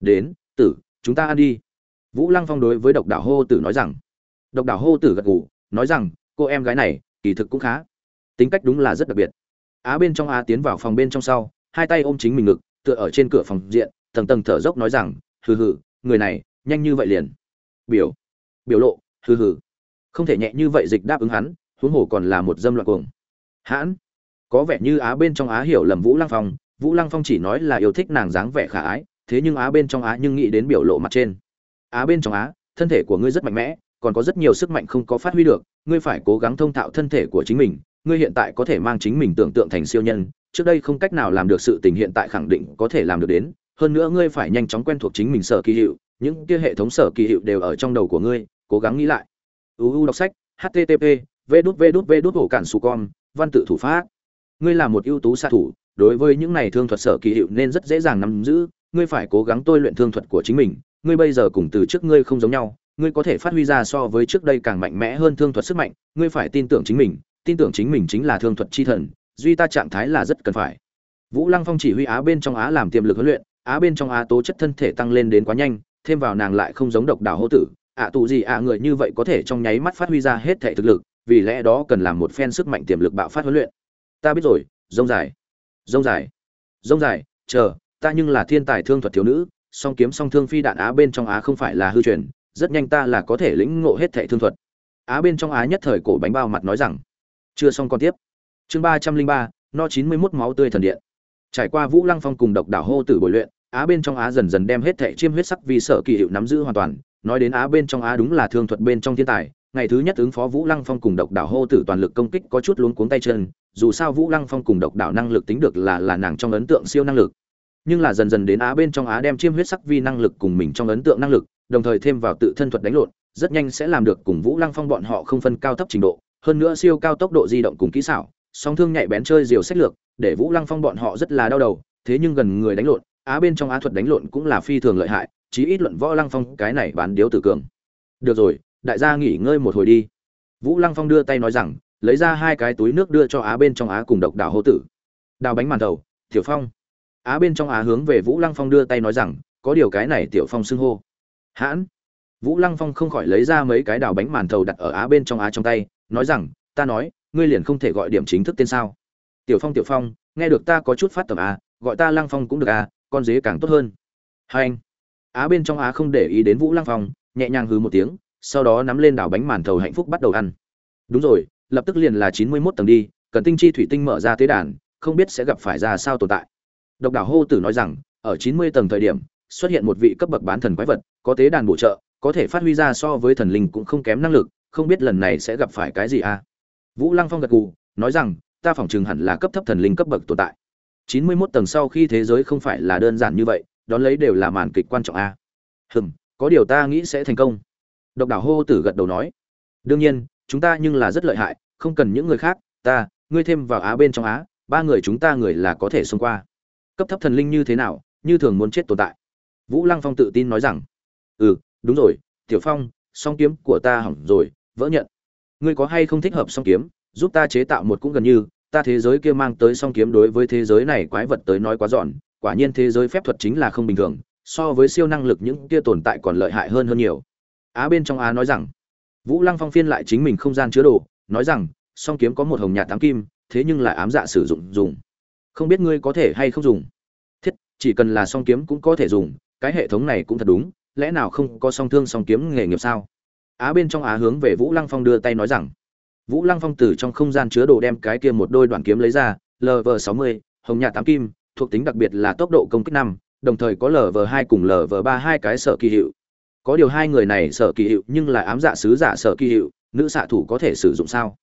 đến, tử, chúng ta ăn đi. Vũ lăng phong đối với độc đảo hô tử nói rằng. Độc đảo hô tử gật gù, nói rằng, cô em gái này, kỳ thực cũng khá. Tính cách đúng là rất đặc biệt. Á bên trong á tiến vào phòng bên trong sau, hai tay ôm chính mình ngực, tựa ở trên cửa phòng diện, tầng tầng thở dốc nói rằng, hừ hừ, người này, nhanh như vậy liền. Biểu biểu lộ, hừ hừ. Không thể nhẹ như vậy dịch đáp ứng hắn, huống hồ còn là một dâm loạn cuồng. Hãn, có vẻ như á bên trong á hiểu lầm vũ lăng phong, vũ lăng phong chỉ nói là yêu thích nàng dáng vẻ khả ái thế nhưng á bên trong á nhưng nghĩ đến biểu lộ mặt trên. Á bên trong á, thân thể của ngươi rất mạnh mẽ, còn có rất nhiều sức mạnh không có phát huy được, ngươi phải cố gắng thông thạo thân thể của chính mình, ngươi hiện tại có thể mang chính mình tưởng tượng thành siêu nhân, trước đây không cách nào làm được sự tình hiện tại khẳng định có thể làm được đến, hơn nữa ngươi phải nhanh chóng quen thuộc chính mình sở kỳ hiệu, những kia hệ thống sở kỳ hiệu đều ở trong đầu của ngươi, cố gắng nghĩ lại. Uu đọc sách http v đút v đút v đút ổ cản su con, văn tự thủ pháp. Ngươi là một ưu tú xạ thủ, đối với những này thương thuật sở kỳ hiệu nên rất dễ dàng nắm giữ ngươi phải cố gắng tôi luyện thương thuật của chính mình, ngươi bây giờ cùng từ trước ngươi không giống nhau, ngươi có thể phát huy ra so với trước đây càng mạnh mẽ hơn thương thuật sức mạnh, ngươi phải tin tưởng chính mình, tin tưởng chính mình chính là thương thuật chi thần, duy ta trạng thái là rất cần phải. Vũ lăng phong chỉ huy á bên trong á làm tiềm lực huấn luyện, á bên trong á tố chất thân thể tăng lên đến quá nhanh, thêm vào nàng lại không giống độc đảo hô tử, ạ tù gì ạ người như vậy có thể trong nháy mắt phát huy ra hết thể thực lực, vì lẽ đó cần làm một phen sức mạnh tiềm lực bạo phát huấn luyện. Ta biết rồi, rông dài rông dài rông dài, chờ ta nhưng là thiên tài thương thuật thiếu nữ, song kiếm song thương phi đạn á bên trong á không phải là hư truyền, rất nhanh ta là có thể lĩnh ngộ hết thệ thương thuật. Á bên trong á nhất thời cổ bánh bao mặt nói rằng, chưa xong còn tiếp. Chương ba trăm linh ba, no chín mươi mốt máu tươi thần điện. Trải qua vũ lăng phong cùng độc đảo hô tử bồi luyện, á bên trong á dần dần đem hết thệ chiêm huyết sắc vì sở kỳ hiệu nắm giữ hoàn toàn, nói đến á bên trong á đúng là thương thuật bên trong thiên tài, ngày thứ nhất ứng phó vũ lăng phong cùng độc đảo hô tử toàn lực công kích có chút luống cuống tay chân, dù sao vũ lăng phong cùng độc đảo năng lực tính được là là nàng trong ấn tượng siêu năng lực nhưng là dần dần đến á bên trong á đem chiêm huyết sắc vi năng lực cùng mình trong ấn tượng năng lực, đồng thời thêm vào tự thân thuật đánh lộn, rất nhanh sẽ làm được cùng vũ lăng phong bọn họ không phân cao thấp trình độ, hơn nữa siêu cao tốc độ di động cùng kỹ xảo, song thương nhạy bén chơi diều sách lược, để vũ lăng phong bọn họ rất là đau đầu, thế nhưng gần người đánh lộn, á bên trong á thuật đánh lộn cũng là phi thường lợi hại, chí ít luận võ lăng phong cái này bán điếu tử cường. Được rồi, đại gia nghỉ ngơi một hồi đi. Vũ lăng phong đưa tay nói rằng, lấy ra hai cái túi nước đưa cho á bên trong á cùng độc đảo hô tử. Đào bánh màn đầu, tiểu phong á bên trong á hướng về vũ lăng phong đưa tay nói rằng, có điều cái này tiểu phong xưng hô. Hãn. Vũ lăng phong không khỏi lấy ra mấy cái đào bánh màn thầu đặt ở á bên trong á trong tay, nói rằng, ta nói, ngươi liền không thể gọi điểm chính thức tên sao? Tiểu phong tiểu phong, nghe được ta có chút phát tầm à gọi ta lăng phong cũng được à con dế càng tốt hơn. Hai anh. Á bên trong á không để ý đến vũ lăng phong, nhẹ nhàng hứ một tiếng, sau đó nắm lên đảo bánh màn thầu hạnh phúc bắt đầu ăn. Đúng rồi, lập tức liền là chín mươi mốt tầng đi, cần tinh chi thủy tinh mở ra tế đàn, không biết sẽ gặp phải ra sao tồn tại độc đảo hô tử nói rằng, ở chín mươi tầng thời điểm, xuất hiện một vị cấp bậc bán thần quái vật, có tế đàn bổ trợ, có thể phát huy ra so với thần linh cũng không kém năng lực, không biết lần này sẽ gặp phải cái gì à? Vũ lăng phong gật gù, nói rằng, ta phỏng chừng hẳn là cấp thấp thần linh cấp bậc tồn tại. chín mươi 91 tầng sau khi thế giới không phải là đơn giản như vậy, đón lấy đều là màn kịch quan trọng a à? hừm, có điều ta nghĩ sẽ thành công. Độc đảo hô tử gật đầu nói. Đương nhiên, chúng ta nhưng là rất lợi hại, không cần những người khác, ta, ngươi thêm vào á bên trong á, ba người chúng ta người là có thể xông qua cấp thấp thần linh như thế nào, như thường muốn chết tồn tại. Vũ lăng phong tự tin nói rằng ừ đúng rồi, tiểu phong, song kiếm của ta hỏng rồi, vỡ nhận. Ngươi có hay không thích hợp song kiếm, giúp ta chế tạo một cũng gần như, ta thế giới kia mang tới song kiếm đối với thế giới này quái vật tới nói quá dọn quả nhiên thế giới phép thuật chính là không bình thường, so với siêu năng lực những kia tồn tại còn lợi hại hơn hơn nhiều. Á bên trong á nói rằng, vũ lăng phong phiên lại chính mình không gian chứa đồ, nói rằng, song kiếm có một hồng nhạt tám kim, thế nhưng lại ám dạ sử dụng dùng không biết ngươi có thể hay không dùng. Thiết, chỉ cần là song kiếm cũng có thể dùng, cái hệ thống này cũng thật đúng, lẽ nào không có song thương song kiếm nghề nghiệp sao? Á bên trong á hướng về vũ lăng phong đưa tay nói rằng. Vũ lăng phong từ trong không gian chứa đồ đem cái kia một đôi đoạn kiếm lấy ra lv sáu mươi, hồng nhà tám kim, thuộc tính đặc biệt là tốc độ công kích năm, đồng thời có lv hai cùng lv ba hai cái sở kỳ hiệu. Có điều hai người này sở kỳ hiệu nhưng là ám dạ sứ giả sở kỳ hiệu, nữ xạ thủ có thể sử dụng sao?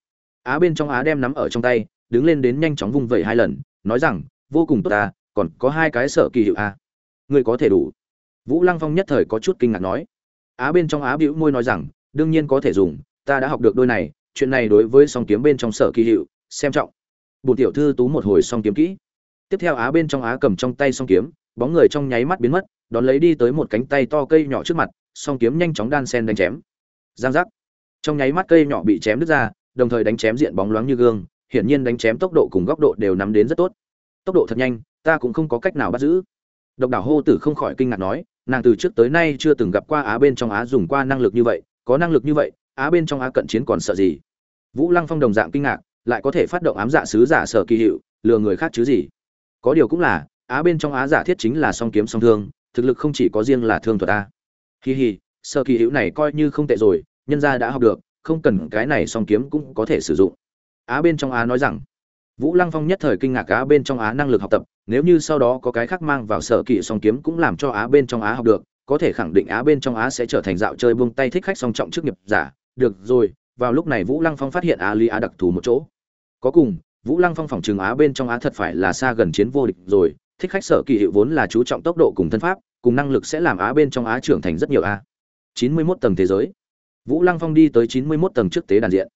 Á bên trong á đem nắm ở trong tay, đứng lên đến nhanh chóng vung vẩy hai lần nói rằng, vô cùng tốt ta, còn có hai cái sở kỳ hiệu a. À. người có thể đủ. Vũ lăng phong nhất thời có chút kinh ngạc nói. Á bên trong á bĩu môi nói rằng, đương nhiên có thể dùng, ta đã học được đôi này, chuyện này đối với song kiếm bên trong sở kỳ hiệu, xem trọng. Bùn tiểu thư tú một hồi song kiếm kỹ. Tiếp theo á bên trong á cầm trong tay song kiếm, bóng người trong nháy mắt biến mất, đón lấy đi tới một cánh tay to cây nhỏ trước mặt, song kiếm nhanh chóng đan sen đánh chém. Giang giác. Trong nháy mắt cây nhỏ bị chém đứt ra, đồng thời đánh chém diện bóng loáng như gương hiển nhiên đánh chém tốc độ cùng góc độ đều nắm đến rất tốt. Tốc độ thật nhanh, ta cũng không có cách nào bắt giữ. Độc đảo hô tử không khỏi kinh ngạc nói, nàng từ trước tới nay chưa từng gặp qua á bên trong á dùng qua năng lực như vậy, có năng lực như vậy, á bên trong á cận chiến còn sợ gì? Vũ lăng phong đồng dạng kinh ngạc, lại có thể phát động ám dạ sứ giả sở kỳ hiệu, lừa người khác chứ gì? Có điều cũng là, á bên trong á giả thiết chính là song kiếm song thương, thực lực không chỉ có riêng là thương thuật a. Hi hi, sở kỳ hiệu này coi như không tệ rồi, nhân gia đã học được, không cần cái này song kiếm cũng có thể sử dụng á bên trong á nói rằng, vũ lăng phong nhất thời kinh ngạc á bên trong á năng lực học tập, nếu như sau đó có cái khác mang vào sở kỵ song kiếm cũng làm cho á bên trong á học được, có thể khẳng định á bên trong á sẽ trở thành dạo chơi buông tay thích khách song trọng chức nghiệp giả. Được rồi, vào lúc này vũ lăng phong phát hiện á ly á đặc thù một chỗ. Có cùng, vũ lăng phong phòng trường á bên trong á thật phải là xa gần chiến vô địch rồi, thích khách sở kỳ hiệu vốn là chú trọng tốc độ cùng thân pháp, cùng năng lực sẽ làm á bên trong á trưởng thành rất nhiều a chín mươi 91 tầng thế giới. Vũ lăng phong đi tới chín mươi 91 tầng trước tế đàn diện.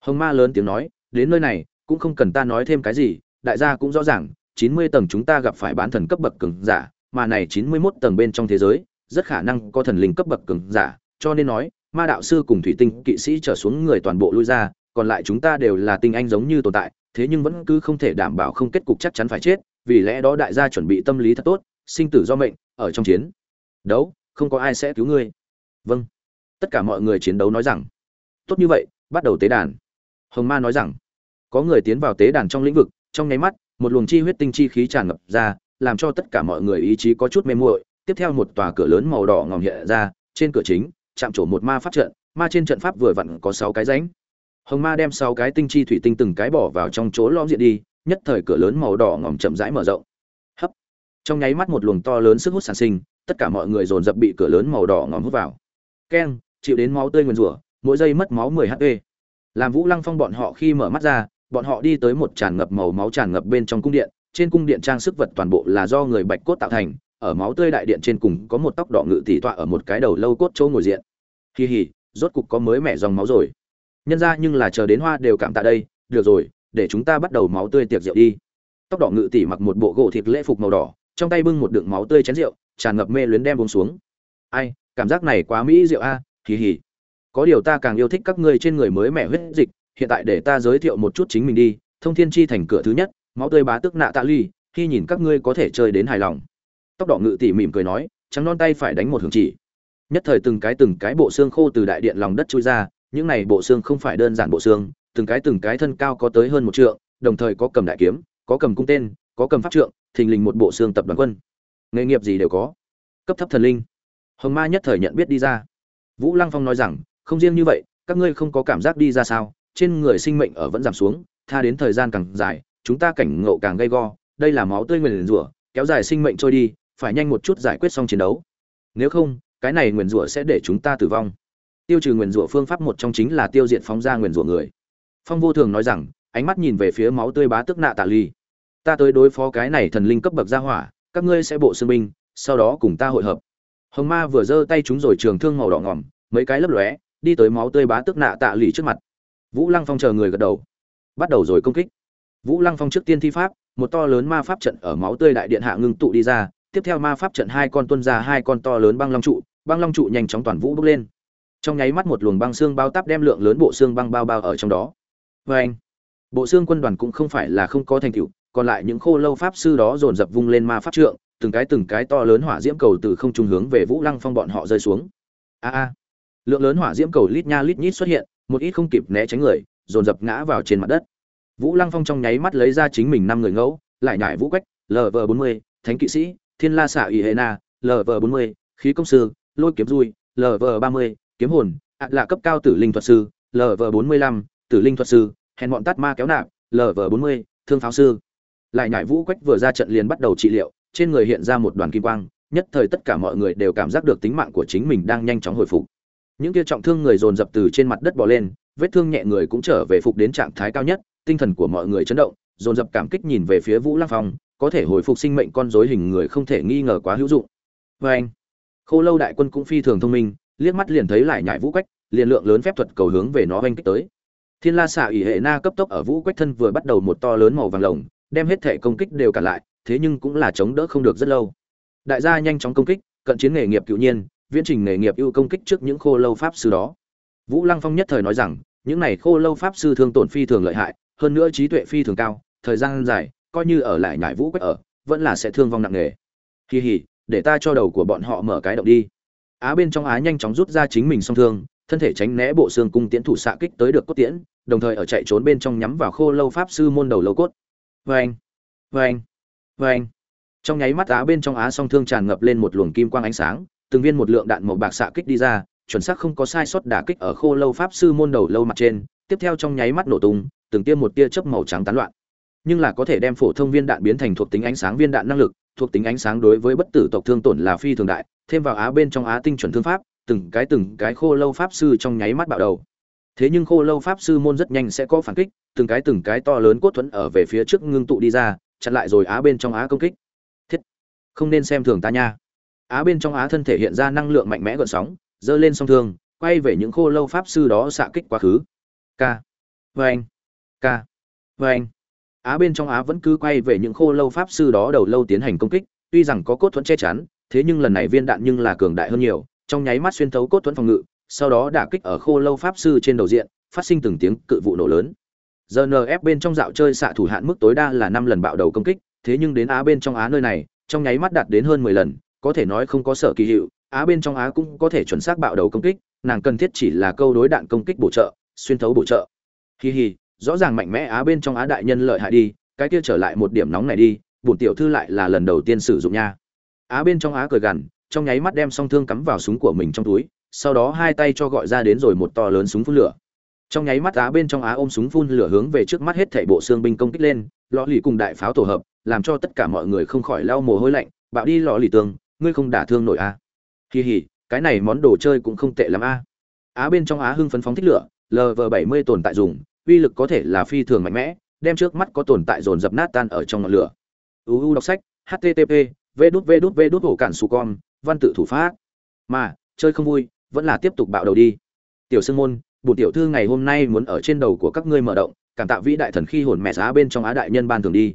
Hồng ma lớn tiếng nói đến nơi này, cũng không cần ta nói thêm cái gì, đại gia cũng rõ ràng, chín mươi tầng chúng ta gặp phải bán thần cấp bậc cường giả, mà này chín mươi 91 tầng bên trong thế giới, rất khả năng có thần linh cấp bậc cường giả, cho nên nói, ma đạo sư cùng thủy tinh kỵ sĩ trở xuống người toàn bộ lui ra, còn lại chúng ta đều là tinh anh giống như tồn tại, thế nhưng vẫn cứ không thể đảm bảo không kết cục chắc chắn phải chết, vì lẽ đó đại gia chuẩn bị tâm lý thật tốt, sinh tử do mệnh, ở trong chiến. Đấu, không có ai sẽ cứu ngươi. Vâng. Tất cả mọi người chiến đấu nói rằng, tốt như vậy, bắt đầu tế đàn hồng ma nói rằng, có người tiến vào tế đàn trong lĩnh vực, trong nháy mắt, một luồng chi huyết tinh chi khí tràn ngập ra, làm cho tất cả mọi người ý chí có chút mê muội. Tiếp theo một tòa cửa lớn màu đỏ ngòm hiện ra, trên cửa chính, chạm trổ một ma pháp trận, ma trên trận pháp vừa vặn có sáu cái rãnh. Hồng ma đem sáu cái tinh chi thủy tinh từng cái bỏ vào trong chỗ lõm diện đi, nhất thời cửa lớn màu đỏ ngòm chậm rãi mở rộng. Hấp. Trong nháy mắt một luồng to lớn sức hút sản sinh, tất cả mọi người dồn dập bị cửa lớn màu đỏ ngòm hút vào. Keng, chịu đến máu tươi nguyền rủa, mỗi giây mất máu 10 hp làm vũ lăng phong bọn họ khi mở mắt ra bọn họ đi tới một tràn ngập màu máu tràn ngập bên trong cung điện. Trên cung điện trang sức vật toàn bộ là do người bạch cốt tạo thành ở máu tươi đại điện trên cùng có một tóc đỏ ngự tỷ tọa ở một cái đầu lâu cốt chỗ ngồi diện. Kỳ hỉ rốt cục có mới mẹ dòng máu rồi. Nhân ra nhưng là chờ đến hoa đều cảm tạ đây được rồi để chúng ta bắt đầu máu tươi tiệc rượu đi. Tóc đỏ ngự tỷ mặc một bộ gỗ thịt lễ phục màu đỏ trong tay bưng một đựng máu tươi chén rượu tràn ngập mê luyến đem uống xuống. Ai cảm giác này quá mỹ rượu a à, kỳ hỉ có điều ta càng yêu thích các ngươi trên người mới mẻ huyết dịch, hiện tại để ta giới thiệu một chút chính mình đi. Thông thiên chi thành cửa thứ nhất, máu tươi bá tức nạ tạ ly, khi nhìn các ngươi có thể chơi đến hài lòng. Tóc đỏ ngự tỷ mỉm cười nói, trắng non tay phải đánh một hưởng chỉ. Nhất thời từng cái từng cái bộ xương khô từ đại điện lòng đất chui ra, những này bộ xương không phải đơn giản bộ xương, từng cái từng cái thân cao có tới hơn một trượng, đồng thời có cầm đại kiếm, có cầm cung tên, có cầm pháp trượng, thình lình một bộ xương tập đoàn quân. Nghề nghiệp gì đều có. Cấp thấp thần linh. Hồng ma nhất thời nhận biết đi ra. Vũ lăng phong nói rằng không riêng như vậy, các ngươi không có cảm giác đi ra sao? Trên người sinh mệnh ở vẫn giảm xuống, tha đến thời gian càng dài, chúng ta cảnh ngộ càng gay go. Đây là máu tươi nguyền rủa, kéo dài sinh mệnh trôi đi, phải nhanh một chút giải quyết xong chiến đấu. Nếu không, cái này nguyền rủa sẽ để chúng ta tử vong. Tiêu trừ nguyền rủa phương pháp một trong chính là tiêu diệt phóng ra nguyền rủa người. Phong vô thường nói rằng, ánh mắt nhìn về phía máu tươi bá tức nạ tạ ly. Ta tới đối phó cái này thần linh cấp bậc gia hỏa, các ngươi sẽ bộ xương binh, sau đó cùng ta hội hợp. Hồng ma vừa giơ tay chúng rồi trường thương màu đỏ ngỏm mấy cái lấp lóe đi tới máu tươi bá tước nạ tạ lì trước mặt. Vũ lăng phong chờ người gật đầu. Bắt đầu rồi công kích. Vũ lăng phong trước tiên thi pháp, một to lớn ma pháp trận ở máu tươi đại điện hạ ngưng tụ đi ra, tiếp theo ma pháp trận hai con tuân ra hai con to lớn băng long trụ, băng long trụ nhanh chóng toàn vũ bước lên. Trong nháy mắt một luồng băng xương bao tắp đem lượng lớn bộ xương băng bao bao ở trong đó. Vê anh bộ xương quân đoàn cũng không phải là không có thành tựu, còn lại những khô lâu pháp sư đó dồn dập vung lên ma pháp trượng, từng cái từng cái to lớn hỏa diễm cầu từ không trung hướng về vũ lăng phong bọn họ rơi xuống. A a lượng lớn hỏa diễm cầu lít nha lít nhít xuất hiện, một ít không kịp né tránh người, dồn dập ngã vào trên mặt đất. Vũ lăng phong trong nháy mắt lấy ra chính mình năm người ngẫu, lại nhải vũ quách lv bốn mươi, thánh kỵ sĩ, thiên la xạ ủy hệ na lv bốn mươi, khí công sư, lôi kiếm dui lv ba mươi, kiếm hồn, ạ là cấp cao tử linh thuật sư lv bốn mươi lăm, tử linh thuật sư, hèn bọn tắt ma kéo nạp lv bốn mươi, thương pháo sư. Lại nhải vũ quách vừa ra trận liền bắt đầu trị liệu, trên người hiện ra một đoàn kim quang, nhất thời tất cả mọi người đều cảm giác được tính mạng của chính mình đang nhanh chóng hồi phục những kia trọng thương người dồn dập từ trên mặt đất bò lên, vết thương nhẹ người cũng trở về phục đến trạng thái cao nhất, tinh thần của mọi người chấn động, dồn dập cảm kích nhìn về phía vũ lăng phong, có thể hồi phục sinh mệnh con rối hình người không thể nghi ngờ quá hữu dụng. Vê anh, khô lâu đại quân cũng phi thường thông minh, liếc mắt liền thấy lại nhại vũ quách, liền lượng lớn phép thuật cầu hướng về nó oanh kích tới. Thiên la xạ ỉ hệ na cấp tốc ở vũ quách thân vừa bắt đầu một to lớn màu vàng lồng, đem hết thể công kích đều cả lại, thế nhưng cũng là chống đỡ không được rất lâu. Đại gia nhanh chóng công kích, cận chiến nghề nghiệp cựu nhiên viễn trình nghề nghiệp ưu công kích trước những khô lâu pháp sư đó. Vũ lăng phong nhất thời nói rằng, những này khô lâu pháp sư thương tổn phi thường lợi hại, hơn nữa trí tuệ phi thường cao, thời gian dài, coi như ở lại nhải vũ quét ở, vẫn là sẽ thương vong nặng nề. Kỳ hỉ để ta cho đầu của bọn họ mở cái động đi. Á bên trong á nhanh chóng rút ra chính mình song thương, thân thể tránh né bộ xương cung tiễn thủ xạ kích tới được cốt tiễn, đồng thời ở chạy trốn bên trong nhắm vào khô lâu pháp sư môn đầu lâu cốt. Vê anh vê anh vê anh trong nháy mắt á bên trong á song thương tràn ngập lên một luồng kim quang ánh sáng từng viên một lượng đạn màu bạc xạ kích đi ra, chuẩn xác không có sai sót đả kích ở khô lâu pháp sư môn đầu lâu mặt trên, tiếp theo trong nháy mắt nổ tung, từng tia một tia chớp màu trắng tán loạn. Nhưng là có thể đem phổ thông viên đạn biến thành thuộc tính ánh sáng viên đạn năng lực, thuộc tính ánh sáng đối với bất tử tộc thương tổn là phi thường đại, thêm vào á bên trong á tinh chuẩn thương pháp, từng cái từng cái khô lâu pháp sư trong nháy mắt bạo đầu. Thế nhưng khô lâu pháp sư môn rất nhanh sẽ có phản kích, từng cái từng cái to lớn cốt thuẫn ở về phía trước ngưng tụ đi ra, chặn lại rồi á bên trong á công kích. Thiết, không nên xem thường ta nha á bên trong á thân thể hiện ra năng lượng mạnh mẽ gợn sóng, dơ lên song thương, quay về những khô lâu pháp sư đó xạ kích quá khứ. K. Vê anh k. Vê anh á bên trong á vẫn cứ quay về những khô lâu pháp sư đó đầu lâu tiến hành công kích, tuy rằng có cốt thuẫn che chắn, thế nhưng lần này viên đạn nhưng là cường đại hơn nhiều, trong nháy mắt xuyên thấu cốt thuẫn phòng ngự, sau đó đả kích ở khô lâu pháp sư trên đầu diện, phát sinh từng tiếng cự vụ nổ lớn. Rnf bên trong dạo chơi xạ thủ hạn mức tối đa là năm lần bạo đầu công kích, thế nhưng đến á bên trong á nơi này, trong nháy mắt đạt đến hơn mười lần có thể nói không có sở kỳ hiệu, á bên trong á cũng có thể chuẩn xác bạo đầu công kích, nàng cần thiết chỉ là câu đối đạn công kích bổ trợ, xuyên thấu bổ trợ. Hi hi, rõ ràng mạnh mẽ á bên trong á đại nhân lợi hại đi, cái kia trở lại một điểm nóng này đi, bổn tiểu thư lại là lần đầu tiên sử dụng nha. Á bên trong á cười gằn, trong nháy mắt đem song thương cắm vào súng của mình trong túi, sau đó hai tay cho gọi ra đến rồi một to lớn súng phun lửa. Trong nháy mắt á bên trong á ôm súng phun lửa hướng về trước mắt hết thảy bộ xương binh công kích lên lò lì cùng đại pháo tổ hợp, làm cho tất cả mọi người không khỏi lau mồ hôi lạnh, bạo đi lò lì tường ngươi không đả thương nổi a à. kỳ hỉ cái này món đồ chơi cũng không tệ lắm a á bên trong á hưng phấn phóng thích lửa lv bảy mươi tồn tại dùng uy lực có thể là phi thường mạnh mẽ đem trước mắt có tồn tại dồn dập nát tan ở trong ngọn lửa uu đọc sách http v đút v đút v đút hổ cản su con văn tự thủ pháp mà chơi không vui vẫn là tiếp tục bạo đầu đi tiểu sương môn bổn tiểu thư ngày hôm nay muốn ở trên đầu của các ngươi mở động cảm tạ vĩ đại thần khi hồn mẹ á bên trong á đại nhân ban thường đi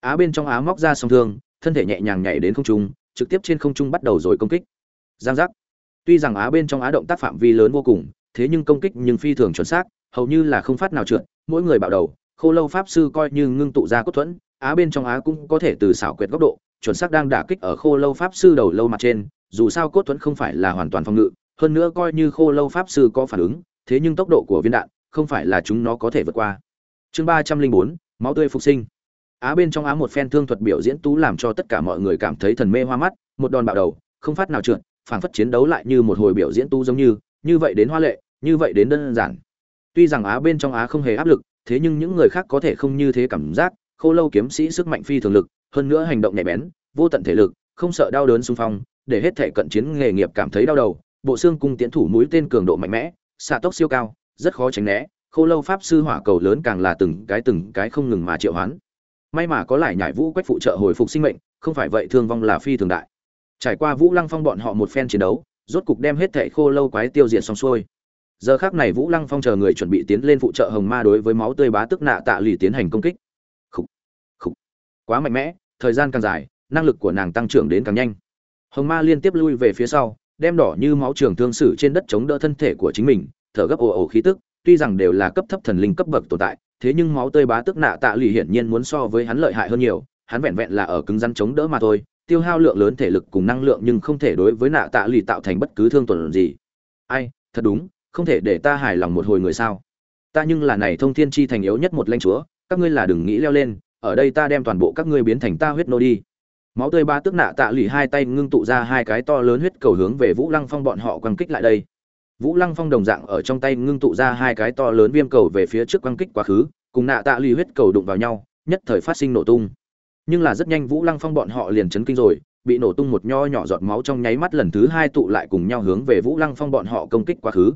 á bên trong á móc ra song thương thân thể nhẹ nhàng nhảy đến không trung trực tiếp trên không trung bắt đầu rồi công kích. Giang giác. Tuy rằng á bên trong á động tác phạm vi lớn vô cùng, thế nhưng công kích nhưng phi thường chuẩn xác, hầu như là không phát nào trượt, mỗi người bạo đầu, khô lâu pháp sư coi như ngưng tụ ra cốt thuẫn, á bên trong á cũng có thể từ xảo quyệt góc độ, chuẩn xác đang đả kích ở khô lâu pháp sư đầu lâu mặt trên, dù sao cốt thuẫn không phải là hoàn toàn phòng ngự, hơn nữa coi như khô lâu pháp sư có phản ứng, thế nhưng tốc độ của viên đạn không phải là chúng nó có thể vượt qua. Chương ba trăm linh bốn, máu tươi phục sinh á bên trong á một phen thương thuật biểu diễn tú làm cho tất cả mọi người cảm thấy thần mê hoa mắt, một đòn bạo đầu, không phát nào trượt, phảng phất chiến đấu lại như một hồi biểu diễn tú giống như như vậy đến hoa lệ, như vậy đến đơn giản. Tuy rằng á bên trong á không hề áp lực, thế nhưng những người khác có thể không như thế cảm giác, khô lâu kiếm sĩ sức mạnh phi thường lực, hơn nữa hành động nhạy bén, vô tận thể lực, không sợ đau đớn xung phong, để hết thể cận chiến nghề nghiệp cảm thấy đau đầu, bộ xương cung tiến thủ mũi tên cường độ mạnh mẽ, xạ tốc siêu cao, rất khó tránh né, khô lâu pháp sư hỏa cầu lớn càng là từng cái từng cái không ngừng mà triệu hoán may mà có lại nhảy vũ quách phụ trợ hồi phục sinh mệnh không phải vậy thương vong là phi thường đại. Trải qua vũ lăng phong bọn họ một phen chiến đấu rốt cục đem hết thệ khô lâu quái tiêu diệt xong xuôi. Giờ khác này vũ lăng phong chờ người chuẩn bị tiến lên phụ trợ hồng ma đối với máu tươi bá tức nạ tạ lì tiến hành công kích. Khúc, khúc. quá mạnh mẽ thời gian càng dài năng lực của nàng tăng trưởng đến càng nhanh. Hồng ma liên tiếp lui về phía sau đem đỏ như máu trường thương sử trên đất chống đỡ thân thể của chính mình thở gấp ồ ồ khí tức tuy rằng đều là cấp thấp thần linh cấp bậc tồn tại thế nhưng máu tươi bá tức nạ tạ lì hiển nhiên muốn so với hắn lợi hại hơn nhiều, hắn vẹn vẹn là ở cứng rắn chống đỡ mà thôi, tiêu hao lượng lớn thể lực cùng năng lượng nhưng không thể đối với nạ tạ lì tạo thành bất cứ thương tổn gì. Ai, thật đúng, không thể để ta hài lòng một hồi người sao? Ta nhưng là này thông thiên chi thành yếu nhất một lãnh chúa, các ngươi là đừng nghĩ leo lên, ở đây ta đem toàn bộ các ngươi biến thành ta huyết nô đi. Máu tươi ba tức nạ tạ lì hai tay ngưng tụ ra hai cái to lớn huyết cầu hướng về vũ lăng phong bọn họ quăng kích lại đây vũ lăng phong đồng dạng ở trong tay ngưng tụ ra hai cái to lớn viêm cầu về phía trước quăng kích quá khứ, cùng nạ tạ lì huyết cầu đụng vào nhau, nhất thời phát sinh nổ tung. Nhưng là rất nhanh vũ lăng phong bọn họ liền chấn kinh rồi, bị nổ tung một nho nhỏ giọt máu trong nháy mắt lần thứ hai tụ lại cùng nhau hướng về vũ lăng phong bọn họ công kích quá khứ.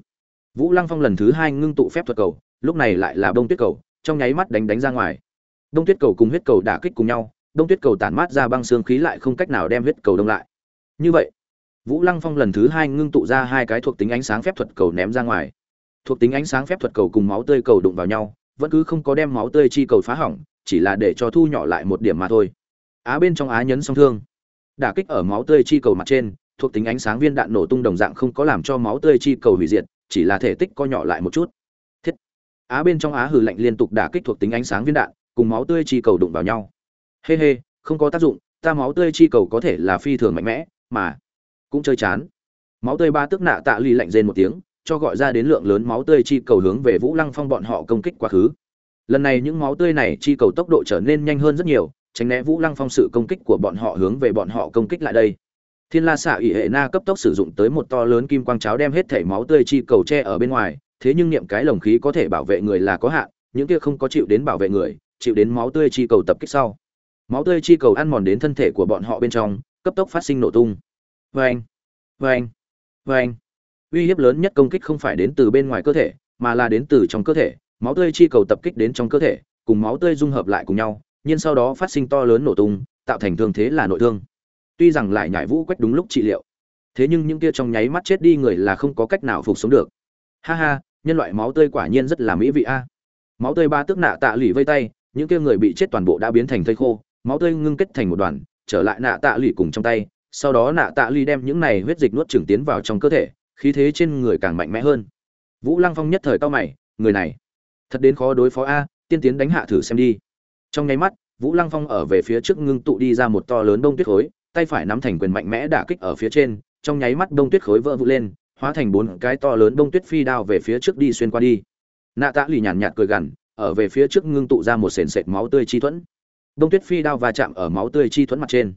Vũ lăng phong lần thứ hai ngưng tụ phép thuật cầu, lúc này lại là bông tuyết cầu, trong nháy mắt đánh đánh ra ngoài. Đông tuyết cầu cùng huyết cầu đả kích cùng nhau, đông tuyết cầu tản mát ra băng xương khí lại không cách nào đem huyết cầu đông lại. Như vậy vũ lăng phong lần thứ hai ngưng tụ ra hai cái thuộc tính ánh sáng phép thuật cầu ném ra ngoài. Thuộc tính ánh sáng phép thuật cầu cùng máu tươi cầu đụng vào nhau, vẫn cứ không có đem máu tươi chi cầu phá hỏng, chỉ là để cho thu nhỏ lại một điểm mà thôi. Á bên trong á nhấn song thương. Đả kích ở máu tươi chi cầu mặt trên, thuộc tính ánh sáng viên đạn nổ tung đồng dạng không có làm cho máu tươi chi cầu hủy diệt, chỉ là thể tích co nhỏ lại một chút. Thiết. Á bên trong á hử lạnh liên tục đả kích thuộc tính ánh sáng viên đạn, cùng máu tươi chi cầu đụng vào nhau. Hê hê, không có tác dụng, ta máu tươi chi cầu có thể là phi thường mạnh mẽ, mà cũng chơi chán. Máu tươi ba tức nạ tạ lì lạnh rên một tiếng, cho gọi ra đến lượng lớn máu tươi chi cầu hướng về vũ lăng phong bọn họ công kích quá khứ. Lần này những máu tươi này chi cầu tốc độ trở nên nhanh hơn rất nhiều, tránh né vũ lăng phong sự công kích của bọn họ hướng về bọn họ công kích lại đây. Thiên la xạ ỉ hệ na cấp tốc sử dụng tới một to lớn kim quang cháo đem hết thảy máu tươi chi cầu tre ở bên ngoài, thế nhưng niệm cái lồng khí có thể bảo vệ người là có hạn, những kia không có chịu đến bảo vệ người, chịu đến máu tươi chi cầu tập kích sau. Máu tươi chi cầu ăn mòn đến thân thể của bọn họ bên trong, cấp tốc phát sinh nổ tung vâng. Vâng. Vâng. Uy hiếp lớn nhất công kích không phải đến từ bên ngoài cơ thể, mà là đến từ trong cơ thể. Máu tươi chi cầu tập kích đến trong cơ thể, cùng máu tươi dung hợp lại cùng nhau, nhưng sau đó phát sinh to lớn nổ tung, tạo thành thương thế là nội thương. Tuy rằng lại nhảy vũ quách đúng lúc trị liệu, thế nhưng những kia trong nháy mắt chết đi người là không có cách nào phục sống được. Ha ha, nhân loại máu tươi quả nhiên rất là mỹ vị a. Máu tươi ba tước nạ tạ lì vây tay, những kia người bị chết toàn bộ đã biến thành thây khô, máu tươi ngưng kết thành một đoàn, trở lại nạ tạ lì cùng trong tay sau đó nạ tạ ly đem những này huyết dịch nuốt trừng tiến vào trong cơ thể, khí thế trên người càng mạnh mẽ hơn. Vũ lăng phong nhất thời cao mày, người này, thật đến khó đối phó a, tiên tiến đánh hạ thử xem đi. Trong nháy mắt, vũ lăng phong ở về phía trước ngưng tụ đi ra một to lớn đông tuyết khối, tay phải nắm thành quyền mạnh mẽ đả kích ở phía trên, trong nháy mắt đông tuyết khối vỡ vụn lên, hóa thành bốn cái to lớn đông tuyết phi đao về phía trước đi xuyên qua đi. Nạ tạ lì nhàn nhạt cười gằn, ở về phía trước ngưng tụ ra một sền sệt máu tươi chi thuẫn. Đông tuyết phi đao va chạm ở máu tươi chi thuẫn mặt trên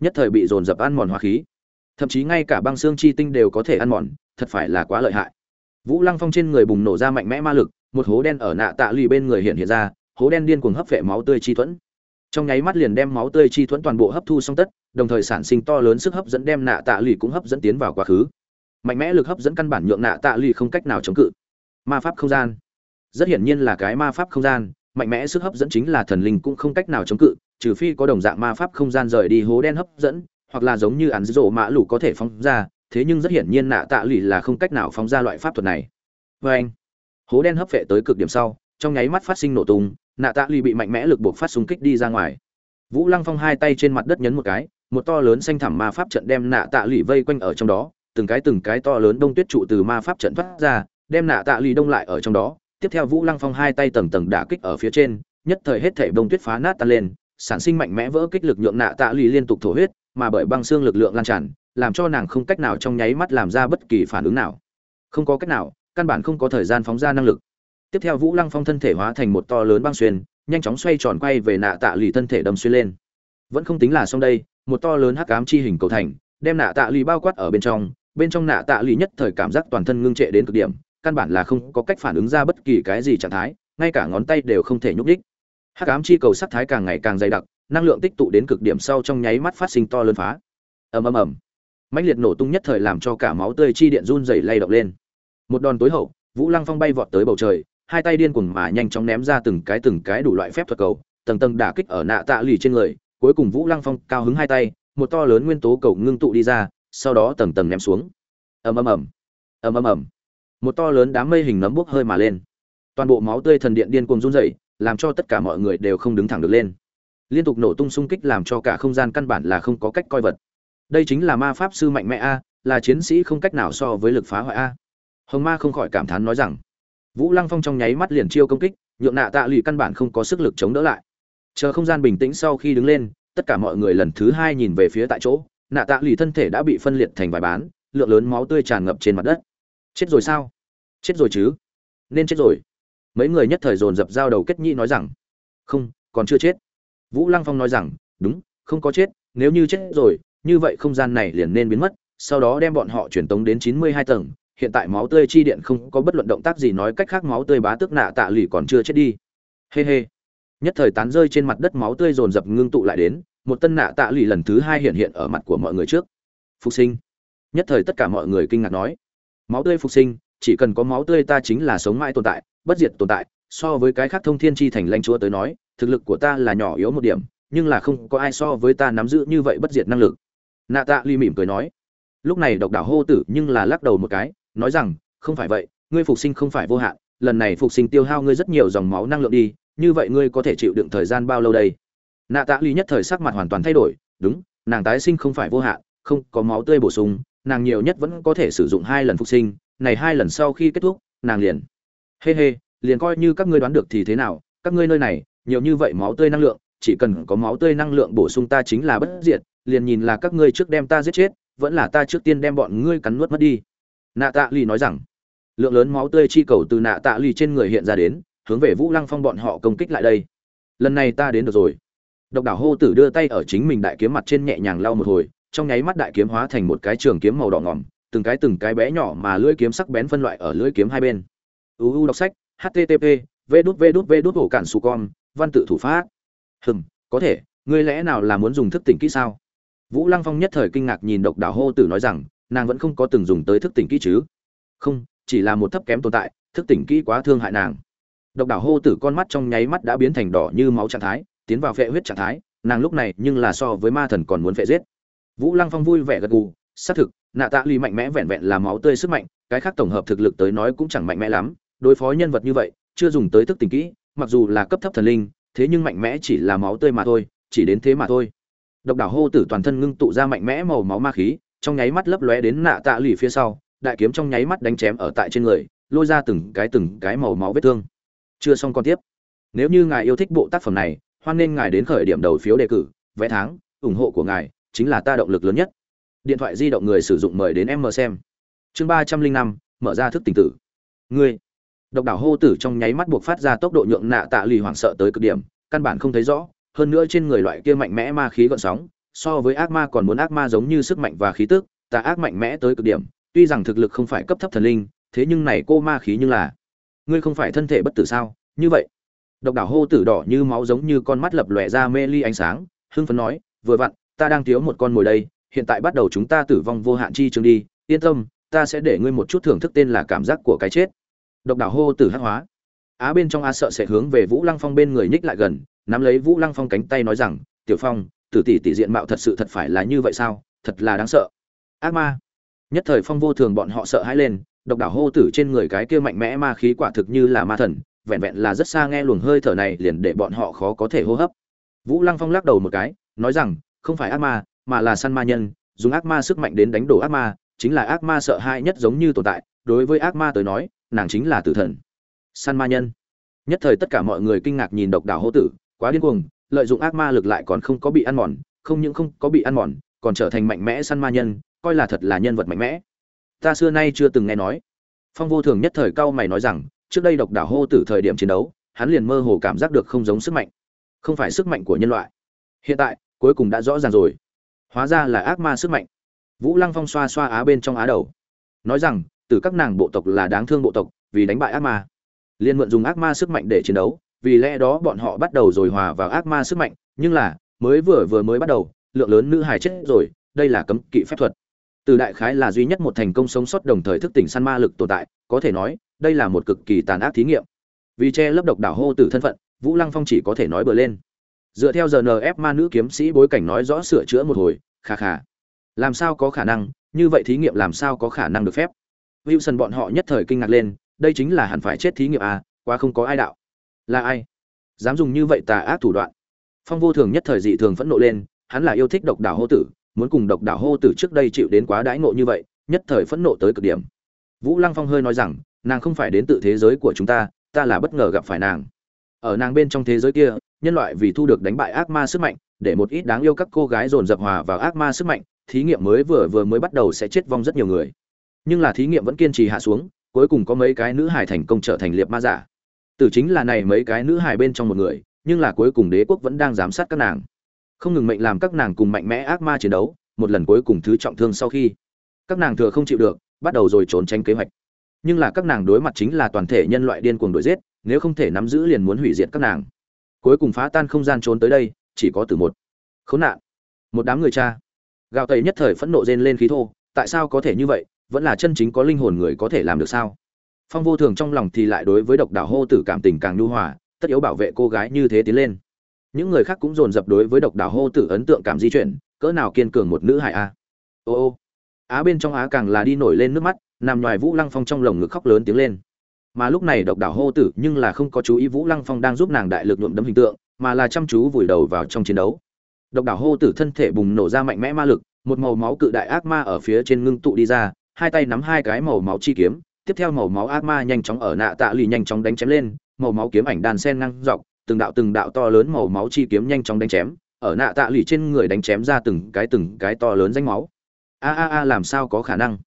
nhất thời bị dồn dập ăn mòn hóa khí. Thậm chí ngay cả băng xương chi tinh đều có thể ăn mòn, thật phải là quá lợi hại. Vũ lăng phong trên người bùng nổ ra mạnh mẽ ma lực, một hố đen ở nạ tạ lì bên người hiện hiện ra, hố đen điên cuồng hấp vệ máu tươi chi thuẫn. Trong nháy mắt liền đem máu tươi chi thuẫn toàn bộ hấp thu xong tất, đồng thời sản sinh to lớn sức hấp dẫn đem nạ tạ lì cũng hấp dẫn tiến vào quá khứ. Mạnh mẽ lực hấp dẫn căn bản nhượng nạ tạ lì không cách nào chống cự. Ma pháp không gian. Rất hiển nhiên là cái ma pháp không gian mạnh mẽ sức hấp dẫn chính là thần linh cũng không cách nào chống cự, trừ phi có đồng dạng ma pháp không gian rời đi hố đen hấp dẫn, hoặc là giống như ắn rổ mã lũ có thể phóng ra, thế nhưng rất hiển nhiên nạ tạ lụy là không cách nào phóng ra loại pháp thuật này. Vê anh, hố đen hấp vệ tới cực điểm sau, trong nháy mắt phát sinh nổ tung, nạ tạ lụy bị mạnh mẽ lực buộc phát xung kích đi ra ngoài. Vũ lăng phong hai tay trên mặt đất nhấn một cái, một to lớn xanh thẳm ma pháp trận đem nạ tạ lụy vây quanh ở trong đó, từng cái từng cái to lớn đông tuyết trụ từ ma pháp trận thoát ra, đem nạ tạ lụy đông lại ở trong đó tiếp theo vũ lăng phong hai tay tầng tầng đả kích ở phía trên, nhất thời hết thể đông tuyết phá nát tan lên, sản sinh mạnh mẽ vỡ kích lực nhượng nạ tạ lì liên tục thổ huyết, mà bởi băng xương lực lượng lan tràn, làm cho nàng không cách nào trong nháy mắt làm ra bất kỳ phản ứng nào. Không có cách nào, căn bản không có thời gian phóng ra năng lực. Tiếp theo vũ lăng phong thân thể hóa thành một to lớn băng xuyên, nhanh chóng xoay tròn quay về nạ tạ lì thân thể đâm xuyên lên. Vẫn không tính là xong đây, một to lớn hắc ám chi hình cầu thành, đem nạ tạ lì bao quát ở bên trong bên trong nạ tạ lì nhất thời cảm giác toàn thân ngưng trệ đến cực điểm căn bản là không có cách phản ứng ra bất kỳ cái gì trạng thái, ngay cả ngón tay đều không thể nhúc đích hắc ám chi cầu sắc thái càng ngày càng dày đặc, năng lượng tích tụ đến cực điểm sau trong nháy mắt phát sinh to lớn phá. Ầm ầm ầm. Mãnh liệt nổ tung nhất thời làm cho cả máu tươi chi điện run rẩy lay động lên. Một đòn tối hậu, vũ lăng phong bay vọt tới bầu trời, hai tay điên cuồng mà nhanh chóng ném ra từng cái từng cái đủ loại phép thuật cầu, tầng tầng đả kích ở nạ tạ lì trên người, cuối cùng vũ lăng phong cao hứng hai tay, một to lớn nguyên tố cầu ngưng tụ đi ra, sau đó tầng tầng ném xuống. Ầm ầm ầm. Ầm ầm ầm một to lớn đám mây hình nấm bốc hơi mà lên. Toàn bộ máu tươi thần điện điên cuồng run rẩy, làm cho tất cả mọi người đều không đứng thẳng được lên. Liên tục nổ tung xung kích làm cho cả không gian căn bản là không có cách coi vật. Đây chính là ma pháp sư mạnh mẽ a, là chiến sĩ không cách nào so với lực phá hoại a. Hồng ma không khỏi cảm thán nói rằng, vũ lăng phong trong nháy mắt liền chiêu công kích, nhượng nạ tạ lụy căn bản không có sức lực chống đỡ lại. Chờ không gian bình tĩnh sau khi đứng lên, tất cả mọi người lần thứ hai nhìn về phía tại chỗ, nạ tạ lụy thân thể đã bị phân liệt thành vài bán, lượng lớn máu tươi tràn ngập trên mặt đất chết rồi sao? Chết rồi chứ? Nên chết rồi. Mấy người nhất thời dồn dập giao đầu kết nhĩ nói rằng, không, còn chưa chết. Vũ lăng phong nói rằng, đúng, không có chết, nếu như chết rồi, như vậy không gian này liền nên biến mất, sau đó đem bọn họ truyền tống đến chín mươi hai tầng. Hiện tại máu tươi chi điện không có bất luận động tác gì nói cách khác máu tươi bá tức nạ tạ lì còn chưa chết đi. Hê、hey、hê、hey. nhất thời tán rơi trên mặt đất máu tươi dồn dập ngưng tụ lại đến, một tân nạ tạ lì lần thứ hai hiện hiện ở mặt của mọi người trước. Phục sinh. Nhất thời tất cả mọi người kinh ngạc nói máu tươi phục sinh, chỉ cần có máu tươi ta chính là sống mãi tồn tại, bất diệt tồn tại. So với cái khác thông thiên chi thành lãnh chúa tới nói, thực lực của ta là nhỏ yếu một điểm, nhưng là không có ai so với ta nắm giữ như vậy bất diệt năng lực. Nạ tạ ly mỉm cười nói. Lúc này độc đảo hô tử nhưng là lắc đầu một cái, nói rằng, không phải vậy, ngươi phục sinh không phải vô hạn, lần này phục sinh tiêu hao ngươi rất nhiều dòng máu năng lượng đi, như vậy ngươi có thể chịu đựng thời gian bao lâu đây? Nạ tạ ly nhất thời sắc mặt hoàn toàn thay đổi, đúng, nàng tái sinh không phải vô hạn, không có máu tươi bổ sung nàng nhiều nhất vẫn có thể sử dụng hai lần phục sinh này hai lần sau khi kết thúc nàng liền hê、hey、hê、hey, liền coi như các ngươi đoán được thì thế nào các ngươi nơi này nhiều như vậy máu tươi năng lượng chỉ cần có máu tươi năng lượng bổ sung ta chính là bất diệt liền nhìn là các ngươi trước đem ta giết chết vẫn là ta trước tiên đem bọn ngươi cắn nuốt mất đi. Nạ tạ lì nói rằng lượng lớn máu tươi chi cầu từ nạ tạ lì trên người hiện ra đến hướng về vũ lăng phong bọn họ công kích lại đây. Lần này ta đến được rồi. Độc đảo hô tử đưa tay ở chính mình đại kiếm mặt trên nhẹ nhàng lau một hồi trong nháy mắt đại kiếm hóa thành một cái trường kiếm màu đỏ ngỏm, từng cái từng cái bé nhỏ mà lưỡi kiếm sắc bén phân loại ở lưỡi kiếm hai bên. Uu đọc sách http v đút v đút v đút hổ cản su con, văn tự thủ pháp. Hừm, có thể, ngươi lẽ nào là muốn dùng thức tỉnh kỹ sao? Vũ lăng phong nhất thời kinh ngạc nhìn độc đảo hô tử nói rằng, nàng vẫn không có từng dùng tới thức tỉnh kỹ chứ? Không, chỉ là một thấp kém tồn tại, thức tỉnh kỹ quá thương hại nàng. Độc đảo hô tử con mắt trong nháy mắt đã biến thành đỏ như máu trạng thái, tiến vào phệ huyết trạng thái, nàng lúc này nhưng là so với ma thần còn muốn phệ giết vũ lăng phong vui vẻ gật gù, xác thực, nạ tạ ly mạnh mẽ vẹn vẹn là máu tươi sức mạnh, cái khác tổng hợp thực lực tới nói cũng chẳng mạnh mẽ lắm, đối phó nhân vật như vậy, chưa dùng tới thức tình kỹ, mặc dù là cấp thấp thần linh, thế nhưng mạnh mẽ chỉ là máu tươi mà thôi, chỉ đến thế mà thôi. Độc đảo hô tử toàn thân ngưng tụ ra mạnh mẽ màu máu ma khí, trong nháy mắt lấp lóe đến nạ tạ lì phía sau, đại kiếm trong nháy mắt đánh chém ở tại trên người, lôi ra từng cái từng cái màu máu vết thương. Chưa xong con tiếp. Nếu như ngài yêu thích bộ tác phẩm này, hoan nên ngài đến khởi điểm đầu phiếu đề cử, vé tháng, ủng hộ của ngài chính là ta động lực lớn nhất. Điện thoại di động người sử dụng mời đến em mờ xem. Chương ba trăm linh năm, mở ra thức tỉnh tử. Ngươi. Độc đảo hô tử trong nháy mắt buộc phát ra tốc độ nhượng nạ tạ lì hoảng sợ tới cực điểm, căn bản không thấy rõ, hơn nữa trên người loại kia mạnh mẽ ma khí gợn sóng, so với ác ma còn muốn ác ma giống như sức mạnh và khí tức, tà ác mạnh mẽ tới cực điểm, tuy rằng thực lực không phải cấp thấp thần linh, thế nhưng này cô ma khí nhưng là, ngươi không phải thân thể bất tử sao? Như vậy, độc đảo hô tử đỏ như máu giống như con mắt lập lòe ra mê ly ánh sáng, hưng phấn nói, vừa vặn ta đang thiếu một con mồi đây, hiện tại bắt đầu chúng ta tử vong vô hạn chi chương đi, yên tâm, ta sẽ để ngươi một chút thưởng thức tên là cảm giác của cái chết. Độc đảo hô tử hắc hóa. Á bên trong á sợ sẽ hướng về vũ lăng phong bên người nhích lại gần, nắm lấy vũ lăng phong cánh tay nói rằng, tiểu phong, tử tỷ tỷ diện mạo thật sự thật phải là như vậy sao? Thật là đáng sợ. Ác ma. Nhất thời phong vô thường bọn họ sợ hãi lên, độc đảo hô tử trên người cái kia mạnh mẽ ma khí quả thực như là ma thần, vẹn vẹn là rất xa nghe luồng hơi thở này liền để bọn họ khó có thể hô hấp. Vũ lăng phong lắc đầu một cái, nói rằng không phải ác ma, mà là săn ma nhân, dùng ác ma sức mạnh đến đánh đổ ác ma, chính là ác ma sợ hãi nhất giống như tồn tại, đối với ác ma tới nói, nàng chính là tử thần. Săn ma nhân. Nhất thời tất cả mọi người kinh ngạc nhìn độc đảo hô tử, quá điên cuồng, lợi dụng ác ma lực lại còn không có bị ăn mòn, không những không có bị ăn mòn, còn trở thành mạnh mẽ săn ma nhân, coi là thật là nhân vật mạnh mẽ. Ta xưa nay chưa từng nghe nói. Phong vô thường nhất thời cao mày nói rằng, trước đây độc đảo hô tử thời điểm chiến đấu, hắn liền mơ hồ cảm giác được không giống sức mạnh. Không phải sức mạnh của nhân loại. Hiện tại cuối cùng đã rõ ràng rồi. Hóa ra là ác ma sức mạnh. Vũ lăng phong xoa xoa á bên trong á đầu. Nói rằng, từ các nàng bộ tộc là đáng thương bộ tộc, vì đánh bại ác ma. Liên mượn dùng ác ma sức mạnh để chiến đấu, vì lẽ đó bọn họ bắt đầu rồi hòa vào ác ma sức mạnh, nhưng là, mới vừa vừa mới bắt đầu, lượng lớn nữ hài chết rồi, đây là cấm kỵ phép thuật. Từ đại khái là duy nhất một thành công sống sót đồng thời thức tỉnh săn ma lực tồn tại, có thể nói, đây là một cực kỳ tàn ác thí nghiệm. Vì che lấp độc đảo hô từ thân phận, vũ lăng phong chỉ có thể nói bừa lên dựa theo giờ nf ma nữ kiếm sĩ bối cảnh nói rõ sửa chữa một hồi khà khà làm sao có khả năng? Như vậy thí nghiệm làm sao có khả năng được phép? Wilson bọn họ nhất thời kinh ngạc lên, đây chính là hẳn phải chết thí nghiệm à quá không có ai đạo. Là ai? Dám dùng như vậy tà ác thủ đoạn. Phong vô thường nhất thời dị thường phẫn nộ lên, hắn là yêu thích độc đảo hô tử, muốn cùng độc đảo hô tử trước đây chịu đến quá đãi ngộ như vậy, nhất thời phẫn nộ tới cực điểm. Vũ lăng phong hơi nói rằng, nàng không phải đến từ thế giới của chúng ta ta là bất ngờ gặp phải nàng. Ở nàng bên trong thế giới kia nhân loại vì thu được đánh bại ác ma sức mạnh, để một ít đáng yêu các cô gái dồn dập hòa vào ác ma sức mạnh, thí nghiệm mới vừa vừa mới bắt đầu sẽ chết vong rất nhiều người. Nhưng là thí nghiệm vẫn kiên trì hạ xuống, cuối cùng có mấy cái nữ hài thành công trở thành liệp ma giả. Tử chính là này mấy cái nữ hài bên trong một người, nhưng là cuối cùng đế quốc vẫn đang giám sát các nàng. Không ngừng mệnh làm các nàng cùng mạnh mẽ ác ma chiến đấu, một lần cuối cùng thứ trọng thương sau khi. Các nàng thừa không chịu được, bắt đầu rồi trốn tránh kế hoạch. Nhưng là các nàng đối mặt chính là toàn thể nhân loại điên cuồng đuổi giết, nếu không thể nắm giữ liền muốn hủy diệt các nàng cuối cùng phá tan không gian trốn tới đây, chỉ có từ một. Khốn nạn. Một đám người cha. Gạo tẩy nhất thời phẫn nộ rên lên khí thô, tại sao có thể như vậy, vẫn là chân chính có linh hồn người có thể làm được sao? Phong vô thường trong lòng thì lại đối với độc đảo hô tử cảm tình càng nhu hòa, tất yếu bảo vệ cô gái như thế tiến lên. Những người khác cũng dồn dập đối với độc đảo hô tử ấn tượng cảm di chuyển, cỡ nào kiên cường một nữ hải a. Ô ô. Á bên trong á càng là đi nổi lên nước mắt, nằm ngoài vũ lăng phong trong lồng ngực khóc lớn tiếng lên mà lúc này độc đảo hô tử nhưng là không có chú ý vũ lăng phong đang giúp nàng đại lực nhuộm đấm hình tượng, mà là chăm chú vùi đầu vào trong chiến đấu. Độc đảo hô tử thân thể bùng nổ ra mạnh mẽ ma lực, một màu máu cự đại ác ma ở phía trên ngưng tụ đi ra, hai tay nắm hai cái màu máu chi kiếm, tiếp theo màu máu ác ma nhanh chóng ở nạ tạ lì nhanh chóng đánh chém lên, màu máu kiếm ảnh đàn sen ngang dọc, từng đạo từng đạo to lớn màu máu chi kiếm nhanh chóng đánh chém, ở nạ tạ lì trên người đánh chém ra từng cái từng cái to lớn danh máu. A a a, làm sao có khả năng?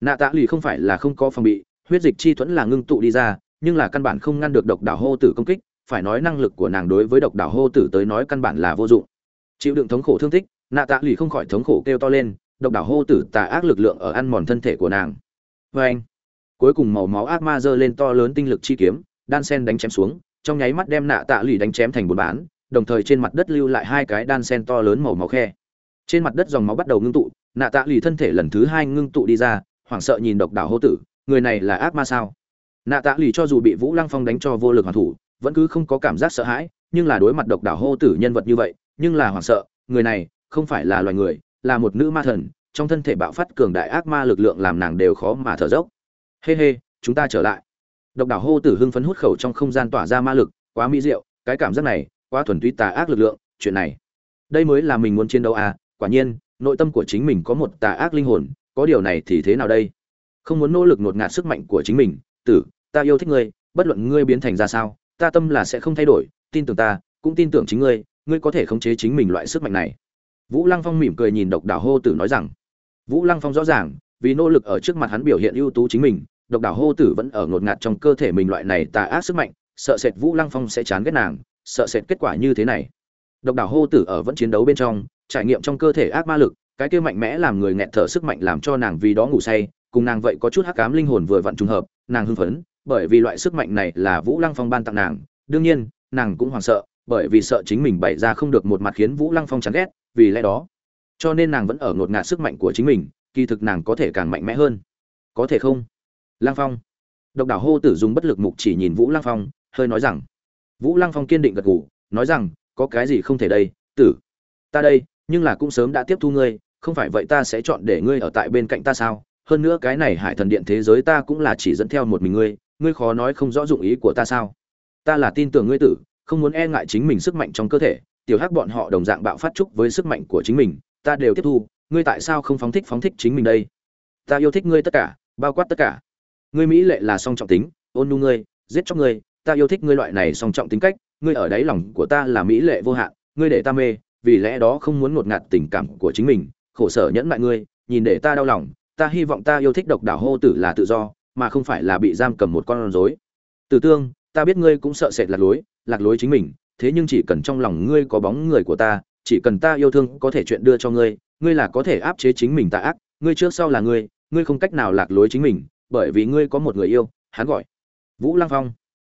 Nạ tạ lì không phải là không có phòng bị huyết dịch chi thuẫn là ngưng tụ đi ra, nhưng là căn bản không ngăn được độc đảo hô tử công kích, phải nói năng lực của nàng đối với độc đảo hô tử tới nói căn bản là vô dụng. Chịu đựng thống khổ thương tích, nạ tạ lì không khỏi thống khổ kêu to lên, độc đảo hô tử tà ác lực lượng ở ăn mòn thân thể của nàng. Vê anh, cuối cùng màu máu ác ma giơ lên to lớn tinh lực chi kiếm, đan sen đánh chém xuống, trong nháy mắt đem nạ tạ lì đánh chém thành bốn bán đồng thời trên mặt đất lưu lại hai cái đan sen to lớn màu máu khe. Trên mặt đất dòng máu bắt đầu ngưng tụ, nạ tạ lì thân thể lần thứ hai ngưng tụ đi ra, hoảng sợ nhìn độc đảo hô tử người này là ác ma sao? Nạ tạ lì cho dù bị vũ lăng phong đánh cho vô lực hoàn thủ vẫn cứ không có cảm giác sợ hãi nhưng là đối mặt độc đảo hô tử nhân vật như vậy nhưng là hoảng sợ người này không phải là loài người là một nữ ma thần trong thân thể bạo phát cường đại ác ma lực lượng làm nàng đều khó mà thở dốc. Hê、hey、hê、hey, chúng ta trở lại. Độc đảo hô tử hưng phấn hút khẩu trong không gian tỏa ra ma lực quá mỹ diệu cái cảm giác này quá thuần túy tà ác lực lượng chuyện này. Đây mới là mình muốn chiến đấu à quả nhiên nội tâm của chính mình có một tà ác linh hồn có điều này thì thế nào đây? Không muốn nỗ lực ngột ngạt sức mạnh của chính mình, tử, ta yêu thích ngươi, bất luận ngươi biến thành ra sao, ta tâm là sẽ không thay đổi, tin tưởng ta, cũng tin tưởng chính ngươi ngươi có thể khống chế chính mình loại sức mạnh này. Vũ lăng phong mỉm cười nhìn độc đảo hô tử nói rằng, vũ lăng phong rõ ràng, vì nỗ lực ở trước mặt hắn biểu hiện ưu tú chính mình, độc đảo hô tử vẫn ở ngột ngạt trong cơ thể mình loại này tà ác sức mạnh, sợ sệt vũ lăng phong sẽ chán ghét nàng, sợ sệt kết quả như thế này. Độc đảo hô tử ở vẫn chiến đấu bên trong, trải nghiệm trong cơ thể ác ma lực, cái kia mạnh mẽ làm người nghẹt thở sức mạnh làm cho nàng vì đó ngủ say cùng nàng vậy có chút hắc ám linh hồn vừa vặn trùng hợp, nàng hưng phấn, bởi vì loại sức mạnh này là vũ lăng phong ban tặng nàng. Đương nhiên, nàng cũng hoảng sợ, bởi vì sợ chính mình bày ra không được một mặt khiến vũ lăng phong chán ghét, vì lẽ đó. Cho nên nàng vẫn ở ngột ngạt sức mạnh của chính mình, kỳ thực nàng có thể càng mạnh mẽ hơn. Có thể không? Lăng phong. Độc đảo hô tử dùng bất lực mục chỉ nhìn vũ lăng phong, hơi nói rằng. Vũ lăng phong kiên định gật gù, nói rằng, có cái gì không thể đây, tử? Ta đây, nhưng là cũng sớm đã tiếp thu ngươi, không phải vậy ta sẽ chọn để ngươi ở tại bên cạnh ta sao? Hơn nữa cái này hải thần điện thế giới ta cũng là chỉ dẫn theo một mình ngươi ngươi khó nói không rõ dụng ý của ta sao? Ta là tin tưởng ngươi tử, không muốn e ngại chính mình sức mạnh trong cơ thể, tiểu hắc bọn họ đồng dạng bạo phát trúc với sức mạnh của chính mình, ta đều tiếp thu, ngươi tại sao không phóng thích phóng thích chính mình đây? Ta yêu thích ngươi tất cả, bao quát tất cả. Ngươi mỹ lệ là song trọng tính, ôn nhu ngươi, giết chóc ngươi, ta yêu thích ngươi loại này song trọng tính cách, ngươi ở đáy lòng của ta là mỹ lệ vô hạn, ngươi để ta mê, vì lẽ đó không muốn ngột ngạt tình cảm của chính mình, khổ sở nhẫn mại ngươi, nhìn để ta đau lòng ta hy vọng ta yêu thích độc đảo hô tử là tự do, mà không phải là bị giam cầm một con rối. Tử tương, ta biết ngươi cũng sợ sệt lạc lối lạc lối chính mình, thế nhưng chỉ cần trong lòng ngươi có bóng người của ta, chỉ cần ta yêu thương có thể chuyện đưa cho ngươi ngươi là có thể áp chế chính mình tà ác, ngươi trước sau là ngươi ngươi không cách nào lạc lối chính mình, bởi vì ngươi có một người yêu, hắn gọi vũ lăng phong.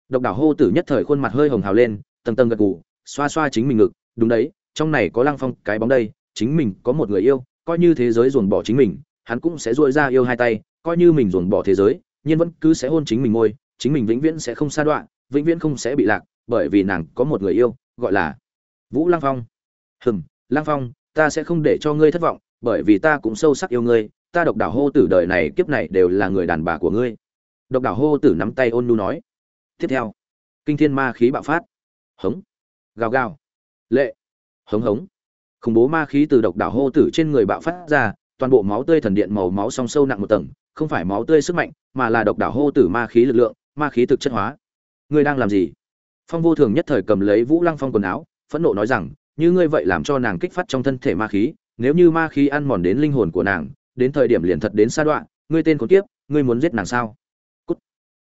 Độc đảo hô tử nhất thời khuôn mặt hơi hồng hào lên, tầng tầng gật gù, xoa xoa chính mình ngực, đúng đấy, trong này có lăng phong cái bóng đây, chính mình có một người yêu, coi như thế giới dồn bỏ chính mình hắn cũng sẽ duỗi ra yêu hai tay, coi như mình ruồng bỏ thế giới nhưng vẫn cứ sẽ hôn chính mình môi chính mình vĩnh viễn sẽ không xa đoạn vĩnh viễn không sẽ bị lạc, bởi vì nàng có một người yêu, gọi là vũ lăng phong. Hừm, lăng phong, ta sẽ không để cho ngươi thất vọng, bởi vì ta cũng sâu sắc yêu ngươi, ta độc đảo hô tử đời này kiếp này đều là người đàn bà của ngươi. Độc đảo hô tử nắm tay ôn nu nói. Tiếp theo, kinh thiên ma khí bạo phát. Hống, gào gào. Lệ, hống hống. Khủng bố ma khí từ độc đảo hô tử trên người bạo phát ra toàn bộ máu tươi thần điện màu máu song sâu nặng một tầng, không phải máu tươi sức mạnh, mà là độc đảo hô tử ma khí lực lượng, ma khí thực chất hóa. Ngươi đang làm gì? Phong vô thường nhất thời cầm lấy vũ lăng phong quần áo, phẫn nộ nói rằng, như ngươi vậy làm cho nàng kích phát trong thân thể ma khí, nếu như ma khí ăn mòn đến linh hồn của nàng, đến thời điểm liền thật đến sa đoạn ngươi tên khốn kiếp, ngươi muốn giết nàng sao? Cút.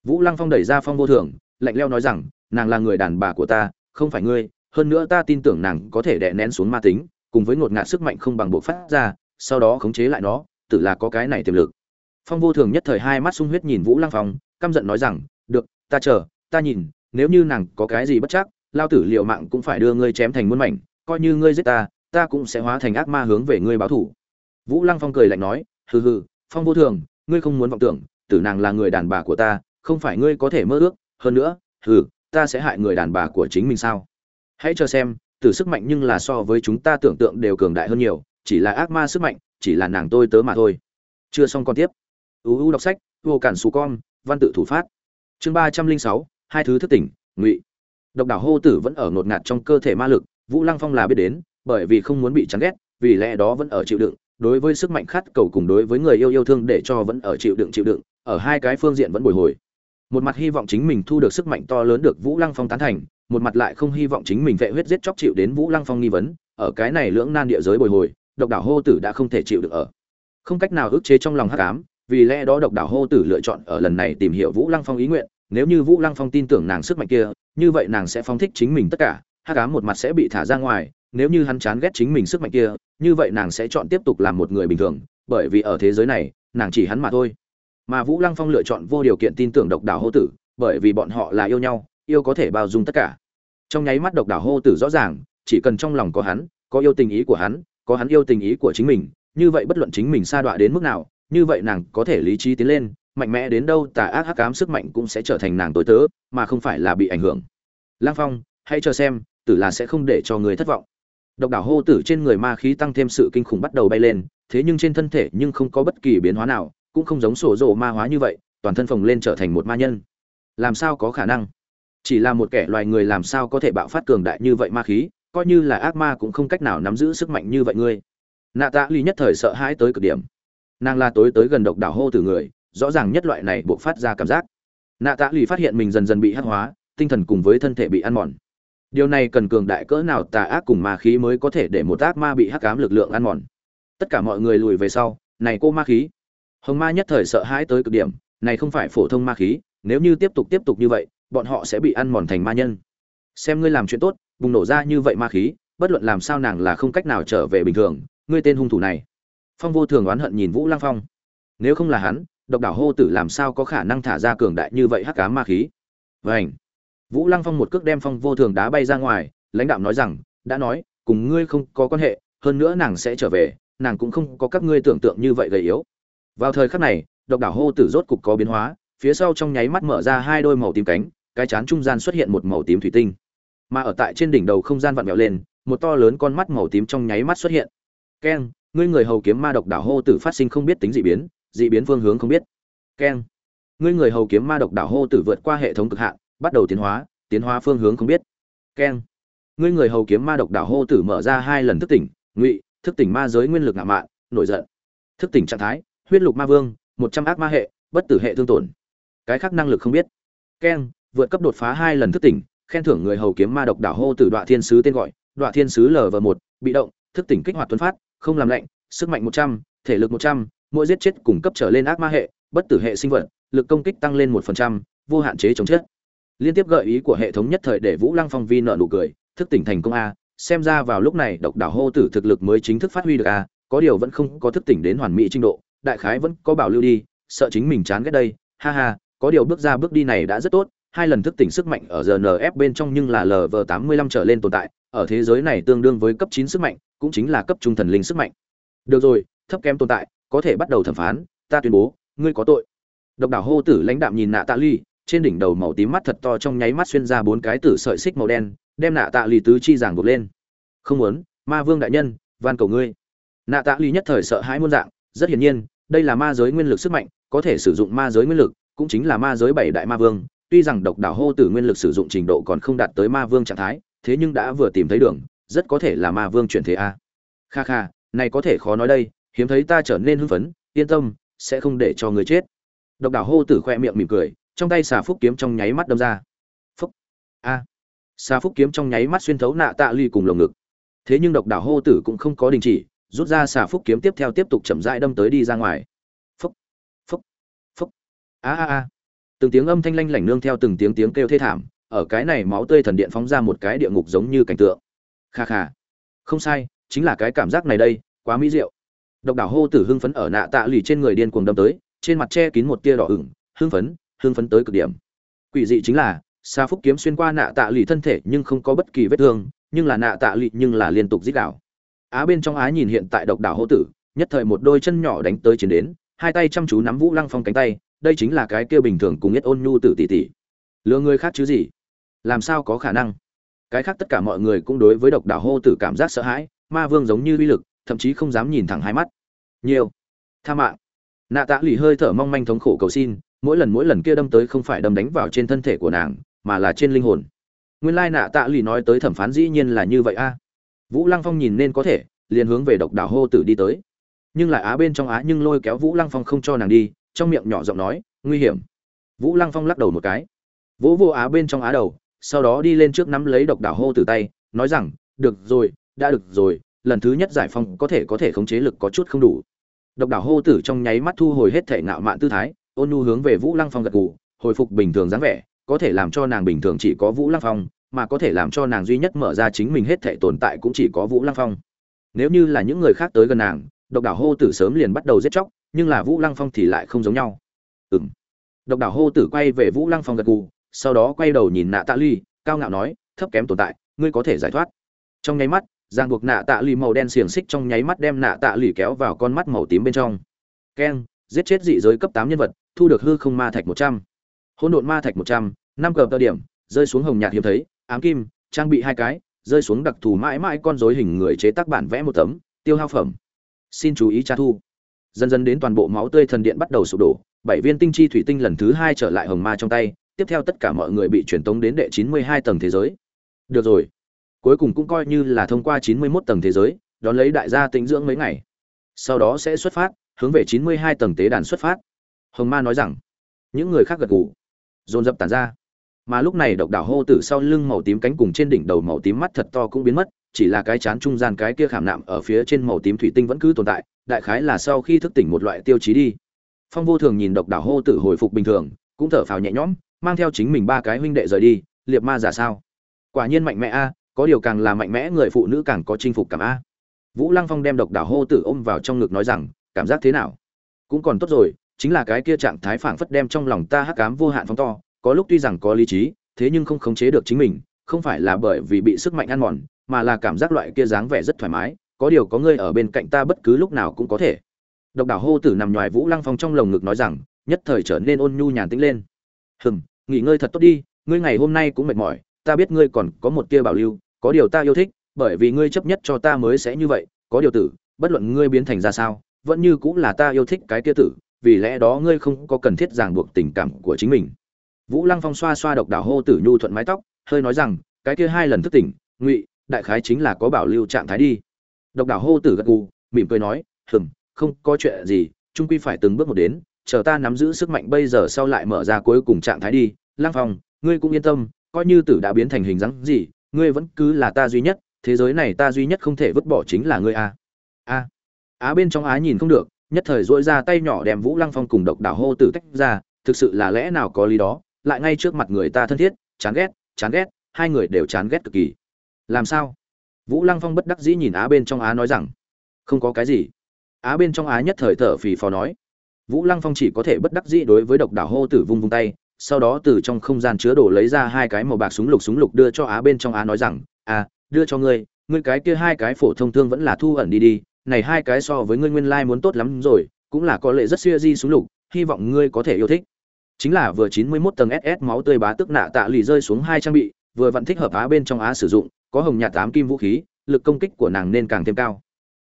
vũ lăng phong đẩy ra phong vô thường, lạnh leo nói rằng, nàng là người đàn bà của ta, không phải ngươi, hơn nữa ta tin tưởng nàng có thể đè nén xuống ma tính, cùng với ngột ngạt sức mạnh không bằng bộ phát ra sau đó khống chế lại nó, tự là có cái này tiềm lực. Phong vô thường nhất thời hai mắt sung huyết nhìn vũ lăng phong, căm giận nói rằng, được, ta chờ, ta nhìn, nếu như nàng có cái gì bất chắc, lao tử liệu mạng cũng phải đưa ngươi chém thành muôn mảnh, coi như ngươi giết ta ta cũng sẽ hóa thành ác ma hướng về ngươi báo thủ vũ lăng phong cười lạnh nói, hừ hừ, phong vô thường, ngươi không muốn vọng tưởng, tử nàng là người đàn bà của ta, không phải ngươi có thể mơ ước, hơn nữa, hừ, ta sẽ hại người đàn bà của chính mình sao? Hãy cho xem, tử sức mạnh nhưng là so với chúng ta tưởng tượng đều cường đại hơn nhiều chỉ là ác ma sức mạnh, chỉ là nàng tôi tớ mà thôi. Chưa xong còn tiếp. Uu đọc sách, vô cản xù con, văn tự thủ phát. Chương ba trăm linh sáu, hai thứ thức tỉnh, ngụy. Độc đảo hô tử vẫn ở ngột ngạt trong cơ thể ma lực, vũ lăng phong là biết đến, bởi vì không muốn bị chán ghét, vì lẽ đó vẫn ở chịu đựng, đối với sức mạnh khát cầu cùng đối với người yêu yêu thương để cho vẫn ở chịu đựng chịu đựng, ở hai cái phương diện vẫn bồi hồi. Một mặt hy vọng chính mình thu được sức mạnh to lớn được vũ lăng phong tán thành, một mặt lại không hy vọng chính mình vệ huyết giết chóc chịu đến vũ lăng phong nghi vấn, ở cái này lưỡng nan địa giới bồi hồi độc đảo hô tử đã không thể chịu được ở. Không cách nào ức chế trong lòng hắc ám, vì lẽ đó độc đảo hô tử lựa chọn ở lần này tìm hiểu vũ lăng phong ý nguyện, nếu như vũ lăng phong tin tưởng nàng sức mạnh kia, như vậy nàng sẽ phóng thích chính mình tất cả, hắc ám một mặt sẽ bị thả ra ngoài, nếu như hắn chán ghét chính mình sức mạnh kia, như vậy nàng sẽ chọn tiếp tục làm một người bình thường, bởi vì ở thế giới này, nàng chỉ hắn mà thôi. Mà vũ lăng phong lựa chọn vô điều kiện tin tưởng độc đảo hô tử, bởi vì bọn họ là yêu nhau, yêu có thể bao dung tất cả. Trong nháy mắt độc đảo hô tử rõ ràng, chỉ cần trong lòng có hắn, có yêu tình ý của hắn có hắn yêu tình ý của chính mình, như vậy bất luận chính mình sa đọa đến mức nào, như vậy nàng có thể lý trí tiến lên, mạnh mẽ đến đâu tà ác hắc ám sức mạnh cũng sẽ trở thành nàng tối tớ, mà không phải là bị ảnh hưởng. Lang phong, hãy chờ xem, tử là sẽ không để cho người thất vọng. Độc đảo hô tử trên người ma khí tăng thêm sự kinh khủng bắt đầu bay lên, thế nhưng trên thân thể nhưng không có bất kỳ biến hóa nào, cũng không giống sổ rộ ma hóa như vậy, toàn thân phồng lên trở thành một ma nhân. Làm sao có khả năng? Chỉ là một kẻ loài người làm sao có thể bạo phát cường đại như vậy ma khí? Coi như là ác ma cũng không cách nào nắm giữ sức mạnh như vậy ngươi. Nạ tạ ly nhất thời sợ hãi tới cực điểm. Nàng la tối tới gần độc đảo hô từ người, rõ ràng nhất loại này buộc phát ra cảm giác. Nạ tạ ly phát hiện mình dần dần bị hắc hóa, tinh thần cùng với thân thể bị ăn mòn. Điều này cần cường đại cỡ nào tà ác cùng ma khí mới có thể để một ác ma bị hắc ám lực lượng ăn mòn? Tất cả mọi người lùi về sau, này cô ma khí. Hồng ma nhất thời sợ hãi tới cực điểm, này không phải phổ thông ma khí, nếu như tiếp tục tiếp tục như vậy, bọn họ sẽ bị ăn mòn thành ma nhân. Xem ngươi làm chuyện tốt bùng nổ ra như vậy ma khí, bất luận làm sao nàng là không cách nào trở về bình thường, ngươi tên hung thủ này. Phong vô thường oán hận nhìn vũ lăng phong. Nếu không là hắn, độc đảo hô tử làm sao có khả năng thả ra cường đại như vậy hắc cá ma khí? Vảnh vũ lăng phong một cước đem phong vô thường đá bay ra ngoài, lãnh đạo nói rằng, đã nói, cùng ngươi không có quan hệ, hơn nữa nàng sẽ trở về, nàng cũng không có các ngươi tưởng tượng như vậy gầy yếu. Vào thời khắc này, độc đảo hô tử rốt cục có biến hóa, phía sau trong nháy mắt mở ra hai đôi màu tím cánh, cái chán trung gian xuất hiện một màu tím thủy tinh mà ở tại trên đỉnh đầu không gian vặn vẹo lên, một to lớn con mắt màu tím trong nháy mắt xuất hiện. Keng, ngươi người hầu kiếm ma độc đảo hô tử phát sinh không biết tính dị biến dị biến phương hướng không biết. Keng, ngươi người hầu kiếm ma độc đảo hô tử vượt qua hệ thống cực hạn, bắt đầu tiến hóa tiến hóa phương hướng không biết. Keng, ngươi người hầu kiếm ma độc đảo hô tử mở ra hai lần thức tỉnh, ngụy, thức tỉnh ma giới nguyên lực ngạo mạn, nổi giận. Thức tỉnh trạng thái, huyết lục ma vương, một trăm ác ma hệ, bất tử hệ thương tổn. Cái khác năng lực không biết. Keng, vượt cấp đột phá hai lần thức tỉnh khen thưởng người hầu kiếm ma độc đảo hô tử đoạn thiên sứ tên gọi đoạn thiên sứ lv một, bị động, thức tỉnh kích hoạt tuấn phát, không làm lạnh, sức mạnh một trăm, thể lực một trăm, mỗi giết chết cung cấp trở lên ác ma hệ, bất tử hệ sinh vật, lực công kích tăng lên một phần trăm, vô hạn chế chống chết. Liên tiếp gợi ý của hệ thống nhất thời để vũ lăng phong vi nợ nụ cười, thức tỉnh thành công a, xem ra vào lúc này độc đảo hô tử thực lực mới chính thức phát huy được a, có điều vẫn không có thức tỉnh đến hoàn mỹ trình độ, đại khái vẫn có bảo lưu đi, sợ chính mình chán ghét đây, ha ha, có điều bước ra bước đi này đã rất tốt hai lần thức tỉnh sức mạnh ở rnf bên trong nhưng là lv tám mươi lăm trở lên tồn tại, ở thế giới này tương đương với cấp chín sức mạnh, cũng chính là cấp trung thần linh sức mạnh. Được rồi, thấp kém tồn tại, có thể bắt đầu thẩm phán, ta tuyên bố, ngươi có tội. Độc đảo hô tử lãnh đạm nhìn nạ tạ ly, trên đỉnh đầu màu tím mắt thật to trong nháy mắt xuyên ra bốn cái tử sợi xích màu đen, đem nạ tạ ly tứ chi giảng buộc lên. Không muốn, ma vương đại nhân, van cầu ngươi. Nạ tạ ly nhất thời sợ hãi muôn dạng, rất hiển nhiên, đây là ma giới nguyên lực sức mạnh, có thể sử dụng ma giới nguyên lực, cũng chính là ma giới bảy đại ma vương tuy rằng độc đảo hô tử nguyên lực sử dụng trình độ còn không đạt tới ma vương trạng thái, thế nhưng đã vừa tìm thấy đường, rất có thể là ma vương chuyển thế a. Kha kha, này có thể khó nói đây, hiếm thấy ta trở nên hưng phấn, yên tâm, sẽ không để cho người chết. Độc đảo hô tử khoe miệng mỉm cười, trong tay xà phúc kiếm trong nháy mắt đâm ra. Phúc. A. Xà phúc kiếm trong nháy mắt xuyên thấu nạ tạ ly cùng lồng ngực. Thế nhưng độc đảo hô tử cũng không có đình chỉ, rút ra xà phúc kiếm tiếp theo tiếp tục chậm rãi đâm tới đi ra ngoài. Phúc. Phúc. Phúc. A a a từng tiếng âm thanh lanh lảnh nương theo từng tiếng tiếng kêu thê thảm, ở cái này máu tươi thần điện phóng ra một cái địa ngục giống như cảnh tượng. Kha kha. Không sai, chính là cái cảm giác này đây, quá mỹ diệu. Độc đảo hô tử hưng phấn ở nạ tạ lì trên người điên cuồng đâm tới, trên mặt che kín một tia đỏ ửng, hưng phấn hưng phấn tới cực điểm. Quỷ dị chính là xa phúc kiếm xuyên qua nạ tạ lì thân thể nhưng không có bất kỳ vết thương, nhưng là nạ tạ lì nhưng là liên tục dít đảo á bên trong á nhìn hiện tại độc đảo hô tử, nhất thời một đôi chân nhỏ đánh tới chiến đến, hai tay chăm chú nắm vũ lăng phong cánh tay đây chính là cái kia bình thường cùng nhất ôn nhu tử tỷ tỷ. Lừa người khác chứ gì? Làm sao có khả năng? Cái khác tất cả mọi người cũng đối với độc đảo hô tử cảm giác sợ hãi, ma vương giống như uy lực, thậm chí không dám nhìn thẳng hai mắt. Nhiều. Tha mạng. Nạ tạ lì hơi thở mong manh thống khổ cầu xin, mỗi lần mỗi lần kia đâm tới không phải đâm đánh vào trên thân thể của nàng, mà là trên linh hồn. Nguyên lai nạ tạ lì nói tới thẩm phán dĩ nhiên là như vậy a. Vũ lăng phong nhìn nên có thể, liền hướng về độc đảo hô tử đi tới. Nhưng lại á bên trong á nhưng lôi kéo vũ lăng phong không cho nàng đi trong miệng nhỏ giọng nói, nguy hiểm. Vũ lăng phong lắc đầu một cái. Vỗ vô á bên trong á đầu, sau đó đi lên trước nắm lấy độc đảo hô từ tay, nói rằng, được rồi, đã được rồi, lần thứ nhất giải phong có thể có thể khống chế lực có chút không đủ. Độc đảo hô tử trong nháy mắt thu hồi hết thể ngạo mạn tư thái, ôn nhu hướng về vũ lăng phong gật gù, hồi phục bình thường dáng vẻ, có thể làm cho nàng bình thường chỉ có vũ lăng phong, mà có thể làm cho nàng duy nhất mở ra chính mình hết thể tồn tại cũng chỉ có vũ lăng phong. Nếu như là những người khác tới gần nàng, độc đảo hô tử sớm liền bắt đầu giết chóc nhưng là vũ lăng phong thì lại không giống nhau. Ừ m độc đảo hô tử quay về vũ lăng phong gật gù, sau đó quay đầu nhìn nạ tạ ly, cao ngạo nói, thấp kém tồn tại, ngươi có thể giải thoát. Trong nháy mắt giang buộc nạ tạ ly màu đen xiềng xích trong nháy mắt đem nạ tạ ly kéo vào con mắt màu tím bên trong. Keng, giết chết dị giới cấp tám nhân vật, thu được hư không ma thạch một trăm. Hỗn độn ma thạch một trăm, năm cờ tờ điểm, rơi xuống hồng nhạt hiếm thấy, ám kim, trang bị hai cái, rơi xuống đặc thù mãi mãi con rối hình người chế tác bản vẽ một tấm, tiêu hao phẩm. Xin chú ý tra thu dần dần đến toàn bộ máu tươi thần điện bắt đầu sụp đổ, bảy viên tinh chi thủy tinh lần thứ hai trở lại hồng ma trong tay, tiếp theo tất cả mọi người bị truyền tống đến đệ chín mươi hai tầng thế giới. Được rồi, cuối cùng cũng coi như là thông qua chín mươi mốt tầng thế giới, đón lấy đại gia tĩnh dưỡng mấy ngày. Sau đó sẽ xuất phát, hướng về chín mươi hai tầng tế đàn xuất phát. Hồng ma nói rằng, những người khác gật gù, dồn dập tàn ra. Mà lúc này độc đảo hô tử sau lưng màu tím cánh cùng trên đỉnh đầu màu tím mắt thật to cũng biến mất chỉ là cái chán trung gian cái kia khảm nạm ở phía trên màu tím thủy tinh vẫn cứ tồn tại, đại khái là sau khi thức tỉnh một loại tiêu chí đi. Phong vô thường nhìn độc đảo hô tử hồi phục bình thường, cũng thở phào nhẹ nhõm, mang theo chính mình ba cái huynh đệ rời đi liệt ma giả sao? Quả nhiên mạnh mẽ a, có điều càng là mạnh mẽ người phụ nữ càng có chinh phục cảm a. Vũ lăng phong đem độc đảo hô tử ôm vào trong ngực nói rằng, cảm giác thế nào? Cũng còn tốt rồi, chính là cái kia trạng thái phảng phất đem trong lòng ta hắc cám vô hạn phóng to, có lúc tuy rằng có lý trí, thế nhưng không khống chế được chính mình, không phải là bởi vì bị sức mạnh ăn mòn mà là cảm giác loại kia dáng vẻ rất thoải mái, có điều có ngươi ở bên cạnh ta bất cứ lúc nào cũng có thể. Độc đảo hô tử nằm ngoài vũ lăng phong trong lồng ngực nói rằng, nhất thời trở nên ôn nhu nhàn tĩnh lên. Hừm, nghỉ ngơi thật tốt đi, ngươi ngày hôm nay cũng mệt mỏi, ta biết ngươi còn có một tia bảo lưu, có điều ta yêu thích, bởi vì ngươi chấp nhất cho ta mới sẽ như vậy. Có điều tử, bất luận ngươi biến thành ra sao, vẫn như cũng là ta yêu thích cái kia tử, vì lẽ đó ngươi không có cần thiết ràng buộc tình cảm của chính mình. Vũ lăng phong xoa xoa độc đảo hô tử nhu thuận mái tóc, hơi nói rằng, cái kia hai lần thức tỉnh, ngụy đại khái chính là có bảo lưu trạng thái đi. Độc đảo hô tử gật gù, mỉm cười nói, hừm, không có chuyện gì, trung quy phải từng bước một đến, chờ ta nắm giữ sức mạnh bây giờ sau lại mở ra cuối cùng trạng thái đi. Lăng phong, ngươi cũng yên tâm, coi như tử đã biến thành hình dáng gì, ngươi vẫn cứ là ta duy nhất, thế giới này ta duy nhất không thể vứt bỏ chính là ngươi a. A. Á bên trong á nhìn không được, nhất thời dỗi ra tay nhỏ đem vũ lăng phong cùng độc đảo hô tử tách ra, thực sự là lẽ nào có lý đó, lại ngay trước mặt người ta thân thiết, chán ghét chán ghét, hai người đều chán ghét cực kỳ làm sao? Vũ lăng phong bất đắc dĩ nhìn á bên trong á nói rằng, không có cái gì. Á bên trong á nhất thời thở phì phò nói, vũ lăng phong chỉ có thể bất đắc dĩ đối với độc đảo hô tử vung vung tay, sau đó từ trong không gian chứa đồ lấy ra hai cái màu bạc súng lục súng lục đưa cho á bên trong á nói rằng à đưa cho ngươi ngươi cái kia hai cái phổ thông thương vẫn là thu ẩn đi đi, này hai cái so với ngươi nguyên lai muốn tốt lắm rồi, cũng là có lệ rất xuya di súng lục, hy vọng ngươi có thể yêu thích. Chính là vừa chín mươi mốt tầng ss máu tươi bá tức nạ tạ lì rơi xuống hai trang bị, vừa vẫn thích hợp á bên trong á sử dụng có hồng nhạt tám kim vũ khí, lực công kích của nàng nên càng thêm cao.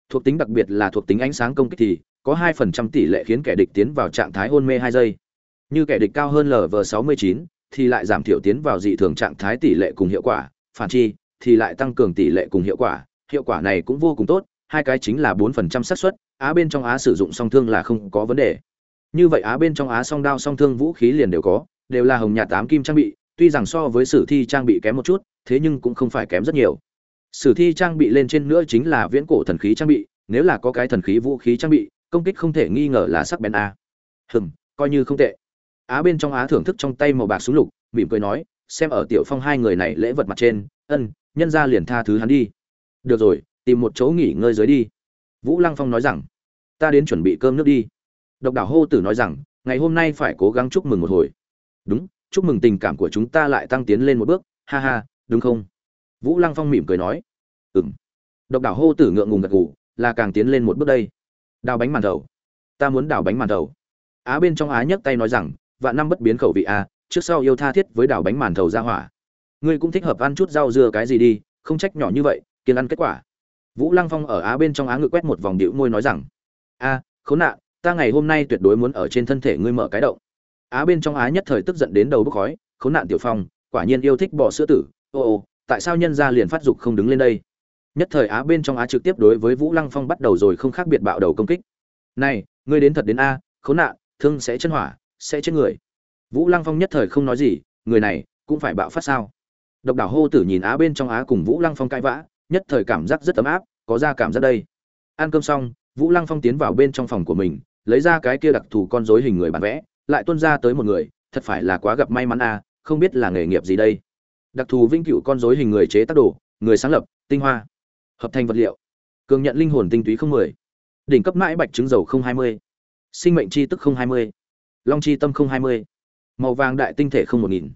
Thuộc tính đặc biệt là thuộc tính ánh sáng công kích thì có hai phần trăm tỷ lệ khiến kẻ địch tiến vào trạng thái hôn mê hai giây. Như kẻ địch cao hơn lv sáu mươi chín thì lại giảm thiểu tiến vào dị thường trạng thái tỷ lệ cùng hiệu quả, phản chi thì lại tăng cường tỷ lệ cùng hiệu quả. Hiệu quả này cũng vô cùng tốt, hai cái chính là bốn phần trăm xác suất, á bên trong á sử dụng song thương là không có vấn đề. Như vậy á bên trong á song đao song thương vũ khí liền đều có, đều là hồng nhạt tám kim trang bị, tuy rằng so với sử thi trang bị kém một chút thế nhưng cũng không phải kém rất nhiều. Sử thi trang bị lên trên nữa chính là viễn cổ thần khí trang bị, nếu là có cái thần khí vũ khí trang bị, công kích không thể nghi ngờ là sắc bén a. Hừm, coi như không tệ. Á bên trong á thưởng thức trong tay màu bạc súng lục, mỉm cười nói, xem ở tiểu phong hai người này lễ vật mặt trên, ân, nhân ra liền tha thứ hắn đi. Được rồi, tìm một chỗ nghỉ ngơi dưới đi. Vũ lăng phong nói rằng, ta đến chuẩn bị cơm nước đi. Độc đảo hô tử nói rằng, ngày hôm nay phải cố gắng chúc mừng một hồi. Đúng, chúc mừng tình cảm của chúng ta lại tăng tiến lên một bước, ha ha đúng không? Vũ lăng phong mỉm cười nói. Ừ m độc đảo hô tử ngượng ngùng gật gù, là càng tiến lên một bước đây. Đào bánh màn thầu. Ta muốn đào bánh màn thầu. Á bên trong á nhấc tay nói rằng, vạn năm bất biến khẩu vị a trước sau yêu tha thiết với đào bánh màn thầu ra hỏa. Ngươi cũng thích hợp ăn chút rau dưa cái gì đi, không trách nhỏ như vậy kiên ăn kết quả. Vũ lăng phong ở á bên trong á ngự quét một vòng điệu môi nói rằng, a, khốn nạn, ta ngày hôm nay tuyệt đối muốn ở trên thân thể ngươi mở cái động. Á bên trong á nhất thời tức giận đến đầu bốc khói, khốn nạn tiểu phong, quả nhiên yêu thích bỏ sữa tử ô ô, tại sao nhân gia liền phát dục không đứng lên đây? Nhất thời á bên trong á trực tiếp đối với vũ lăng phong bắt đầu rồi không khác biệt bạo đầu công kích. Này, ngươi đến thật đến a, khốn nạn, thương sẽ chân hỏa, sẽ chết người. Vũ lăng phong nhất thời không nói gì, người này cũng phải bạo phát sao? Độc đảo hô tử nhìn á bên trong á cùng vũ lăng phong cãi vã, nhất thời cảm giác rất ấm áp, có ra cảm giác đây. Ăn cơm xong, vũ lăng phong tiến vào bên trong phòng của mình, lấy ra cái kia đặc thù con rối hình người bản vẽ, lại tuân ra tới một người, thật phải là quá gặp may mắn a, không biết là nghề nghiệp gì đây đặc thù vĩnh cửu con rối hình người chế tác đồ, người sáng lập, tinh hoa, hợp thành vật liệu, cường nhận linh hồn tinh túy không mười, đỉnh cấp mãi bạch trứng dầu không hai mươi, sinh mệnh chi tức không hai mươi, long chi tâm không hai mươi, màu vàng đại tinh thể không một nghìn,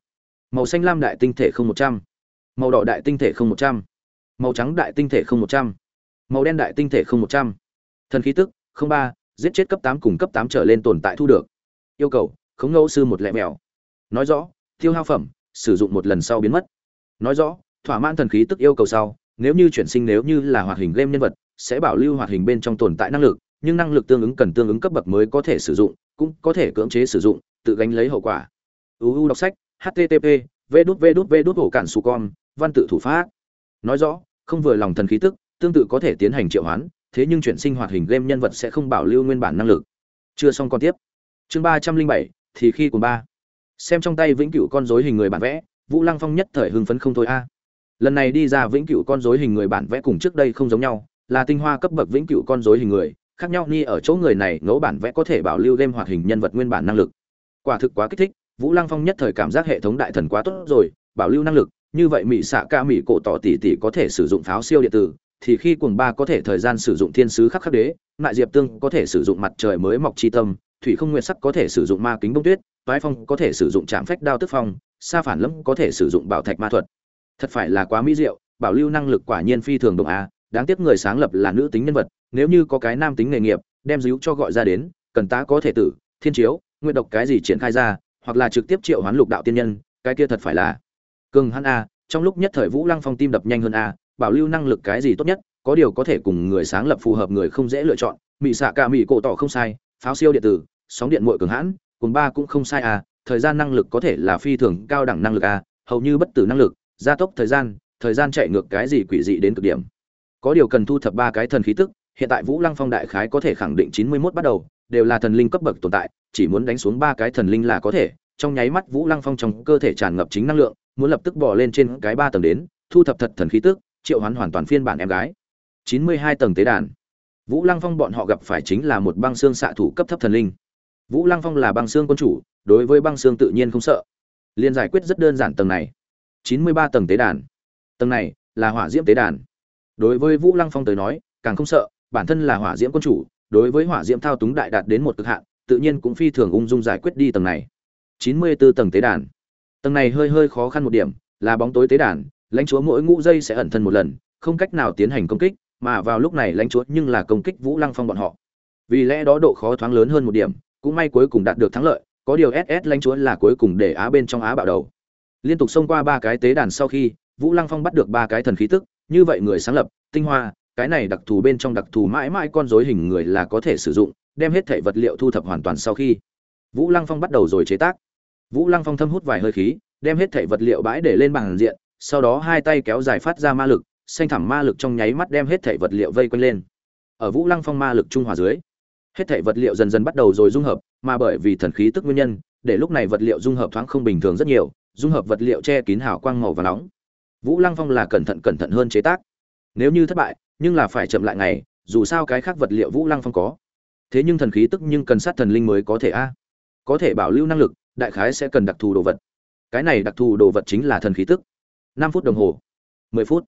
màu xanh lam đại tinh thể không một trăm, màu đỏ đại tinh thể không một trăm, màu trắng đại tinh thể không một trăm, màu đen đại tinh thể không một trăm. Thần khí tức, không ba, giết chết cấp tám cùng cấp tám trở lên tồn tại thu được. Yêu cầu, khống ngẫu sư một lẻ mèo. Nói rõ, tiêu hao phẩm sử dụng một lần sau biến mất. Nói rõ, thỏa mãn thần khí tức yêu cầu sau, nếu như chuyển sinh nếu như là hoạt hình game nhân vật, sẽ bảo lưu hoạt hình bên trong tồn tại năng lực, nhưng năng lực tương ứng cần tương ứng cấp bậc mới có thể sử dụng, cũng có thể cưỡng chế sử dụng, tự gánh lấy hậu quả. Uu đọc sách http v đút v đút v đút hổ cản su con, văn tự thủ pháp. Nói rõ, không vừa lòng thần khí tức, tương tự có thể tiến hành triệu hoán, thế nhưng chuyển sinh hoạt hình game nhân vật sẽ không bảo lưu nguyên bản năng lực. Chưa xong còn tiếp. Chương ba trăm linh bảy, thì khi của ba xem trong tay vĩnh cửu con rối hình người bản vẽ, vũ lăng phong nhất thời hưng phấn không thôi a. Lần này đi ra vĩnh cửu con rối hình người bản vẽ cùng trước đây không giống nhau, là tinh hoa cấp bậc vĩnh cửu con rối hình người, khác nhau ni ở chỗ người này, ngẫu bản vẽ có thể bảo lưu game hoạt hình nhân vật nguyên bản năng lực. Quả thực quá kích thích, vũ lăng phong nhất thời cảm giác hệ thống đại thần quá tốt rồi, bảo lưu năng lực, như vậy mỹ xạ ca mỹ cổ tỏ tỷ tỷ có thể sử dụng pháo siêu điện tử, thì khi cuồng ba có thể thời gian sử dụng thiên sứ khắc khắc đế mại diệp tương có thể sử dụng mặt trời mới mọc chi tâm, thủy không nguyện sắc có thể sử dụng ma kính bông tuyết toái phong có thể sử dụng trạm phách đao tức phong, sa phản lâm có thể sử dụng bảo thạch ma thuật. Thật phải là quá mỹ diệu, bảo lưu năng lực quả nhiên phi thường đồng a đáng tiếc người sáng lập là nữ tính nhân vật, nếu như có cái nam tính nghề nghiệp, đem díu cho gọi ra đến, cần tá có thể tử, thiên chiếu, nguyện độc cái gì triển khai ra, hoặc là trực tiếp triệu hoán lục đạo tiên nhân, cái kia thật phải là cường hắn a trong lúc nhất thời vũ lăng phong tim đập nhanh hơn a bảo lưu năng lực cái gì tốt nhất, có điều có thể cùng người sáng lập phù hợp người không dễ lựa chọn mỹ xạ cả mỹ cổ tỏ không sai, pháo siêu điện tử, sóng điện muội cường hãn cùng ba cũng không sai à? thời gian năng lực có thể là phi thường cao đẳng năng lực à? hầu như bất tử năng lực, gia tốc thời gian thời gian chạy ngược cái gì quỷ dị đến cực điểm có điều cần thu thập ba cái thần khí tức, hiện tại vũ lăng phong đại khái có thể khẳng định chín mươi 91 bắt đầu, đều là thần linh cấp bậc tồn tại, chỉ muốn đánh xuống ba cái thần linh là có thể trong nháy mắt vũ lăng phong trong cơ thể tràn ngập chính năng lượng, muốn lập tức bỏ lên trên cái ba tầng đến, thu thập thật thần khí tức, triệu hoán hoàn toàn phiên bản em gái chín mươi hai tầng tế đàn vũ lăng phong bọn họ gặp phải chính là một băng xương xạ thủ cấp thấp thần linh vũ lăng phong là băng xương quân chủ, đối với băng xương tự nhiên không sợ. Liên giải quyết rất đơn giản tầng này. Chín mươi ba tầng tế đàn. Tầng này là hỏa diễm tế đàn. Đối với vũ lăng phong tới nói, càng không sợ, bản thân là hỏa diễm quân chủ, đối với hỏa diễm thao túng đại đạt đến một cực hạn, tự nhiên cũng phi thường ung dung giải quyết đi tầng này. Chín mươi 94 tầng tế đàn. Tầng này hơi hơi khó khăn một điểm, là bóng tối tế đàn, lãnh chúa mỗi ngũ giây sẽ ẩn thân một lần, không cách nào tiến hành công kích, mà vào lúc này lãnh chúa nhưng là công kích vũ lăng phong bọn họ. Vì lẽ đó độ khó thoáng lớn hơn một điểm cũng may cuối cùng đạt được thắng lợi, có điều ss lãnh chúa là cuối cùng để á bên trong á bạo đầu. Liên tục xông qua ba cái tế đàn sau khi, vũ lăng phong bắt được ba cái thần khí tức, như vậy người sáng lập, tinh hoa, cái này đặc thù bên trong đặc thù mãi mãi con rối hình người là có thể sử dụng, đem hết thể vật liệu thu thập hoàn toàn sau khi. Vũ lăng phong bắt đầu rồi chế tác. Vũ lăng phong thâm hút vài hơi khí, đem hết thể vật liệu bãi để lên bàn diện, sau đó hai tay kéo dài phát ra ma lực, xanh thẳm ma lực trong nháy mắt đem hết thể vật liệu vây quanh lên. Ở vũ lăng phong ma lực trung hòa dưới hết thảy vật liệu dần dần bắt đầu rồi dung hợp, mà bởi vì thần khí tức nguyên nhân, để lúc này vật liệu dung hợp thoáng không bình thường rất nhiều, dung hợp vật liệu che kín hào quang màu và nóng. Vũ lăng phong là cẩn thận cẩn thận hơn chế tác. Nếu như thất bại, nhưng là phải chậm lại ngày, dù sao cái khác vật liệu vũ lăng phong có. Thế nhưng thần khí tức nhưng cần sát thần linh mới có thể a. Có thể bảo lưu năng lực, đại khái sẽ cần đặc thù đồ vật. Cái này đặc thù đồ vật chính là thần khí tức. Năm phút đồng hồ. Mười phút.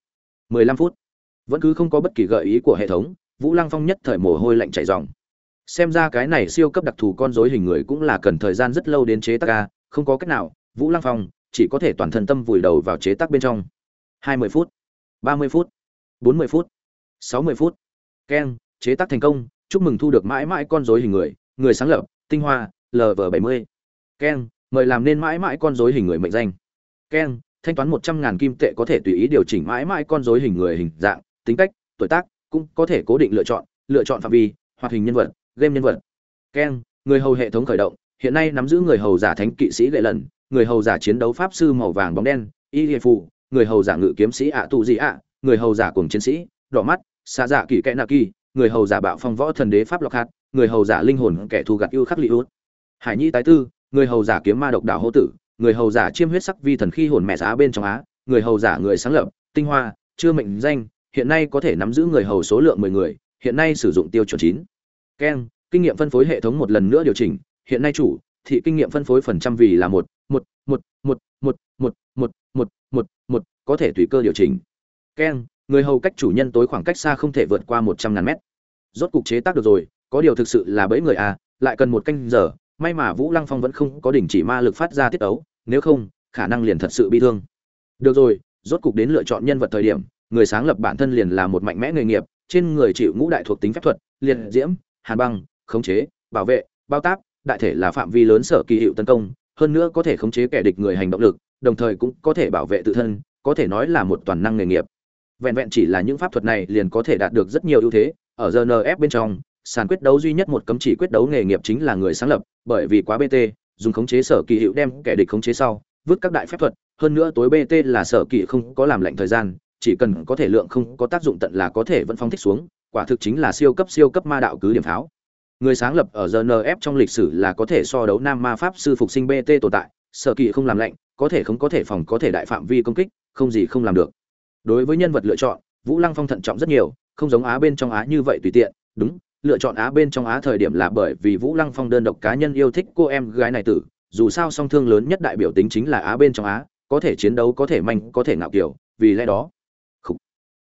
Mười lăm phút. Vẫn cứ không có bất kỳ gợi ý của hệ thống, vũ lăng phong nhất thời mồ hôi lạnh chảy dòng xem ra cái này siêu cấp đặc thù con dối hình người cũng là cần thời gian rất lâu đến chế tác ca không có cách nào, vũ lăng phong, chỉ có thể toàn thân tâm vùi đầu vào chế tác bên trong. Hai mươi phút, ba mươi phút, bốn mươi phút, sáu mươi phút. Keng, chế tác thành công, chúc mừng thu được mãi mãi con dối hình người người sáng lập, tinh hoa lv bảy mươi. Keng, mời làm nên mãi mãi con dối hình người mệnh danh. Keng, thanh toán một trăm ngàn kim tệ có thể tùy ý điều chỉnh mãi mãi con dối hình người hình dạng, tính cách, tuổi tác, cũng có thể cố định lựa chọn lựa chọn phạm vi, hoạt hình nhân vật game nhân vật keng người hầu hệ thống khởi động hiện nay nắm giữ người hầu giả thánh kỵ sĩ lệ lần người hầu giả chiến đấu pháp sư màu vàng bóng đen y hiệp phụ người hầu giả ngự kiếm sĩ ạ tù gì ạ người hầu giả cùng chiến sĩ đỏ mắt xa dạ kỳ kẽ nạ kỳ người hầu giả bạo phong võ thần đế pháp lọc hạt người hầu giả linh hồn kẻ thù gạt ưu khắc li út hải nhi tái tư người hầu giả kiếm ma độc đảo hô tử người hầu giả chiêm huyết sắc vi thần khi hồn mẹ giá bên trong á người hầu giả người sáng lập tinh hoa chưa mệnh danh hiện nay có thể nắm giữ người hầu số lượng mười người hiện nay sử dụng tiêu chuẩn chín keng kinh nghiệm phân phối hệ thống một lần nữa điều chỉnh hiện nay chủ thị kinh nghiệm phân phối phần trăm vì là một một một một một một một một một một có thể tùy cơ điều chỉnh keng người hầu cách chủ nhân tối khoảng cách xa không thể vượt qua một trăm ngàn mét rốt cục chế tác được rồi có điều thực sự là bẫy người à lại cần một canh giờ may mà vũ lăng phong vẫn không có đình chỉ ma lực phát ra tiết ấu nếu không khả năng liền thật sự bị thương được rồi rốt cục đến lựa chọn nhân vật thời điểm người sáng lập bản thân liền là một mạnh mẽ nghề nghiệp trên người chịu ngũ đại thuộc tính phép thuật liệt diễm hàn băng, khống chế, bảo vệ, bao táp, đại thể là phạm vi lớn sở kỳ hiệu tấn công, hơn nữa có thể khống chế kẻ địch người hành động lực, đồng thời cũng có thể bảo vệ tự thân, có thể nói là một toàn năng nghề nghiệp. Vẹn vẹn chỉ là những pháp thuật này liền có thể đạt được rất nhiều ưu thế, ở rnf bên trong, sàn quyết đấu duy nhất một cấm chỉ quyết đấu nghề nghiệp chính là người sáng lập, bởi vì quá bt dùng khống chế sở kỳ hiệu đem kẻ địch khống chế sau, vứt các đại phép thuật, hơn nữa tối bt là sở kỳ không có làm lạnh thời gian, chỉ cần có thể lượng không có tác dụng tận là có thể vẫn phóng thích xuống quả thực chính là siêu cấp siêu cấp ma đạo cứ điểm pháo. Người sáng lập ở rnf trong lịch sử là có thể so đấu nam ma pháp sư phục sinh bt tồn tại sở kỳ không làm lệnh có thể không có thể phòng có thể đại phạm vi công kích, không gì không làm được. Đối với nhân vật lựa chọn, vũ lăng phong thận trọng rất nhiều, không giống á bên trong á như vậy tùy tiện, đúng, lựa chọn á bên trong á thời điểm là bởi vì vũ lăng phong đơn độc cá nhân yêu thích cô em gái này tử, dù sao song thương lớn nhất đại biểu tính chính là á bên trong á, có thể chiến đấu, có thể manh, có thể ngạo kiểu, vì lẽ đó. Khủ.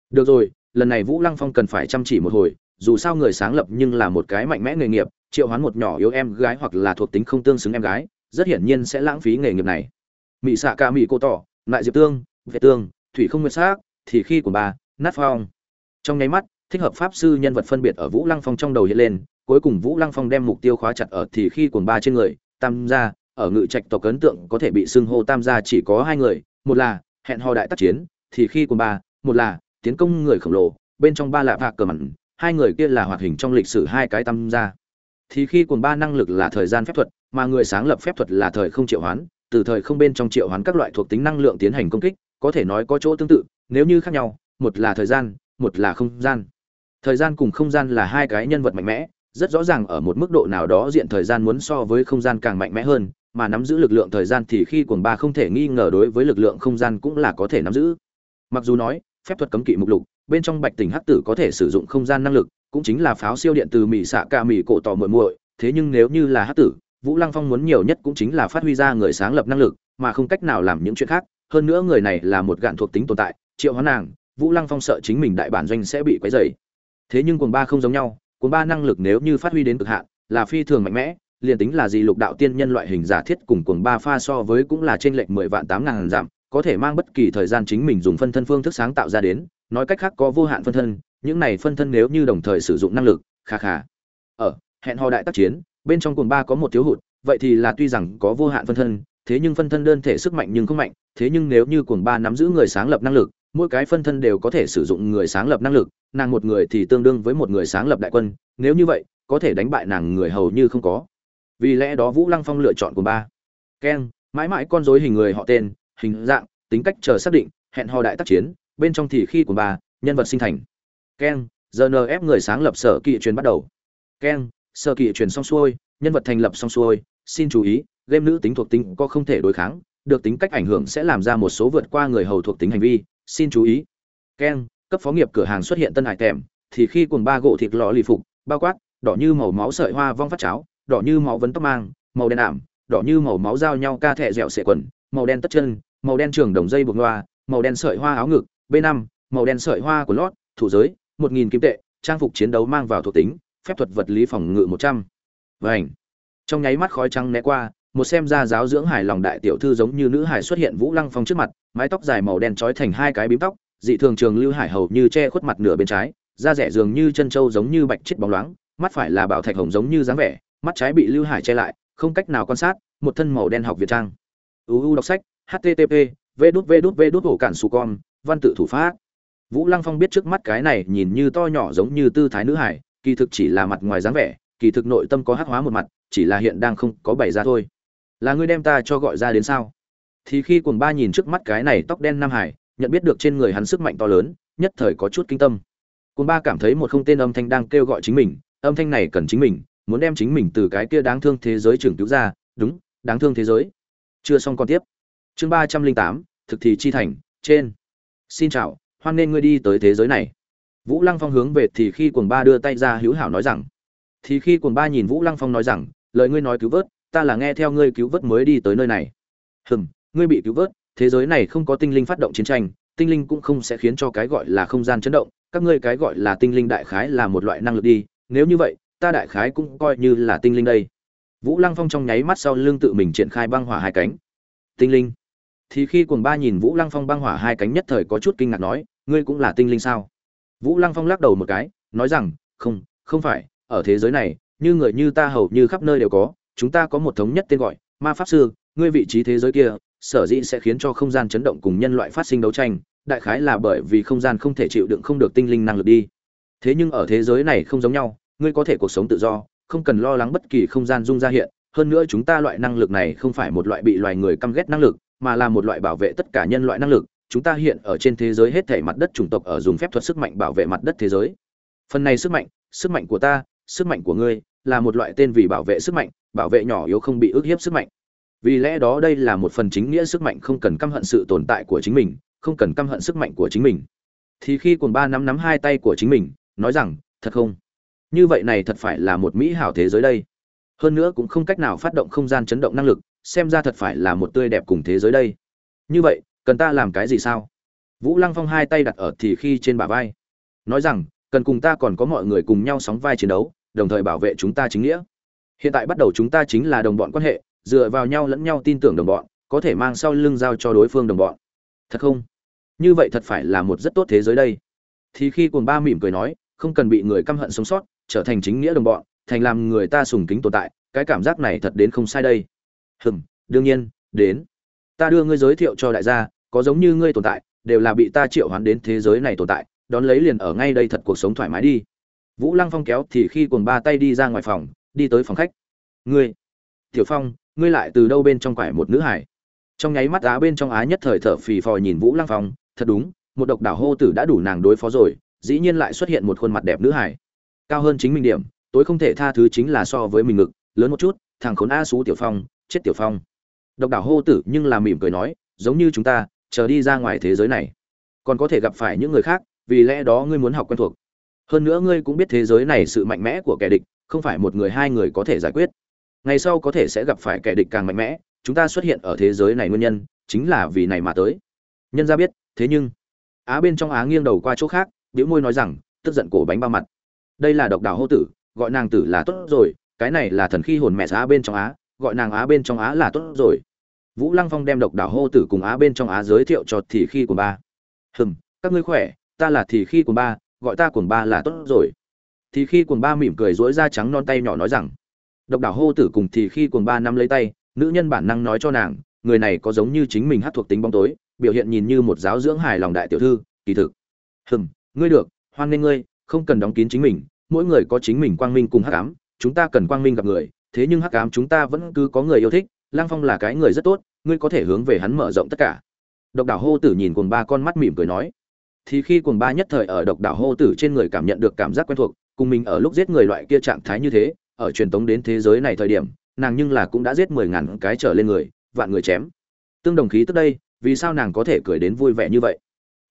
được rồi lần này vũ lăng phong cần phải chăm chỉ một hồi, dù sao người sáng lập nhưng là một cái mạnh mẽ nghề nghiệp, triệu hoán một nhỏ yếu em gái hoặc là thuộc tính không tương xứng em gái, rất hiển nhiên sẽ lãng phí nghề nghiệp này. Mỹ xạ ca mỹ cô tỏ lại diệp tương vệ tương, thủy không nguyệt xác thì khi của bà, nát phong. Trong nháy mắt, thích hợp pháp sư nhân vật phân biệt ở vũ lăng phong trong đầu hiện lên, cuối cùng vũ lăng phong đem mục tiêu khóa chặt ở thì khi cuồng ba trên người, tam gia, ở ngự trạch tộc ấn tượng có thể bị xưng hô tam gia chỉ có hai người, một là hẹn hò đại tác chiến, thì khi cuồng ba một là tiến công người khổng lồ, bên trong ba lạ vạc cờ mặn hai người kia là hoạt hình trong lịch sử hai cái tam gia. Thì khi cùng ba năng lực là thời gian phép thuật, mà người sáng lập phép thuật là thời không triệu hoán, từ thời không bên trong triệu hoán các loại thuộc tính năng lượng tiến hành công kích, có thể nói có chỗ tương tự, nếu như khác nhau, một là thời gian, một là không gian. Thời gian cùng không gian là hai cái nhân vật mạnh mẽ, rất rõ ràng ở một mức độ nào đó diện thời gian muốn so với không gian càng mạnh mẽ hơn, mà nắm giữ lực lượng thời gian thì khi cuồng ba không thể nghi ngờ đối với lực lượng không gian cũng là có thể nắm giữ. Mặc dù nói phép thuật cấm kỵ mục lục, bên trong bạch tình hắc tử có thể sử dụng không gian năng lực, cũng chính là pháo siêu điện từ mỹ xạ ca mỹ cổ tỏ muội muội, thế nhưng nếu như là hắc tử, vũ lăng phong muốn nhiều nhất cũng chính là phát huy ra người sáng lập năng lực, mà không cách nào làm những chuyện khác, hơn nữa người này là một gạn thuộc tính tồn tại, triệu hóa nàng, vũ lăng phong sợ chính mình đại bản doanh sẽ bị quấy dày thế nhưng cuồng ba không giống nhau, cuồng ba năng lực nếu như phát huy đến cực hạn, là phi thường mạnh mẽ, liền tính là gì lục đạo tiên nhân loại hình giả thiết cùng cuồng ba pha so với cũng là trên lệch mười vạn tám ngàn giảm có thể mang bất kỳ thời gian chính mình dùng phân thân phương thức sáng tạo ra đến, nói cách khác có vô hạn phân thân, những này phân thân nếu như đồng thời sử dụng năng lực, kha kha. Ở, hẹn hò đại tác chiến, bên trong cuồng ba có một thiếu hụt, vậy thì là tuy rằng có vô hạn phân thân, thế nhưng phân thân đơn thể sức mạnh nhưng không mạnh, thế nhưng nếu như cuồng ba nắm giữ người sáng lập năng lực, mỗi cái phân thân đều có thể sử dụng người sáng lập năng lực, nàng một người thì tương đương với một người sáng lập đại quân, nếu như vậy, có thể đánh bại nàng người hầu như không có. Vì lẽ đó vũ lăng phong lựa chọn cuồng ba. Keng, mãi mãi con dối hình người họ tên hình dạng, tính cách chờ xác định, hẹn hò đại tác chiến, bên trong thì khi của bà, nhân vật sinh thành. Keng ép người sáng lập sở kỵ truyền bắt đầu. Keng, sở kỵ truyền xong xuôi, nhân vật thành lập xong xuôi, xin chú ý, game nữ tính thuộc tính có không thể đối kháng, được tính cách ảnh hưởng sẽ làm ra một số vượt qua người hầu thuộc tính hành vi, xin chú ý. Keng, cấp phó nghiệp cửa hàng xuất hiện tân hải tèm, thì khi cùng ba gỗ thịt lò lì phục, bao quát, đỏ như màu máu sợi hoa vong phát cháo, đỏ như máu vấn tóc mang, màu đen ảm, đỏ như màu máu giao nhau ca thẹ dẻo sệ quần, màu đen tất chân màu đen trường đồng dây buộc loa, màu đen sợi hoa áo ngực, b năm, màu đen sợi hoa của lót, thủ giới, một nghìn kim tệ, trang phục chiến đấu mang vào thuộc tính, phép thuật vật lý phòng ngự một trăm. Vảnh trong nháy mắt khói trắng né qua, một xem ra giáo dưỡng hài lòng đại tiểu thư giống như nữ hài xuất hiện vũ lăng phong trước mặt, mái tóc dài màu đen trói thành hai cái bím tóc, dị thường trường lưu hải hầu như che khuất mặt nửa bên trái, da rẻ dường như chân trâu giống như bạch chết bóng loáng, mắt phải là bảo thạch hồng giống như dáng vẻ, mắt trái bị lưu hải che lại, không cách nào quan sát, một thân màu đen học việt trang. Uu đọc sách http, v đút v đút v đút, hổ cản su con, văn tự thủ pháp. Vũ lăng phong biết trước mắt cái này nhìn như to nhỏ giống như tư thái nữ hải, kỳ thực chỉ là mặt ngoài dáng vẻ, kỳ thực nội tâm có hắc hóa một mặt, chỉ là hiện đang không có bày ra thôi. Là ngươi đem ta cho gọi ra đến sao? Thì khi cuồng ba nhìn trước mắt cái này tóc đen nam hải, nhận biết được trên người hắn sức mạnh to lớn, nhất thời có chút kinh tâm. Cuồng ba cảm thấy một không tên âm thanh đang kêu gọi chính mình, âm thanh này cần chính mình, muốn đem chính mình từ cái kia đáng thương thế giới trưởng cứu ra, đúng, đáng thương thế giới. Chưa xong còn tiếp chương ba trăm linh tám, thực thì chi thành, trên. Xin chào, hoan nên ngươi đi tới thế giới này. Vũ lăng phong hướng về thì khi cuồng ba đưa tay ra hữu hảo nói rằng, thì khi cuồng ba nhìn vũ lăng phong nói rằng, lời ngươi nói cứu vớt, ta là nghe theo ngươi cứu vớt mới đi tới nơi này. Hừm, ngươi bị cứu vớt, thế giới này không có tinh linh phát động chiến tranh, tinh linh cũng không sẽ khiến cho cái gọi là không gian chấn động, các ngươi cái gọi là tinh linh đại khái là một loại năng lực đi, nếu như vậy, ta đại khái cũng coi như là tinh linh đây. Vũ lăng phong trong nháy mắt sau lưng tự mình triển khai băng hỏa hai cánh. Tinh linh thì khi cuồng ba nhìn vũ lăng phong băng hỏa hai cánh nhất thời có chút kinh ngạc nói, ngươi cũng là tinh linh sao? Vũ lăng phong lắc đầu một cái, nói rằng, không không phải, ở thế giới này, như người như ta hầu như khắp nơi đều có, chúng ta có một thống nhất tên gọi, ma pháp sư, ngươi vị trí thế giới kia, sở dĩ sẽ khiến cho không gian chấn động cùng nhân loại phát sinh đấu tranh, đại khái là bởi vì không gian không thể chịu đựng không được tinh linh năng lực đi. Thế nhưng ở thế giới này không giống nhau, ngươi có thể cuộc sống tự do, không cần lo lắng bất kỳ không gian dung ra hiện, hơn nữa chúng ta loại năng lực này không phải một loại bị loài người căm ghét năng lực mà là một loại bảo vệ tất cả nhân loại năng lực, chúng ta hiện ở trên thế giới hết thể mặt đất chủng tộc ở dùng phép thuật sức mạnh bảo vệ mặt đất thế giới. Phần này sức mạnh sức mạnh của ta, sức mạnh của ngươi, là một loại tên vì bảo vệ sức mạnh, bảo vệ nhỏ yếu không bị ức hiếp sức mạnh. Vì lẽ đó đây là một phần chính nghĩa sức mạnh không cần căm hận sự tồn tại của chính mình, không cần căm hận sức mạnh của chính mình. Thì khi cùng ba nắm nắm hai tay của chính mình, nói rằng, thật không? Như vậy này thật phải là một mỹ hảo thế giới đây. Hơn nữa cũng không cách nào phát động không gian chấn động năng lực xem ra thật phải là một tươi đẹp cùng thế giới đây. Như vậy, cần ta làm cái gì sao? Vũ lăng phong hai tay đặt ở thì khi trên bả vai. Nói rằng, cần cùng ta còn có mọi người cùng nhau sóng vai chiến đấu, đồng thời bảo vệ chúng ta chính nghĩa. Hiện tại bắt đầu chúng ta chính là đồng bọn quan hệ, dựa vào nhau lẫn nhau tin tưởng đồng bọn, có thể mang sau lưng giao cho đối phương đồng bọn. Thật không? Như vậy thật phải là một rất tốt thế giới đây. Thì khi cuồng ba mỉm cười nói, không cần bị người căm hận sống sót, trở thành chính nghĩa đồng bọn, thành làm người ta sùng kính tồn tại, cái cảm giác này thật đến không sai đây hừm, đương nhiên, đến. Ta đưa ngươi giới thiệu cho đại gia, có giống như ngươi tồn tại, đều là bị ta triệu hoán đến thế giới này tồn tại, đón lấy liền ở ngay đây thật cuộc sống thoải mái đi. Vũ lăng phong kéo thì khi cuồng ba tay đi ra ngoài phòng, đi tới phòng khách. Ngươi, tiểu phong, ngươi lại từ đâu bên trong quải một nữ hải trong nháy mắt á bên trong á nhất thời thở phì phò nhìn vũ lăng phong, thật đúng, một độc đảo hô tử đã đủ nàng đối phó rồi, dĩ nhiên lại xuất hiện một khuôn mặt đẹp nữ hải cao hơn chính mình điểm, tối không thể tha thứ chính là so với mình ngực, lớn một chút, thằng khốn a xú tiểu phong chết tiểu phong. Độc đảo hô tử nhưng là mỉm cười nói, giống như chúng ta, chờ đi ra ngoài thế giới này. Còn có thể gặp phải những người khác, vì lẽ đó ngươi muốn học quen thuộc. Hơn nữa ngươi cũng biết thế giới này sự mạnh mẽ của kẻ địch, không phải một người hai người có thể giải quyết. Ngày sau có thể sẽ gặp phải kẻ địch càng mạnh mẽ, chúng ta xuất hiện ở thế giới này nguyên nhân, chính là vì này mà tới. Nhân ra biết, thế nhưng, á bên trong á nghiêng đầu qua chỗ khác biểu môi nói rằng, tức giận cổ bánh bao mặt. Đây là độc đảo hô tử, gọi nàng tử là tốt rồi, cái này là thần khi hồn mẹ á bên trong á gọi nàng á bên trong á là tốt rồi. Vũ lăng phong đem độc đảo hô tử cùng á bên trong á giới thiệu cho thì khi của ba. Hừm, các ngươi khỏe, ta là thì khi của ba, gọi ta cuồng ba là tốt rồi. Thì khi cuồng ba mỉm cười dỗi da trắng non tay nhỏ nói rằng, độc đảo hô tử cùng thì khi cuồng ba nắm lấy tay, nữ nhân bản năng nói cho nàng, người này có giống như chính mình hát thuộc tính bóng tối, biểu hiện nhìn như một giáo dưỡng hài lòng đại tiểu thư, kỳ thực. Hừm, ngươi được, hoan nghênh ngươi, không cần đóng kín chính mình, mỗi người có chính mình quang minh cùng hắc ám, chúng ta cần quang minh gặp người thế nhưng hắc ám chúng ta vẫn cứ có người yêu thích lang phong là cái người rất tốt, ngươi có thể hướng về hắn mở rộng tất cả. Độc đảo hô tử nhìn cuồng ba con mắt mỉm cười nói. Thì khi cuồng ba nhất thời ở độc đảo hô tử trên người cảm nhận được cảm giác quen thuộc, cùng mình ở lúc giết người loại kia trạng thái như thế, ở truyền tống đến thế giới này thời điểm, nàng nhưng là cũng đã giết mười ngàn cái trở lên người, vạn người chém. Tương đồng khí tức đây, vì sao nàng có thể cười đến vui vẻ như vậy?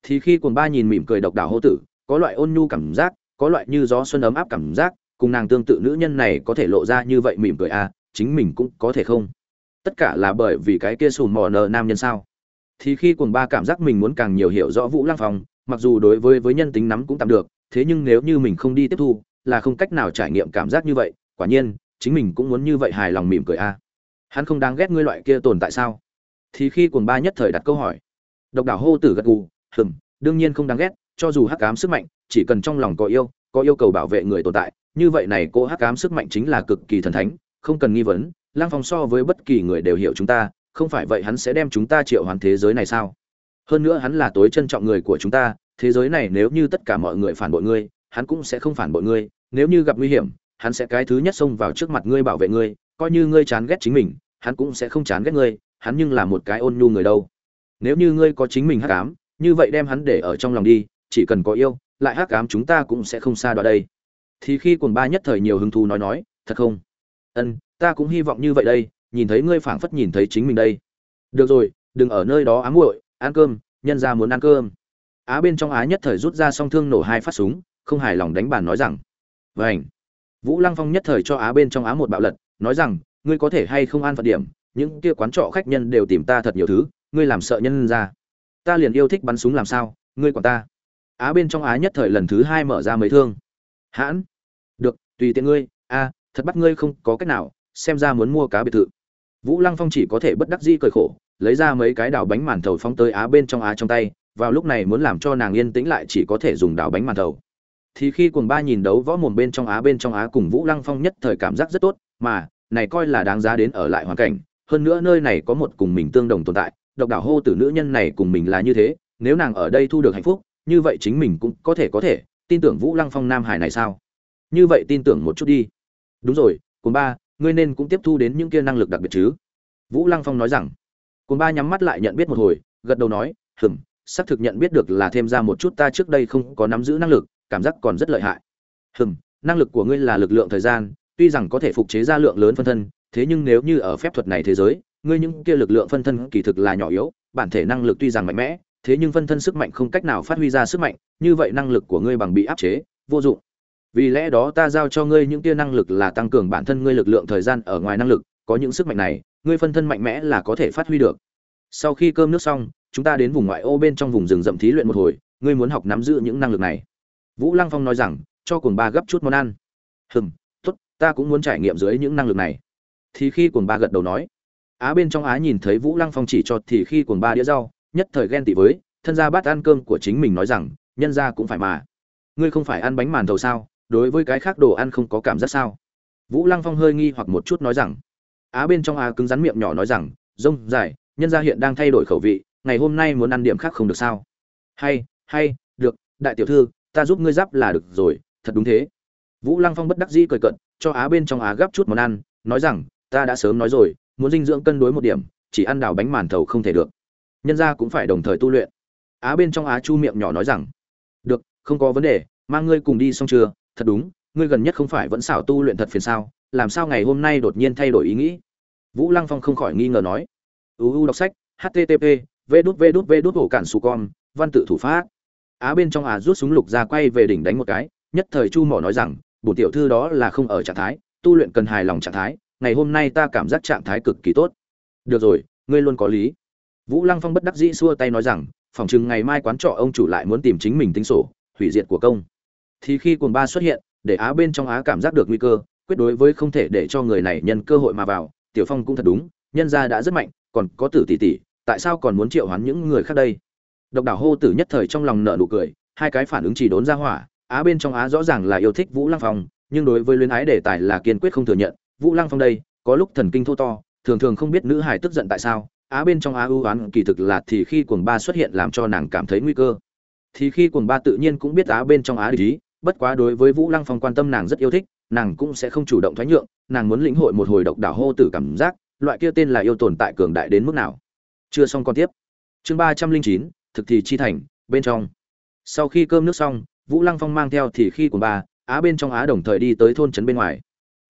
Thì khi cuồng ba nhìn mỉm cười độc đảo hô tử, có loại ôn nhu cảm giác, có loại như gió xuân ấm áp cảm giác cùng nàng tương tự nữ nhân này có thể lộ ra như vậy mỉm cười à chính mình cũng có thể không? Tất cả là bởi vì cái kia sùn mò nợ nam nhân sao? Thì khi cuồng ba cảm giác mình muốn càng nhiều hiểu rõ vũ lăng phong, mặc dù đối với với nhân tính nắm cũng tạm được, thế nhưng nếu như mình không đi tiếp thu, là không cách nào trải nghiệm cảm giác như vậy, quả nhiên, chính mình cũng muốn như vậy hài lòng mỉm cười a à. hắn không đáng ghét ngươi loại kia tồn tại sao? Thì khi cuồng ba nhất thời đặt câu hỏi, độc đảo hô tử gật gù, hừm, đương nhiên không đáng ghét, cho dù hắc ám sức mạnh, chỉ cần trong lòng có yêu có yêu cầu bảo vệ người tồn tại như vậy này, cô hắc ám sức mạnh chính là cực kỳ thần thánh, không cần nghi vấn lang phong so với bất kỳ người đều hiểu chúng ta, không phải vậy hắn sẽ đem chúng ta triệu hoàn thế giới này sao? Hơn nữa hắn là tối trân trọng người của chúng ta, thế giới này nếu như tất cả mọi người phản bội ngươi, hắn cũng sẽ không phản bội ngươi, nếu như gặp nguy hiểm, hắn sẽ cái thứ nhất xông vào trước mặt ngươi bảo vệ ngươi, coi như ngươi chán ghét chính mình, hắn cũng sẽ không chán ghét ngươi, hắn nhưng là một cái ôn nhu người đâu. Nếu như ngươi có chính mình hắc ám, như vậy đem hắn để ở trong lòng đi, chỉ cần có yêu, lại hắc ám chúng ta cũng sẽ không xa đoạn đây thì khi cuồng ba nhất thời nhiều hứng thú nói nói, thật không? Ân, ta cũng hy vọng như vậy đây, nhìn thấy ngươi phảng phất nhìn thấy chính mình đây. Được rồi, đừng ở nơi đó ám muội, ăn cơm, nhân ra muốn ăn cơm. Á bên trong á nhất thời rút ra song thương nổ hai phát súng, không hài lòng đánh bàn nói rằng vảnh vũ lăng phong nhất thời cho á bên trong á một bạo lật, nói rằng, ngươi có thể hay không an phận điểm, những kia quán trọ khách nhân đều tìm ta thật nhiều thứ, ngươi làm sợ nhân ra. Ta liền yêu thích bắn súng làm sao, ngươi quản ta. Á bên trong á nhất thời lần thứ hai mở ra mấy thương hãn. Được, tùy tiện ngươi. A, thật bắt ngươi không có cách nào, xem ra muốn mua cá biệt thự. Vũ lăng phong chỉ có thể bất đắc dĩ cười khổ, lấy ra mấy cái đảo bánh màn thầu phóng tới á bên trong á trong tay, vào lúc này muốn làm cho nàng yên tĩnh lại chỉ có thể dùng đảo bánh màn thầu. Thì khi cùng ba nhìn đấu võ mồm bên trong á bên trong á cùng vũ lăng phong nhất thời cảm giác rất tốt, mà, này coi là đáng giá đến ở lại hoàn cảnh, hơn nữa nơi này có một cùng mình tương đồng tồn tại, độc đảo hô tử nữ nhân này cùng mình là như thế, nếu nàng ở đây thu được hạnh phúc, như vậy chính mình cũng có thể có thể tin tưởng vũ lăng phong nam hải này sao? Như vậy tin tưởng một chút đi. Đúng rồi cồn ba, ngươi nên cũng tiếp thu đến những kia năng lực đặc biệt chứ. Vũ lăng phong nói rằng. Cồn ba nhắm mắt lại nhận biết một hồi, gật đầu nói, hừm, xác thực nhận biết được là thêm ra một chút ta trước đây không có nắm giữ năng lực, cảm giác còn rất lợi hại. Hừm, năng lực của ngươi là lực lượng thời gian, tuy rằng có thể phục chế ra lượng lớn phân thân, thế nhưng nếu như ở phép thuật này thế giới, ngươi những kia lực lượng phân thân kỳ thực là nhỏ yếu, bản thể năng lực tuy rằng mạnh mẽ thế nhưng phân thân sức mạnh không cách nào phát huy ra sức mạnh, như vậy năng lực của ngươi bằng bị áp chế, vô dụng. Vì lẽ đó ta giao cho ngươi những kia năng lực là tăng cường bản thân ngươi lực lượng thời gian ở ngoài năng lực, có những sức mạnh này, ngươi phân thân mạnh mẽ là có thể phát huy được. Sau khi cơm nước xong, chúng ta đến vùng ngoại ô bên trong vùng rừng rậm thí luyện một hồi, ngươi muốn học nắm giữ những năng lực này. Vũ lăng phong nói rằng, cho cuồng ba gấp chút món ăn. Hừm, tốt, ta cũng muốn trải nghiệm dưới những năng lực này. Thì khi cuồng ba gật đầu nói, á bên trong á nhìn thấy vũ lăng phong chỉ cho thì khi cuồng ba đĩa rau nhất thời ghen tị với, thân gia bát ăn cơm của chính mình nói rằng, nhân gia cũng phải mà. Ngươi không phải ăn bánh màn thầu sao, đối với cái khác đồ ăn không có cảm giác sao? Vũ lăng phong hơi nghi hoặc một chút nói rằng, á bên trong á cứng rắn miệng nhỏ nói rằng, rông, dài, nhân gia hiện đang thay đổi khẩu vị, ngày hôm nay muốn ăn điểm khác không được sao? Hay hay, được, đại tiểu thư, ta giúp ngươi giáp là được rồi, thật đúng thế. Vũ lăng phong bất đắc dĩ cười cận cho á bên trong á gấp chút món ăn, nói rằng, ta đã sớm nói rồi, muốn dinh dưỡng cân đối một điểm, chỉ ăn đào bánh màn thầu không thể được nhân gia cũng phải đồng thời tu luyện. Á bên trong á chu miệng nhỏ nói rằng, được, không có vấn đề, mang ngươi cùng đi xong chưa? Thật đúng, ngươi gần nhất không phải vẫn xảo tu luyện thật phiền sao? Làm sao ngày hôm nay đột nhiên thay đổi ý nghĩ? Vũ lăng phong không khỏi nghi ngờ nói uu đọc sách http v đút v đút v đút hổ cản su con, văn tự thủ pháp. Á bên trong á rút súng lục ra quay về đỉnh đánh một cái, nhất thời chu mỏ nói rằng, bổ tiểu thư đó là không ở trạng thái, tu luyện cần hài lòng trạng thái, ngày hôm nay ta cảm giác trạng thái cực kỳ tốt. Được rồi, ngươi luôn có lý vũ lăng phong bất đắc dĩ xua tay nói rằng, phòng chừng ngày mai quán trọ ông chủ lại muốn tìm chính mình tính sổ, hủy diệt của công. Thì khi cuồng ba xuất hiện, để á bên trong á cảm giác được nguy cơ, quyết đối với không thể để cho người này nhân cơ hội mà vào, tiểu phong cũng thật đúng, nhân gia đã rất mạnh, còn có tử tỷ tỷ, tại sao còn muốn triệu hoán những người khác đây? Độc đảo hô tử nhất thời trong lòng nợ nụ cười, hai cái phản ứng chỉ đốn ra hỏa, á bên trong á rõ ràng là yêu thích vũ lăng phong, nhưng đối với luyến ái đề tài là kiên quyết không thừa nhận. Vũ lăng phong đây, có lúc thần kinh thô to, thường thường không biết nữ hài tức giận tại sao á bên trong á ưu oán kỳ thực là thì khi cuồng ba xuất hiện làm cho nàng cảm thấy nguy cơ. Thì khi cuồng ba tự nhiên cũng biết á bên trong á lý bất quá đối với vũ lăng phong quan tâm nàng rất yêu thích, nàng cũng sẽ không chủ động thoái nhượng, nàng muốn lĩnh hội một hồi độc đảo hô tử cảm giác, loại kia tên là yêu tồn tại cường đại đến mức nào. Chưa xong con tiếp. Chương ba trăm linh chín, thực thì chi thành, bên trong. Sau khi cơm nước xong, vũ lăng phong mang theo thì khi của ba, á bên trong á đồng thời đi tới thôn trấn bên ngoài.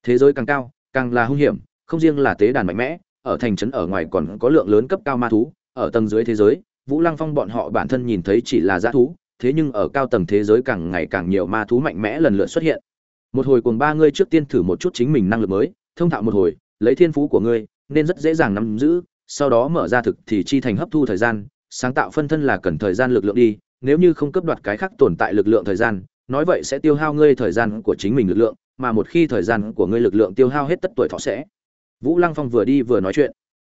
Thế giới càng cao, càng là hung hiểm, không riêng là tế đàn mạnh mẽ ở thành trấn ở ngoài còn có lượng lớn cấp cao ma thú, ở tầng dưới thế giới, vũ lăng phong bọn họ bản thân nhìn thấy chỉ là dã thú, thế nhưng ở cao tầng thế giới càng ngày càng nhiều ma thú mạnh mẽ lần lượt xuất hiện. Một hồi cùng ba ngươi trước tiên thử một chút chính mình năng lực mới, thông thạo một hồi, lấy thiên phú của ngươi, nên rất dễ dàng nắm giữ, sau đó mở ra thực thì chi thành hấp thu thời gian, sáng tạo phân thân là cần thời gian lực lượng đi, nếu như không cấp đoạt cái khác tồn tại lực lượng thời gian, nói vậy sẽ tiêu hao ngươi thời gian của chính mình lực lượng, mà một khi thời gian của ngươi lực lượng tiêu hao hết tất tuổi thọ sẽ vũ lăng phong vừa đi vừa nói chuyện.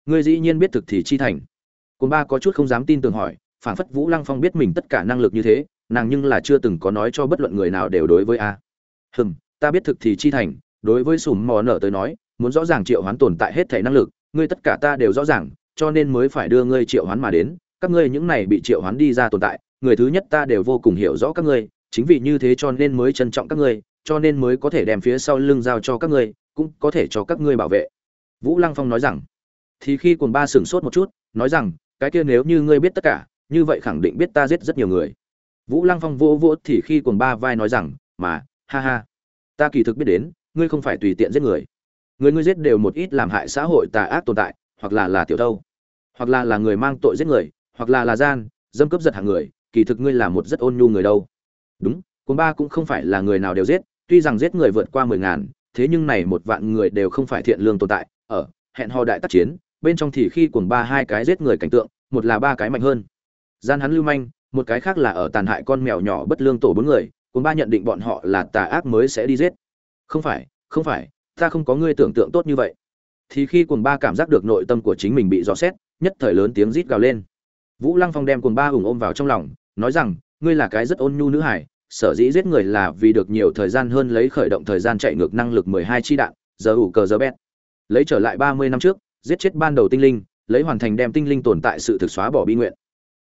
Ngươi dĩ nhiên biết thực thì chi thành. Cồn ba có chút không dám tin tưởng hỏi phản phất vũ lăng phong biết mình tất cả năng lực như thế, nàng nhưng là chưa từng có nói cho bất luận người nào đều đối với a. Hừm, ta biết thực thì chi thành, đối với sùm mò nở tới nói, muốn rõ ràng triệu hoán tồn tại hết thể năng lực, ngươi tất cả ta đều rõ ràng, cho nên mới phải đưa ngươi triệu hoán mà đến, các ngươi những này bị triệu hoán đi ra tồn tại, người thứ nhất ta đều vô cùng hiểu rõ các ngươi, chính vì như thế cho nên mới trân trọng các ngươi, cho nên mới có thể đem phía sau lưng giao cho các ngươi, cũng có thể cho các ngươi bảo vệ vũ lăng phong nói rằng, thì khi cồn ba sửng sốt một chút, nói rằng, cái kia nếu như ngươi biết tất cả, như vậy khẳng định biết ta giết rất nhiều người. Vũ lăng phong vô vô thì khi cồn ba vai nói rằng, mà, ha ha, ta kỳ thực biết đến, ngươi không phải tùy tiện giết người. Người ngươi giết đều một ít làm hại xã hội tà ác tồn tại, hoặc là là tiểu thâu, hoặc là là người mang tội giết người, hoặc là là gian, dâm cướp giật hàng người, kỳ thực ngươi là một rất ôn nhu người đâu. Đúng cồn ba cũng không phải là người nào đều giết, tuy rằng giết người vượt qua mười ngàn, thế nhưng này một vạn người đều không phải thiện lương tồn tại ở, hẹn hò đại tác chiến, bên trong thì khi cuồng ba hai cái giết người cảnh tượng, một là ba cái mạnh hơn. Gian hắn lưu manh, một cái khác là ở tàn hại con mèo nhỏ bất lương tổ bốn người, cuồng ba nhận định bọn họ là tà ác mới sẽ đi giết. Không phải không phải, ta không có ngươi tưởng tượng tốt như vậy. Thì khi cuồng ba cảm giác được nội tâm của chính mình bị dò xét, nhất thời lớn tiếng rít gào lên. Vũ lăng phong đem cuồng ba hùng ôm vào trong lòng, nói rằng, ngươi là cái rất ôn nhu nữ hải sở dĩ giết người là vì được nhiều thời gian hơn lấy khởi động thời gian chạy ngược năng lực mười hai chi đạn, giờ ủ cờ giờ bét lấy trở lại ba mươi năm trước, giết chết ban đầu tinh linh, lấy hoàn thành đem tinh linh tồn tại sự thực xóa bỏ bi nguyện.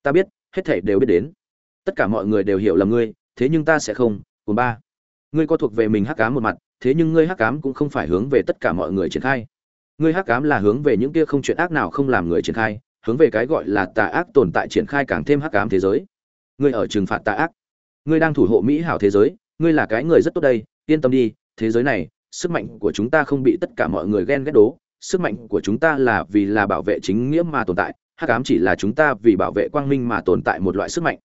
Ta biết, hết thảy đều biết đến. Tất cả mọi người đều hiểu là ngươi, thế nhưng ta sẽ không, cùng ba. Ngươi có thuộc về mình hắc ám một mặt, thế nhưng ngươi hắc ám cũng không phải hướng về tất cả mọi người triển khai. Ngươi hắc ám là hướng về những kia không chuyện ác nào không làm người triển khai, hướng về cái gọi là tà ác tồn tại triển khai càng thêm hắc ám thế giới. Ngươi ở trừng phạt tà ác. Ngươi đang thủ hộ mỹ hảo thế giới, ngươi là cái người rất tốt đây, yên tâm đi, thế giới này sức mạnh của chúng ta không bị tất cả mọi người ghen ghét đố. Sức mạnh của chúng ta là vì là bảo vệ chính nghĩa mà tồn tại, hắc ám chỉ là chúng ta vì bảo vệ quang minh mà tồn tại một loại sức mạnh.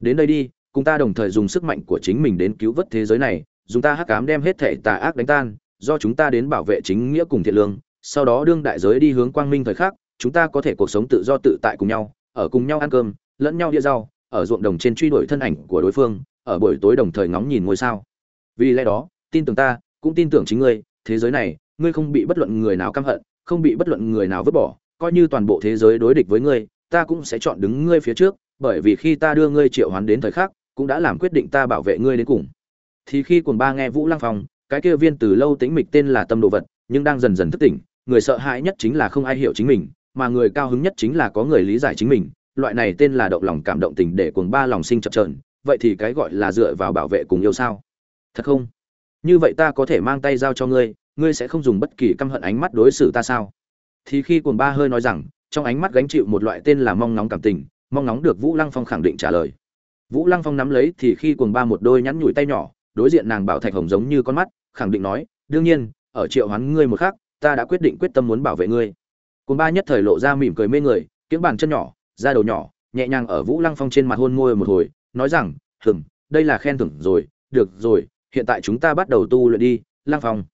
Đến đây đi, cùng ta đồng thời dùng sức mạnh của chính mình đến cứu vớt thế giới này, dùng ta hắc ám đem hết thể tà ác đánh tan, do chúng ta đến bảo vệ chính nghĩa cùng thiện lương, sau đó đương đại giới đi hướng quang minh thời khắc, chúng ta có thể cuộc sống tự do tự tại cùng nhau, ở cùng nhau ăn cơm, lẫn nhau đĩa rau, ở ruộng đồng trên truy đuổi thân ảnh của đối phương, ở buổi tối đồng thời ngóng nhìn ngôi sao. Vì lẽ đó, tin tưởng ta cũng tin tưởng chính ngươi, thế giới này, ngươi không bị bất luận người nào căm hận, không bị bất luận người nào vứt bỏ, coi như toàn bộ thế giới đối địch với ngươi, ta cũng sẽ chọn đứng ngươi phía trước, bởi vì khi ta đưa ngươi triệu hoán đến thời khắc, cũng đã làm quyết định ta bảo vệ ngươi đến cùng. Thì khi cuồng ba nghe vũ lăng phong, cái kia viên từ lâu tính mịch tên là tâm đồ vật, nhưng đang dần dần thức tỉnh, người sợ hãi nhất chính là không ai hiểu chính mình, mà người cao hứng nhất chính là có người lý giải chính mình, loại này tên là động lòng cảm động tình để cuồng ba lòng sinh chập trờn vậy thì cái gọi là dựa vào bảo vệ cùng yêu sao? Thật không? Như vậy ta có thể mang tay giao cho ngươi ngươi sẽ không dùng bất kỳ căm hận ánh mắt đối xử ta sao? Thì khi cuồng ba hơi nói rằng, trong ánh mắt gánh chịu một loại tên là mong nóng cảm tình, mong nóng được vũ lăng phong khẳng định trả lời. Vũ lăng phong nắm lấy thì khi cuồng ba một đôi nhắn nhủi tay nhỏ, đối diện nàng bảo thạch hồng giống như con mắt, khẳng định nói, đương nhiên, ở triệu hoán ngươi một khác ta đã quyết định quyết tâm muốn bảo vệ ngươi. Cuồng ba nhất thời lộ ra mỉm cười mê người kiếm bàn chân nhỏ, da đầu nhỏ, nhẹ nhàng ở vũ lăng phong trên mặt hôn môi một hồi, nói rằng, hừm, đây là khen thưởng rồi, được rồi hiện tại chúng ta bắt đầu tu luyện đi lang phong.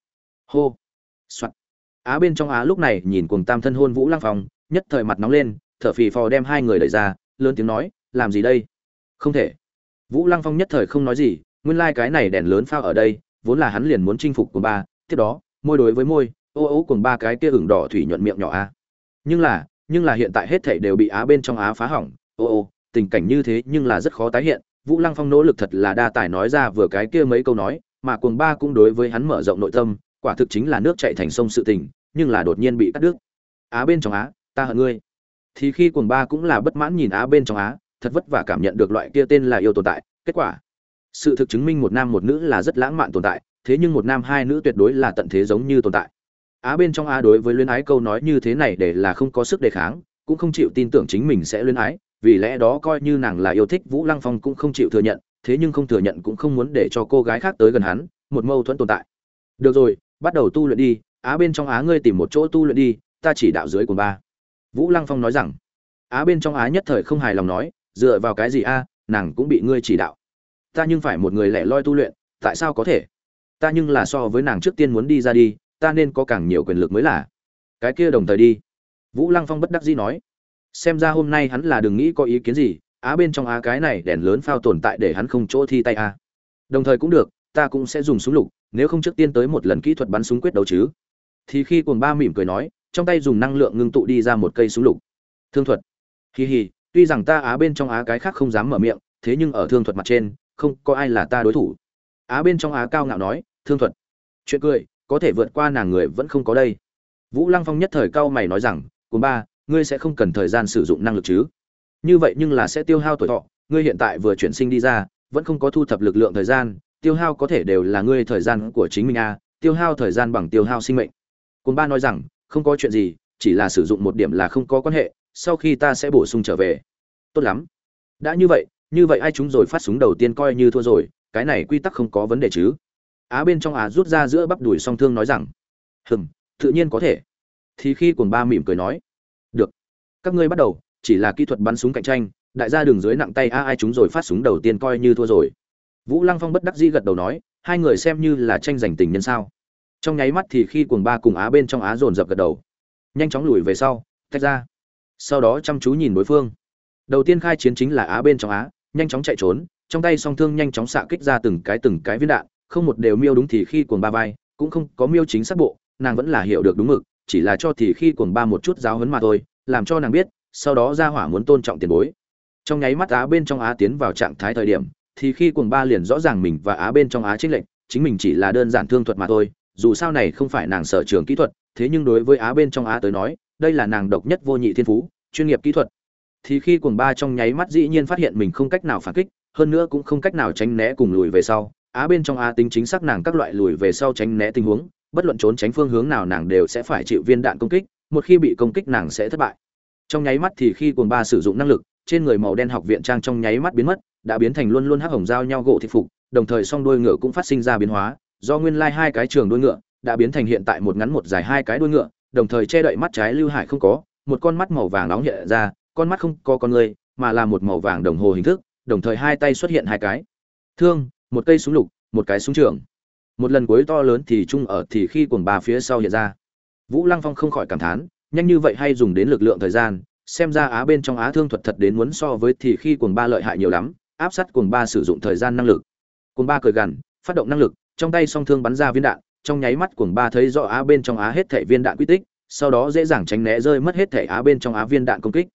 Hô. Soạt. Á bên trong á lúc này nhìn cùng tam thân hôn vũ lăng phong, nhất thời mặt nóng lên, thở phì phò đem hai người đẩy ra, lớn tiếng nói, làm gì đây? Không thể. Vũ lăng phong nhất thời không nói gì, nguyên lai、like、cái này đèn lớn phao ở đây, vốn là hắn liền muốn chinh phục của ba, tiếp đó, môi đối với môi, ô ô cùng ba cái kia ửng đỏ thủy nhuận miệng nhỏ a. Nhưng là nhưng là hiện tại hết thảy đều bị á bên trong á phá hỏng, ô ô, tình cảnh như thế nhưng là rất khó tái hiện vũ lăng phong nỗ lực thật là đa tài nói ra vừa cái kia mấy câu nói, mà cuồng ba cũng đối với hắn mở rộng nội tâm, quả thực chính là nước chạy thành sông sự tình, nhưng là đột nhiên bị cắt đứt. Á bên trong á, ta hận ngươi. Thì khi cuồng ba cũng là bất mãn nhìn á bên trong á, thật vất vả cảm nhận được loại kia tên là yêu tồn tại, kết quả, sự thực chứng minh một nam một nữ là rất lãng mạn tồn tại, thế nhưng một nam hai nữ tuyệt đối là tận thế giống như tồn tại. Á bên trong á đối với luyến ái câu nói như thế này để là không có sức đề kháng, cũng không chịu tin tưởng chính mình sẽ luyến ái vì lẽ đó coi như nàng là yêu thích vũ lăng phong cũng không chịu thừa nhận, thế nhưng không thừa nhận cũng không muốn để cho cô gái khác tới gần hắn, một mâu thuẫn tồn tại. Được rồi, bắt đầu tu luyện đi, á bên trong á ngươi tìm một chỗ tu luyện đi, ta chỉ đạo dưới của ba. Vũ lăng phong nói rằng, á bên trong á nhất thời không hài lòng nói, dựa vào cái gì a, nàng cũng bị ngươi chỉ đạo. Ta nhưng phải một người lẻ loi tu luyện, tại sao có thể? Ta nhưng là so với nàng trước tiên muốn đi ra đi, ta nên có càng nhiều quyền lực mới là. Cái kia đồng thời đi. Vũ lăng phong bất đắc dĩ nói xem ra hôm nay hắn là đừng nghĩ có ý kiến gì, á bên trong á cái này đèn lớn phao tồn tại để hắn không chỗ thi tay a. Đồng thời cũng được, ta cũng sẽ dùng súng lục, nếu không trước tiên tới một lần kỹ thuật bắn súng quyết đấu chứ. Thì khi cuồng ba mỉm cười nói, trong tay dùng năng lượng ngưng tụ đi ra một cây súng lục. Thương thuật. Hì hì, tuy rằng ta á bên trong á cái khác không dám mở miệng, thế nhưng ở thương thuật mặt trên, không có ai là ta đối thủ. Á bên trong á cao ngạo nói, thương thuật. Chuyện cười, có thể vượt qua nàng người vẫn không có đây. Vũ lăng phong nhất thời cao mày nói rằng, cuồng ba ngươi sẽ không cần thời gian sử dụng năng lực chứ? Như vậy nhưng là sẽ tiêu hao tuổi thọ ngươi hiện tại vừa chuyển sinh đi ra vẫn không có thu thập lực lượng thời gian tiêu hao có thể đều là ngươi thời gian của chính mình a à, tiêu hao thời gian bằng tiêu hao sinh mệnh. Cồn ba nói rằng không có chuyện gì chỉ là sử dụng một điểm là không có quan hệ sau khi ta sẽ bổ sung trở về. Tốt lắm. Đã như vậy như vậy ai chúng rồi phát súng đầu tiên coi như thua rồi cái này quy tắc không có vấn đề chứ. Á bên trong á rút ra giữa bắp đùi song thương nói rằng hừm tự nhiên có thể. Thì khi cồn ba mỉm cười nói các ngươi bắt đầu, chỉ là kỹ thuật bắn súng cạnh tranh, đại gia đường dưới nặng tay, a, ai chúng rồi phát súng đầu tiên coi như thua rồi. Vũ lăng phong bất đắc dĩ gật đầu nói, hai người xem như là tranh giành tình nhân sao. Trong nháy mắt thì khi cuồng ba cùng á bên trong á dồn dập gật đầu. Nhanh chóng lùi về sau, tách ra. Sau đó chăm chú nhìn đối phương. Đầu tiên khai chiến chính là á bên trong á, nhanh chóng chạy trốn, trong tay song thương nhanh chóng xạ kích ra từng cái từng cái viên đạn, không một đều miêu đúng thì khi cuồng ba vai, cũng không có miêu chính xác bộ, nàng vẫn là hiểu được đúng mực, chỉ là cho thì khi cuồng ba một chút giáo huấn mà thôi làm cho nàng biết, sau đó ra hỏa muốn tôn trọng tiền bối. Trong nháy mắt á bên trong á tiến vào trạng thái thời điểm, thì khi cuồng ba liền rõ ràng mình và á bên trong á trích lệnh chính mình chỉ là đơn giản thương thuật mà thôi, dù sao này không phải nàng sở trường kỹ thuật, thế nhưng đối với á bên trong á tới nói, đây là nàng độc nhất vô nhị thiên phú, chuyên nghiệp kỹ thuật. Thì khi cuồng ba trong nháy mắt dĩ nhiên phát hiện mình không cách nào phản kích, hơn nữa cũng không cách nào tránh né cùng lùi về sau, á bên trong á tính chính xác nàng các loại lùi về sau tránh né tình huống, bất luận trốn tránh phương hướng nào nàng đều sẽ phải chịu viên đạn công kích một khi bị công kích nàng sẽ thất bại. Trong nháy mắt thì khi cuồng ba sử dụng năng lực, trên người màu đen học viện trang trong nháy mắt biến mất, đã biến thành luôn luôn hắc hồng giao nhau gỗ thị phục, đồng thời song đuôi ngựa cũng phát sinh ra biến hóa, do nguyên lai hai cái trường đuôi ngựa đã biến thành hiện tại một ngắn một dài hai cái đuôi ngựa, đồng thời che đậy mắt trái lưu hải không có, một con mắt màu vàng nóng hiện ra, con mắt không có con người, mà là một màu vàng đồng hồ hình thức, đồng thời hai tay xuất hiện hai cái. Thương, một cây súng lục, một cái súng trường. Một lần cuối to lớn thì trung ở thì khi cuồng ba phía sau hiện ra vũ lăng phong không khỏi cảm thán, nhanh như vậy hay dùng đến lực lượng thời gian, xem ra á bên trong á thương thuật thật đến muốn so với thì khi cuồng ba lợi hại nhiều lắm, áp sát cuồng ba sử dụng thời gian năng lực. Cuồng ba cười gằn, phát động năng lực, trong tay song thương bắn ra viên đạn, trong nháy mắt cuồng ba thấy rõ á bên trong á hết thảy viên đạn quy tích, sau đó dễ dàng tránh né rơi mất hết thảy á bên trong á viên đạn công kích.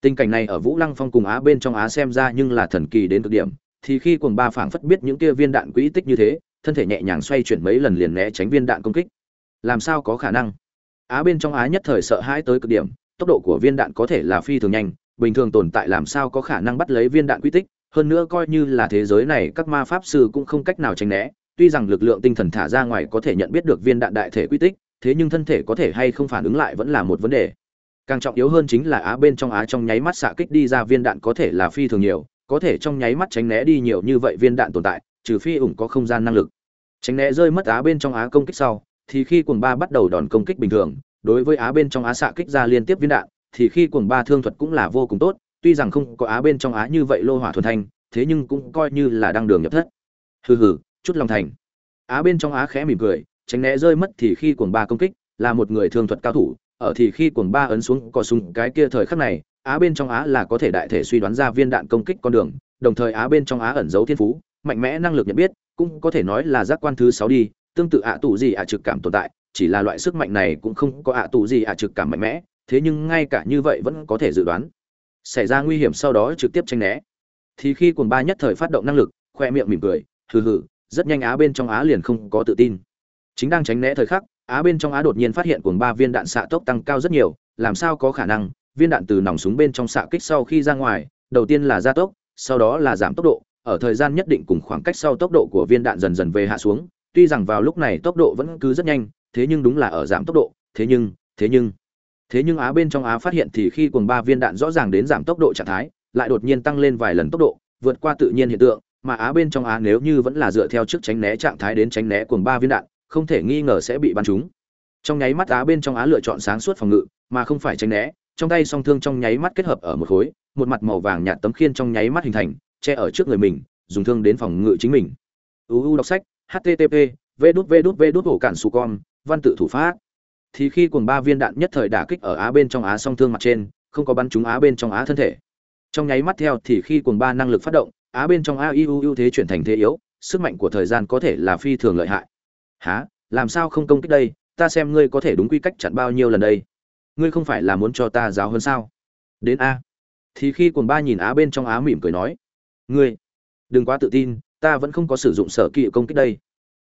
Tình cảnh này ở vũ lăng phong cùng á bên trong á xem ra nhưng là thần kỳ đến cực điểm, thì khi cuồng ba phảng phất biết những kia viên đạn quỹ tích như thế, thân thể nhẹ nhàng xoay chuyển mấy lần liền né tránh viên đạn công kích. Làm sao có khả năng? Á bên trong á nhất thời sợ hãi tới cực điểm, tốc độ của viên đạn có thể là phi thường nhanh, bình thường tồn tại làm sao có khả năng bắt lấy viên đạn quy tích, hơn nữa coi như là thế giới này, các ma pháp sư cũng không cách nào tránh né, tuy rằng lực lượng tinh thần thả ra ngoài có thể nhận biết được viên đạn đại thể quy tích, thế nhưng thân thể có thể hay không phản ứng lại vẫn là một vấn đề. Càng trọng yếu hơn chính là á bên trong á trong nháy mắt xạ kích đi ra viên đạn có thể là phi thường nhiều, có thể trong nháy mắt tránh né đi nhiều như vậy viên đạn tồn tại, trừ phi ủng có không gian năng lực. Tránh né rơi mất á bên trong á công kích sau thì khi cuồng ba bắt đầu đòn công kích bình thường, đối với á bên trong á xạ kích ra liên tiếp viên đạn, thì khi cuồng ba thương thuật cũng là vô cùng tốt, tuy rằng không có á bên trong á như vậy lô hỏa thuần thanh, thế nhưng cũng coi như là đăng đường nhập thất. Hừ hừ, chút lòng thành. Á bên trong á khẽ mỉm cười, tránh né rơi mất thì khi cuồng ba công kích, là một người thương thuật cao thủ, ở thì khi cuồng ba ấn xuống có súng cái kia thời khắc này, á bên trong á là có thể đại thể suy đoán ra viên đạn công kích con đường, đồng thời á bên trong á ẩn giấu thiên phú, mạnh mẽ năng lực nhận biết, cũng có thể nói là giác quan thứ sáu đi tương tự ạ à tù gì ạ trực cảm tồn tại, chỉ là loại sức mạnh này cũng không có ạ à tù gì ạ trực cảm mạnh mẽ, thế nhưng ngay cả như vậy vẫn có thể dự đoán. Xảy ra nguy hiểm sau đó trực tiếp tranh né. Thì khi cuồng ba nhất thời phát động năng lực, khoe miệng mỉm cười, hừ hừ, rất nhanh á bên trong á liền không có tự tin. Chính đang tránh né thời khắc, á bên trong á đột nhiên phát hiện cuồng ba viên đạn xạ tốc tăng cao rất nhiều, làm sao có khả năng, viên đạn từ nòng súng bên trong xạ kích sau khi ra ngoài, đầu tiên là gia tốc, sau đó là giảm tốc độ, ở thời gian nhất định cùng khoảng cách sau tốc độ của viên đạn dần dần về hạ xuống tuy rằng vào lúc này tốc độ vẫn cứ rất nhanh, thế nhưng đúng là ở giảm tốc độ, thế nhưng thế nhưng. Thế nhưng á bên trong á phát hiện thì khi cuồng ba viên đạn rõ ràng đến giảm tốc độ trạng thái, lại đột nhiên tăng lên vài lần tốc độ, vượt qua tự nhiên hiện tượng, mà á bên trong á nếu như vẫn là dựa theo trước tránh né trạng thái đến tránh né cuồng ba viên đạn, không thể nghi ngờ sẽ bị bắn trúng. Trong nháy mắt á bên trong á lựa chọn sáng suốt phòng ngự, mà không phải tránh né, trong tay song thương trong nháy mắt kết hợp ở một khối, một mặt màu vàng nhạt tấm khiên trong nháy mắt hình thành, che ở trước người mình, dùng thương đến phòng ngự chính mình. Uu đọc sách http v đút v đút v đút hổ cản su con văn tự thủ pháp thì khi cùng ba viên đạn nhất thời đả kích ở á bên trong á song thương mặt trên không có bắn trúng á bên trong á thân thể trong nháy mắt theo thì khi cùng ba năng lực phát động á bên trong a iu ưu thế chuyển thành thế yếu sức mạnh của thời gian có thể là phi thường lợi hại há làm sao không công kích đây ta xem ngươi có thể đúng quy cách chặn bao nhiêu lần đây ngươi không phải là muốn cho ta giáo hơn sao đến a thì khi cùng ba nhìn á bên trong á mỉm cười nói ngươi đừng quá tự tin ta vẫn không có sử dụng sở kỵ công kích đây.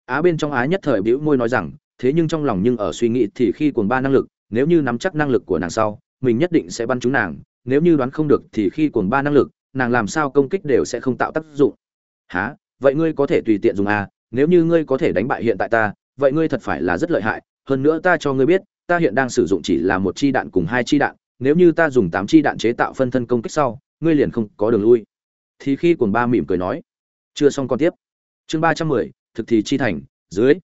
Á bên trong á nhất thời bĩu môi nói rằng, thế nhưng trong lòng nhưng ở suy nghĩ thì khi cuồng ba năng lực, nếu như nắm chắc năng lực của nàng sau, mình nhất định sẽ bắn trúng nàng, nếu như đoán không được thì khi cuồng ba năng lực, nàng làm sao công kích đều sẽ không tạo tác dụng. Há vậy ngươi có thể tùy tiện dùng a, nếu như ngươi có thể đánh bại hiện tại ta, vậy ngươi thật phải là rất lợi hại. Hơn nữa ta cho ngươi biết, ta hiện đang sử dụng chỉ là một chi đạn cùng hai chi đạn, nếu như ta dùng tám chi đạn chế tạo phân thân công kích sau, ngươi liền không có đường lui. Thì khi cuồng ba mỉm cười nói chưa xong còn tiếp. Chương ba trăm mười, thực thì chi thành, dưới.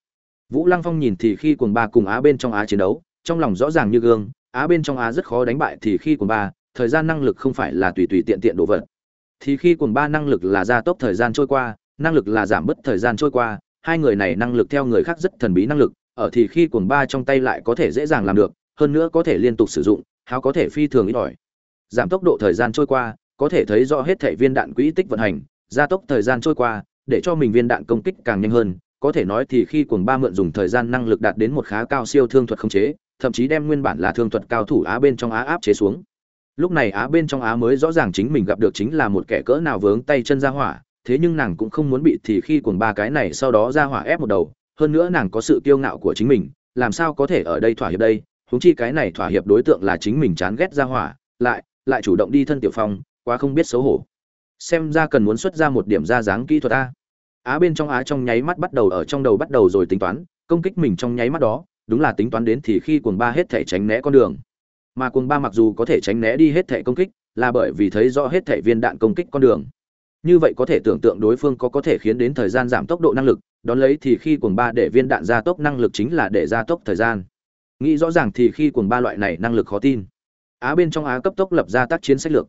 Vũ lăng phong nhìn thì khi cuồng ba cùng á bên trong á chiến đấu, trong lòng rõ ràng như gương, á bên trong á rất khó đánh bại thì khi cuồng ba, thời gian năng lực không phải là tùy tùy tiện tiện đồ vật. Thì khi cuồng ba năng lực là gia tốc thời gian trôi qua, năng lực là giảm bớt thời gian trôi qua, hai người này năng lực theo người khác rất thần bí năng lực, ở thì khi cuồng ba trong tay lại có thể dễ dàng làm được, hơn nữa có thể liên tục sử dụng, háo có thể phi thường ít ỏi. Giảm tốc độ thời gian trôi qua, có thể thấy rõ hết thể viên đạn quỹ tích vận hành gia tốc thời gian trôi qua, để cho mình viên đạn công kích càng nhanh hơn, có thể nói thì khi cuồng ba mượn dùng thời gian năng lực đạt đến một khá cao siêu thương thuật khống chế, thậm chí đem nguyên bản là thương thuật cao thủ á bên trong á áp chế xuống. Lúc này á bên trong á mới rõ ràng chính mình gặp được chính là một kẻ cỡ nào vướng tay chân ra hỏa, thế nhưng nàng cũng không muốn bị thì khi cuồng ba cái này sau đó ra hỏa ép một đầu, hơn nữa nàng có sự kiêu ngạo của chính mình, làm sao có thể ở đây thỏa hiệp đây, huống chi cái này thỏa hiệp đối tượng là chính mình chán ghét ra hỏa, lại lại chủ động đi thân tiểu phong, quá không biết xấu hổ xem ra cần muốn xuất ra một điểm ra dáng kỹ thuật a. Á bên trong á trong nháy mắt bắt đầu ở trong đầu bắt đầu rồi tính toán, công kích mình trong nháy mắt đó, đúng là tính toán đến thì khi cuồng ba hết thể tránh né con đường. Mà cuồng ba mặc dù có thể tránh né đi hết thể công kích, là bởi vì thấy rõ hết thể viên đạn công kích con đường. Như vậy có thể tưởng tượng đối phương có có thể khiến đến thời gian giảm tốc độ năng lực, đón lấy thì khi cuồng ba để viên đạn gia tốc năng lực chính là để gia tốc thời gian. Nghĩ rõ ràng thì khi cuồng ba loại này năng lực khó tin. Á bên trong á cấp tốc lập ra tác chiến sách lược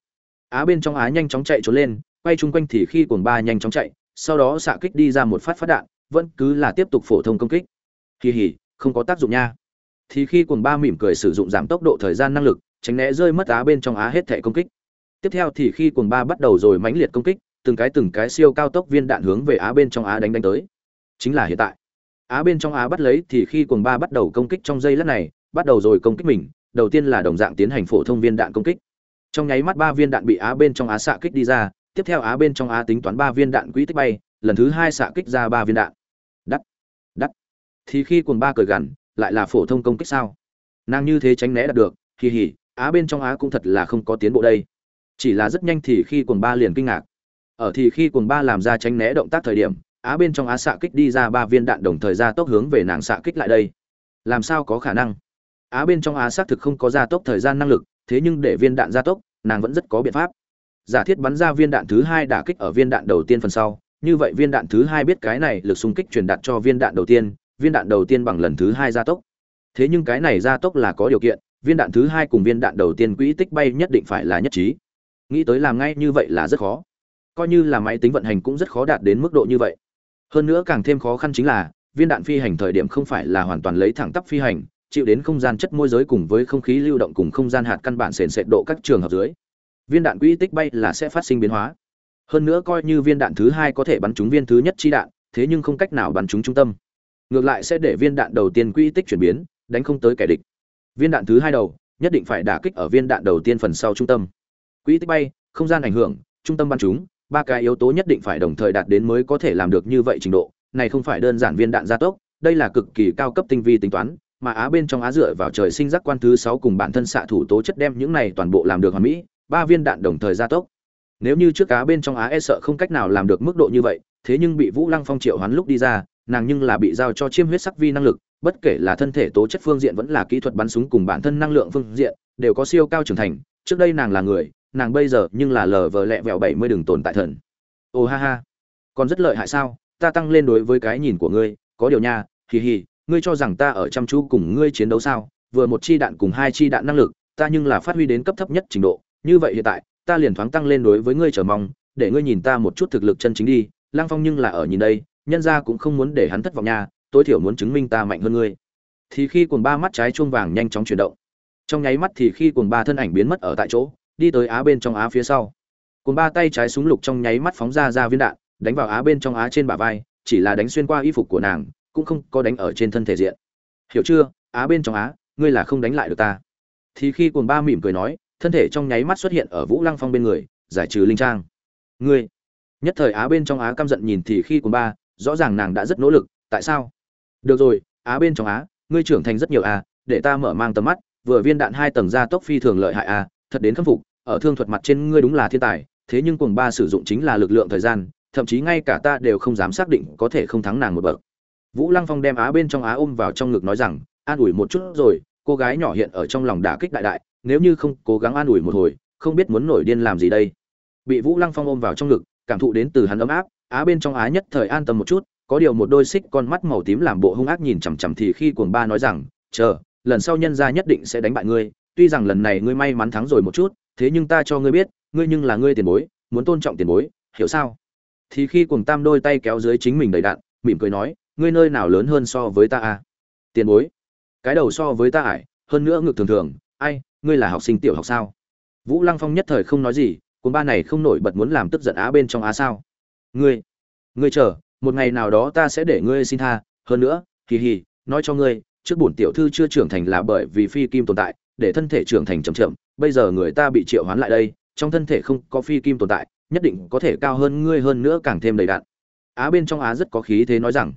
á bên trong á nhanh chóng chạy trốn lên, quay chung quanh thì khi cuồng ba nhanh chóng chạy, sau đó xạ kích đi ra một phát phát đạn, vẫn cứ là tiếp tục phổ thông công kích. Kỳ hỉ không có tác dụng nha. Thì khi cuồng ba mỉm cười sử dụng giảm tốc độ thời gian năng lực, tránh né rơi mất á bên trong á hết thể công kích. Tiếp theo thì khi cuồng ba bắt đầu rồi mãnh liệt công kích, từng cái từng cái siêu cao tốc viên đạn hướng về á bên trong á đánh đánh tới. Chính là hiện tại. Á bên trong á bắt lấy thì khi cuồng ba bắt đầu công kích trong giây lát này, bắt đầu rồi công kích mình, đầu tiên là đồng dạng tiến hành phổ thông viên đạn công kích trong nháy mắt ba viên đạn bị á bên trong á xạ kích đi ra, tiếp theo á bên trong á tính toán ba viên đạn quỹ tích bay, lần thứ hai xạ kích ra ba viên đạn. Đắt đắt. Thì khi cuồng ba cởi gằn, lại là phổ thông công kích sao? Nàng như thế tránh né đạt được kỳ hỉ á bên trong á cũng thật là không có tiến bộ đây. Chỉ là rất nhanh thì khi cuồng ba liền kinh ngạc. Ở thì khi cuồng ba làm ra tránh né động tác thời điểm, á bên trong á xạ kích đi ra ba viên đạn đồng thời ra tốc hướng về nàng xạ kích lại đây. Làm sao có khả năng? Á bên trong á xác thực không có gia tốc thời gian năng lực thế nhưng để viên đạn gia tốc, nàng vẫn rất có biện pháp. Giả thiết bắn ra viên đạn thứ hai đả kích ở viên đạn đầu tiên phần sau, như vậy viên đạn thứ hai biết cái này lực xung kích truyền đạt cho viên đạn đầu tiên, viên đạn đầu tiên bằng lần thứ hai gia tốc. Thế nhưng cái này gia tốc là có điều kiện, viên đạn thứ hai cùng viên đạn đầu tiên quỹ tích bay nhất định phải là nhất trí. Nghĩ tới làm ngay như vậy là rất khó. Coi như là máy tính vận hành cũng rất khó đạt đến mức độ như vậy. Hơn nữa càng thêm khó khăn chính là, viên đạn phi hành thời điểm không phải là hoàn toàn lấy thẳng tắp phi hành chịu đến không gian chất môi giới cùng với không khí lưu động cùng không gian hạt căn bản sền sệt độ các trường hợp dưới. Viên đạn quỹ tích bay là sẽ phát sinh biến hóa. Hơn nữa coi như viên đạn thứ hai có thể bắn trúng viên thứ nhất chi đạn, thế nhưng không cách nào bắn trúng trung tâm. Ngược lại sẽ để viên đạn đầu tiên quỹ tích chuyển biến, đánh không tới kẻ địch. Viên đạn thứ hai đầu, nhất định phải đả kích ở viên đạn đầu tiên phần sau trung tâm. Quỹ tích bay, không gian ảnh hưởng, trung tâm bắn trúng, ba cái yếu tố nhất định phải đồng thời đạt đến mới có thể làm được như vậy trình độ. Này không phải đơn giản viên đạn gia tốc, đây là cực kỳ cao cấp tinh vi tính toán mà á bên trong á dựa vào trời sinh giác quan thứ sáu cùng bản thân xạ thủ tố chất đem những này toàn bộ làm được hoàn mỹ, ba viên đạn đồng thời gia tốc. Nếu như trước cá bên trong á e sợ không cách nào làm được mức độ như vậy, thế nhưng bị vũ lăng phong triệu hoán lúc đi ra, nàng nhưng là bị giao cho chiêm huyết sắc vi năng lực, bất kể là thân thể tố chất phương diện vẫn là kỹ thuật bắn súng cùng bản thân năng lượng phương diện, đều có siêu cao trưởng thành, trước đây nàng là người, nàng bây giờ nhưng là lờ vờ lẹ vẹo bảy mươi đường tồn tại thần. Ô ha ha. Còn rất lợi hại sao? Ta tăng lên đối với cái nhìn của ngươi, có điều nha, hì hì ngươi cho rằng ta ở chăm chú cùng ngươi chiến đấu sao? Vừa một chi đạn cùng hai chi đạn năng lực, ta nhưng là phát huy đến cấp thấp nhất trình độ. Như vậy hiện tại, ta liền thoáng tăng lên đối với ngươi chờ mong, để ngươi nhìn ta một chút thực lực chân chính đi. Lang phong nhưng là ở nhìn đây, nhân ra cũng không muốn để hắn thất vọng nha, tối thiểu muốn chứng minh ta mạnh hơn ngươi. Thì khi cuồng ba mắt trái chuông vàng nhanh chóng chuyển động. Trong nháy mắt thì khi cuồng ba thân ảnh biến mất ở tại chỗ, đi tới á bên trong á phía sau. Cuồng ba tay trái súng lục trong nháy mắt phóng ra ra viên đạn, đánh vào á bên trong á trên bả vai, chỉ là đánh xuyên qua y phục của nàng cũng không có đánh ở trên thân thể diện. Hiểu chưa? Á bên trong á, ngươi là không đánh lại được ta. Thì khi cuồng ba mỉm cười nói, thân thể trong nháy mắt xuất hiện ở vũ lăng phong bên người, giải trừ linh trang. Ngươi. Nhất thời á bên trong á căm giận nhìn thì khi cuồng ba, rõ ràng nàng đã rất nỗ lực, tại sao? Được rồi, á bên trong á, ngươi trưởng thành rất nhiều à để ta mở mang tầm mắt, vừa viên đạn hai tầng ra tốc phi thường lợi hại à thật đến khâm phục, ở thương thuật mặt trên ngươi đúng là thiên tài, thế nhưng cuồng ba sử dụng chính là lực lượng thời gian, thậm chí ngay cả ta đều không dám xác định có thể không thắng nàng một bậc vũ lăng phong đem á bên trong á ôm vào trong ngực nói rằng, an ủi một chút rồi, cô gái nhỏ hiện ở trong lòng đả kích đại đại, nếu như không cố gắng an ủi một hồi, không biết muốn nổi điên làm gì đây. Bị vũ lăng phong ôm vào trong ngực, cảm thụ đến từ hắn ấm áp, á bên trong á nhất thời an tâm một chút, có điều một đôi xích con mắt màu tím làm bộ hung ác nhìn chằm chằm thì khi cuồng ba nói rằng, chờ, lần sau nhân gia nhất định sẽ đánh bại ngươi, tuy rằng lần này ngươi may mắn thắng rồi một chút, thế nhưng ta cho ngươi biết, ngươi nhưng là ngươi tiền bối, muốn tôn trọng tiền bối, hiểu sao? Thì khi Cuồng tam đôi tay kéo dưới chính mình đầy đạn, mỉm cười nói ngươi nơi nào lớn hơn so với ta à? Tiền bối. Cái đầu so với ta ải, hơn nữa ngực thường thường. Ai, ngươi là học sinh tiểu học sao? Vũ lăng phong nhất thời không nói gì cuốn ba này không nổi bật muốn làm tức giận á bên trong á sao? Ngươi ngươi chờ, một ngày nào đó ta sẽ để ngươi xin tha. Hơn nữa, kỳ hì, nói cho ngươi, trước bổn tiểu thư chưa trưởng thành là bởi vì phi kim tồn tại, để thân thể trưởng thành chậm chậm, bây giờ người ta bị triệu hoán lại đây, trong thân thể không có phi kim tồn tại, nhất định có thể cao hơn ngươi hơn nữa càng thêm đầy đạn á bên trong á rất có khí thế nói rằng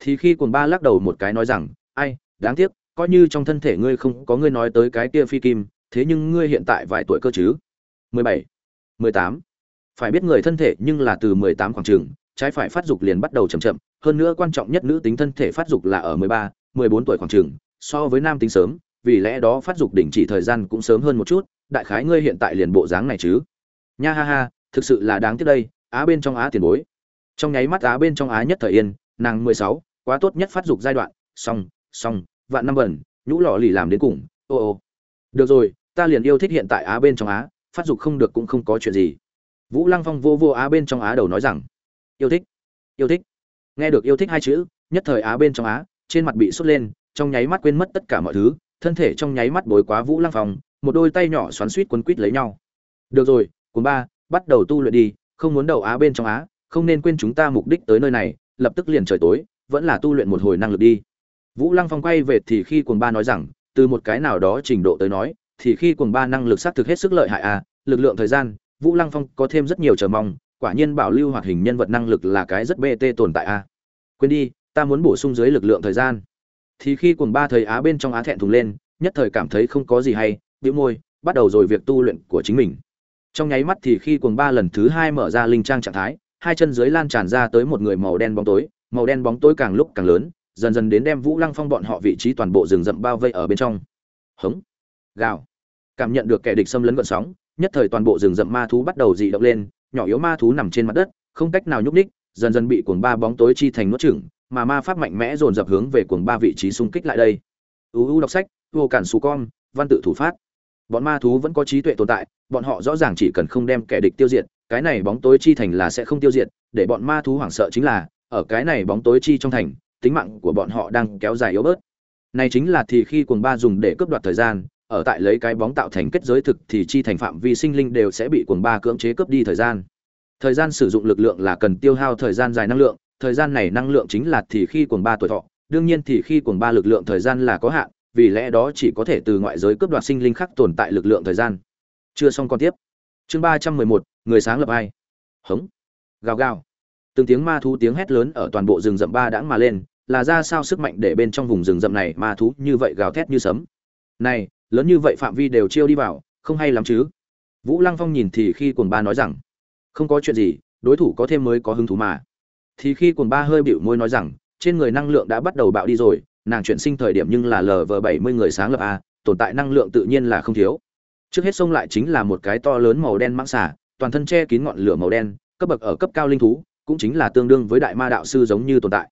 thì khi cuồng ba lắc đầu một cái nói rằng ai đáng tiếc coi như trong thân thể ngươi không có ngươi nói tới cái kia phi kim thế nhưng ngươi hiện tại vài tuổi cơ chứ? 17, 18. phải biết người thân thể nhưng là từ 18 khoảng trường trái phải phát dục liền bắt đầu chậm chậm hơn nữa quan trọng nhất nữ tính thân thể phát dục là ở 13, 14 tuổi khoảng trường so với nam tính sớm vì lẽ đó phát dục đỉnh chỉ thời gian cũng sớm hơn một chút đại khái ngươi hiện tại liền bộ dáng này chứ? Nha ha ha thực sự là đáng tiếc đây á bên trong á tiền bối. Trong nháy mắt á bên trong á nhất thời yên nàng mười sáu quá tốt nhất phát dục giai đoạn, xong xong, vạn năm bẩn, nhũ lọ lì làm đến cùng, ô ô. Được rồi, ta liền yêu thích hiện tại á bên trong á, phát dục không được cũng không có chuyện gì. Vũ lăng phong vô vô á bên trong á đầu nói rằng, yêu thích yêu thích. Nghe được yêu thích hai chữ, nhất thời á bên trong á, trên mặt bị sốt lên, trong nháy mắt quên mất tất cả mọi thứ, thân thể trong nháy mắt bối quá vũ lăng phong, một đôi tay nhỏ xoắn suýt quấn quít lấy nhau. Được rồi cuốn ba, bắt đầu tu luyện đi, không muốn đầu á bên trong á, không nên quên chúng ta mục đích tới nơi này, lập tức liền trời tối vẫn là tu luyện một hồi năng lực đi. Vũ lăng phong quay về thì khi cuồng ba nói rằng, từ một cái nào đó trình độ tới nói, thì khi cuồng ba năng lực xác thực hết sức lợi hại à lực lượng thời gian, vũ lăng phong có thêm rất nhiều chờ mong, quả nhiên bảo lưu hoạt hình nhân vật năng lực là cái rất bt tồn tại à. Quên đi, ta muốn bổ sung dưới lực lượng thời gian. Thì khi cuồng ba thời á bên trong á thẹn thùng lên, nhất thời cảm thấy không có gì hay, bĩu môi, bắt đầu rồi việc tu luyện của chính mình. Trong nháy mắt thì khi cuồng ba lần thứ hai mở ra linh trang trạng thái, hai chân dưới lan tràn ra tới một người màu đen bóng tối màu đen bóng tối càng lúc càng lớn, dần dần đến đem vũ lăng phong bọn họ vị trí toàn bộ rừng rậm bao vây ở bên trong. Hống. Gào. Cảm nhận được kẻ địch xâm lấn gợn sóng, nhất thời toàn bộ rừng rậm ma thú bắt đầu dị động lên, nhỏ yếu ma thú nằm trên mặt đất, không cách nào nhúc ních dần dần bị cuồng ba bóng tối chi thành nuốt chửng, mà ma pháp mạnh mẽ dồn dập hướng về cuồng ba vị trí xung kích lại đây. Uu đọc sách, vô cản xù con, văn tự thủ phát. Bọn ma thú vẫn có trí tuệ tồn tại, bọn họ rõ ràng chỉ cần không đem kẻ địch tiêu diệt, cái này bóng tối chi thành là sẽ không tiêu diệt, để bọn ma thú hoảng sợ chính là ở cái này bóng tối chi trong thành, tính mạng của bọn họ đang kéo dài yếu bớt. Này chính là thì khi cuồng ba dùng để cướp đoạt thời gian, ở tại lấy cái bóng tạo thành kết giới thực thì chi thành phạm vi sinh linh đều sẽ bị cuồng ba cưỡng chế cướp đi thời gian. Thời gian sử dụng lực lượng là cần tiêu hao thời gian dài năng lượng, thời gian này năng lượng chính là thì khi cuồng ba tuổi thọ, đương nhiên thì khi cuồng ba lực lượng thời gian là có hạn, vì lẽ đó chỉ có thể từ ngoại giới cướp đoạt sinh linh khác tồn tại lực lượng thời gian. Chưa xong con tiếp. Chương ba trăm mười một, người sáng lập ai? Hống. Gào gào từng tiếng ma thú tiếng hét lớn ở toàn bộ rừng rậm ba đãng mà lên, là ra sao sức mạnh để bên trong vùng rừng rậm này ma thú như vậy gào thét như sấm. Này, lớn như vậy phạm vi đều chiêu đi vào, không hay lắm chứ? Vũ lăng phong nhìn thì khi cuồng ba nói rằng, không có chuyện gì, đối thủ có thêm mới có hứng thú mà. Thì khi cuồng ba hơi bịu môi nói rằng, trên người năng lượng đã bắt đầu bạo đi rồi, nàng chuyển sinh thời điểm nhưng là lv bảy mươi người sáng lập a, tồn tại năng lượng tự nhiên là không thiếu. Trước hết xông lại chính là một cái to lớn màu đen mãng xả toàn thân che kín ngọn lửa màu đen, cấp bậc ở cấp cao linh thú cũng chính là tương đương với đại ma đạo sư giống như tồn tại.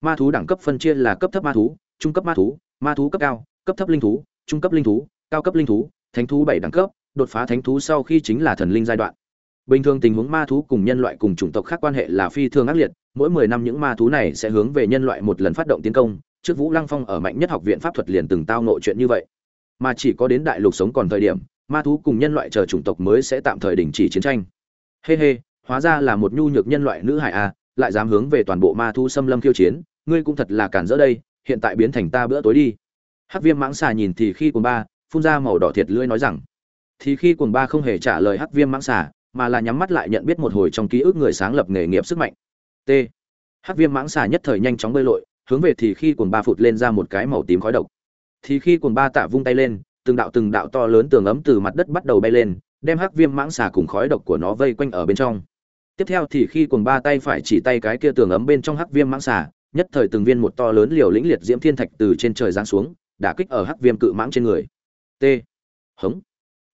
Ma thú đẳng cấp phân chia là cấp thấp ma thú trung cấp ma thú ma thú cấp cao cấp thấp linh thú trung cấp linh thú cao cấp linh thú thánh thú bảy đẳng cấp đột phá thánh thú sau khi chính là thần linh giai đoạn. Bình thường tình huống ma thú cùng nhân loại cùng chủng tộc khác quan hệ là phi thường ác liệt mỗi mười năm những ma thú này sẽ hướng về nhân loại một lần phát động tiến công trước vũ lăng phong ở mạnh nhất học viện pháp thuật liền từng tao nội chuyện như vậy. Mà chỉ có đến đại lục sống còn thời điểm ma thú cùng nhân loại chờ chủng tộc mới sẽ tạm thời đình chỉ chiến tranh. Hê、hey、hê、hey, hóa ra là một nhu nhược nhân loại nữ hải a, lại dám hướng về toàn bộ ma thu xâm lâm khiêu chiến, ngươi cũng thật là cản rỡ đây, hiện tại biến thành ta bữa tối đi. Hắc viêm mãng xà nhìn thì khi quần ba, phun ra màu đỏ thiệt lưỡi nói rằng, thì khi quần ba không hề trả lời hắc viêm mãng xà, mà là nhắm mắt lại nhận biết một hồi trong ký ức người sáng lập nghề nghiệp sức mạnh. T. Hắc viêm mãng xà nhất thời nhanh chóng bơi lội, hướng về thì khi quần ba phụt lên ra một cái màu tím khói độc. Thì khi quần ba tạ vung tay lên, từng đạo từng đạo to lớn tường ấm từ mặt đất bắt đầu bay lên, đem hắc viêm mãng xà cùng khói độc của nó vây quanh ở bên trong tiếp theo thì khi cuồng ba tay phải chỉ tay cái kia tường ấm bên trong hắc viêm mãng xà, nhất thời từng viên một to lớn liều lĩnh liệt diễm thiên thạch từ trên trời giáng xuống, đả kích ở hắc viêm cự mãng trên người. T. Hống.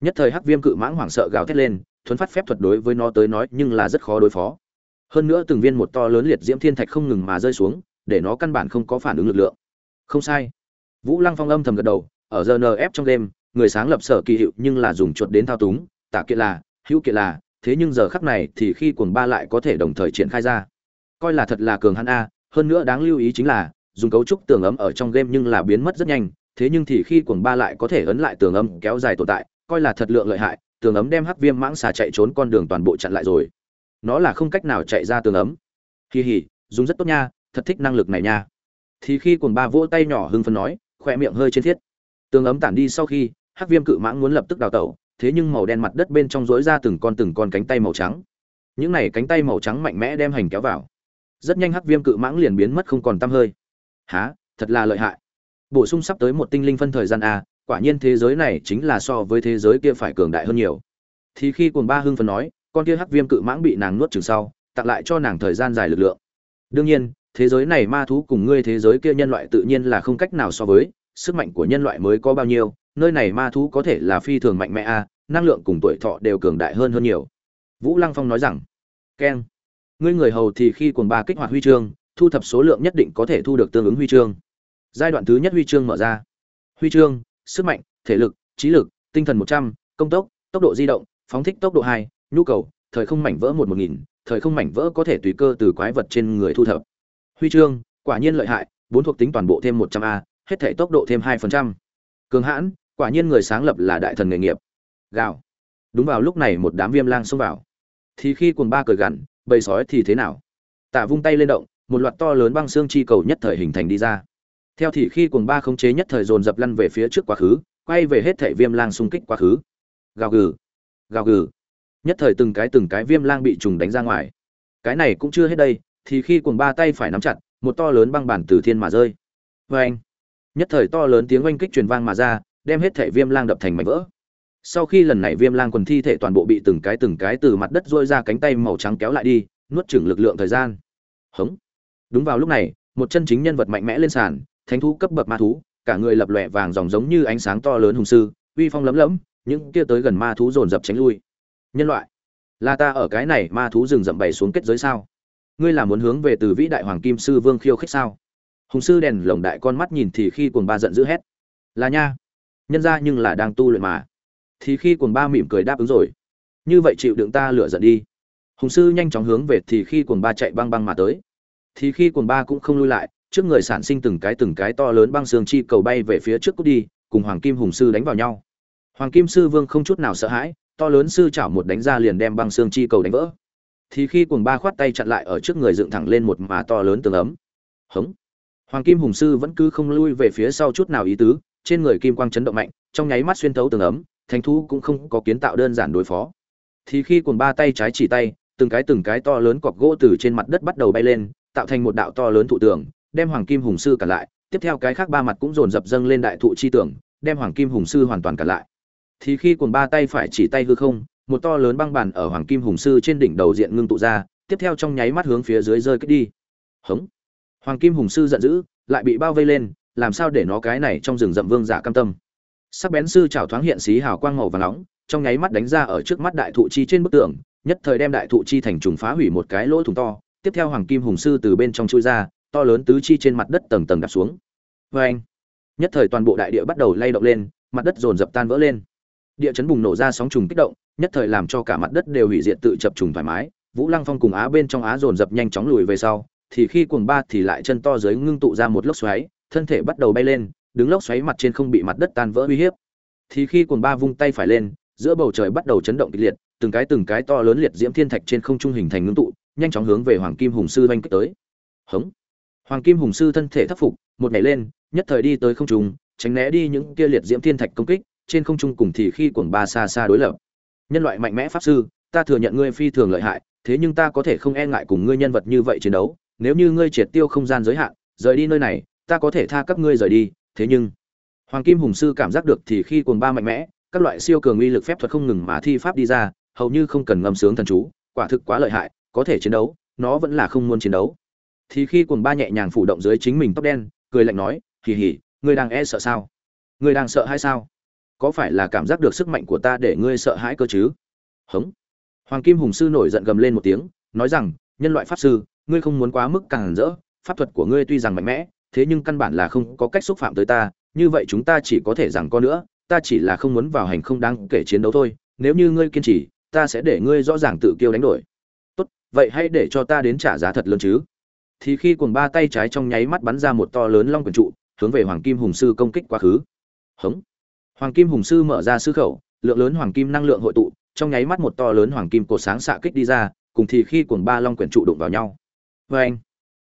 Nhất thời hắc viêm cự mãng hoảng sợ gào thét lên, thuấn phát phép thuật đối với nó tới nói nhưng là rất khó đối phó. Hơn nữa từng viên một to lớn liệt diễm thiên thạch không ngừng mà rơi xuống, để nó căn bản không có phản ứng lực lượng. Không sai. Vũ lăng phong âm thầm gật đầu, ở giờ nf trong đêm, người sáng lập sở kỳ hiệu nhưng là dùng chuột đến thao túng, tả kiện là, hữu kiện là thế nhưng giờ khắc này thì khi cuồng ba lại có thể đồng thời triển khai ra. Coi là thật là cường hắn a, hơn nữa đáng lưu ý chính là, dùng cấu trúc tường ấm ở trong game nhưng là biến mất rất nhanh, thế nhưng thì khi cuồng ba lại có thể ấn lại tường ấm kéo dài tồn tại, coi là thật lượng lợi hại, tường ấm đem hắc viêm mãng xà chạy trốn con đường toàn bộ chặn lại rồi. Nó là không cách nào chạy ra tường ấm. Kỳ hỉ dùng rất tốt nha, thật thích năng lực này nha. Thì khi cuồng ba vỗ tay nhỏ hưng phấn nói khoe miệng hơi trên thiết. Tường ấm tản đi sau khi, hắc viêm cự mãng muốn lập tức đào tẩu thế nhưng màu đen mặt đất bên trong rối ra từng con từng con cánh tay màu trắng. Những này cánh tay màu trắng mạnh mẽ đem hành kéo vào. Rất nhanh hắc viêm cự mãng liền biến mất không còn tăm hơi. Há thật là lợi hại. Bổ sung sắp tới một tinh linh phân thời gian a, quả nhiên thế giới này chính là so với thế giới kia phải cường đại hơn nhiều. Thì khi cuồng ba hưng phấn nói, con kia hắc viêm cự mãng bị nàng nuốt chừng sau, tặng lại cho nàng thời gian dài lực lượng. Đương nhiên, thế giới này ma thú cùng ngươi thế giới kia nhân loại tự nhiên là không cách nào so với, sức mạnh của nhân loại mới có bao nhiêu nơi này ma thú có thể là phi thường mạnh mẽ a, năng lượng cùng tuổi thọ đều cường đại hơn hơn nhiều. Vũ lăng phong nói rằng, keng, ngươi người hầu thì khi cuồng ba kích hoạt huy chương, thu thập số lượng nhất định có thể thu được tương ứng huy chương. Giai đoạn thứ nhất huy chương mở ra. Huy chương, sức mạnh, thể lực, trí lực, tinh thần một trăm, công tốc tốc độ di động, phóng thích tốc độ hai, nhu cầu, thời không mảnh vỡ một một nghìn, thời không mảnh vỡ có thể tùy cơ từ quái vật trên người thu thập. Huy chương, quả nhiên lợi hại, bốn thuộc tính toàn bộ thêm một trăm a, hết thể tốc độ thêm hai phần trăm. Cường hãn quả nhiên người sáng lập là đại thần nghề nghiệp. Gào. Đúng vào lúc này một đám viêm lang xông vào. Thì khi cuồng ba cởi gằn, bầy sói thì thế nào? Tạ vung tay lên động, một loạt to lớn băng xương chi cầu nhất thời hình thành đi ra. Theo thì khi cuồng ba khống chế nhất thời dồn dập lăn về phía trước quá khứ, quay về hết thể viêm lang xung kích quá khứ. Gào gừ. Gào gừ. Nhất thời từng cái từng cái viêm lang bị trùng đánh ra ngoài. Cái này cũng chưa hết đây, thì khi cuồng ba tay phải nắm chặt, một to lớn băng bản từ thiên mà rơi. Vê anh nhất thời to lớn tiếng oanh kích truyền vang mà ra đem hết thể viêm lang đập thành mảnh vỡ. Sau khi lần này viêm lang quần thi thể toàn bộ bị từng cái từng cái từ mặt đất dôi ra cánh tay màu trắng kéo lại đi, nuốt chửng lực lượng thời gian. Hống. Đúng vào lúc này, một chân chính nhân vật mạnh mẽ lên sàn, thánh thú cấp bậc ma thú, cả người lập lòe vàng dòng giống như ánh sáng to lớn hùng sư, uy phong lấm lẫm những kia tới gần ma thú dồn dập tránh lui. Nhân loại, là ta ở cái này ma thú rừng rậm bày xuống kết giới sao? Ngươi là muốn hướng về từ vĩ đại hoàng kim sư vương khiêu khích sao? Hùng sư đèn lồng đại con mắt nhìn thì khi cuồng ba giận dữ hét. Là nha nhân ra nhưng là đang tu luyện mà. Thì khi cuồng ba mỉm cười đáp ứng rồi, như vậy chịu đựng ta lựa giận đi. Hùng sư nhanh chóng hướng về thì khi cuồng ba chạy băng băng mà tới. Thì khi cuồng ba cũng không lui lại, trước người sản sinh từng cái từng cái to lớn băng xương chi cầu bay về phía trước cút đi, cùng hoàng kim hùng sư đánh vào nhau. Hoàng kim sư vương không chút nào sợ hãi, to lớn sư chảo một đánh ra liền đem băng xương chi cầu đánh vỡ. Thì khi cuồng ba khoát tay chặn lại ở trước người dựng thẳng lên một mà to lớn tường ấm. Hống. Hoàng kim hùng sư vẫn cứ không lui về phía sau chút nào ý tứ trên người kim quang chấn động mạnh, trong nháy mắt xuyên thấu tường ấm, thánh thú cũng không có kiến tạo đơn giản đối phó. Thì khi cuồng ba tay trái chỉ tay, từng cái từng cái to lớn cọc gỗ từ trên mặt đất bắt đầu bay lên, tạo thành một đạo to lớn thụ tường, đem hoàng kim hùng sư cả lại. Tiếp theo cái khác ba mặt cũng dồn dập dâng lên đại thụ chi tường, đem hoàng kim hùng sư hoàn toàn cả lại. Thì khi cuồng ba tay phải chỉ tay hư không, một to lớn băng bàn ở hoàng kim hùng sư trên đỉnh đầu diện ngưng tụ ra, tiếp theo trong nháy mắt hướng phía dưới rơi kích đi. Hống. Hoàng kim hùng sư giận dữ, lại bị bao vây lên làm sao để nó cái này trong rừng rậm vương giả cam tâm? Sắc bén sư chảo thoáng hiện xí hào quang màu và nóng, trong nháy mắt đánh ra ở trước mắt đại thụ chi trên bức tường, nhất thời đem đại thụ chi thành trùng phá hủy một cái lỗ thủng to, tiếp theo hoàng kim hùng sư từ bên trong chui ra, to lớn tứ chi trên mặt đất tầng tầng đạp xuống. Vê anh nhất thời toàn bộ đại địa bắt đầu lay động lên, mặt đất dồn dập tan vỡ lên. Địa chấn bùng nổ ra sóng trùng kích động, nhất thời làm cho cả mặt đất đều hủy diệt tự chập trùng thoải mái. Vũ lăng phong cùng á bên trong á dồn dập nhanh chóng lùi về sau, thì khi cuồng ba thì lại chân to dưới ngưng tụ ra một lốc xoáy thân thể bắt đầu bay lên, đứng lốc xoáy mặt trên không bị mặt đất tan vỡ uy hiếp. Thì khi cuồng ba vung tay phải lên, giữa bầu trời bắt đầu chấn động kịch liệt, từng cái từng cái to lớn liệt diễm thiên thạch trên không trung hình thành ngưng tụ, nhanh chóng hướng về hoàng kim hùng sư oanh kích tới. Hống! Hoàng kim hùng sư thân thể thấp phục, một nhảy lên, nhất thời đi tới không trung, tránh né đi những kia liệt diễm thiên thạch công kích, trên không trung cùng thì khi cuồng ba xa xa đối lập. Nhân loại mạnh mẽ pháp sư, ta thừa nhận ngươi phi thường lợi hại, thế nhưng ta có thể không e ngại cùng ngươi nhân vật như vậy chiến đấu, nếu như ngươi triệt tiêu không gian giới hạn, rời đi nơi này ta có thể tha các ngươi rời đi, thế nhưng, hoàng kim hùng sư cảm giác được thì khi cuồng ba mạnh mẽ, các loại siêu cường uy lực phép thuật không ngừng mà thi pháp đi ra, hầu như không cần ngâm sướng thần chú, quả thực quá lợi hại, có thể chiến đấu, nó vẫn là không muốn chiến đấu. Thì khi cuồng ba nhẹ nhàng phủ động dưới chính mình tóc đen, cười lạnh nói, hì hì, ngươi đang e sợ sao? Ngươi đang sợ hay sao? Có phải là cảm giác được sức mạnh của ta để ngươi sợ hãi cơ chứ? Hống. Hoàng kim hùng sư nổi giận gầm lên một tiếng, nói rằng, nhân loại pháp sư, ngươi không muốn quá mức càng rỡ, pháp thuật của ngươi tuy rằng mạnh mẽ thế nhưng căn bản là không có cách xúc phạm tới ta, như vậy chúng ta chỉ có thể rằng có nữa, ta chỉ là không muốn vào hành không đáng kể chiến đấu thôi, nếu như ngươi kiên trì, ta sẽ để ngươi rõ ràng tự kiêu đánh đổi. Tốt, vậy hãy để cho ta đến trả giá thật lớn chứ. Thì khi cuồng ba tay trái trong nháy mắt bắn ra một to lớn long quyền trụ, hướng về hoàng kim hùng sư công kích quá khứ. Hống. Hoàng kim hùng sư mở ra sư khẩu, lượng lớn hoàng kim năng lượng hội tụ, trong nháy mắt một to lớn hoàng kim cột sáng xạ kích đi ra, cùng thì khi cuồng ba long quyển trụ đụng vào nhau. Vê anh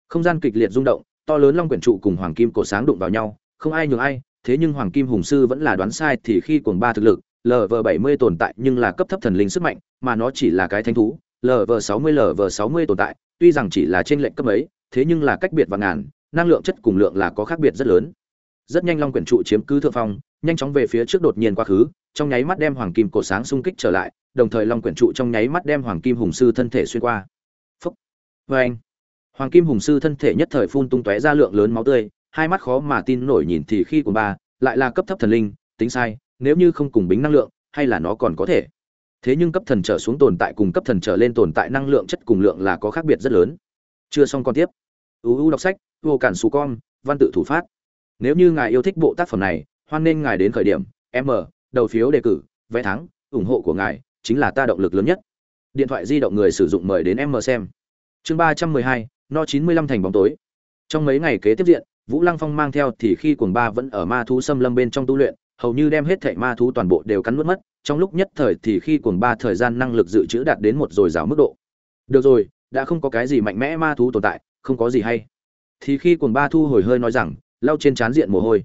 không gian kịch liệt rung động to lớn long quyển trụ cùng hoàng kim Cổ sáng đụng vào nhau, không ai nhường ai, thế nhưng hoàng kim hùng sư vẫn là đoán sai thì khi cuồng ba thực lực lv bảy mươi tồn tại nhưng là cấp thấp thần linh sức mạnh, mà nó chỉ là cái thanh thú lv sáu mươi lv sáu mươi tồn tại, tuy rằng chỉ là trên lệnh cấp ấy thế nhưng là cách biệt và ngàn, năng lượng chất cùng lượng là có khác biệt rất lớn. Rất nhanh long quyển trụ chiếm cứ thượng phong, nhanh chóng về phía trước đột nhiên quá khứ, trong nháy mắt đem hoàng kim cổ sáng xung kích trở lại, đồng thời long quyển trụ trong nháy mắt đem hoàng kim hùng sư thân thể xuyên qua. Phúc. Vê anh hoàng kim hùng sư thân thể nhất thời phun tung tóe ra lượng lớn máu tươi, hai mắt khó mà tin nổi nhìn thì khi của ba, lại là cấp thấp thần linh, tính sai, nếu như không cùng bính năng lượng, hay là nó còn có thể. Thế nhưng cấp thần trở xuống tồn tại cùng cấp thần trở lên tồn tại năng lượng chất cùng lượng là có khác biệt rất lớn. Chưa xong con tiếp. Uu đọc sách, vô cản xù con, văn tự thủ phát. Nếu như ngài yêu thích bộ tác phẩm này, hoan nên ngài đến khởi điểm, m, đầu phiếu đề cử, vé thắng, ủng hộ của ngài, chính là ta động lực lớn nhất. Điện thoại di động người sử dụng mời đến m xem. Chương ba trăm mười hai no chín mươi lăm thành bóng tối. Trong mấy ngày kế tiếp diện vũ lăng phong mang theo thì khi cuồng ba vẫn ở ma thú xâm lâm bên trong tu luyện hầu như đem hết thảy ma thú toàn bộ đều cắn nuốt mất trong lúc nhất thời thì khi cuồng ba thời gian năng lực dự trữ đạt đến một rồi dào mức độ. Được rồi đã không có cái gì mạnh mẽ ma thú tồn tại không có gì hay. Thì khi cuồng ba thu hồi hơi nói rằng lau trên trán diện mồ hôi.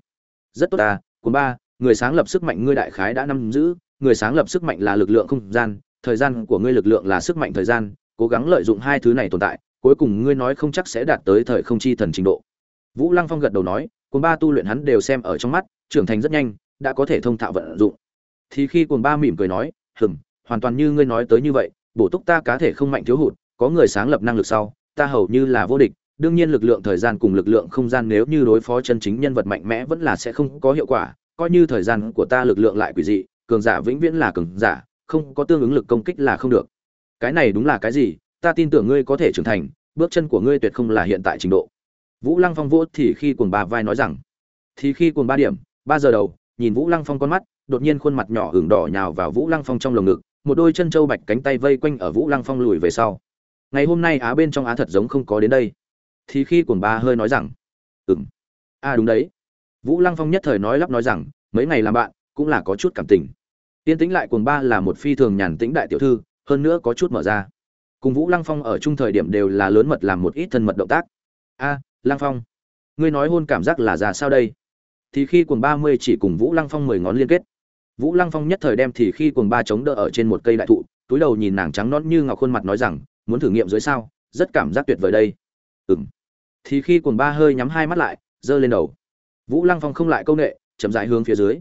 Rất tốt à, cuồng ba người sáng lập sức mạnh ngươi đại khái đã nắm giữ người sáng lập sức mạnh là lực lượng không gian thời gian của ngươi lực lượng là sức mạnh thời gian cố gắng lợi dụng hai thứ này tồn tại cuối cùng ngươi nói không chắc sẽ đạt tới thời không chi thần trình độ. Vũ lăng phong gật đầu nói, cuồng ba tu luyện hắn đều xem ở trong mắt, trưởng thành rất nhanh, đã có thể thông thạo vận dụng. Thì khi cuồng ba mỉm cười nói hừng hoàn toàn như ngươi nói tới như vậy, bổ túc ta cá thể không mạnh thiếu hụt, có người sáng lập năng lực sau, ta hầu như là vô địch, đương nhiên lực lượng thời gian cùng lực lượng không gian nếu như đối phó chân chính nhân vật mạnh mẽ vẫn là sẽ không có hiệu quả, coi như thời gian của ta lực lượng lại quỷ dị, cường giả vĩnh viễn là cường giả, không có tương ứng lực công kích là không được. Cái này đúng là cái gì? Ta tin tưởng ngươi có thể trưởng thành, bước chân của ngươi tuyệt không là hiện tại trình độ. Vũ lăng phong vỗ thì khi cùng bà vai nói rằng, thì khi cùng ba điểm, ba giờ đầu, nhìn vũ lăng phong con mắt, đột nhiên khuôn mặt nhỏ hưởng đỏ nhào vào vũ lăng phong trong lồng ngực, một đôi chân trâu bạch cánh tay vây quanh ở vũ lăng phong lùi về sau. Ngày hôm nay á bên trong á thật giống không có đến đây. Thì khi cùng ba hơi nói rằng, ừm, a, đúng đấy. Vũ lăng phong nhất thời nói lắp nói rằng, mấy ngày làm bạn, cũng là có chút cảm tình. Tiên tĩnh lại cuồng ba là một phi thường nhàn tĩnh đại tiểu thư, hơn nữa có chút mở ra cùng vũ lăng phong ở chung thời điểm đều là lớn mật làm một ít thân mật động tác. A, lăng phong, ngươi nói hôn cảm giác là già sao đây? Thì khi cuồng ba mươi chỉ cùng vũ lăng phong mười ngón liên kết. Vũ lăng phong nhất thời đem thì khi cuồng ba chống đỡ ở trên một cây đại thụ, túi đầu nhìn nàng trắng nõn như ngọc khuôn mặt nói rằng, muốn thử nghiệm dưới sao? Rất cảm giác tuyệt vời đây. Ừm. Thì khi cuồng ba hơi nhắm hai mắt lại, giơ lên đầu. Vũ lăng phong không lại công nghệ chậm rãi hướng phía dưới.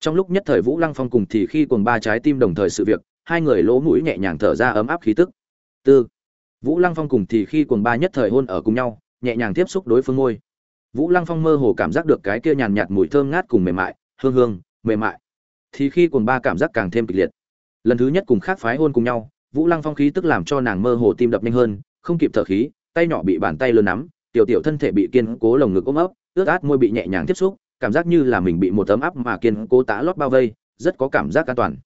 Trong lúc nhất thời vũ lăng phong cùng thì khi cuồng ba trái tim đồng thời sự việc, hai người lỗ mũi nhẹ nhàng thở ra ấm áp khí tức tư. Vũ lăng phong cùng thì khi cuồng ba nhất thời hôn ở cùng nhau, nhẹ nhàng tiếp xúc đối phương môi. Vũ lăng phong mơ hồ cảm giác được cái kia nhàn nhạt mùi thơm ngát cùng mềm mại, hương hương, mềm mại. Thì khi cuồng ba cảm giác càng thêm kịch liệt. Lần thứ nhất cùng khác phái hôn cùng nhau, vũ lăng phong khí tức làm cho nàng mơ hồ tim đập nhanh hơn, không kịp thở khí, tay nhỏ bị bàn tay lớn nắm, tiểu tiểu thân thể bị kiên cố lồng ngực ôm ấp, ướt át môi bị nhẹ nhàng tiếp xúc, cảm giác như là mình bị một tấm áp mà kiên cố tá lót bao vây, rất có cảm giác an toàn.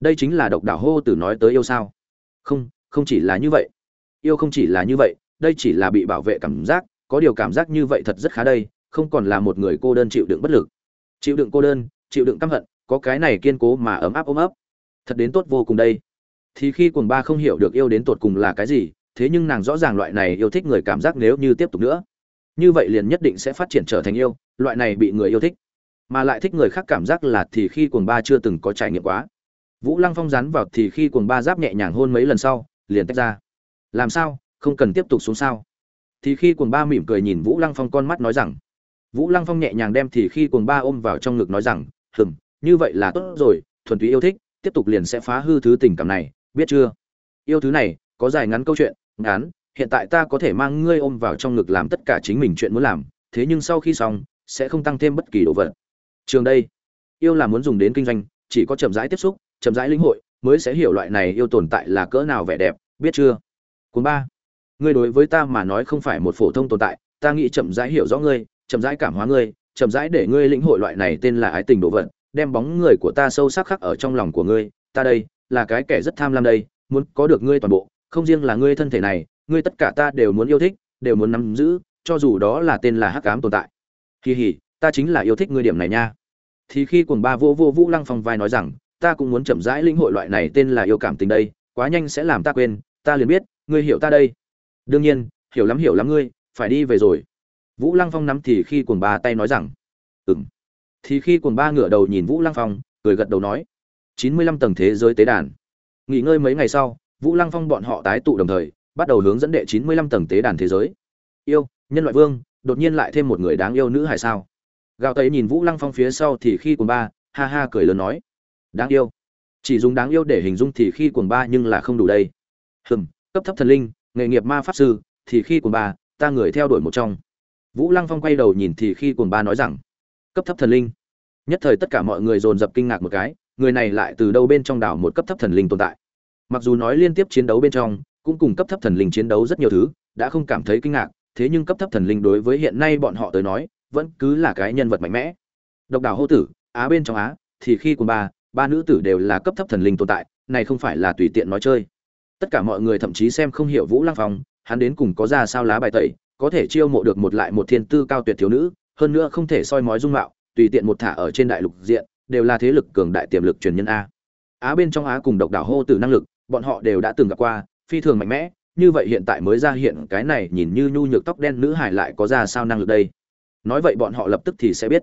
Đây chính là độc đảo hô từ nói tới yêu sao. Không không chỉ là như vậy. Yêu không chỉ là như vậy, đây chỉ là bị bảo vệ cảm giác, có điều cảm giác như vậy thật rất khá đây, không còn là một người cô đơn chịu đựng bất lực. Chịu đựng cô đơn, chịu đựng căm hận, có cái này kiên cố mà ấm áp ôm ấp. Thật đến tốt vô cùng đây. Thì khi cuồng ba không hiểu được yêu đến tột cùng là cái gì, thế nhưng nàng rõ ràng loại này yêu thích người cảm giác nếu như tiếp tục nữa. Như vậy liền nhất định sẽ phát triển trở thành yêu, loại này bị người yêu thích. Mà lại thích người khác cảm giác là thì khi cuồng ba chưa từng có trải nghiệm quá. Vũ lăng phong rắn vào thì khi cuồng ba giáp nhẹ nhàng hôn mấy lần sau liền tách ra. Làm sao? Không cần tiếp tục xuống sao? Thì khi cuồng ba mỉm cười nhìn vũ lăng phong con mắt nói rằng, vũ lăng phong nhẹ nhàng đem thì khi cuồng ba ôm vào trong ngực nói rằng, hừm, như vậy là tốt rồi, thuần túy yêu thích, tiếp tục liền sẽ phá hư thứ tình cảm này, biết chưa? Yêu thứ này, có dài ngắn câu chuyện, ngắn, hiện tại ta có thể mang ngươi ôm vào trong ngực làm tất cả chính mình chuyện muốn làm, thế nhưng sau khi xong, sẽ không tăng thêm bất kỳ đồ vật. Trường đây, yêu là muốn dùng đến kinh doanh, chỉ có chậm rãi tiếp xúc, chậm rãi lĩnh hội mới sẽ hiểu loại này yêu tồn tại là cỡ nào vẻ đẹp, biết chưa? Cuốn ba, ngươi đối với ta mà nói không phải một phổ thông tồn tại, ta nghĩ chậm rãi hiểu rõ ngươi, chậm rãi cảm hóa ngươi, chậm rãi để ngươi lĩnh hội loại này tên là ái tình đồ vật, đem bóng người của ta sâu sắc khắc ở trong lòng của ngươi. Ta đây, là cái kẻ rất tham lam đây, muốn có được ngươi toàn bộ, không riêng là ngươi thân thể này, ngươi tất cả ta đều muốn yêu thích, đều muốn nắm giữ, cho dù đó là tên là hắc ám tồn tại. Kỳ hỉ, ta chính là yêu thích ngươi điểm này nha. Thì khi cuồng ba vô vô vũ lăng phong vai nói rằng ta cũng muốn chậm rãi lĩnh hội loại này tên là yêu cảm tình đây, quá nhanh sẽ làm ta quên, ta liền biết, ngươi hiểu ta đây. Đương nhiên, hiểu lắm hiểu lắm ngươi, phải đi về rồi. Vũ lăng phong nắm thì khi cuồng ba tay nói rằng ừng thì khi cuồng ba ngửa đầu nhìn vũ lăng phong, cười gật đầu nói, chín mươi lăm tầng thế giới tế đàn. Nghỉ ngơi mấy ngày sau, vũ lăng phong bọn họ tái tụ đồng thời, bắt đầu hướng dẫn đệ chín mươi lăm tầng tế đàn thế giới. Yêu, nhân loại vương, đột nhiên lại thêm một người đáng yêu nữ hải sao? Gào tây nhìn vũ lăng phong phía sau thì khi cuồng ba, ha ha cười lớn nói đáng yêu. Chỉ dùng đáng yêu để hình dung thì khi cuồng ba nhưng là không đủ đây. Hừm, cấp thấp thần linh, nghề nghiệp ma pháp sư, thì khi cuồng ba, ta người theo đuổi một trong. Vũ lăng phong quay đầu nhìn thì khi cuồng ba nói rằng, cấp thấp thần linh. Nhất thời tất cả mọi người dồn dập kinh ngạc một cái, người này lại từ đâu bên trong đảo một cấp thấp thần linh tồn tại. Mặc dù nói liên tiếp chiến đấu bên trong, cũng cùng cấp thấp thần linh chiến đấu rất nhiều thứ, đã không cảm thấy kinh ngạc, thế nhưng cấp thấp thần linh đối với hiện nay bọn họ tới nói, vẫn cứ là cái nhân vật mạnh mẽ. Độc đảo hô tử, á bên trong á, thì khi cùng ba ba nữ tử đều là cấp thấp thần linh tồn tại, này không phải là tùy tiện nói chơi. Tất cả mọi người thậm chí xem không hiểu vũ lăng phong, hắn đến cùng có ra sao lá bài tẩy, có thể chiêu mộ được một lại một thiên tư cao tuyệt thiếu nữ, hơn nữa không thể soi mói dung mạo, tùy tiện một thả ở trên đại lục diện, đều là thế lực cường đại tiềm lực truyền nhân a. Á bên trong á cùng độc đảo hô tử năng lực, bọn họ đều đã từng gặp qua, phi thường mạnh mẽ, như vậy hiện tại mới ra hiện cái này nhìn như nhu nhược tóc đen nữ hải lại có ra sao năng lực đây? Nói vậy bọn họ lập tức thì sẽ biết.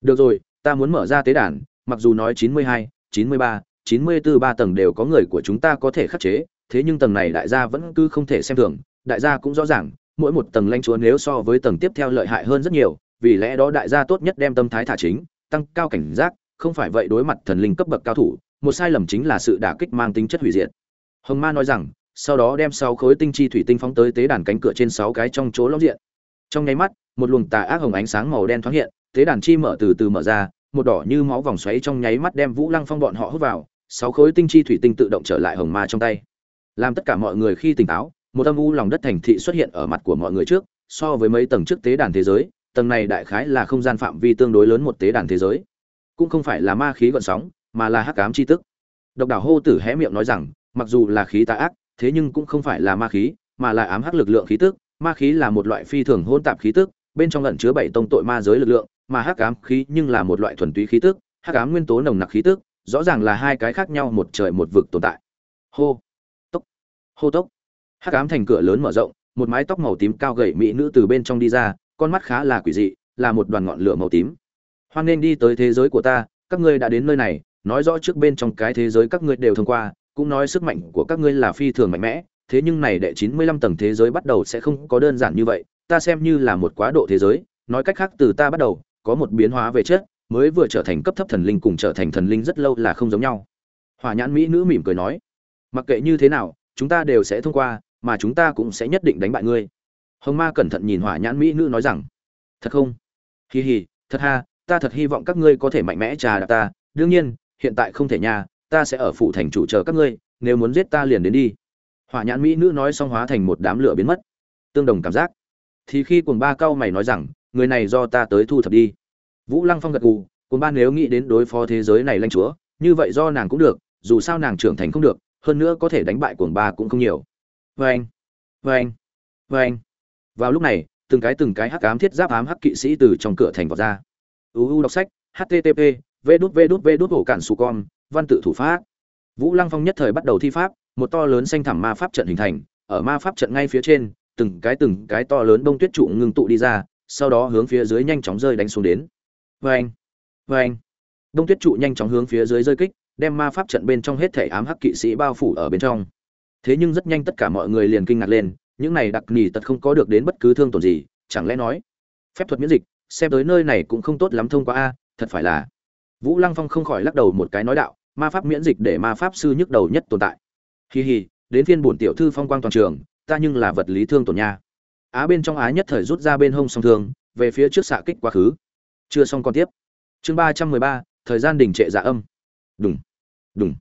Được rồi, ta muốn mở ra tế đàn mặc dù nói chín mươi hai, chín mươi ba, chín mươi bốn ba tầng đều có người của chúng ta có thể khắc chế, thế nhưng tầng này đại gia vẫn cứ không thể xem thường. Đại gia cũng rõ ràng, mỗi một tầng lãnh chúa nếu so với tầng tiếp theo lợi hại hơn rất nhiều, vì lẽ đó đại gia tốt nhất đem tâm thái thả chính, tăng cao cảnh giác, không phải vậy đối mặt thần linh cấp bậc cao thủ, một sai lầm chính là sự đả kích mang tính chất hủy diệt. Hồng ma nói rằng, sau đó đem sáu khối tinh chi thủy tinh phóng tới tế đàn cánh cửa trên sáu cái trong chỗ lõm diện. Trong nháy mắt, một luồng tà ác hồng ánh sáng màu đen thoáng hiện, tế đàn chi mở từ từ mở ra một đỏ như máu vòng xoáy trong nháy mắt đem vũ lăng phong bọn họ hút vào, sáu khối tinh chi thủy tinh tự động trở lại hồng ma trong tay. Làm tất cả mọi người khi tỉnh táo, một âm u lòng đất thành thị xuất hiện ở mặt của mọi người trước, so với mấy tầng trước tế đàn thế giới, tầng này đại khái là không gian phạm vi tương đối lớn một tế đàn thế giới. Cũng không phải là ma khí gợn sóng, mà là hắc ám chi tức. Độc đảo hô tử hé miệng nói rằng, mặc dù là khí tà ác, thế nhưng cũng không phải là ma khí, mà là ám hắc lực lượng khí tức. Ma khí là một loại phi thường hôn tạp khí tức, bên trong ẩn chứa bảy tông tội ma giới lực lượng mà hắc ám khí nhưng là một loại thuần túy khí tức, hắc ám nguyên tố nồng nặc khí tức, rõ ràng là hai cái khác nhau một trời một vực tồn tại. Hô, tốc hô tốc. Hắc ám thành cửa lớn mở rộng, một mái tóc màu tím cao gầy mỹ nữ từ bên trong đi ra, con mắt khá là quỷ dị, là một đoàn ngọn lửa màu tím. Hoan nên đi tới thế giới của ta, các ngươi đã đến nơi này, nói rõ trước bên trong cái thế giới các ngươi đều thông qua, cũng nói sức mạnh của các ngươi là phi thường mạnh mẽ, thế nhưng này đệ chín mươi lăm tầng thế giới bắt đầu sẽ không có đơn giản như vậy, ta xem như là một quá độ thế giới, nói cách khác từ ta bắt đầu có một biến hóa về chất, mới vừa trở thành cấp thấp thần linh cùng trở thành thần linh rất lâu là không giống nhau. Hỏa nhãn mỹ nữ mỉm cười nói, mặc kệ như thế nào, chúng ta đều sẽ thông qua, mà chúng ta cũng sẽ nhất định đánh bại ngươi. Hồng ma cẩn thận nhìn hỏa nhãn mỹ nữ nói rằng, thật không? Hì hì, thật ha, ta thật hy vọng các ngươi có thể mạnh mẽ trà đạp ta. Đương nhiên, hiện tại không thể nha, ta sẽ ở phụ thành chủ chờ các ngươi, nếu muốn giết ta liền đến đi. Hỏa nhãn mỹ nữ nói xong hóa thành một đám lửa biến mất. Tương đồng cảm giác. Thì khi cuồng ba cao mày nói rằng người này do ta tới thu thập đi. Vũ lăng phong gật gù, cuồng ba nếu nghĩ đến đối phó thế giới này lanh chúa, như vậy do nàng cũng được, dù sao nàng trưởng thành không được, hơn nữa có thể đánh bại cuồng ba cũng không nhiều. Vê anh vê anh vê anh vào lúc này, từng cái từng cái hắc ám thiết giáp ám hắc kỵ sĩ từ trong cửa thành vọt ra. Uu đọc sách http v đút v đút v đút, hổ cản su con, văn tự thủ pháp. Vũ lăng phong nhất thời bắt đầu thi pháp, một to lớn xanh thẳm ma pháp trận hình thành, ở ma pháp trận ngay phía trên, từng cái từng cái to lớn bông tuyết trụ ngưng tụ đi ra sau đó hướng phía dưới nhanh chóng rơi đánh xuống đến. Vê anh vê anh tuyết trụ nhanh chóng hướng phía dưới rơi kích, đem ma pháp trận bên trong hết thể ám hắc kỵ sĩ bao phủ ở bên trong. Thế nhưng rất nhanh tất cả mọi người liền kinh ngạc lên, những này đặc nỉ tật không có được đến bất cứ thương tổn gì, chẳng lẽ nói, phép thuật miễn dịch, xem tới nơi này cũng không tốt lắm thông qua a, thật phải là. Vũ lăng phong không khỏi lắc đầu một cái nói đạo, ma pháp miễn dịch để ma pháp sư nhức đầu nhất tồn tại. Hì hì đến phiên bổn tiểu thư phong quang toàn trường, ta nhưng là vật lý thương tổn nha á bên trong á nhất thời rút ra bên hông song thương, về phía trước xạ kích quá khứ. Chưa xong còn tiếp. Chương ba trăm mười ba, thời gian đình trệ dạ âm. Đúng đúng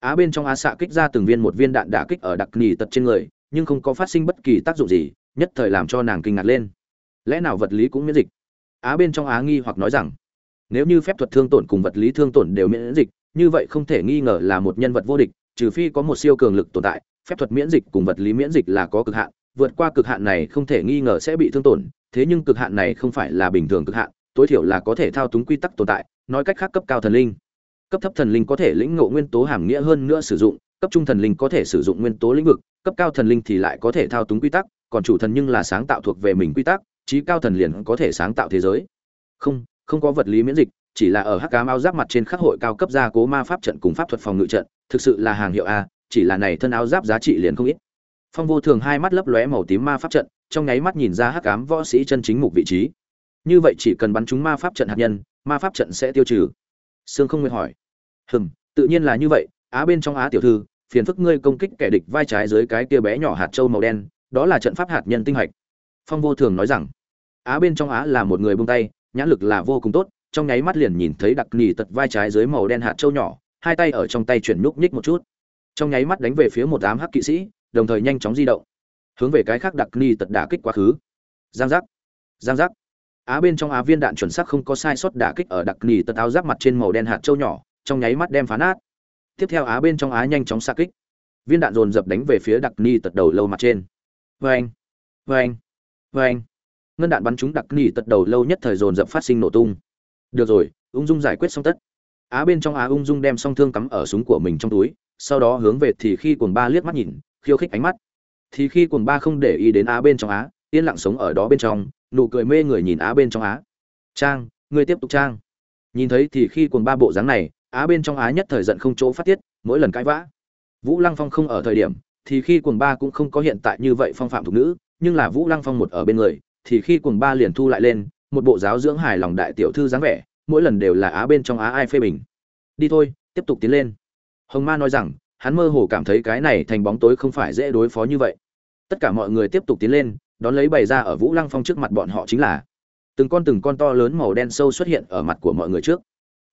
á bên trong á xạ kích ra từng viên một viên đạn đả kích ở đặc nỉ tật trên người, nhưng không có phát sinh bất kỳ tác dụng gì, nhất thời làm cho nàng kinh ngạc lên. Lẽ nào vật lý cũng miễn dịch? Á bên trong á nghi hoặc nói rằng, nếu như phép thuật thương tổn cùng vật lý thương tổn đều miễn dịch, như vậy không thể nghi ngờ là một nhân vật vô địch, trừ phi có một siêu cường lực tồn tại, phép thuật miễn dịch cùng vật lý miễn dịch là có cực hạn vượt qua cực hạn này không thể nghi ngờ sẽ bị thương tổn, thế nhưng cực hạn này không phải là bình thường cực hạn, tối thiểu là có thể thao túng quy tắc tồn tại, nói cách khác cấp cao thần linh. Cấp thấp thần linh có thể lĩnh ngộ nguyên tố hàm nghĩa hơn nữa sử dụng, cấp trung thần linh có thể sử dụng nguyên tố lĩnh vực, cấp cao thần linh thì lại có thể thao túng quy tắc, còn chủ thần nhưng là sáng tạo thuộc về mình quy tắc trí cao thần liền có thể sáng tạo thế giới. Không không có vật lý miễn dịch, chỉ là ở hắc cám áo giáp mặt trên khắc hội cao cấp gia cố ma pháp trận cùng pháp thuật phòng ngự trận, thực sự là hàng hiệu a, chỉ là này thân áo giáp giá trị liền không ít phong vô thường hai mắt lấp lóe màu tím ma pháp trận, trong nháy mắt nhìn ra hắc ám võ sĩ chân chính mục vị trí. Như vậy chỉ cần bắn trúng ma pháp trận hạt nhân, ma pháp trận sẽ tiêu trừ. Sương không nguyện hỏi. Hừm, tự nhiên là như vậy, á bên trong á tiểu thư, phiền phức ngươi công kích kẻ địch vai trái dưới cái kia bé nhỏ hạt châu màu đen, đó là trận pháp hạt nhân tinh hạch. Phong vô thường nói rằng. Á bên trong á là một người buông tay, nhãn lực là vô cùng tốt, trong nháy mắt liền nhìn thấy đặc nỉ tật vai trái dưới màu đen hạt châu nhỏ, hai tay ở trong tay chuyển núp nhích một chút. Trong nháy mắt đánh về phía một đám hắc kỵ sĩ đồng thời nhanh chóng di động. Hướng về cái khác đặc ni tật đả kích quá khứ. Giang giác. Giang giác. Á bên trong á viên đạn chuẩn xác không có sai sót đả kích ở đặc ni tật áo giáp mặt trên màu đen hạt châu nhỏ, trong nháy mắt đem phá nát. Tiếp theo á bên trong á nhanh chóng xa kích. Viên đạn dồn dập đánh về phía đặc ni tật đầu lâu mặt trên. Vê anh vê anh vê anh ngân đạn bắn trúng đặc ni tật đầu lâu nhất thời dồn dập phát sinh nổ tung. Được rồi, ung dung giải quyết xong tất. Á bên trong á ung dung đem song thương cắm ở súng của mình trong túi, sau đó hướng về thì khi cồn ba liếc mắt nhìn khiêu khích ánh mắt. Thì khi cuồng ba không để ý đến á bên trong á, yên lặng sống ở đó bên trong, nụ cười mê người nhìn á bên trong á. Trang, ngươi tiếp tục trang. Nhìn thấy thì khi cuồng ba bộ dáng này, á bên trong á nhất thời giận không chỗ phát tiết, mỗi lần cãi vã. Vũ lăng phong không ở thời điểm, thì khi cuồng ba cũng không có hiện tại như vậy phong phạm thục nữ, nhưng là vũ lăng phong một ở bên người, thì khi cuồng ba liền thu lại lên, một bộ giáo dưỡng hài lòng đại tiểu thư dáng vẻ, mỗi lần đều là á bên trong á ai phê bình. Đi thôi, tiếp tục tiến lên. Hồng ma nói rằng hắn mơ hồ cảm thấy cái này thành bóng tối không phải dễ đối phó như vậy. Tất cả mọi người tiếp tục tiến lên, đón lấy bày ra ở vũ lăng phong trước mặt bọn họ chính là từng con từng con to lớn màu đen sâu xuất hiện ở mặt của mọi người trước.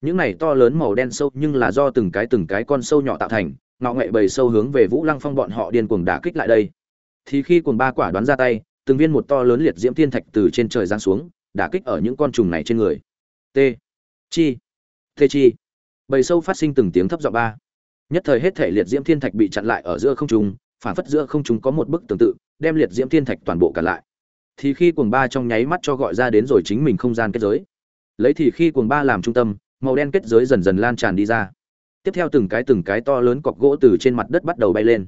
Những này to lớn màu đen sâu nhưng là do từng cái từng cái con sâu nhỏ tạo thành ngọ nghệ bầy sâu hướng về vũ lăng phong bọn họ điên cuồng đả kích lại đây. Thì khi cuồng ba quả đoán ra tay, từng viên một to lớn liệt diễm thiên thạch từ trên trời giáng xuống, đả kích ở những con trùng này trên người. T. Chi. T chi. Bầy sâu phát sinh từng tiếng thấp giọng ba nhất thời hết thể liệt diễm thiên thạch bị chặn lại ở giữa không trung, phản phất giữa không trung có một bức tương tự, đem liệt diễm thiên thạch toàn bộ cả lại. Thì khi cuồng ba trong nháy mắt cho gọi ra đến rồi chính mình không gian kết giới. Lấy thì khi cuồng ba làm trung tâm, màu đen kết giới dần dần lan tràn đi ra. Tiếp theo từng cái từng cái to lớn cọc gỗ từ trên mặt đất bắt đầu bay lên.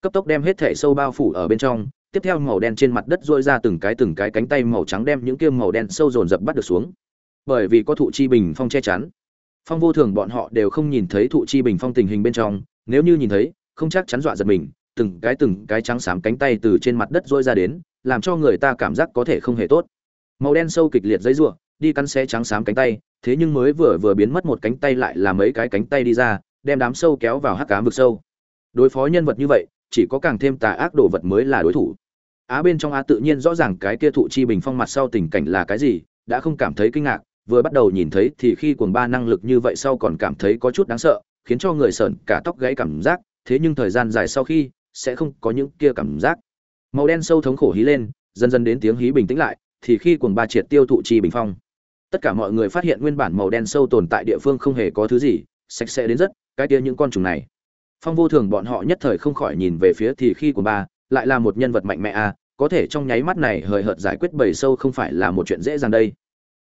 Cấp tốc đem hết thể sâu bao phủ ở bên trong, tiếp theo màu đen trên mặt đất dôi ra từng cái từng cái cánh tay màu trắng đem những kia màu đen sâu dồn dập bắt được xuống. Bởi vì có thụ chi bình phong che chắn phong vô thường bọn họ đều không nhìn thấy thụ chi bình phong tình hình bên trong, nếu như nhìn thấy, không chắc chắn dọa giật mình, từng cái từng cái trắng xám cánh tay từ trên mặt đất dôi ra đến, làm cho người ta cảm giác có thể không hề tốt. Màu đen sâu kịch liệt giấy rủa, đi cắn xé trắng xám cánh tay, thế nhưng mới vừa vừa biến mất một cánh tay lại là mấy cái cánh tay đi ra, đem đám sâu kéo vào hắc cám vực sâu. Đối phó nhân vật như vậy, chỉ có càng thêm tà ác đồ vật mới là đối thủ. Á bên trong á tự nhiên rõ ràng cái kia thụ chi bình phong mặt sau tình cảnh là cái gì, đã không cảm thấy kinh ngạc vừa bắt đầu nhìn thấy thì khi cuồng ba năng lực như vậy sau còn cảm thấy có chút đáng sợ khiến cho người sợn cả tóc gãy cảm giác thế nhưng thời gian dài sau khi sẽ không có những kia cảm giác. Màu đen sâu thống khổ hí lên dần dần đến tiếng hí bình tĩnh lại thì khi cuồng ba triệt tiêu thụ chi bình phong. Tất cả mọi người phát hiện nguyên bản màu đen sâu tồn tại địa phương không hề có thứ gì sạch sẽ đến rất cái kia những con trùng này. Phong vô thường bọn họ nhất thời không khỏi nhìn về phía thì khi cuồng ba lại là một nhân vật mạnh mẽ a à, có thể trong nháy mắt này hời hợt giải quyết bầy sâu không phải là một chuyện dễ dàng đây.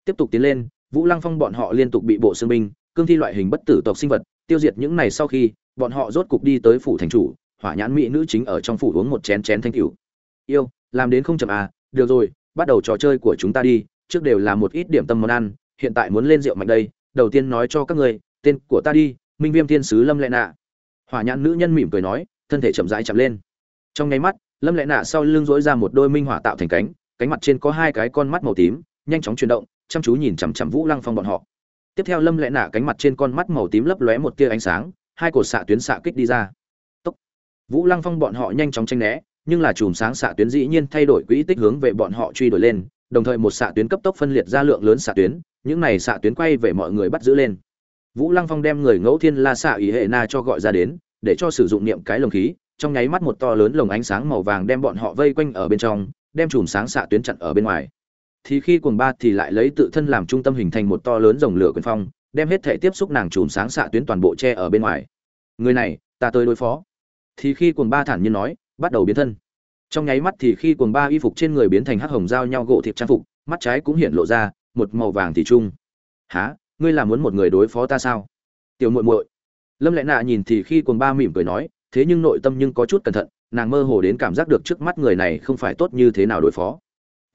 Tiếp tục tiến lên vũ lăng phong bọn họ liên tục bị bộ xương binh, cương thi loại hình bất tử tộc sinh vật, tiêu diệt những này sau khi, bọn họ rốt cục đi tới phủ thành chủ, hỏa nhãn mỹ nữ chính ở trong phủ uống một chén chén thanh cửu yêu, làm đến không chậm à được rồi, bắt đầu trò chơi của chúng ta đi, trước đều là một ít điểm tâm món ăn, hiện tại muốn lên rượu mạnh đây, đầu tiên nói cho các người tên của ta đi, minh viêm thiên sứ lâm lệ nạ. Hỏa nhãn nữ nhân mỉm cười nói, thân thể chậm rãi chậm lên. Trong nháy mắt, lâm lệ nạ sau lưng dỗi ra một đôi minh hỏa tạo thành cánh cánh mặt trên có hai cái con mắt màu tím, nhanh chóng chuyển động chăm chú nhìn chằm chằm vũ lăng phong bọn họ. Tiếp theo lâm lệ nạ cánh mặt trên con mắt màu tím lấp lóe một tia ánh sáng, hai cột xạ tuyến xạ kích đi ra. Tốc. vũ lăng phong bọn họ nhanh chóng tranh né, nhưng là chùm sáng xạ tuyến dĩ nhiên thay đổi quỹ tích hướng về bọn họ truy đuổi lên, đồng thời một xạ tuyến cấp tốc phân liệt ra lượng lớn xạ tuyến, những này xạ tuyến quay về mọi người bắt giữ lên. Vũ lăng phong đem người ngẫu thiên la xạ ý hệ na cho gọi ra đến, để cho sử dụng niệm cái lồng khí, trong nháy mắt một to lớn lồng ánh sáng màu vàng đem bọn họ vây quanh ở bên trong, đem chùm sáng xạ tuyến chặn ở bên ngoài thì khi cuồng ba thì lại lấy tự thân làm trung tâm hình thành một to lớn rồng lửa quyền phong, đem hết thể tiếp xúc nàng chùm sáng xạ tuyến toàn bộ che ở bên ngoài. Người này, ta tới đối phó. Thì khi cuồng ba thản nhiên nói, bắt đầu biến thân. Trong nháy mắt thì khi cuồng ba y phục trên người biến thành hắc hồng giao nhau gỗ thiệp trang phục, mắt trái cũng hiện lộ ra một màu vàng thì trung. Há ngươi là muốn một người đối phó ta sao? Tiểu muội muội. Lâm lẽ nạ nhìn thì khi cuồng ba mỉm cười nói, thế nhưng nội tâm nhưng có chút cẩn thận, nàng mơ hồ đến cảm giác được trước mắt người này không phải tốt như thế nào đối phó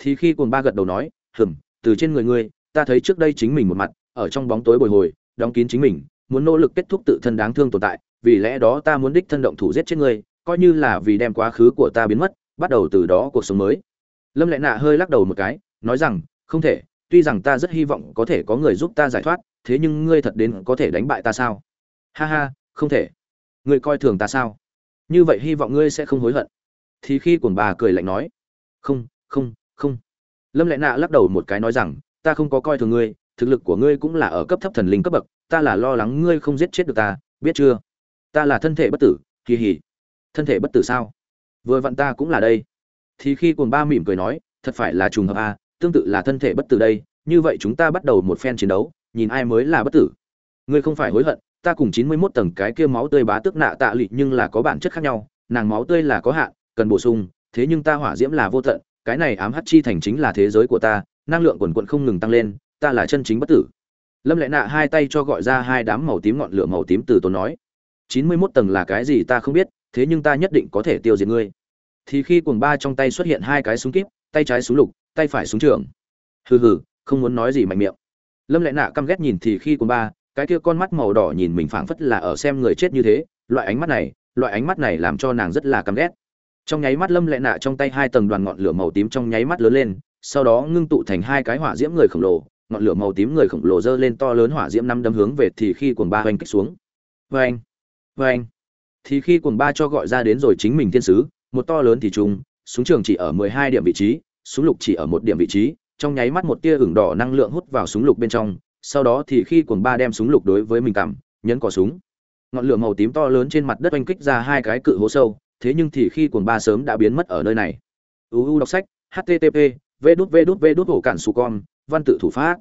thì khi cuồng ba gật đầu nói, hừm, từ trên người ngươi, ta thấy trước đây chính mình một mặt, ở trong bóng tối bồi hồi, đóng kín chính mình, muốn nỗ lực kết thúc tự thân đáng thương tồn tại, vì lẽ đó ta muốn đích thân động thủ giết chết ngươi, coi như là vì đem quá khứ của ta biến mất, bắt đầu từ đó cuộc sống mới. Lâm lẽ nạ hơi lắc đầu một cái, nói rằng, không thể, tuy rằng ta rất hy vọng có thể có người giúp ta giải thoát, thế nhưng ngươi thật đến có thể đánh bại ta sao? Ha ha, không thể. Ngươi coi thường ta sao? Như vậy hy vọng ngươi sẽ không hối hận. Thì khi cuồng bà cười lạnh nói, không không không. Lâm lẽ nạ lắc đầu một cái nói rằng ta không có coi thường ngươi thực lực của ngươi cũng là ở cấp thấp thần linh cấp bậc ta là lo lắng ngươi không giết chết được ta biết chưa? Ta là thân thể bất tử kỳ hỉ. Thân thể bất tử sao? Vừa vặn ta cũng là đây. Thì khi cồn ba mỉm cười nói thật phải là trùng hợp a à, tương tự là thân thể bất tử đây như vậy chúng ta bắt đầu một phen chiến đấu nhìn ai mới là bất tử. Ngươi không phải hối hận ta cùng chín mươi 91 tầng cái kia máu tươi bá tước nạ tạ lị nhưng là có bản chất khác nhau nàng máu tươi là có hạn cần bổ sung thế nhưng ta hỏa diễm là vô tận cái này ám hắc chi thành chính là thế giới của ta, năng lượng quần quận không ngừng tăng lên, ta là chân chính bất tử. Lâm lệ nạ hai tay cho gọi ra hai đám màu tím ngọn lửa màu tím từ tốn nói. Chín mươi 91 tầng là cái gì ta không biết, thế nhưng ta nhất định có thể tiêu diệt ngươi. Thì khi cuồng ba trong tay xuất hiện hai cái súng kíp, tay trái súng lục, tay phải súng trường. Hừ hừ, không muốn nói gì mạnh miệng. Lâm lệ nạ căm ghét nhìn thì khi cuồng ba, cái kia con mắt màu đỏ nhìn mình phảng phất là ở xem người chết như thế, loại ánh mắt này, loại ánh mắt này làm cho nàng rất là căm ghét trong nháy mắt lâm lệ nạ trong tay hai tầng đoàn ngọn lửa màu tím trong nháy mắt lớn lên, sau đó ngưng tụ thành hai cái hỏa diễm người khổng lồ. Ngọn lửa màu tím người khổng lồ dơ lên to lớn hỏa diễm năm đâm hướng về thì khi cuồng ba hoành kích xuống. Vê anh thì khi cuồng ba cho gọi ra đến rồi chính mình thiên sứ, một to lớn thì trùng, súng trường chỉ ở mười hai điểm vị trí, súng lục chỉ ở một điểm vị trí, trong nháy mắt một tia ửng đỏ năng lượng hút vào súng lục bên trong, sau đó thì khi cuồng ba đem súng lục đối với mình cảm nhấn cò súng. Ngọn lửa màu tím to lớn trên mặt đất oanh kích ra hai cái cự hố sâu thế nhưng thì khi cuồng ba sớm đã biến mất ở nơi này. Uu đọc sách http v đút v đút v đút hổ cản su con, văn tự thủ pháp.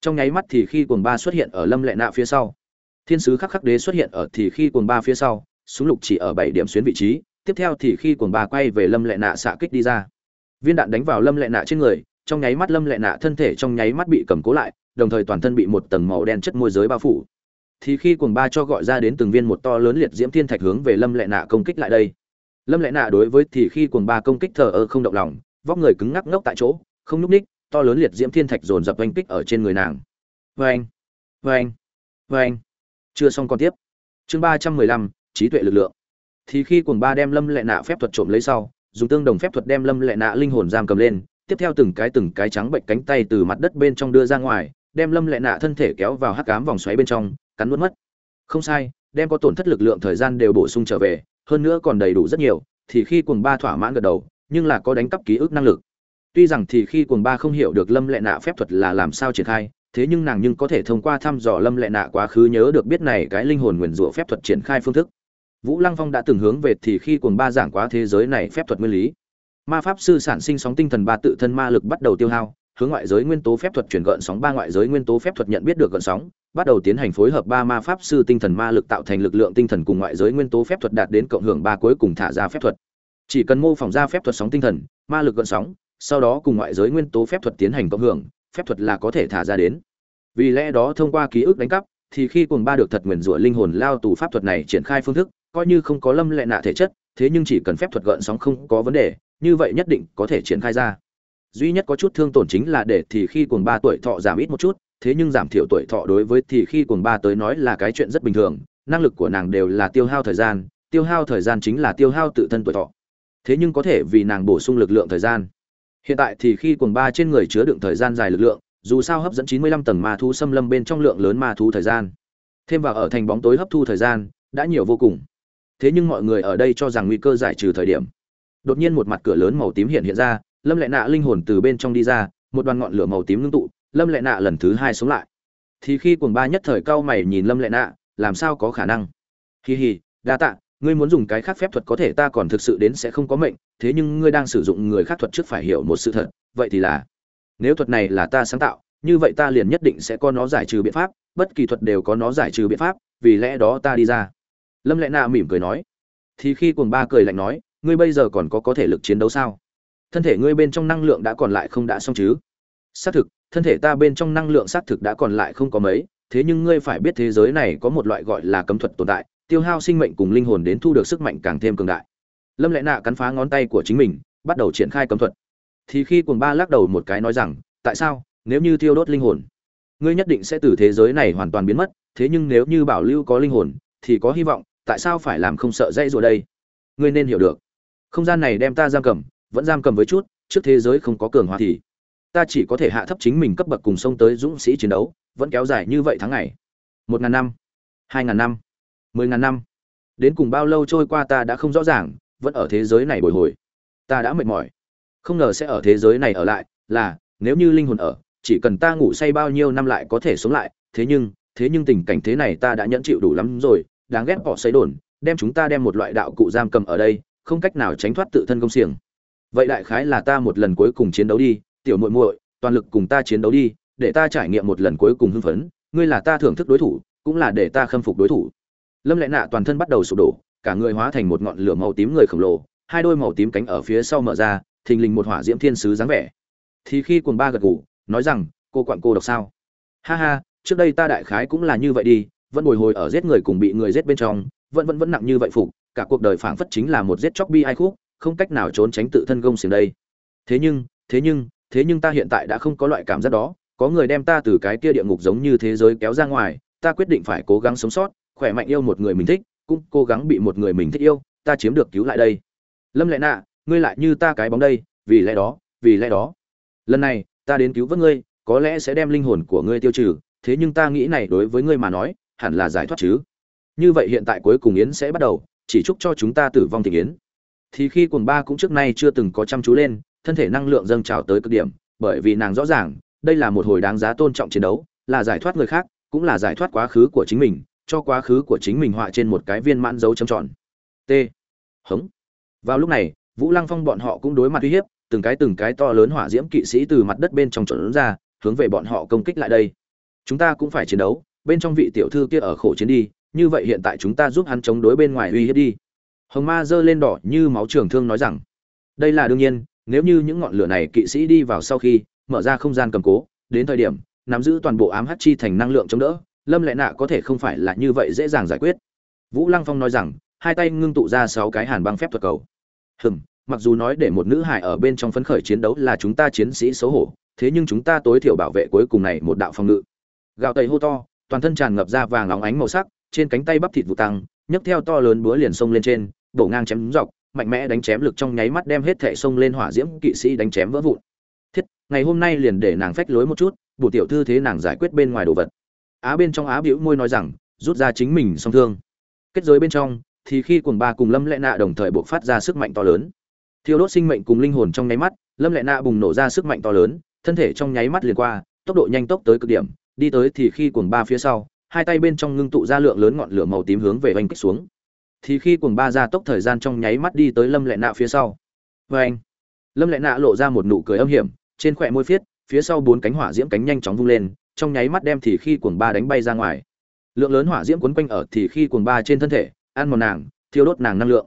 Trong nháy mắt thì khi cuồng ba xuất hiện ở lâm lệ nạ phía sau. Thiên sứ khắc khắc đế xuất hiện ở thì khi cuồng ba phía sau, súng lục chỉ ở bảy điểm xuyến vị trí, tiếp theo thì khi cuồng ba quay về lâm lệ nạ xạ kích đi ra. Viên đạn đánh vào lâm lệ nạ trên người, trong nháy mắt lâm lệ nạ thân thể trong nháy mắt bị cầm cố lại, đồng thời toàn thân bị một tầng màu đen chất môi giới bao phủ. Thì khi cuồng ba cho gọi ra đến từng viên một to lớn liệt diễm thiên thạch hướng về lâm lệ nạ công kích lại đây lâm lệ nạ đối với thì khi cuồng ba công kích thờ ơ không động lòng, vóc người cứng ngắc ngốc tại chỗ, không nhúc ních, to lớn liệt diễm thiên thạch dồn dập oanh kích ở trên người nàng. Vê anh vê anh vê anh chưa xong còn tiếp. Chương ba trăm mười lăm, trí tuệ lực lượng. Thì khi cuồng ba đem lâm lệ nạ phép thuật trộm lấy sau, dùng tương đồng phép thuật đem lâm lệ nạ linh hồn giam cầm lên, tiếp theo từng cái từng cái trắng bệnh cánh tay từ mặt đất bên trong đưa ra ngoài, đem lâm lệ nạ thân thể kéo vào hắc cám vòng xoáy bên trong, cắn nuốt mất. Không sai, đem có tổn thất lực lượng thời gian đều bổ sung trở về hơn nữa còn đầy đủ rất nhiều, thì khi cuồng ba thỏa mãn gật đầu, nhưng là có đánh cắp ký ức năng lực. Tuy rằng thì khi cuồng ba không hiểu được lâm lệ nạ phép thuật là làm sao triển khai, thế nhưng nàng nhưng có thể thông qua thăm dò lâm lệ nạ quá khứ nhớ được biết này cái linh hồn nguyền rủa phép thuật triển khai phương thức. Vũ lăng phong đã từng hướng về thì khi cuồng ba giảng quá thế giới này phép thuật nguyên lý. Ma pháp sư sản sinh sóng tinh thần ba tự thân ma lực bắt đầu tiêu hao, hướng ngoại giới nguyên tố phép thuật chuyển gợn sóng, ba ngoại giới nguyên tố phép thuật nhận biết được gợn sóng bắt đầu tiến hành phối hợp ba ma pháp sư tinh thần ma lực tạo thành lực lượng tinh thần cùng ngoại giới nguyên tố phép thuật đạt đến cộng hưởng ba cuối cùng thả ra phép thuật. Chỉ cần mô phỏng ra phép thuật sóng tinh thần, ma lực gợn sóng, sau đó cùng ngoại giới nguyên tố phép thuật tiến hành cộng hưởng, phép thuật là có thể thả ra đến. Vì lẽ đó thông qua ký ức đánh cắp, thì khi cùng ba được thật nguyền rủa linh hồn lao tù pháp thuật này triển khai phương thức, coi như không có lâm lệ nạ thể chất, thế nhưng chỉ cần phép thuật gợn sóng không có vấn đề, như vậy nhất định có thể triển khai ra. Duy nhất có chút thương tổn chính là để thì khi cuồng ba tuổi thọ giảm ít một chút thế nhưng giảm thiểu tuổi thọ đối với thì khi cuồng ba tới nói là cái chuyện rất bình thường, năng lực của nàng đều là tiêu hao thời gian, tiêu hao thời gian chính là tiêu hao tự thân tuổi thọ. Thế nhưng có thể vì nàng bổ sung lực lượng thời gian. Hiện tại thì khi cuồng ba trên người chứa đựng thời gian dài lực lượng, dù sao hấp dẫn 95 tầng ma thú xâm lâm bên trong lượng lớn ma thú thời gian. Thêm vào ở thành bóng tối hấp thu thời gian, đã nhiều vô cùng. Thế nhưng mọi người ở đây cho rằng nguy cơ giải trừ thời điểm. Đột nhiên một mặt cửa lớn màu tím hiện hiện ra, lâm lệ nạ linh hồn từ bên trong đi ra, một đoàn ngọn lửa màu tím ngưng tụ lâm lệ nạ lần thứ hai sống lại. Thì khi cuồng ba nhất thời cao mày nhìn lâm lệ nạ, làm sao có khả năng? Hì hì đa tạ, ngươi muốn dùng cái khác phép thuật có thể ta còn thực sự đến sẽ không có mệnh, thế nhưng ngươi đang sử dụng người khác thuật trước phải hiểu một sự thật, vậy thì là, nếu thuật này là ta sáng tạo, như vậy ta liền nhất định sẽ có nó giải trừ biện pháp, bất kỳ thuật đều có nó giải trừ biện pháp, vì lẽ đó ta đi ra. Lâm Lệ nạ mỉm cười nói. Thì khi cuồng ba cười lạnh nói, ngươi bây giờ còn có có thể lực chiến đấu sao? Thân thể ngươi bên trong năng lượng đã còn lại không đã xong chứ? Xác thực thân thể ta bên trong năng lượng xác thực đã còn lại không có mấy, thế nhưng ngươi phải biết thế giới này có một loại gọi là cấm thuật tồn tại, tiêu hao sinh mệnh cùng linh hồn đến thu được sức mạnh càng thêm cường đại. Lâm Lệ nạ cắn phá ngón tay của chính mình, bắt đầu triển khai cấm thuật. Thì khi cuồng ba lắc đầu một cái nói rằng, tại sao? Nếu như tiêu đốt linh hồn, ngươi nhất định sẽ từ thế giới này hoàn toàn biến mất, thế nhưng nếu như bảo lưu có linh hồn, thì có hy vọng, tại sao phải làm không sợ dây rồi đây? Ngươi nên hiểu được. Không gian này đem ta giam cầm, vẫn giam cầm với chút, trước thế giới không có cường hóa thì ta chỉ có thể hạ thấp chính mình cấp bậc cùng sông tới dũng sĩ chiến đấu, vẫn kéo dài như vậy tháng ngày. Một ngàn năm, hai ngàn năm, mười ngàn năm. Đến cùng bao lâu trôi qua ta đã không rõ ràng, vẫn ở thế giới này bồi hồi. Ta đã mệt mỏi. Không ngờ sẽ ở thế giới này ở lại, là, nếu như linh hồn ở, chỉ cần ta ngủ say bao nhiêu năm lại có thể sống lại. Thế nhưng thế nhưng tình cảnh thế này ta đã nhẫn chịu đủ lắm rồi, đáng ghét bỏ xây đồn, đem chúng ta đem một loại đạo cụ giam cầm ở đây, không cách nào tránh thoát tự thân công xiềng. Vậy đại khái là ta một lần cuối cùng chiến đấu đi tiểu muội muội, toàn lực cùng ta chiến đấu đi, để ta trải nghiệm một lần cuối cùng hưng phấn. Ngươi là ta thưởng thức đối thủ, cũng là để ta khâm phục đối thủ. Lâm Lệ nạ toàn thân bắt đầu sụp đổ, cả người hóa thành một ngọn lửa màu tím người khổng lồ, hai đôi màu tím cánh ở phía sau mở ra, thình lình một hỏa diễm thiên sứ dáng vẻ. Thì khi cuồng ba gật gù, nói rằng, cô quặn cô độc sao? Ha ha, trước đây ta đại khái cũng là như vậy đi, vẫn bồi hồi ở giết người cùng bị người giết bên trong, vẫn vẫn vẫn nặng như vậy phục, cả cuộc đời phảng phất chính là một giết chóc bi ai khúc, không cách nào trốn tránh tự thân gông xiềng đây. Thế nhưng thế nhưng thế nhưng ta hiện tại đã không có loại cảm giác đó, có người đem ta từ cái kia địa ngục giống như thế giới kéo ra ngoài, ta quyết định phải cố gắng sống sót, khỏe mạnh yêu một người mình thích, cũng cố gắng bị một người mình thích yêu, ta chiếm được cứu lại đây. Lâm lẽ nạ, ngươi lại như ta cái bóng đây, vì lẽ đó, vì lẽ đó. Lần này, ta đến cứu vớt ngươi, có lẽ sẽ đem linh hồn của ngươi tiêu trừ, thế nhưng ta nghĩ này đối với ngươi mà nói, hẳn là giải thoát chứ. Như vậy hiện tại cuối cùng yến sẽ bắt đầu, chỉ chúc cho chúng ta tử vong thì yến. Thì khi cuồng ba cũng trước nay chưa từng có chăm chú lên thân thể năng lượng dâng trào tới cực điểm, bởi vì nàng rõ ràng, đây là một hồi đáng giá tôn trọng chiến đấu, là giải thoát người khác, cũng là giải thoát quá khứ của chính mình, cho quá khứ của chính mình họa trên một cái viên mãn dấu chấm tròn. T. Hống. Vào lúc này, vũ lăng phong bọn họ cũng đối mặt uy hiếp, từng cái từng cái to lớn hỏa diễm kỵ sĩ từ mặt đất bên trong trộn ra, hướng về bọn họ công kích lại đây. Chúng ta cũng phải chiến đấu, bên trong vị tiểu thư kia ở khổ chiến đi, như vậy hiện tại chúng ta giúp hắn chống đối bên ngoài uy hiếp đi. Hồng ma giơ lên đỏ như máu trường thương nói rằng, đây là đương nhiên nếu như những ngọn lửa này kỵ sĩ đi vào sau khi mở ra không gian cầm cố, đến thời điểm nắm giữ toàn bộ ám hắc chi thành năng lượng chống đỡ, lâm lệ nạ có thể không phải là như vậy dễ dàng giải quyết. Vũ lăng phong nói rằng, hai tay ngưng tụ ra sáu cái hàn băng phép thuật cầu. Hừm, mặc dù nói để một nữ hải ở bên trong phấn khởi chiến đấu là chúng ta chiến sĩ xấu hổ, thế nhưng chúng ta tối thiểu bảo vệ cuối cùng này một đạo phòng ngự. Gạo tây hô to, toàn thân tràn ngập ra vàng óng ánh màu sắc, trên cánh tay bắp thịt vụ tăng, nhấc theo to lớn búa liền sông lên trên bổ ngang chém dọc mạnh mẽ đánh chém lực trong nháy mắt đem hết thệ sông lên hỏa diễm kỵ sĩ đánh chém vỡ vụn. Thiết, ngày hôm nay liền để nàng phách lối một chút, bổ tiểu thư thế nàng giải quyết bên ngoài đồ vật. Á bên trong á biểu môi nói rằng, rút ra chính mình song thương. Kết giới bên trong, thì khi cuồng ba cùng lâm lệ nạ đồng thời buộc phát ra sức mạnh to lớn. Thiêu đốt sinh mệnh cùng linh hồn trong nháy mắt, lâm lệ nạ bùng nổ ra sức mạnh to lớn, thân thể trong nháy mắt liền qua, tốc độ nhanh tốc tới cực điểm, đi tới thì khi cuồng ba phía sau, hai tay bên trong ngưng tụ ra lượng lớn ngọn lửa màu tím hướng về oanh kích xuống thì khi cuồng ba gia tốc thời gian trong nháy mắt đi tới lâm lệ nạ phía sau. Vê anh, lâm lệ nạ lộ ra một nụ cười âm hiểm, trên khỏe môi phiết, phía sau bốn cánh hỏa diễm cánh nhanh chóng vung lên, trong nháy mắt đem thì khi cuồng ba đánh bay ra ngoài. Lượng lớn hỏa diễm quấn quanh ở thì khi cuồng ba trên thân thể, ăn một nàng, thiêu đốt nàng năng lượng.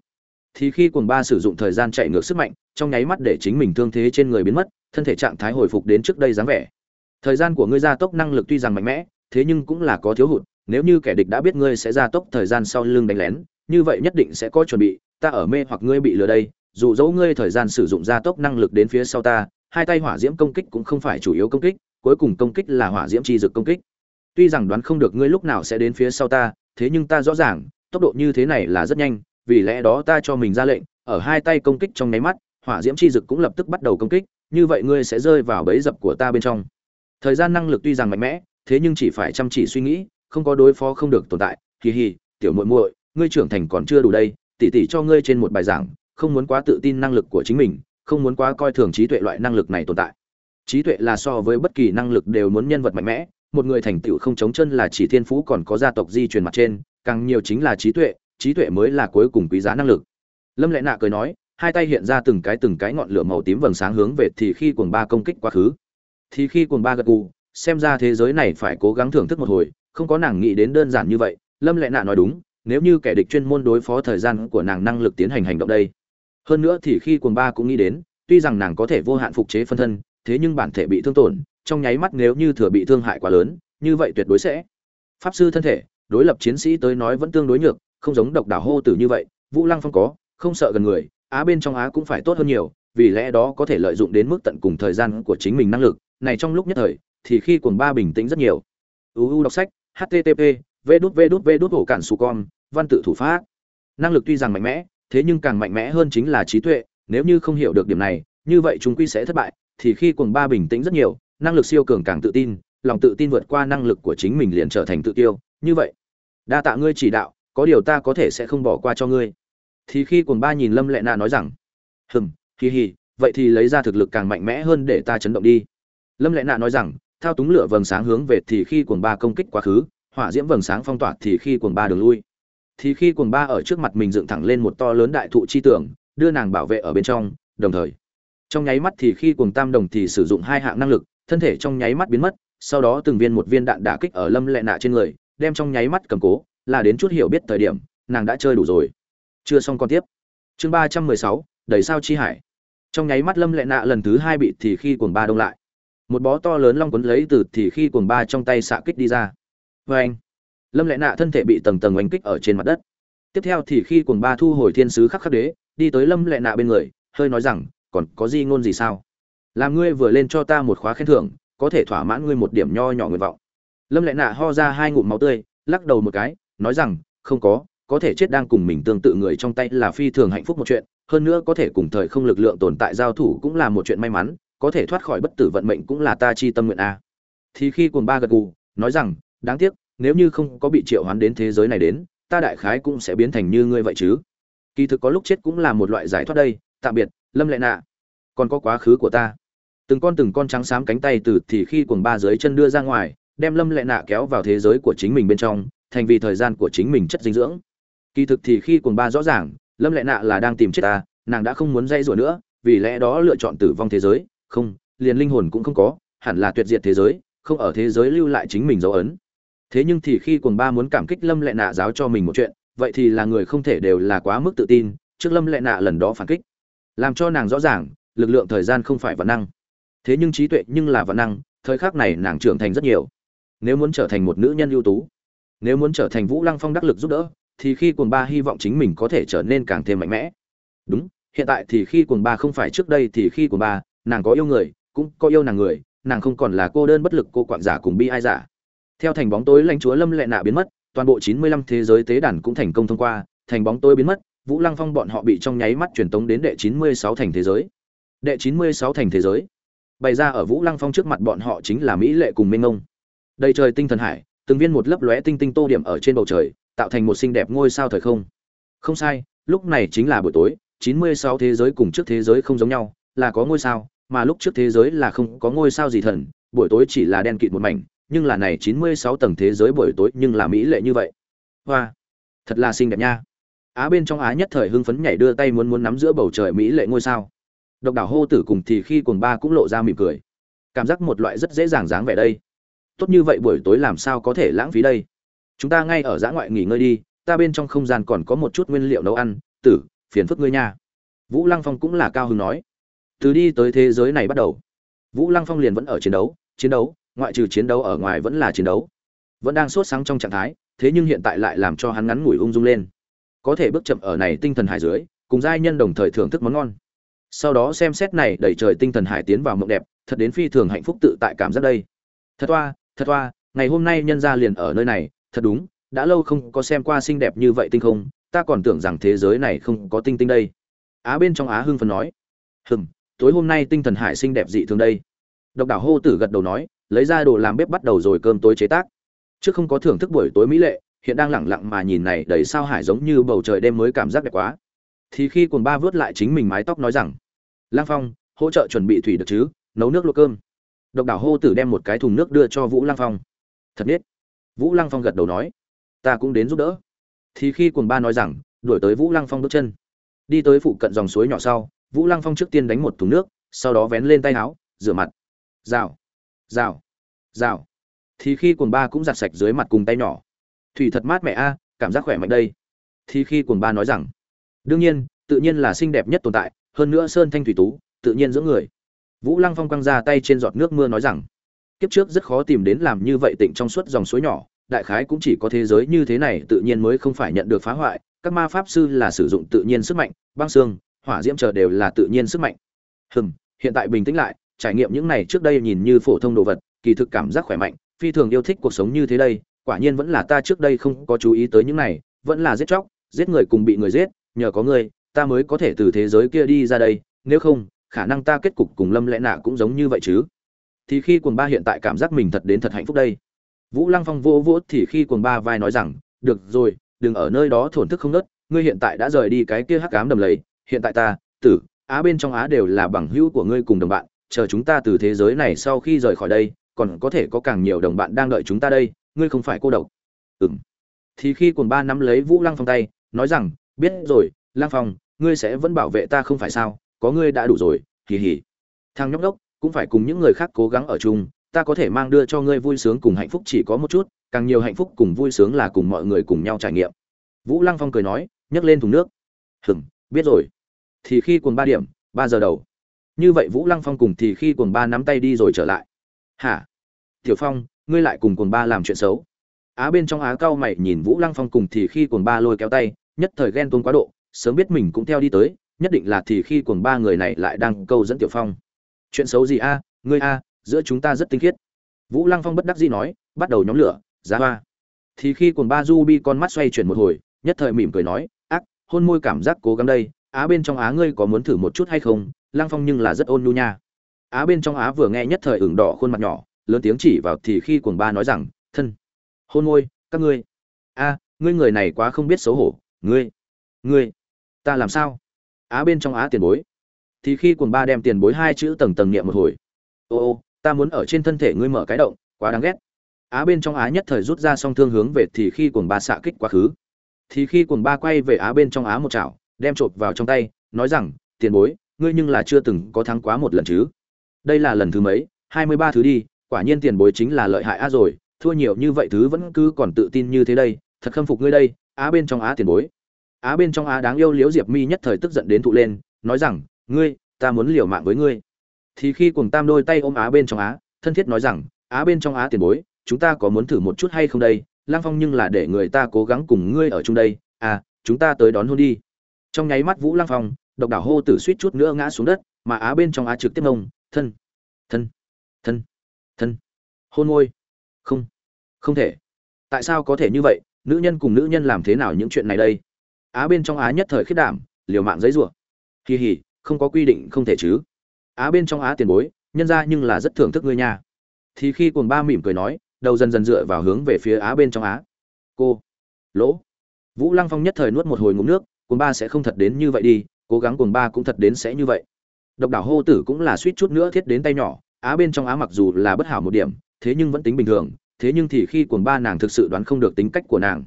Thì khi cuồng ba sử dụng thời gian chạy ngược sức mạnh, trong nháy mắt để chính mình thương thế trên người biến mất, thân thể trạng thái hồi phục đến trước đây dáng vẻ. Thời gian của ngươi gia tốc năng lực tuy rằng mạnh mẽ, thế nhưng cũng là có thiếu hụt, nếu như kẻ địch đã biết ngươi sẽ gia tốc thời gian sau lưng đánh lén như vậy nhất định sẽ có chuẩn bị, ta ở mê hoặc ngươi bị lừa đây, dù dẫu ngươi thời gian sử dụng gia tốc năng lực đến phía sau ta, hai tay hỏa diễm công kích cũng không phải chủ yếu công kích, cuối cùng công kích là hỏa diễm chi dực công kích. Tuy rằng đoán không được ngươi lúc nào sẽ đến phía sau ta, thế nhưng ta rõ ràng, tốc độ như thế này là rất nhanh, vì lẽ đó ta cho mình ra lệnh, ở hai tay công kích trong nháy mắt, hỏa diễm chi dực cũng lập tức bắt đầu công kích, như vậy ngươi sẽ rơi vào bẫy dập của ta bên trong. Thời gian năng lực tuy rằng mạnh mẽ, thế nhưng chỉ phải chăm chỉ suy nghĩ, không có đối phó không được tồn tại kỳ hì, tiểu muội muội ngươi trưởng thành còn chưa đủ đây, tỉ tỉ cho ngươi trên một bài giảng, không muốn quá tự tin năng lực của chính mình, không muốn quá coi thường trí tuệ loại năng lực này tồn tại. Trí tuệ là so với bất kỳ năng lực đều muốn nhân vật mạnh mẽ, một người thành tựu không chống chân là chỉ thiên phú còn có gia tộc di truyền mặt trên, càng nhiều chính là trí tuệ trí tuệ mới là cuối cùng quý giá năng lực. Lâm lệ nạ cười nói, hai tay hiện ra từng cái từng cái ngọn lửa màu tím vầng sáng hướng về thì khi cuồng ba công kích quá khứ. Thì khi cuồng ba gật gù, xem ra thế giới này phải cố gắng thưởng thức một hồi, không có nàng nghĩ đến đơn giản như vậy, lâm lệ nạ nói đúng nếu như kẻ địch chuyên môn đối phó thời gian của nàng năng lực tiến hành hành động đây. Hơn nữa thì khi cuồng ba cũng nghĩ đến, tuy rằng nàng có thể vô hạn phục chế phân thân, thế nhưng bản thể bị thương tổn, trong nháy mắt nếu như thừa bị thương hại quá lớn, như vậy tuyệt đối sẽ. Pháp sư thân thể, đối lập chiến sĩ tới nói vẫn tương đối nhược, không giống độc đảo hô tử như vậy, vũ lăng phong có, không sợ gần người, á bên trong á cũng phải tốt hơn nhiều, vì lẽ đó có thể lợi dụng đến mức tận cùng thời gian của chính mình năng lực, này trong lúc nhất thời, thì khi cuồng ba bình tĩnh rất nhiều. Uu đọc sách http vê đút vê đút vê đút hổ cản su con, văn tự thủ pháp. Năng lực tuy rằng mạnh mẽ, thế nhưng càng mạnh mẽ hơn chính là trí tuệ. Nếu như không hiểu được điểm này, như vậy chúng quy sẽ thất bại. Thì khi cuồng ba bình tĩnh rất nhiều, năng lực siêu cường càng tự tin, lòng tự tin vượt qua năng lực của chính mình liền trở thành tự tiêu. Như vậy, đa tạ ngươi chỉ đạo, có điều ta có thể sẽ không bỏ qua cho ngươi. Thì khi cuồng ba nhìn lâm lệ na nói rằng, hừm hì hì vậy thì lấy ra thực lực càng mạnh mẽ hơn để ta chấn động đi. Lâm lệ nạ nói rằng, thao túng lửa vầng sáng hướng về thì khi cuồng ba công kích quá khứ hỏa diễm vầng sáng phong tỏa thì khi cuồng ba đường lui. Thì khi cuồng ba ở trước mặt mình dựng thẳng lên một to lớn đại thụ chi tưởng đưa nàng bảo vệ ở bên trong, đồng thời. Trong nháy mắt thì khi cuồng tam đồng thì sử dụng hai hạng năng lực, thân thể trong nháy mắt biến mất, sau đó từng viên một viên đạn đả kích ở lâm lệ nạ trên người, đem trong nháy mắt cầm cố, là đến chút hiểu biết thời điểm, nàng đã chơi đủ rồi. Chưa xong con tiếp. Chương ba trăm mười sáu, đầy sao chi hải. Trong nháy mắt lâm lệ nạ lần thứ hai bị thì khi cuồng ba đông lại. Một bó to lớn long quấn lấy từ thì khi cuồng ba trong tay xạ kích đi ra vê anh. Lâm lệ nạ thân thể bị tầng tầng oanh kích ở trên mặt đất. Tiếp theo thì khi cuồng ba thu hồi thiên sứ khắc khắc đế, đi tới lâm lệ nạ bên người, hơi nói rằng, còn có gì ngôn gì sao? Làm ngươi vừa lên cho ta một khóa khen thưởng, có thể thỏa mãn ngươi một điểm nho nhỏ nguyện vọng. Lâm lệ nạ ho ra hai ngụm máu tươi, lắc đầu một cái, nói rằng, không có có thể chết đang cùng mình tương tự người trong tay là phi thường hạnh phúc một chuyện, hơn nữa có thể cùng thời không lực lượng tồn tại giao thủ cũng là một chuyện may mắn, có thể thoát khỏi bất tử vận mệnh cũng là ta chi tâm nguyện a. Thì khi cuồng ba gật gù, nói rằng, đáng tiếc nếu như không có bị triệu hoán đến thế giới này đến, ta đại khái cũng sẽ biến thành như ngươi vậy chứ. Kỳ thực có lúc chết cũng là một loại giải thoát đây, tạm biệt, lâm lệ nạ. Còn có quá khứ của ta. Từng con từng con trắng xám cánh tay từ thì khi cuồng ba dưới chân đưa ra ngoài, đem lâm lệ nạ kéo vào thế giới của chính mình bên trong, thành vì thời gian của chính mình chất dinh dưỡng. Kỳ thực thì khi cuồng ba rõ ràng, lâm lệ nạ là đang tìm chết ta, nàng đã không muốn dây rủa nữa, vì lẽ đó lựa chọn tử vong thế giới. Không, liền linh hồn cũng không có, hẳn là tuyệt diệt thế giới, không ở thế giới lưu lại chính mình dấu ấn thế nhưng thì khi cuồng ba muốn cảm kích lâm lệ nạ giáo cho mình một chuyện, vậy thì là người không thể đều là quá mức tự tin, trước lâm lệ nạ lần đó phản kích. Làm cho nàng rõ ràng, lực lượng thời gian không phải vật năng. Thế nhưng trí tuệ nhưng là vật năng, thời khắc này nàng trưởng thành rất nhiều. Nếu muốn trở thành một nữ nhân ưu tú, nếu muốn trở thành vũ lăng phong đắc lực giúp đỡ, thì khi cuồng ba hy vọng chính mình có thể trở nên càng thêm mạnh mẽ. Đúng, hiện tại thì khi cuồng ba không phải trước đây thì khi cuồng ba, nàng có yêu người, cũng có yêu nàng người, nàng không còn là cô đơn bất lực cô quạng giả cùng bi ai giả theo thành bóng tối lãnh chúa lâm lệ nạ biến mất, toàn bộ chín mươi lăm thế giới tế đàn cũng thành công thông qua, thành bóng tối biến mất, vũ lăng phong bọn họ bị trong nháy mắt truyền tống đến đệ chín mươi sáu thành thế giới. Đệ chín mươi sáu thành thế giới. Bày ra ở vũ lăng phong trước mặt bọn họ chính là mỹ lệ cùng minh ngông. Đầy trời tinh thần hải, từng viên một lấp lóe tinh tinh tô điểm ở trên bầu trời, tạo thành một xinh đẹp ngôi sao thời không. Không sai, lúc này chính là buổi tối, chín mươi sáu thế giới cùng trước thế giới không giống nhau, là có ngôi sao, mà lúc trước thế giới là không có ngôi sao gì thần, buổi tối chỉ là đen kịt một mảnh nhưng là này chín mươi sáu tầng thế giới buổi tối nhưng là mỹ lệ như vậy. Hoa, thật là xinh đẹp nha. Á bên trong á nhất thời hưng phấn nhảy đưa tay muốn muốn nắm giữa bầu trời mỹ lệ ngôi sao. Độc đảo hô tử cùng thì khi cuồng ba cũng lộ ra mỉm cười. Cảm giác một loại rất dễ dàng dáng vẻ đây. Tốt như vậy buổi tối làm sao có thể lãng phí đây? Chúng ta ngay ở giã ngoại nghỉ ngơi đi, ta bên trong không gian còn có một chút nguyên liệu nấu ăn. Tử, phiền phức ngươi nha. Vũ lăng phong cũng là cao hứng nói. Từ đi tới thế giới này bắt đầu, vũ lăng phong liền vẫn ở chiến đấu chiến đấu ngoại trừ chiến đấu ở ngoài vẫn là chiến đấu. Vẫn đang sốt sáng trong trạng thái, thế nhưng hiện tại lại làm cho hắn ngắn ngủi ung dung lên. Có thể bước chậm ở này tinh thần hải dưới, cùng giai nhân đồng thời thưởng thức món ngon. Sau đó xem xét này đẩy trời tinh thần hải tiến vào mộng đẹp, thật đến phi thường hạnh phúc tự tại cảm giác đây. Thật toa thật toa ngày hôm nay nhân ra liền ở nơi này, thật đúng, đã lâu không có xem qua xinh đẹp như vậy tinh không, ta còn tưởng rằng thế giới này không có tinh tinh đây. Á bên trong á hưng phấn nói hừng tối hôm nay tinh thần hải xinh đẹp dị thường đây. Độc đảo hô tử gật đầu nói lấy ra đồ làm bếp bắt đầu rồi cơm tối chế tác. Trước không có thưởng thức buổi tối mỹ lệ, hiện đang lẳng lặng mà nhìn này đầy sao hải giống như bầu trời đêm mới cảm giác đẹp quá. Thì khi cồn ba vớt lại chính mình mái tóc nói rằng, lang phong, hỗ trợ chuẩn bị thủy được chứ? Nấu nước luộc cơm. Độc đảo hô tử đem một cái thùng nước đưa cho vũ lang phong. Thật biết. Vũ lang phong gật đầu nói, ta cũng đến giúp đỡ. Thì khi cồn ba nói rằng, đuổi tới vũ lang phong bước chân. Đi tới phụ cận dòng suối nhỏ sau, vũ lang phong trước tiên đánh một thùng nước, sau đó vén lên tay áo, rửa mặt. Rào rào. Rào. Thì khi cuồng ba cũng giặt sạch dưới mặt cùng tay nhỏ. Thủy thật mát mẹ a, cảm giác khỏe mạnh đây. Thì khi cuồng ba nói rằng, đương nhiên, tự nhiên là xinh đẹp nhất tồn tại, hơn nữa sơn thanh thủy tú, tự nhiên giữa người. Vũ lăng phong quăng ra tay trên giọt nước mưa nói rằng, kiếp trước rất khó tìm đến làm như vậy tịnh trong suốt dòng suối nhỏ, đại khái cũng chỉ có thế giới như thế này tự nhiên mới không phải nhận được phá hoại, các ma pháp sư là sử dụng tự nhiên sức mạnh, băng xương, hỏa diễm chờ đều là tự nhiên sức mạnh. Hừm, hiện tại bình tĩnh lại trải nghiệm những này trước đây nhìn như phổ thông đồ vật kỳ thực cảm giác khỏe mạnh phi thường yêu thích cuộc sống như thế đây quả nhiên vẫn là ta trước đây không có chú ý tới những này vẫn là giết chóc giết người cùng bị người giết nhờ có ngươi ta mới có thể từ thế giới kia đi ra đây nếu không khả năng ta kết cục cùng lâm Lệ nạ cũng giống như vậy chứ. Thì khi cuồng ba hiện tại cảm giác mình thật đến thật hạnh phúc đây. Vũ lăng phong vỗ vỗ thì khi cuồng ba vai nói rằng được rồi đừng ở nơi đó thổn thức không ngớt, ngươi hiện tại đã rời đi cái kia hắc ám đầm lầy hiện tại ta tử á bên trong á đều là bằng hữu của ngươi cùng đồng bạn chờ chúng ta từ thế giới này sau khi rời khỏi đây, còn có thể có càng nhiều đồng bạn đang đợi chúng ta đây, ngươi không phải cô độc. Ừng thì khi quần ba nắm lấy vũ lăng phong tay, nói rằng, biết rồi, lăng phong, ngươi sẽ vẫn bảo vệ ta không phải sao? Có ngươi đã đủ rồi, hì hì. Thằng nhóc đốc, cũng phải cùng những người khác cố gắng ở chung, ta có thể mang đưa cho ngươi vui sướng cùng hạnh phúc chỉ có một chút, càng nhiều hạnh phúc cùng vui sướng là cùng mọi người cùng nhau trải nghiệm. Vũ lăng phong cười nói, nhấc lên thùng nước. Hừm, biết rồi. Thì khi quần ba điểm, ba giờ đầu như vậy vũ lăng phong cùng thì khi cuồng ba nắm tay đi rồi trở lại. Hả? Tiểu phong, ngươi lại cùng cuồng ba làm chuyện xấu. Á bên trong á cao mày nhìn vũ lăng phong cùng thì khi cuồng ba lôi kéo tay, nhất thời ghen tuông quá độ, sớm biết mình cũng theo đi tới, nhất định là thì khi cuồng ba người này lại đang câu dẫn tiểu phong. Chuyện xấu gì a? Ngươi a, giữa chúng ta rất tinh khiết. Vũ lăng phong bất đắc dĩ nói, bắt đầu nhóm lửa, giá hoa. Thì khi cuồng ba du bi con mắt xoay chuyển một hồi, nhất thời mỉm cười nói, ác, hôn môi cảm giác cố gắng đây. Á bên trong á ngươi có muốn thử một chút hay không? Lăng phong nhưng là rất ôn nhu nha. Á bên trong á vừa nghe nhất thời ửng đỏ khuôn mặt nhỏ, lớn tiếng chỉ vào thì khi cuồng ba nói rằng, thân, hôn môi, các ngươi. A, ngươi người này quá không biết xấu hổ, ngươi ngươi, ta làm sao? Á bên trong á tiền bối. Thì khi cuồng ba đem tiền bối hai chữ tầng tầng niệm một hồi. Ô ô, ta muốn ở trên thân thể ngươi mở cái động, quá đáng ghét. Á bên trong á nhất thời rút ra song thương hướng về thì khi cuồng ba xạ kích quá khứ. Thì khi cuồng ba quay về á bên trong á một chảo, đem chộp vào trong tay, nói rằng, tiền bối ngươi nhưng là chưa từng có thắng quá một lần chứ. Đây là lần thứ mấy? Hai mươi ba thứ đi, quả nhiên tiền bối chính là lợi hại a rồi, thua nhiều như vậy thứ vẫn cứ còn tự tin như thế đây, thật khâm phục ngươi đây, á bên trong á tiền bối. Á bên trong á đáng yêu liễu diệp mi nhất thời tức giận đến thụ lên, nói rằng, ngươi, ta muốn liều mạng với ngươi. Thì khi cùng tam đôi tay ôm á bên trong á, thân thiết nói rằng, á bên trong á tiền bối, chúng ta có muốn thử một chút hay không đây? Lang phong nhưng là để người ta cố gắng cùng ngươi ở chung đây. À chúng ta tới đón hôn đi. Trong nháy mắt vũ lang phong độc đảo hô tử suýt chút nữa ngã xuống đất, mà á bên trong á trực tiếp mông thân thân thân thân. Hôn môi. Không. Không thể. Tại sao có thể như vậy? Nữ nhân cùng nữ nhân làm thế nào những chuyện này đây? Á bên trong á nhất thời khiết đảm, liều mạng giấy rủa. Kỳ hỉ, không có quy định không thể chứ. Á bên trong á tiền bối, nhân ra nhưng là rất thưởng thức ngươi nha. Thì khi cuồng ba mỉm cười nói, đầu dần dần dựa vào hướng về phía á bên trong á. Cô. Lỗ. Vũ lăng phong nhất thời nuốt một hồi ngụm nước, cuồng ba sẽ không thật đến như vậy đi cố gắng cuồng ba cũng thật đến sẽ như vậy. Độc đảo hô tử cũng là suýt chút nữa thiết đến tay nhỏ, á bên trong á mặc dù là bất hảo một điểm, thế nhưng vẫn tính bình thường, thế nhưng thì khi cuồng ba nàng thực sự đoán không được tính cách của nàng.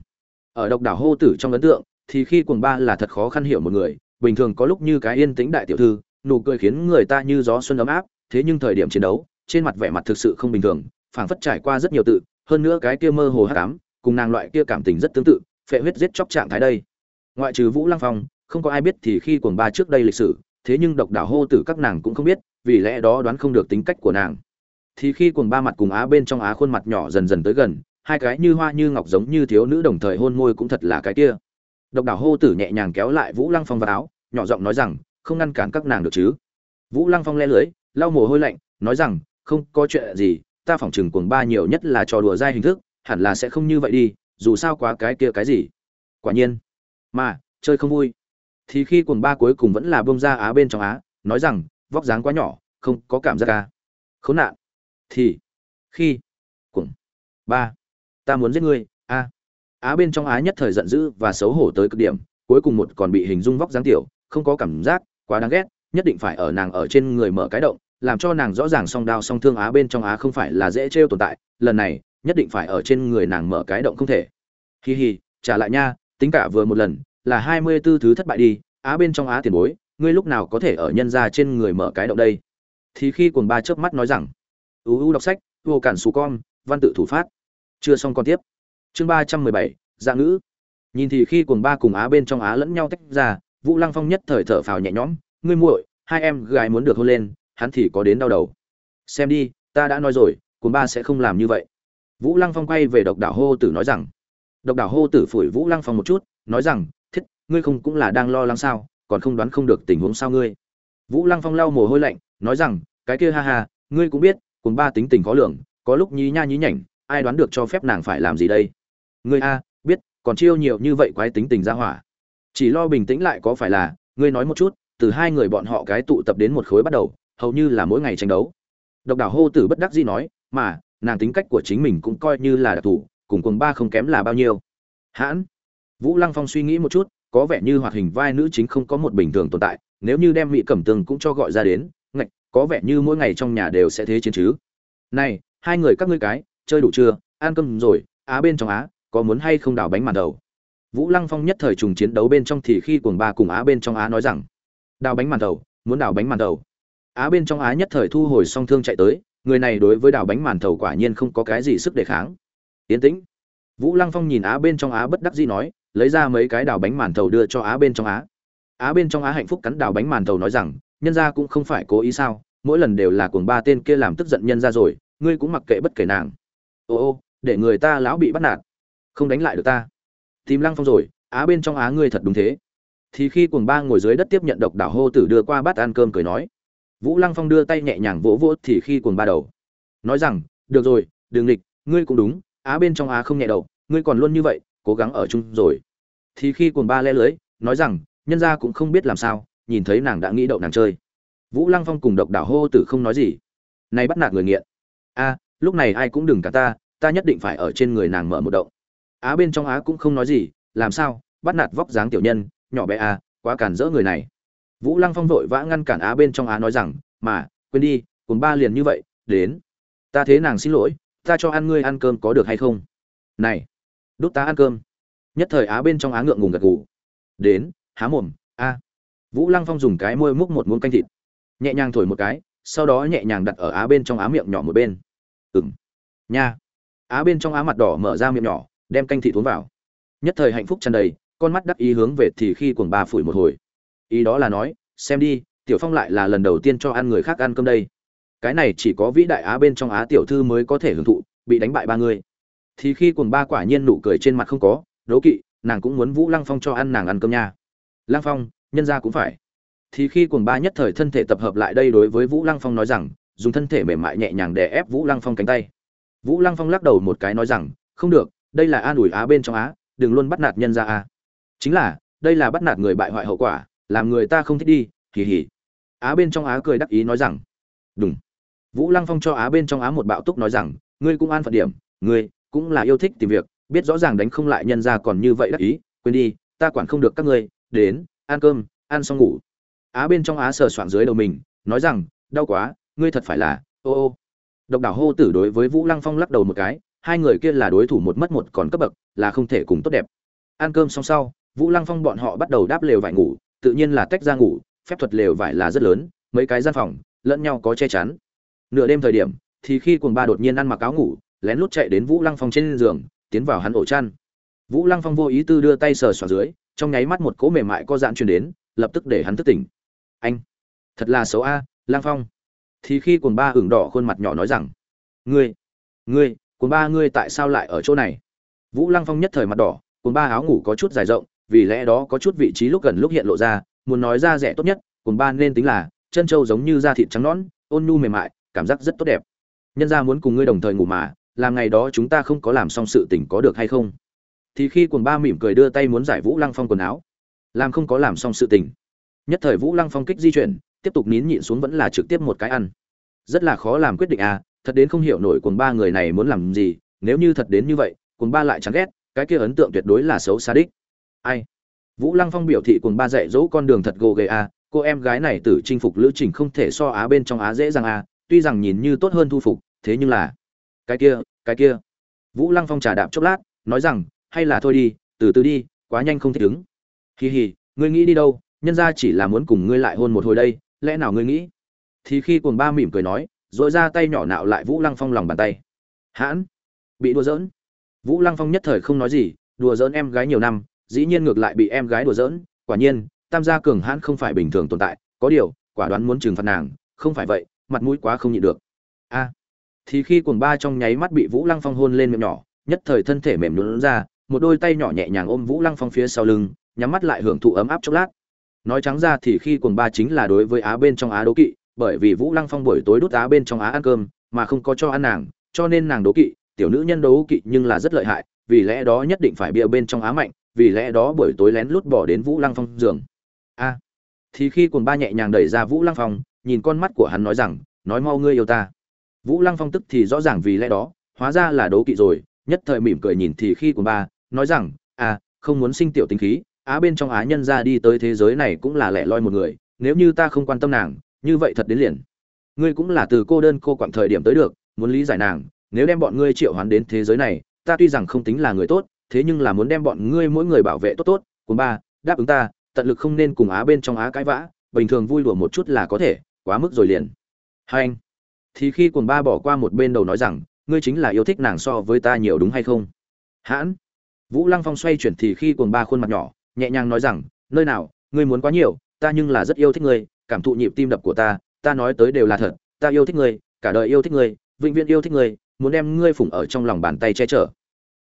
Ở độc đảo hô tử trong ấn tượng, thì khi cuồng ba là thật khó khăn hiểu một người, bình thường có lúc như cái yên tĩnh đại tiểu thư, nụ cười khiến người ta như gió xuân ấm áp, thế nhưng thời điểm chiến đấu, trên mặt vẻ mặt thực sự không bình thường, phảng phất trải qua rất nhiều tự, hơn nữa cái kia mơ hồ hắc ám, cùng nàng loại kia cảm tình rất tương tự, phệ huyết giết chóc trạng thái đây. Ngoại trừ vũ lăng phong không có ai biết thì khi cuồng ba trước đây lịch sử, thế nhưng độc đảo hô tử các nàng cũng không biết, vì lẽ đó đoán không được tính cách của nàng. Thì khi cuồng ba mặt cùng á bên trong á khuôn mặt nhỏ dần dần tới gần, hai cái như hoa như ngọc giống như thiếu nữ đồng thời hôn môi cũng thật là cái kia. Độc đảo hô tử nhẹ nhàng kéo lại vũ lăng phong vào áo, nhỏ giọng nói rằng, không ngăn cản các nàng được chứ? Vũ lăng phong le lưới, lau mồ hôi lạnh, nói rằng, không có chuyện gì, ta phỏng chừng cuồng ba nhiều nhất là trò đùa dai hình thức, hẳn là sẽ không như vậy đi, dù sao quá cái kia cái gì. Quả nhiên, mà, chơi không vui thì khi cuồng ba cuối cùng vẫn là bông ra á bên trong á, nói rằng, vóc dáng quá nhỏ, không có cảm giác ca khốn nạn. Thì, khi cuồng ba, ta muốn giết ngươi a á bên trong á nhất thời giận dữ và xấu hổ tới cực điểm, cuối cùng một còn bị hình dung vóc dáng tiểu, không có cảm giác, quá đáng ghét, nhất định phải ở nàng ở trên người mở cái động, làm cho nàng rõ ràng song đao song thương á bên trong á không phải là dễ trêu tồn tại, lần này, nhất định phải ở trên người nàng mở cái động không thể. Hi hi, trả lại nha, tính cả vừa một lần là hai mươi 24 thứ thất bại đi, á bên trong á tiền bối, ngươi lúc nào có thể ở nhân gia trên người mở cái động đây? Thì khi cuồng ba chớp mắt nói rằng uu đọc sách, vô cản sù con, văn tự thủ phát. Chưa xong con tiếp. Chương ba trăm mười bảy dạ ngữ. Nhìn thì khi cuồng ba cùng á bên trong á lẫn nhau tách ra, vũ lăng phong nhất thời thở phào nhẹ nhõm, ngươi muội, hai em gái muốn được hôn lên, hắn thì có đến đau đầu. Xem đi, ta đã nói rồi, cuồng ba sẽ không làm như vậy. Vũ lăng phong quay về độc đảo hô tử nói rằng. Độc đảo hô tử phủi vũ lăng phong một chút, nói rằng ngươi không cũng là đang lo lắng sao, còn không đoán không được tình huống sao ngươi? Vũ lăng phong lau mồ hôi lạnh, nói rằng, cái kia ha ha, ngươi cũng biết cuồng ba tính tình khó lường, có lúc nhí nha nhí nhảnh, ai đoán được cho phép nàng phải làm gì đây? Ngươi a, biết, còn chiêu nhiều như vậy quái tính tình ra hỏa. Chỉ lo bình tĩnh lại có phải là, ngươi nói một chút, từ hai người bọn họ cái tụ tập đến một khối bắt đầu, hầu như là mỗi ngày tranh đấu. Độc đảo hô tử bất đắc dĩ nói, mà, nàng tính cách của chính mình cũng coi như là đặc thù, cùng cùng ba không kém là bao nhiêu. Hãn. Vũ lăng phong suy nghĩ một chút có vẻ như hoạt hình vai nữ chính không có một bình thường tồn tại, nếu như đem mỹ cẩm tường cũng cho gọi ra đến, ngạch, có vẻ như mỗi ngày trong nhà đều sẽ thế chiến chứ. Này, hai người các ngươi cái, chơi đủ chưa? Ăn cơm rồi, á bên trong á, có muốn hay không đào bánh màn đầu? Vũ lăng phong nhất thời trùng chiến đấu bên trong thì khi cuồng ba cùng á bên trong á nói rằng đào bánh màn đầu, muốn đào bánh màn đầu. Á bên trong á nhất thời thu hồi song thương chạy tới, người này đối với đào bánh màn thầu quả nhiên không có cái gì sức đề kháng. Yến tĩnh. Vũ lăng phong nhìn á bên trong á bất đắc dĩ nói lấy ra mấy cái đào bánh màn thầu đưa cho á bên trong á. Á bên trong á hạnh phúc cắn đào bánh màn thầu nói rằng, nhân gia cũng không phải cố ý sao? Mỗi lần đều là cuồng ba tên kia làm tức giận nhân ra rồi, ngươi cũng mặc kệ bất kể nàng. Ô ô, để người ta lão bị bắt nạt, không đánh lại được ta. Tìm lăng phong rồi, á bên trong á ngươi thật đúng thế. Thì khi cuồng ba ngồi dưới đất tiếp nhận độc đảo hô tử đưa qua bát ăn cơm cười nói, vũ lăng phong đưa tay nhẹ nhàng vỗ vỗ thì khi cuồng ba đầu, nói rằng, được rồi, đường lịch, ngươi cũng đúng, á bên trong á không nhẹ đầu, ngươi còn luôn như vậy cố gắng ở chung rồi. Thì khi cuồng ba le lưới, nói rằng, nhân gia cũng không biết làm sao, nhìn thấy nàng đã nghĩ đậu nàng chơi. Vũ lăng phong cùng độc đảo hô tử không nói gì. Nay bắt nạt người nghiện. A, lúc này ai cũng đừng cả ta ta nhất định phải ở trên người nàng mở một động. Á bên trong á cũng không nói gì, làm sao, bắt nạt vóc dáng tiểu nhân, nhỏ bé a quá cản rỡ người này. Vũ lăng phong vội vã ngăn cản á bên trong á nói rằng, mà, quên đi cùng ba liền như vậy, đến. Ta thế nàng xin lỗi, ta cho ăn ngươi ăn cơm có được hay không? Này đút ta ăn cơm. Nhất thời á bên trong á ngượng ngùng gật gù. Đến, há mồm, a. Vũ lăng phong dùng cái môi múc một muỗng canh thịt. Nhẹ nhàng thổi một cái, sau đó nhẹ nhàng đặt ở á bên trong á miệng nhỏ một bên. Ừng nha. Á bên trong á mặt đỏ mở ra miệng nhỏ, đem canh thịt uống vào. Nhất thời hạnh phúc tràn đầy, con mắt đắc ý hướng về thì khi cuồng bà phủi một hồi. Ý đó là nói, xem đi, tiểu phong lại là lần đầu tiên cho ăn người khác ăn cơm đây. Cái này chỉ có vĩ đại á bên trong á tiểu thư mới có thể hưởng thụ, bị đánh bại ba người thì khi cuồng ba quả nhiên nụ cười trên mặt không có, đố kỵ, nàng cũng muốn vũ lăng phong cho ăn nàng ăn cơm nha. Lăng phong, nhân ra cũng phải. Thì khi cuồng ba nhất thời thân thể tập hợp lại đây đối với vũ lăng phong nói rằng, dùng thân thể mềm mại nhẹ nhàng để ép vũ lăng phong cánh tay. Vũ lăng phong lắc đầu một cái nói rằng, không được, đây là an ủi á bên trong á, đừng luôn bắt nạt nhân ra a. Chính là, đây là bắt nạt người bại hoại hậu quả, làm người ta không thích đi, hì hì. Á bên trong á cười đắc ý nói rằng đúng vũ lăng phong cho á bên trong á một bạo túc nói rằng, ngươi cũng an phận điểm, ngươi cũng là yêu thích tìm việc, biết rõ ràng đánh không lại nhân ra còn như vậy đắc ý, quên đi, ta quản không được các ngươi, đến, ăn cơm, ăn xong ngủ. Á bên trong á sờ soạn dưới đầu mình, nói rằng, đau quá, ngươi thật phải là, ô ô. Độc đảo hô tử đối với vũ lăng phong lắc đầu một cái, hai người kia là đối thủ một mất một còn cấp bậc, là không thể cùng tốt đẹp. Ăn cơm xong sau, vũ lăng phong bọn họ bắt đầu đáp lều vải ngủ, tự nhiên là tách ra ngủ, phép thuật lều vải là rất lớn, mấy cái gian phòng, lẫn nhau có che chắn. Nửa đêm thời điểm, thì khi cuồng ba đột nhiên ăn mặc áo ngủ lén lút chạy đến vũ lăng phong trên giường tiến vào hắn ổ chăn. Vũ lăng phong vô ý tư đưa tay sờ soạn dưới trong nháy mắt một cỗ mềm mại có giãn truyền đến lập tức để hắn thức tỉnh. Anh thật là xấu a à, phong. Thì khi cuồng ba ửng đỏ khuôn mặt nhỏ nói rằng ngươi ngươi cuồng ba ngươi tại sao lại ở chỗ này? Vũ lăng phong nhất thời mặt đỏ cuồng ba áo ngủ có chút dài rộng vì lẽ đó có chút vị trí lúc gần lúc hiện lộ ra muốn nói ra rẻ tốt nhất cuồng ba nên tính là chân châu giống như da thịt trắng nõn ôn nhu mềm mại cảm giác rất tốt đẹp. Nhân ra muốn cùng ngươi đồng thời ngủ mà làm ngày đó chúng ta không có làm xong sự tình có được hay không? Thì khi cuồng ba mỉm cười đưa tay muốn giải vũ lăng phong quần áo, làm không có làm xong sự tình. Nhất thời vũ lăng phong kích di chuyển, tiếp tục nín nhịn xuống vẫn là trực tiếp một cái ăn. Rất là khó làm quyết định à thật đến không hiểu nổi cuồng ba người này muốn làm gì, nếu như thật đến như vậy, cuồng ba lại chán ghét, cái kia ấn tượng tuyệt đối là xấu xa đích. Ai? Vũ lăng phong biểu thị cuồng ba dạy dỗ con đường thật gồ ghề à cô em gái này tử chinh phục lữ trình không thể so á bên trong á dễ dàng à tuy rằng nhìn như tốt hơn thu phục, thế nhưng là cái kia cái kia. Vũ lăng phong trà đạp chốc lát, nói rằng, hay là thôi đi, từ từ đi, quá nhanh không thích ứng. Hì hì, ngươi nghĩ đi đâu? Nhân ra chỉ là muốn cùng ngươi lại hôn một hồi đây, lẽ nào ngươi nghĩ? Thì khi cuồng ba mỉm cười nói dội ra tay nhỏ nạo lại vũ lăng phong lòng bàn tay. Hãn, bị đùa giỡn. Vũ lăng phong nhất thời không nói gì, đùa giỡn em gái nhiều năm, dĩ nhiên ngược lại bị em gái đùa giỡn, quả nhiên, tam gia cường hãn không phải bình thường tồn tại, có điều, quả đoán muốn trừng phạt nàng, không phải vậy, mặt mũi quá không nhịn được. A thì khi cuồng ba trong nháy mắt bị vũ lăng phong hôn lên miệng nhỏ, nhất thời thân thể mềm nhũn ra, một đôi tay nhỏ nhẹ nhàng ôm vũ lăng phong phía sau lưng, nhắm mắt lại hưởng thụ ấm áp chốc lát. Nói trắng ra thì khi cuồng ba chính là đối với á bên trong á đố kỵ, bởi vì vũ lăng phong buổi tối đút á bên trong á ăn cơm, mà không có cho ăn nàng, cho nên nàng đố kỵ, tiểu nữ nhân đố kỵ nhưng là rất lợi hại, vì lẽ đó nhất định phải bịa bên trong á mạnh, vì lẽ đó buổi tối lén lút bỏ đến vũ lăng phong giường. A. Thì khi cuồng ba nhẹ nhàng đẩy ra vũ lăng phong, nhìn con mắt của hắn nói rằng, nói mau ngươi yêu ta vũ lăng phong tức thì rõ ràng vì lẽ đó, hóa ra là đố kỵ rồi, nhất thời mỉm cười nhìn thì khi của ba, nói rằng à không muốn sinh tiểu tính khí, á bên trong á nhân ra đi tới thế giới này cũng là lẻ loi một người, nếu như ta không quan tâm nàng, như vậy thật đến liền. Ngươi cũng là từ cô đơn cô quặng thời điểm tới được, muốn lý giải nàng, nếu đem bọn ngươi triệu hoán đến thế giới này, ta tuy rằng không tính là người tốt, thế nhưng là muốn đem bọn ngươi mỗi người bảo vệ tốt tốt, cùng ba, đáp ứng ta, tận lực không nên cùng á bên trong á cãi vã, bình thường vui đùa một chút là có thể, quá mức rồi liền. Hai anh thì khi cuồng ba bỏ qua một bên đầu nói rằng, ngươi chính là yêu thích nàng so với ta nhiều đúng hay không? Hãn. Vũ lăng phong xoay chuyển thì khi cuồng ba khuôn mặt nhỏ, nhẹ nhàng nói rằng, nơi nào, ngươi muốn quá nhiều, ta nhưng là rất yêu thích ngươi, cảm thụ nhịp tim đập của ta ta nói tới đều là thật, ta yêu thích ngươi, cả đời yêu thích ngươi, vĩnh viễn yêu thích ngươi, muốn đem ngươi phủng ở trong lòng bàn tay che chở.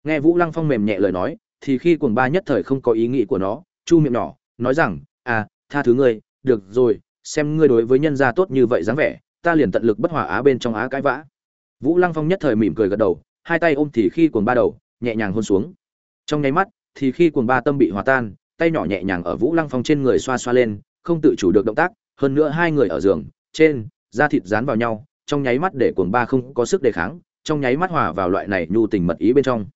Nghe vũ lăng phong mềm nhẹ lời nói, thì khi cuồng ba nhất thời không có ý nghĩ của nó, chu miệng nhỏ, nói rằng à tha thứ ngươi, được rồi, xem ngươi đối với nhân gia tốt như vậy dáng vẻ ta liền tận lực bất hòa á bên trong á cãi vã. Vũ lăng phong nhất thời mỉm cười gật đầu, hai tay ôm thì khi cuồng ba đầu, nhẹ nhàng hôn xuống. Trong nháy mắt, thì khi cuồng ba tâm bị hòa tan, tay nhỏ nhẹ nhàng ở vũ lăng phong trên người xoa xoa lên, không tự chủ được động tác, hơn nữa hai người ở giường, trên, da thịt dán vào nhau, trong nháy mắt để cuồng ba không có sức đề kháng, trong nháy mắt hòa vào loại này nhu tình mật ý bên trong.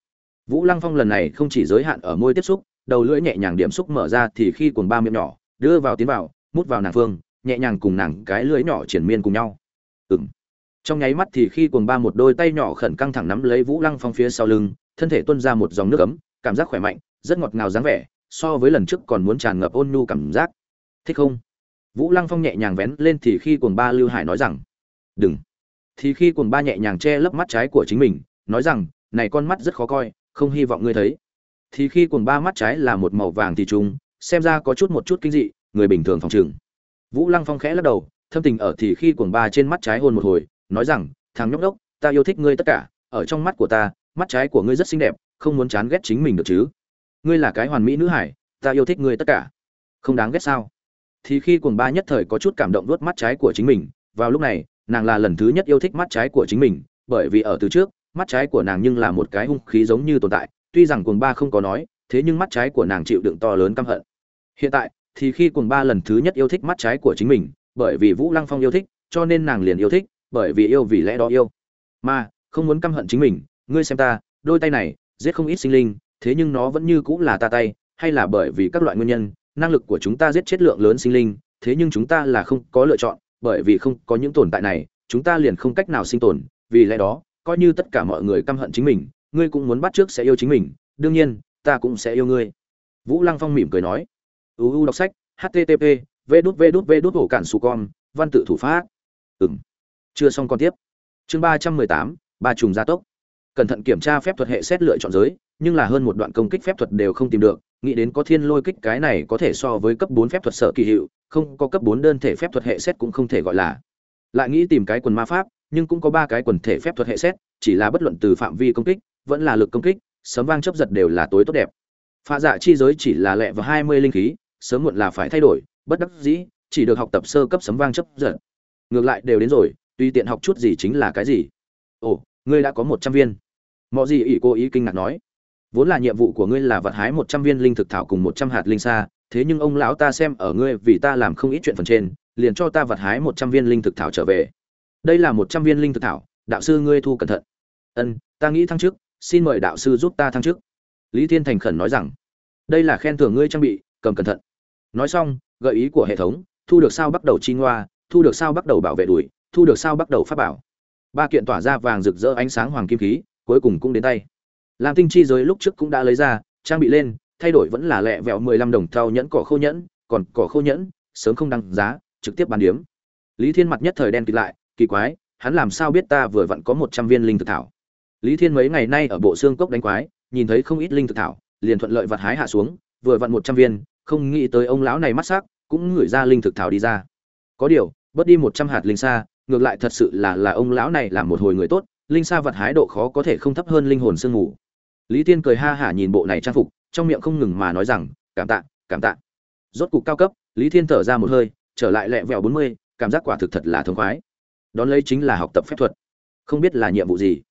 Vũ lăng phong lần này không chỉ giới hạn ở môi tiếp xúc, đầu lưỡi nhẹ nhàng điểm xúc mở ra thì khi cuồng ba miệng nhỏ, đưa vào tiến vào, mút vào nàng phương nhẹ nhàng cùng nàng cái lưỡi nhỏ triển miên cùng nhau. Ừng trong nháy mắt thì khi cuồng ba một đôi tay nhỏ khẩn căng thẳng nắm lấy vũ lăng phong phía sau lưng, thân thể tuôn ra một dòng nước ấm, cảm giác khỏe mạnh, rất ngọt ngào dáng vẻ, so với lần trước còn muốn tràn ngập ôn nhu cảm giác. Thích không? Vũ lăng phong nhẹ nhàng vén lên thì khi cuồng ba lưu hải nói rằng, đừng. Thì khi cuồng ba nhẹ nhàng che lấp mắt trái của chính mình, nói rằng, này con mắt rất khó coi, không hy vọng ngươi thấy. Thì khi cuồng ba mắt trái là một màu vàng thì trùng, xem ra có chút một chút kinh dị, người bình thường phòng trường vũ lăng phong khẽ lắc đầu, thâm tình ở thì khi cuồng ba trên mắt trái hôn một hồi, nói rằng, thằng nhóc đốc ta yêu thích ngươi tất cả, ở trong mắt của ta, mắt trái của ngươi rất xinh đẹp, không muốn chán ghét chính mình được chứ. Ngươi là cái hoàn mỹ nữ hải, ta yêu thích ngươi tất cả. Không đáng ghét sao? Thì khi cuồng ba nhất thời có chút cảm động vuốt mắt trái của chính mình, vào lúc này, nàng là lần thứ nhất yêu thích mắt trái của chính mình, bởi vì ở từ trước, mắt trái của nàng nhưng là một cái hung khí giống như tồn tại, tuy rằng cuồng ba không có nói, thế nhưng mắt trái của nàng chịu đựng to lớn căm hận. Hiện tại thì khi cùng ba lần thứ nhất yêu thích mắt trái của chính mình, bởi vì vũ lăng phong yêu thích, cho nên nàng liền yêu thích, bởi vì yêu vì lẽ đó yêu. Mà, không muốn căm hận chính mình, ngươi xem ta, đôi tay này, giết không ít sinh linh, thế nhưng nó vẫn như cũng là ta tay, hay là bởi vì các loại nguyên nhân, năng lực của chúng ta giết chết lượng lớn sinh linh, thế nhưng chúng ta là không có lựa chọn, bởi vì không có những tồn tại này, chúng ta liền không cách nào sinh tồn, vì lẽ đó, coi như tất cả mọi người căm hận chính mình, ngươi cũng muốn bắt trước sẽ yêu chính mình, đương nhiên, ta cũng sẽ yêu ngươi. Vũ lăng phong mỉm cười nói uu đọc sách http v đút v đút v đút hổ cản su con văn tự thủ pháp. Ừng chưa xong còn tiếp. Chương ba trăm mười tám, ba trùng gia tốc. Cẩn thận kiểm tra phép thuật hệ xét lựa chọn giới, nhưng là hơn một đoạn công kích phép thuật đều không tìm được, nghĩ đến có thiên lôi kích cái này có thể so với cấp bốn phép thuật sở kỳ hiệu, không có cấp bốn đơn thể phép thuật hệ xét cũng không thể gọi là. Lại nghĩ tìm cái quần ma pháp, nhưng cũng có ba cái quần thể phép thuật hệ xét, chỉ là bất luận từ phạm vi công kích, vẫn là lực công kích, sấm vang chấp giật đều là tối tốt đẹp. Pha dạ chi giới chỉ là lẹ và hai mươi linh khí sớm muộn là phải thay đổi, bất đắc dĩ, chỉ được học tập sơ cấp sấm vang chấp giật. Ngược lại đều đến rồi tùy tiện học chút gì chính là cái gì. Ồ, ngươi đã có một trăm viên. Mọi gì ỷ cố ý kinh ngạc nói. Vốn là nhiệm vụ của ngươi là vật hái một trăm viên linh thực thảo cùng một trăm hạt linh sa, thế nhưng ông lão ta xem ở ngươi vì ta làm không ít chuyện phần trên, liền cho ta vật hái một trăm viên linh thực thảo trở về. Đây là một trăm viên linh thực thảo, đạo sư ngươi thu cẩn thận. Ân, ta nghĩ thăng chức, xin mời đạo sư giúp ta thăng chức. Lý thiên thành khẩn nói rằng, đây là khen thưởng ngươi trang bị cầm cẩn thận. Nói xong, gợi ý của hệ thống, thu được sao bắt đầu chi ngoa, thu được sao bắt đầu bảo vệ đuổi thu được sao bắt đầu phát bảo. Ba kiện tỏa ra vàng rực rỡ ánh sáng hoàng kim khí, cuối cùng cũng đến tay. Làm tinh chi giới lúc trước cũng đã lấy ra, trang bị lên, thay đổi vẫn là lẹ vẹo mười lăm đồng thau nhẫn cỏ khô nhẫn, còn cỏ khô nhẫn, sớm không đăng giá, trực tiếp bán điếm. Lý thiên mặt nhất thời đen kịt lại, kỳ quái, hắn làm sao biết ta vừa vặn có một trăm viên linh thực thảo? Lý thiên mấy ngày nay ở bộ xương cốc đánh quái, nhìn thấy không ít linh thực thảo, liền thuận lợi vặt hái hạ xuống vừa vặn một trăm viên không nghĩ tới ông lão này mắt sắc cũng ngửi ra linh thực thảo đi ra. Có điều bớt đi một trăm hạt linh sa ngược lại thật sự là là ông lão này làm một hồi người tốt linh sa vật hái độ khó có thể không thấp hơn linh hồn sương ngủ lý tiên cười ha hả nhìn bộ này trang phục trong miệng không ngừng mà nói rằng cảm tạ cảm tạ. Rốt cục cao cấp lý thiên thở ra một hơi trở lại lẹ vẹo bốn mươi cảm giác quả thực thật là thông khoái. Đón lấy chính là học tập phép thuật. Không biết là nhiệm vụ gì.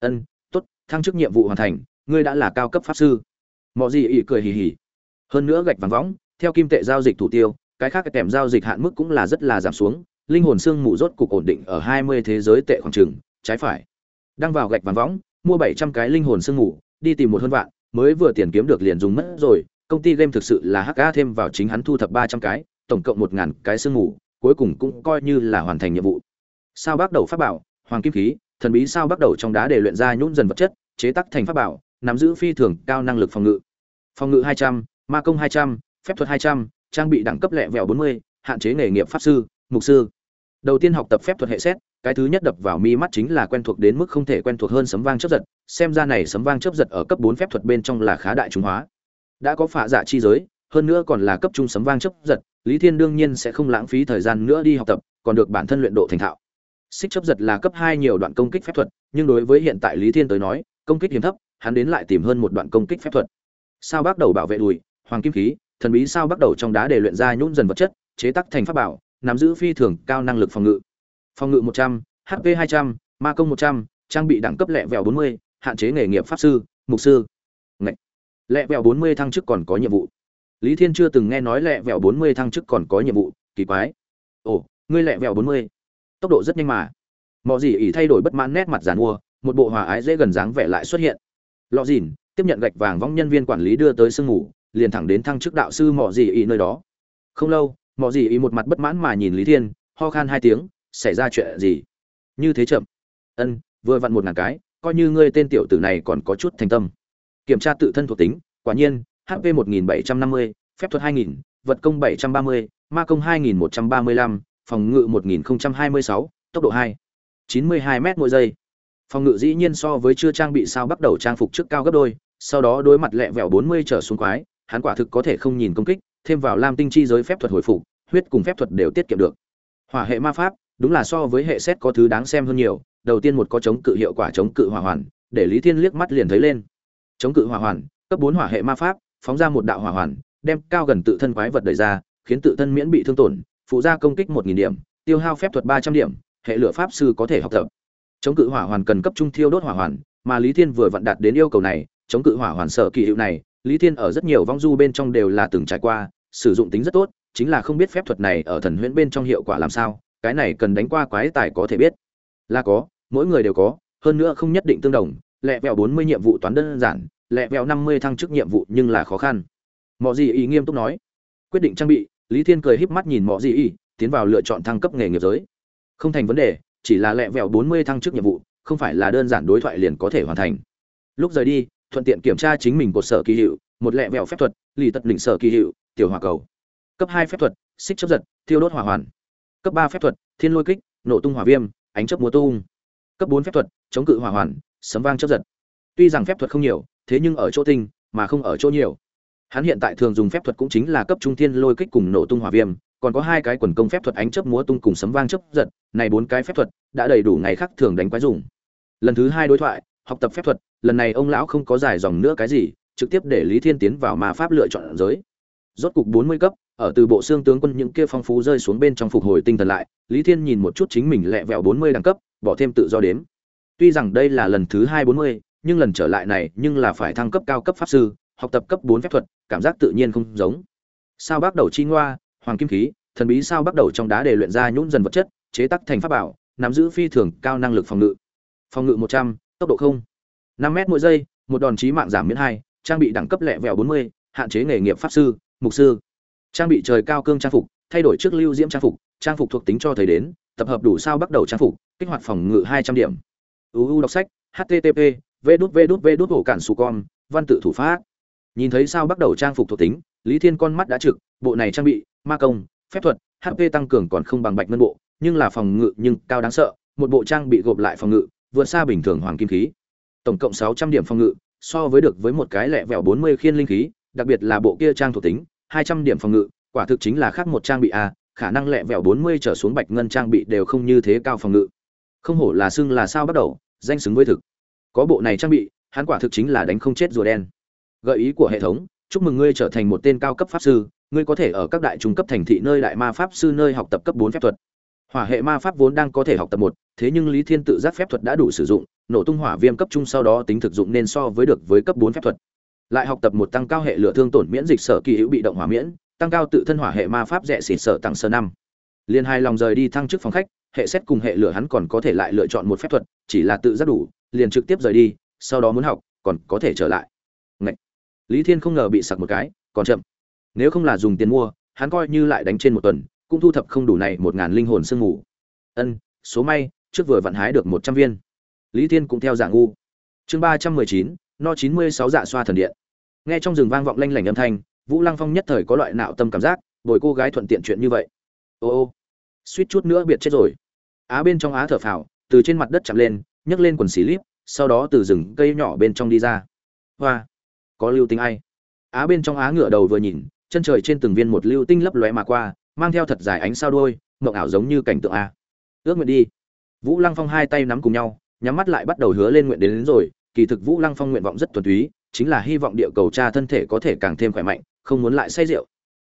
Ân tốt, thăng chức nhiệm vụ hoàn thành ngươi đã là cao cấp pháp sư. Mọ gì ỉ cười hì hì hơn nữa gạch vàng võng, theo kim tệ giao dịch thủ tiêu, cái khác kèm giao dịch hạn mức cũng là rất là giảm xuống, linh hồn xương mù rốt cục ổn định ở hai mươi thế giới tệ khoảng trừng trái phải. Đăng vào gạch vàng võng, mua bảy trăm cái linh hồn xương mù, đi tìm một hơn vạn, mới vừa tiền kiếm được liền dùng mất rồi, công ty game thực sự là hk thêm vào chính hắn thu thập ba trăm cái, tổng cộng một ngàn cái xương mù, cuối cùng cũng coi như là hoàn thành nhiệm vụ. Sao bắt đầu pháp bảo, hoàng kim khí, thần bí sao bắt đầu trong đá để luyện ra nhún dần vật chất, chế tác thành pháp bảo, nắm giữ phi thường cao năng lực phòng ngự. Phòng ngự hai trăm ma công hai trăm, phép thuật hai trăm, trang bị đẳng cấp lẹ vẹo bốn mươi, hạn chế nghề nghiệp pháp sư, mục sư. Đầu tiên học tập phép thuật hệ xét, cái thứ nhất đập vào mi mắt chính là quen thuộc đến mức không thể quen thuộc hơn sấm vang chấp giật, xem ra này sấm vang chấp giật ở cấp bốn phép thuật bên trong là khá đại trung hóa. Đã có phạ giả chi giới, hơn nữa còn là cấp trung sấm vang chấp giật, lý thiên đương nhiên sẽ không lãng phí thời gian nữa đi học tập, còn được bản thân luyện độ thành thạo. Xích chấp giật là cấp hai nhiều đoạn công kích phép thuật, nhưng đối với hiện tại lý thiên tới nói, công kích hiếm thấp, hắn đến lại tìm hơn một đoạn công kích phép thuật. Sao bác đầu bảo vệ đùi hoàng kim khí, thần bí sao bắt đầu trong đá để luyện ra nhún dần vật chất, chế tác thành pháp bảo, nắm giữ phi thường cao năng lực phòng ngự. Phòng ngự một trăm hp hai trăm, ma công một trăm, trang bị đẳng cấp lẹ vẹo bốn mươi, hạn chế nghề nghiệp pháp sư, mục sư. Ngậy. lẹ vẹo bốn mươi thăng chức còn có nhiệm vụ. Lý thiên chưa từng nghe nói lẹ vẹo bốn mươi thăng chức còn có nhiệm vụ, kỳ quái. Ồ, ngươi lẹ vẹo bốn mươi. Tốc độ rất nhanh mà. Mọi gì ỉ thay đổi bất mãn nét mặt giàn mua, một bộ hòa ái dễ gần dáng vẻ lại xuất hiện. Lọ dìn, tiếp nhận gạch vàng vong nhân viên quản lý đưa tới sương ngủ liền thẳng đến thăng chức đạo sư mỏ gì ý nơi đó. Không lâu mỏ gì ý một mặt bất mãn mà nhìn lý thiên, ho khan hai tiếng, xảy ra chuyện gì? Như thế chậm. Ân, vừa vặn một ngàn cái, coi như ngươi tên tiểu tử này còn có chút thành tâm. Kiểm tra tự thân thuộc tính, quả nhiên hp một nghìn bảy trăm năm mươi, phép thuật hai nghìn, vật công bảy trăm ba mươi, ma công hai nghìn một trăm ba mươi lăm, phòng ngự một nghìn hai mươi sáu, tốc độ hai, chín mươi hai m mỗi giây. Phòng ngự dĩ nhiên so với chưa trang bị sao bắt đầu trang phục trước cao gấp đôi, sau đó đối mặt lẹ vẹo bốn mươi trở xuống quái hắn quả thực có thể không nhìn công kích, thêm vào lam tinh chi giới phép thuật hồi phục, huyết cùng phép thuật đều tiết kiệm được. Hỏa hệ ma pháp, đúng là so với hệ xét có thứ đáng xem hơn nhiều, đầu tiên một có chống cự hiệu quả chống cự hỏa hoàn, để lý thiên liếc mắt liền thấy lên. Chống cự hỏa hoàn, cấp bốn hỏa hệ ma pháp, phóng ra một đạo hỏa hoàn, đem cao gần tự thân quái vật đẩy ra, khiến tự thân miễn bị thương tổn, phụ gia công kích một nghìn điểm, tiêu hao phép thuật ba trăm điểm, hệ lửa pháp sư có thể học tập. Chống cự hỏa hoàn cần cấp trung thiêu đốt hỏa hoàn, mà lý thiên vừa vận đạt đến yêu cầu này, chống cự hỏa hoàn sở kỳ hiệu này lý thiên ở rất nhiều vong du bên trong đều là từng trải qua, sử dụng tính rất tốt, chính là không biết phép thuật này ở thần huyễn bên trong hiệu quả làm sao, cái này cần đánh qua quái tài có thể biết. Là có, mỗi người đều có, hơn nữa không nhất định tương đồng, lẹ vẹo bốn mươi nhiệm vụ toán đơn giản, lẹ vẹo năm mươi thăng chức nhiệm vụ nhưng là khó khăn. Mọi gì ý nghiêm túc nói. Quyết định trang bị, lý thiên cười híp mắt nhìn mọi gì ý tiến vào lựa chọn thăng cấp nghề nghiệp giới. Không thành vấn đề, chỉ là lẹ vẹo bốn mươi thăng chức nhiệm vụ, không phải là đơn giản đối thoại liền có thể hoàn thành. Lúc rời đi thuận tiện kiểm tra chính mình của sở kỳ hiệu, một lẹ vẹo phép thuật, lì tật đỉnh sở kỳ hiệu, tiểu hỏa cầu. Cấp hai phép thuật, xích chấp giật, thiêu đốt hỏa hoàn. Cấp ba phép thuật, thiên lôi kích, nổ tung hỏa viêm, ánh chấp múa tung. Cấp bốn phép thuật, chống cự hỏa hoàn, sấm vang chấp giật. Tuy rằng phép thuật không nhiều, thế nhưng ở chỗ tinh, mà không ở chỗ nhiều. Hắn hiện tại thường dùng phép thuật cũng chính là cấp trung thiên lôi kích cùng nổ tung hỏa viêm, còn có hai cái quần công phép thuật ánh chấp múa tung cùng sấm vang chấp giật, này bốn cái phép thuật đã đầy đủ ngày khác thường đánh quái dùng. Lần thứ hai đối thoại học tập phép thuật, lần này ông lão không có dài dòng nữa cái gì, trực tiếp để lý thiên tiến vào mà pháp lựa chọn giới. Rốt cục bốn mươi cấp, ở từ bộ xương tướng quân những kia phong phú rơi xuống bên trong phục hồi tinh thần lại, lý thiên nhìn một chút chính mình lẹ vẹo bốn mươi đẳng cấp, bỏ thêm tự do đếm. Tuy rằng đây là lần thứ hai bốn mươi, nhưng lần trở lại này nhưng là phải thăng cấp cao cấp pháp sư, học tập cấp bốn phép thuật, cảm giác tự nhiên không giống. Sao bắt đầu chi ngoa, hoàng kim khí, thần bí sao bắt đầu trong đá để luyện ra nhũn dần vật chất, chế tác thành pháp bảo, nắm giữ phi thường cao năng lực phòng ngự. Phòng ngự một trăm tốc độ không. Năm m mỗi giây, một đòn chí mạng giảm miễn hai, trang bị đẳng cấp lẹ vẹo bốn mươi, hạn chế nghề nghiệp pháp sư, mục sư. Trang bị trời cao cương trang phục, thay đổi trước lưu diễm trang phục trang phục thuộc tính cho thầy đến, tập hợp đủ sao bắt đầu trang phục, kích hoạt phòng ngự hai trăm điểm. Uu đọc sách http v đút v đút v đút hổ cản su con, văn tự thủ pháp. Nhìn thấy sao bắt đầu trang phục thuộc tính, lý thiên con mắt đã trực, bộ này trang bị, ma công, phép thuật hp tăng cường còn không bằng bạch ngân bộ, nhưng là phòng ngự nhưng cao đáng sợ, một bộ trang bị gộp lại phòng ngự vượt xa bình thường hoàng kim khí. Tổng cộng sáu trăm điểm phòng ngự, so với được với một cái lẹ vẹo bốn mươi khiên linh khí, đặc biệt là bộ kia trang thuộc tính, hai trăm điểm phòng ngự, quả thực chính là khác một trang bị a, khả năng lẹ vẹo bốn mươi trở xuống bạch ngân trang bị đều không như thế cao phòng ngự. Không hổ là xưng là sao bắt đầu, danh xứng với thực. Có bộ này trang bị, hắn quả thực chính là đánh không chết rùa đen. Gợi ý của hệ thống, chúc mừng ngươi trở thành một tên cao cấp pháp sư, ngươi có thể ở các đại trung cấp thành thị nơi đại ma pháp sư nơi học tập cấp bốn phép thuật hỏa hệ ma pháp vốn đang có thể học tập một, thế nhưng lý thiên tự giác phép thuật đã đủ sử dụng, nổ tung hỏa viêm cấp trung sau đó tính thực dụng nên so với được với cấp bốn phép thuật. Lại học tập một tăng cao hệ lửa thương tổn miễn dịch sở kỳ hữu bị động hỏa miễn, tăng cao tự thân hỏa hệ ma pháp rẻ xịt sở tặng sơ năm. Liên hai lòng rời đi thăng chức phòng khách, hệ xét cùng hệ lửa hắn còn có thể lại lựa chọn một phép thuật, chỉ là tự giác đủ, liền trực tiếp rời đi, sau đó muốn học, còn có thể trở lại. Ngậy! lý thiên không ngờ bị sặc một cái, còn chậm. Nếu không là dùng tiền mua, hắn coi như lại đánh trên một tuần cũng thu thập không đủ này một ngàn linh hồn sương ngủ ân, số may, trước vừa vận hái được một trăm viên. Lý thiên cũng theo dạng ngu. Chương ba trăm mười chín, no chín mươi sáu dạ xoa thần điện. Nghe trong rừng vang vọng lanh lảnh âm thanh, vũ lăng phong nhất thời có loại nạo tâm cảm giác, bồi cô gái thuận tiện chuyện như vậy. Ô ô, suýt chút nữa biệt chết rồi. Á bên trong á thở phào, từ trên mặt đất chạm lên, nhấc lên quần xì líp sau đó từ rừng cây nhỏ bên trong đi ra. Hoa, có lưu tinh ai? Á bên trong á ngựa đầu vừa nhìn, chân trời trên từng viên một lưu tinh lấp lóe mà qua mang theo thật dài ánh sao đôi mộng ảo giống như cảnh tượng a. Ước nguyện đi. Vũ lăng phong hai tay nắm cùng nhau nhắm mắt lại bắt đầu hứa lên nguyện đến, đến rồi. Kỳ thực vũ lăng phong nguyện vọng rất thuần túy chính là hy vọng địa cầu cha thân thể có thể càng thêm khỏe mạnh không muốn lại say rượu.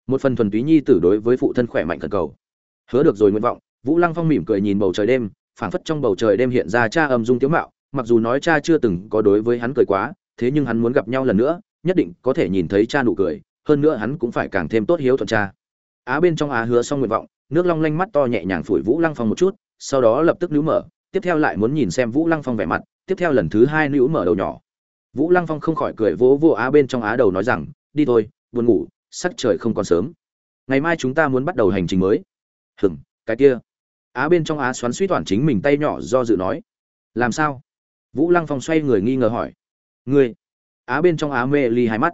Một phần thuần túy nhi tử đối với phụ thân khỏe mạnh thần cầu. Hứa được rồi nguyện vọng vũ lăng phong mỉm cười nhìn bầu trời đêm phảng phất trong bầu trời đêm hiện ra cha âm dung tiếu mạo mặc dù nói cha chưa từng có đối với hắn cười quá thế nhưng hắn muốn gặp nhau lần nữa nhất định có thể nhìn thấy cha nụ cười hơn nữa hắn cũng phải càng thêm tốt hiếu thuận cha á bên trong á hứa xong nguyện vọng, nước long lanh mắt to nhẹ nhàng phủi vũ lăng phong một chút, sau đó lập tức níu mở, tiếp theo lại muốn nhìn xem vũ lăng phong vẻ mặt, tiếp theo lần thứ hai níu mở đầu nhỏ. Vũ lăng phong không khỏi cười vỗ vỗ á bên trong á đầu nói rằng, đi thôi, buồn ngủ, sắc trời không còn sớm. Ngày mai chúng ta muốn bắt đầu hành trình mới. Hừng cái kia. Á bên trong á xoắn suýt toàn chính mình tay nhỏ do dự nói. Làm sao? Vũ lăng phong xoay người nghi ngờ hỏi. Ngươi? Á bên trong á mê ly hai mắt.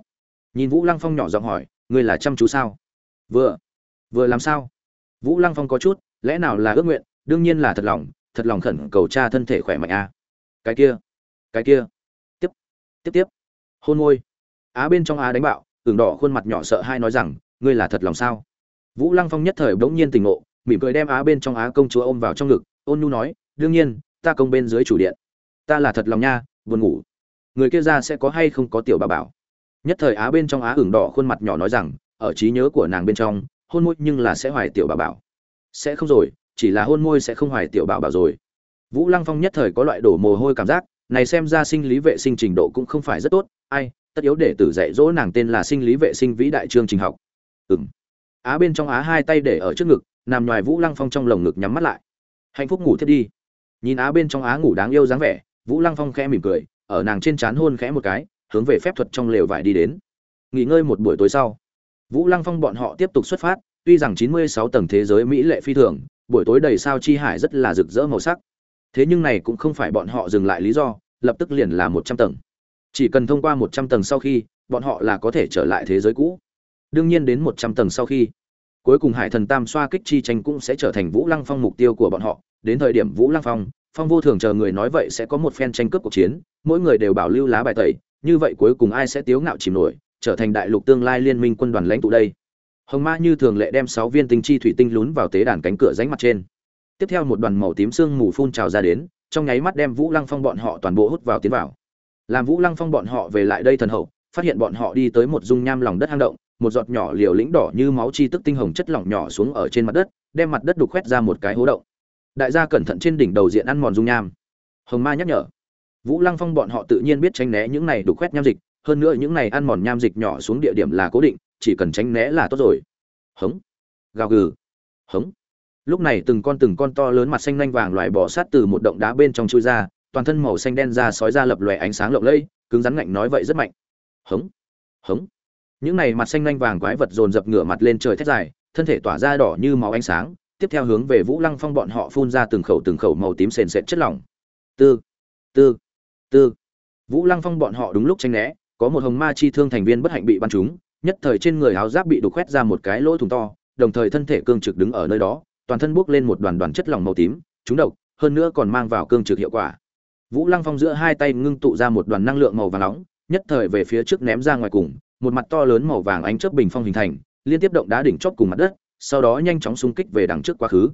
Nhìn vũ lăng phong nhỏ giọng hỏi, ngươi là chăm chú sao? Vừa vừa làm sao? Vũ lăng phong có chút, lẽ nào là ước nguyện? Đương nhiên là thật lòng thật lòng khẩn cầu cha thân thể khỏe mạnh a cái kia cái kia. Tiếp tiếp tiếp. Hôn môi. Á bên trong á đánh bạo, ửng đỏ khuôn mặt nhỏ sợ hai nói rằng, ngươi là thật lòng sao? Vũ lăng phong nhất thời bỗng nhiên tình ngộ, mỉm cười đem á bên trong á công chúa ôm vào trong ngực, ôn nhu nói, đương nhiên, ta công bên dưới chủ điện. Ta là thật lòng nha, buồn ngủ. Người kia ra sẽ có hay không có tiểu bà bảo. Nhất thời á bên trong á ửng đỏ khuôn mặt nhỏ nói rằng, ở trí nhớ của nàng bên trong hôn môi nhưng là sẽ hoài tiểu bảo bảo. Sẽ không rồi, chỉ là hôn môi sẽ không hoài tiểu bảo bảo rồi. Vũ lăng phong nhất thời có loại đổ mồ hôi cảm giác, này xem ra sinh lý vệ sinh trình độ cũng không phải rất tốt, ai, tất yếu để tử dạy dỗ nàng tên là sinh lý vệ sinh vĩ đại chương trình học. Ừng á bên trong á hai tay để ở trước ngực, nằm ngoài vũ lăng phong trong lồng ngực nhắm mắt lại. Hạnh phúc ngủ thiết đi. Nhìn á bên trong á ngủ đáng yêu dáng vẻ, vũ lăng phong khẽ mỉm cười, ở nàng trên trán hôn khẽ một cái, hướng về phép thuật trong lều vải đi đến. Nghỉ ngơi một buổi tối sau vũ lăng phong bọn họ tiếp tục xuất phát, tuy rằng 96 tầng thế giới mỹ lệ phi thường, buổi tối đầy sao chi hải rất là rực rỡ màu sắc. Thế nhưng này cũng không phải bọn họ dừng lại lý do, lập tức liền là 100 tầng. Chỉ cần thông qua 100 tầng sau khi, bọn họ là có thể trở lại thế giới cũ. Đương nhiên đến 100 tầng sau khi, cuối cùng hải thần tam xoa kích chi tranh cũng sẽ trở thành vũ lăng phong mục tiêu của bọn họ. Đến thời điểm vũ lăng phong phong vô thường chờ người nói vậy sẽ có một phen tranh cướp cuộc chiến, mỗi người đều bảo lưu lá bài tẩy, như vậy cuối cùng ai sẽ tiếu ngạo chìm nổi trở thành đại lục tương lai liên minh quân đoàn lãnh tụ đây. Hồng ma như thường lệ đem sáu viên tinh chi thủy tinh lún vào tế đàn cánh cửa ránh mặt trên. Tiếp theo một đoàn màu tím sương mù phun trào ra đến, trong nháy mắt đem vũ lăng phong bọn họ toàn bộ hút vào tiến vào. Làm vũ lăng phong bọn họ về lại đây thần hậu, phát hiện bọn họ đi tới một dung nham lòng đất hang động, một giọt nhỏ liều lĩnh đỏ như máu chi tức tinh hồng chất lỏng nhỏ xuống ở trên mặt đất, đem mặt đất đục khoét ra một cái hố động. Đại gia cẩn thận trên đỉnh đầu diện ăn mòn dung nham. Hồng ma nhắc nhở. Vũ lăng phong bọn họ tự nhiên biết tránh né những này đục khoét nham dịch hơn nữa những này ăn mòn nham dịch nhỏ xuống địa điểm là cố định, chỉ cần tránh né là tốt rồi. Hống. Gào gừ. Hống. Lúc này từng con từng con to lớn mặt xanh nhanh vàng loại bỏ sát từ một động đá bên trong chui ra, toàn thân màu xanh đen ra sói ra lập lòe ánh sáng lộng lẫy, cứng rắn ngạnh nói vậy rất mạnh. Hống. Hống. Những này mặt xanh nhanh vàng quái vật dồn dập ngửa mặt lên trời thét dài, thân thể tỏa ra đỏ như máu ánh sáng, tiếp theo hướng về vũ lăng phong bọn họ phun ra từng khẩu từng khẩu màu tím sền sệt chất lỏng. Tư. Tư. Tư. Vũ lăng phong bọn họ đúng lúc tranh né có một hồng ma chi thương thành viên bất hạnh bị bắn trúng, nhất thời trên người áo giáp bị đục khoét ra một cái lỗ thủng to, đồng thời thân thể cương trực đứng ở nơi đó, toàn thân bốc lên một đoàn đoàn chất lỏng màu tím chúng độc, hơn nữa còn mang vào cương trực hiệu quả. Vũ lăng phong giữa hai tay ngưng tụ ra một đoàn năng lượng màu vàng nóng, nhất thời về phía trước ném ra ngoài cùng, một mặt to lớn màu vàng ánh chớp bình phong hình thành, liên tiếp động đá đỉnh chóp cùng mặt đất, sau đó nhanh chóng xung kích về đằng trước quá khứ.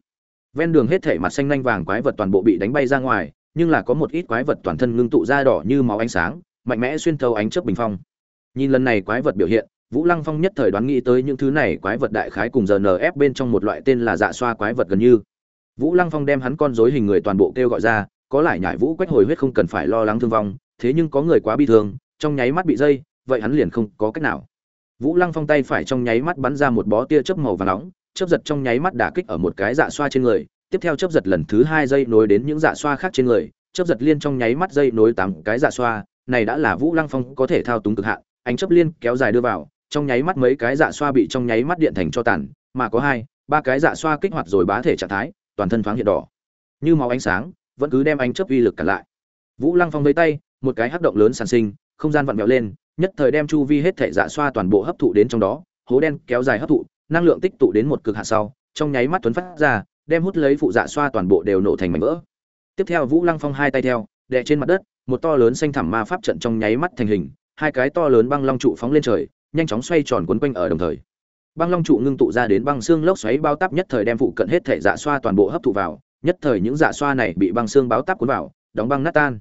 Ven đường hết thể mặt xanh nhanh vàng quái vật toàn bộ bị đánh bay ra ngoài, nhưng là có một ít quái vật toàn thân ngưng tụ ra đỏ như máu ánh sáng mạnh mẽ xuyên thấu ánh chớp bình phong. Nhìn lần này quái vật biểu hiện, vũ lăng phong nhất thời đoán nghĩ tới những thứ này quái vật đại khái cùng giờ bên trong một loại tên là dạ xoa quái vật gần như. Vũ lăng phong đem hắn con rối hình người toàn bộ kêu gọi ra, có lại nhải vũ quách hồi huyết không cần phải lo lắng thương vong, thế nhưng có người quá bi thương, trong nháy mắt bị dây, vậy hắn liền không có cách nào. Vũ lăng phong tay phải trong nháy mắt bắn ra một bó tia chớp màu vàng nóng, chớp giật trong nháy mắt đả kích ở một cái dạ xoa trên người, tiếp theo chớp giật lần thứ hai dây nối đến những dạ xoa khác trên người, chớp giật liên trong nháy mắt dây nối tám cái dạ xoa này đã là vũ lăng phong có thể thao túng cực hạn, ánh chấp liên kéo dài đưa vào, trong nháy mắt mấy cái dạ xoa bị trong nháy mắt điện thành cho tàn, mà có hai, ba cái dạ xoa kích hoạt rồi bá thể trạng thái, toàn thân thoáng hiện đỏ. Như máu ánh sáng, vẫn cứ đem ánh chấp uy lực cản lại. Vũ lăng phong với tay, một cái hắc động lớn sản sinh, không gian vặn vẹo lên, nhất thời đem chu vi hết thể dạ xoa toàn bộ hấp thụ đến trong đó, hố đen kéo dài hấp thụ, năng lượng tích tụ đến một cực hạn sau, trong nháy mắt tuấn phát ra, đem hút lấy phụ dạ xoa toàn bộ đều nổ thành mảnh vỡ. Tiếp theo vũ lăng phong hai tay theo, đè trên mặt đất một to lớn xanh thẳm ma pháp trận trong nháy mắt thành hình, hai cái to lớn băng long trụ phóng lên trời, nhanh chóng xoay tròn quấn quanh ở đồng thời. Băng long trụ ngưng tụ ra đến băng xương lốc xoáy bao táp nhất thời đem phụ cận hết thể dạ xoa toàn bộ hấp thụ vào, nhất thời những dạ xoa này bị băng xương báo táp cuốn vào, đóng băng nát tan.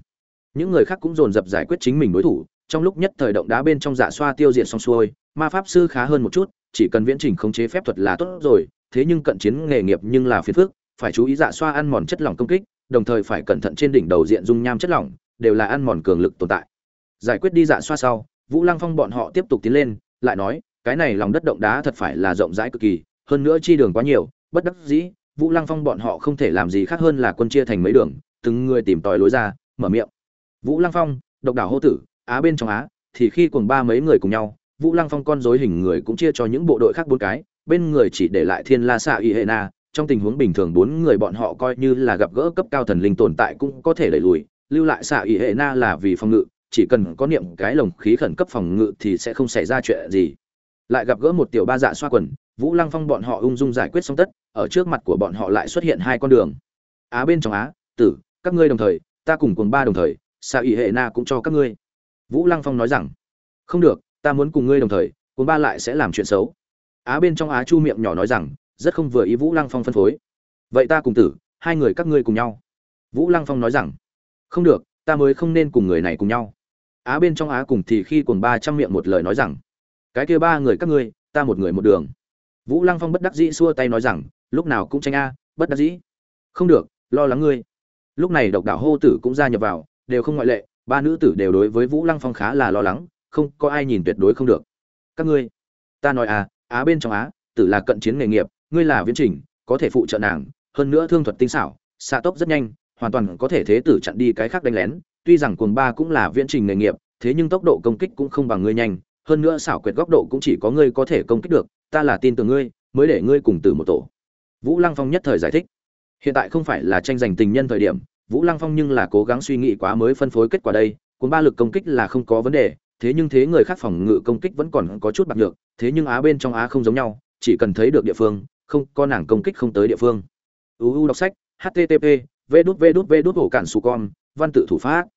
Những người khác cũng dồn dập giải quyết chính mình đối thủ, trong lúc nhất thời động đá bên trong dạ xoa tiêu diệt xong xuôi, ma pháp sư khá hơn một chút, chỉ cần viễn trình khống chế phép thuật là tốt rồi, thế nhưng cận chiến nghề nghiệp nhưng là phiền phức, phải chú ý dạ xoa ăn mòn chất lỏng công kích, đồng thời phải cẩn thận trên đỉnh đầu diện dung nham chất lỏng đều là ăn mòn cường lực tồn tại. Giải quyết đi dạ xoa sau, vũ lăng phong bọn họ tiếp tục tiến lên, lại nói, cái này lòng đất động đá thật phải là rộng rãi cực kỳ, hơn nữa chi đường quá nhiều, bất đắc dĩ, vũ lăng phong bọn họ không thể làm gì khác hơn là quân chia thành mấy đường, từng người tìm tòi lối ra, mở miệng. Vũ lăng phong, độc đảo hô tử, á bên trong á, thì khi cùng ba mấy người cùng nhau, vũ lăng phong con dối hình người cũng chia cho những bộ đội khác bốn cái, bên người chỉ để lại thiên la xạ y hệ na, trong tình huống bình thường bốn người bọn họ coi như là gặp gỡ cấp cao thần linh tồn tại cũng có thể đẩy lùi lưu lại xạ y hệ na là vì phòng ngự, chỉ cần có niệm cái lồng khí khẩn cấp phòng ngự thì sẽ không xảy ra chuyện gì. Lại gặp gỡ một tiểu ba dạ xoa quần, vũ lăng phong bọn họ ung dung giải quyết xong tất, ở trước mặt của bọn họ lại xuất hiện hai con đường. Á bên trong á, tử, các ngươi đồng thời, ta cùng cùng ba đồng thời, xạ y hệ na cũng cho các ngươi. Vũ lăng phong nói rằng, không được, ta muốn cùng ngươi đồng thời cùng ba lại sẽ làm chuyện xấu. Á bên trong á chu miệng nhỏ nói rằng, rất không vừa ý vũ lăng phong phân phối. Vậy ta cùng tử, hai người các ngươi cùng nhau. Vũ lăng phong nói rằng không được, ta mới không nên cùng người này cùng nhau. Á bên trong á cùng thì khi cùng ba trăm miệng một lời nói rằng, cái kia ba người các ngươi, ta một người một đường. Vũ lăng phong bất đắc dĩ xua tay nói rằng, lúc nào cũng tranh a, bất đắc dĩ. Không được, lo lắng ngươi. Lúc này độc đảo hô tử cũng gia nhập vào, đều không ngoại lệ, ba nữ tử đều đối với vũ lăng phong khá là lo lắng, không có ai nhìn tuyệt đối không được. Các ngươi, ta nói à á bên trong á, tử là cận chiến nghề nghiệp, ngươi là viễn trình, có thể phụ trợ nàng, hơn nữa thương thuật tinh xảo, xạ tốc rất nhanh hoàn toàn có thể thế tử chặn đi cái khác đánh lén, tuy rằng cuồng ba cũng là viễn trình nghề nghiệp, thế nhưng tốc độ công kích cũng không bằng ngươi nhanh, hơn nữa xảo quyệt góc độ cũng chỉ có ngươi có thể công kích được, ta là tin tưởng ngươi, mới để ngươi cùng từ một tổ. Vũ lăng phong nhất thời giải thích. Hiện tại không phải là tranh giành tình nhân thời điểm, vũ lăng phong nhưng là cố gắng suy nghĩ quá mới phân phối kết quả đây cuốn ba lực công kích là không có vấn đề, thế nhưng thế người khác phòng ngự công kích vẫn còn có chút bạc được thế nhưng á bên trong á không giống nhau, chỉ cần thấy được địa phương, không, có nàng công kích không tới địa phương. Uu đọc sách http vê đút vê đút vê đút hổ cản su con, văn tự thủ pháp.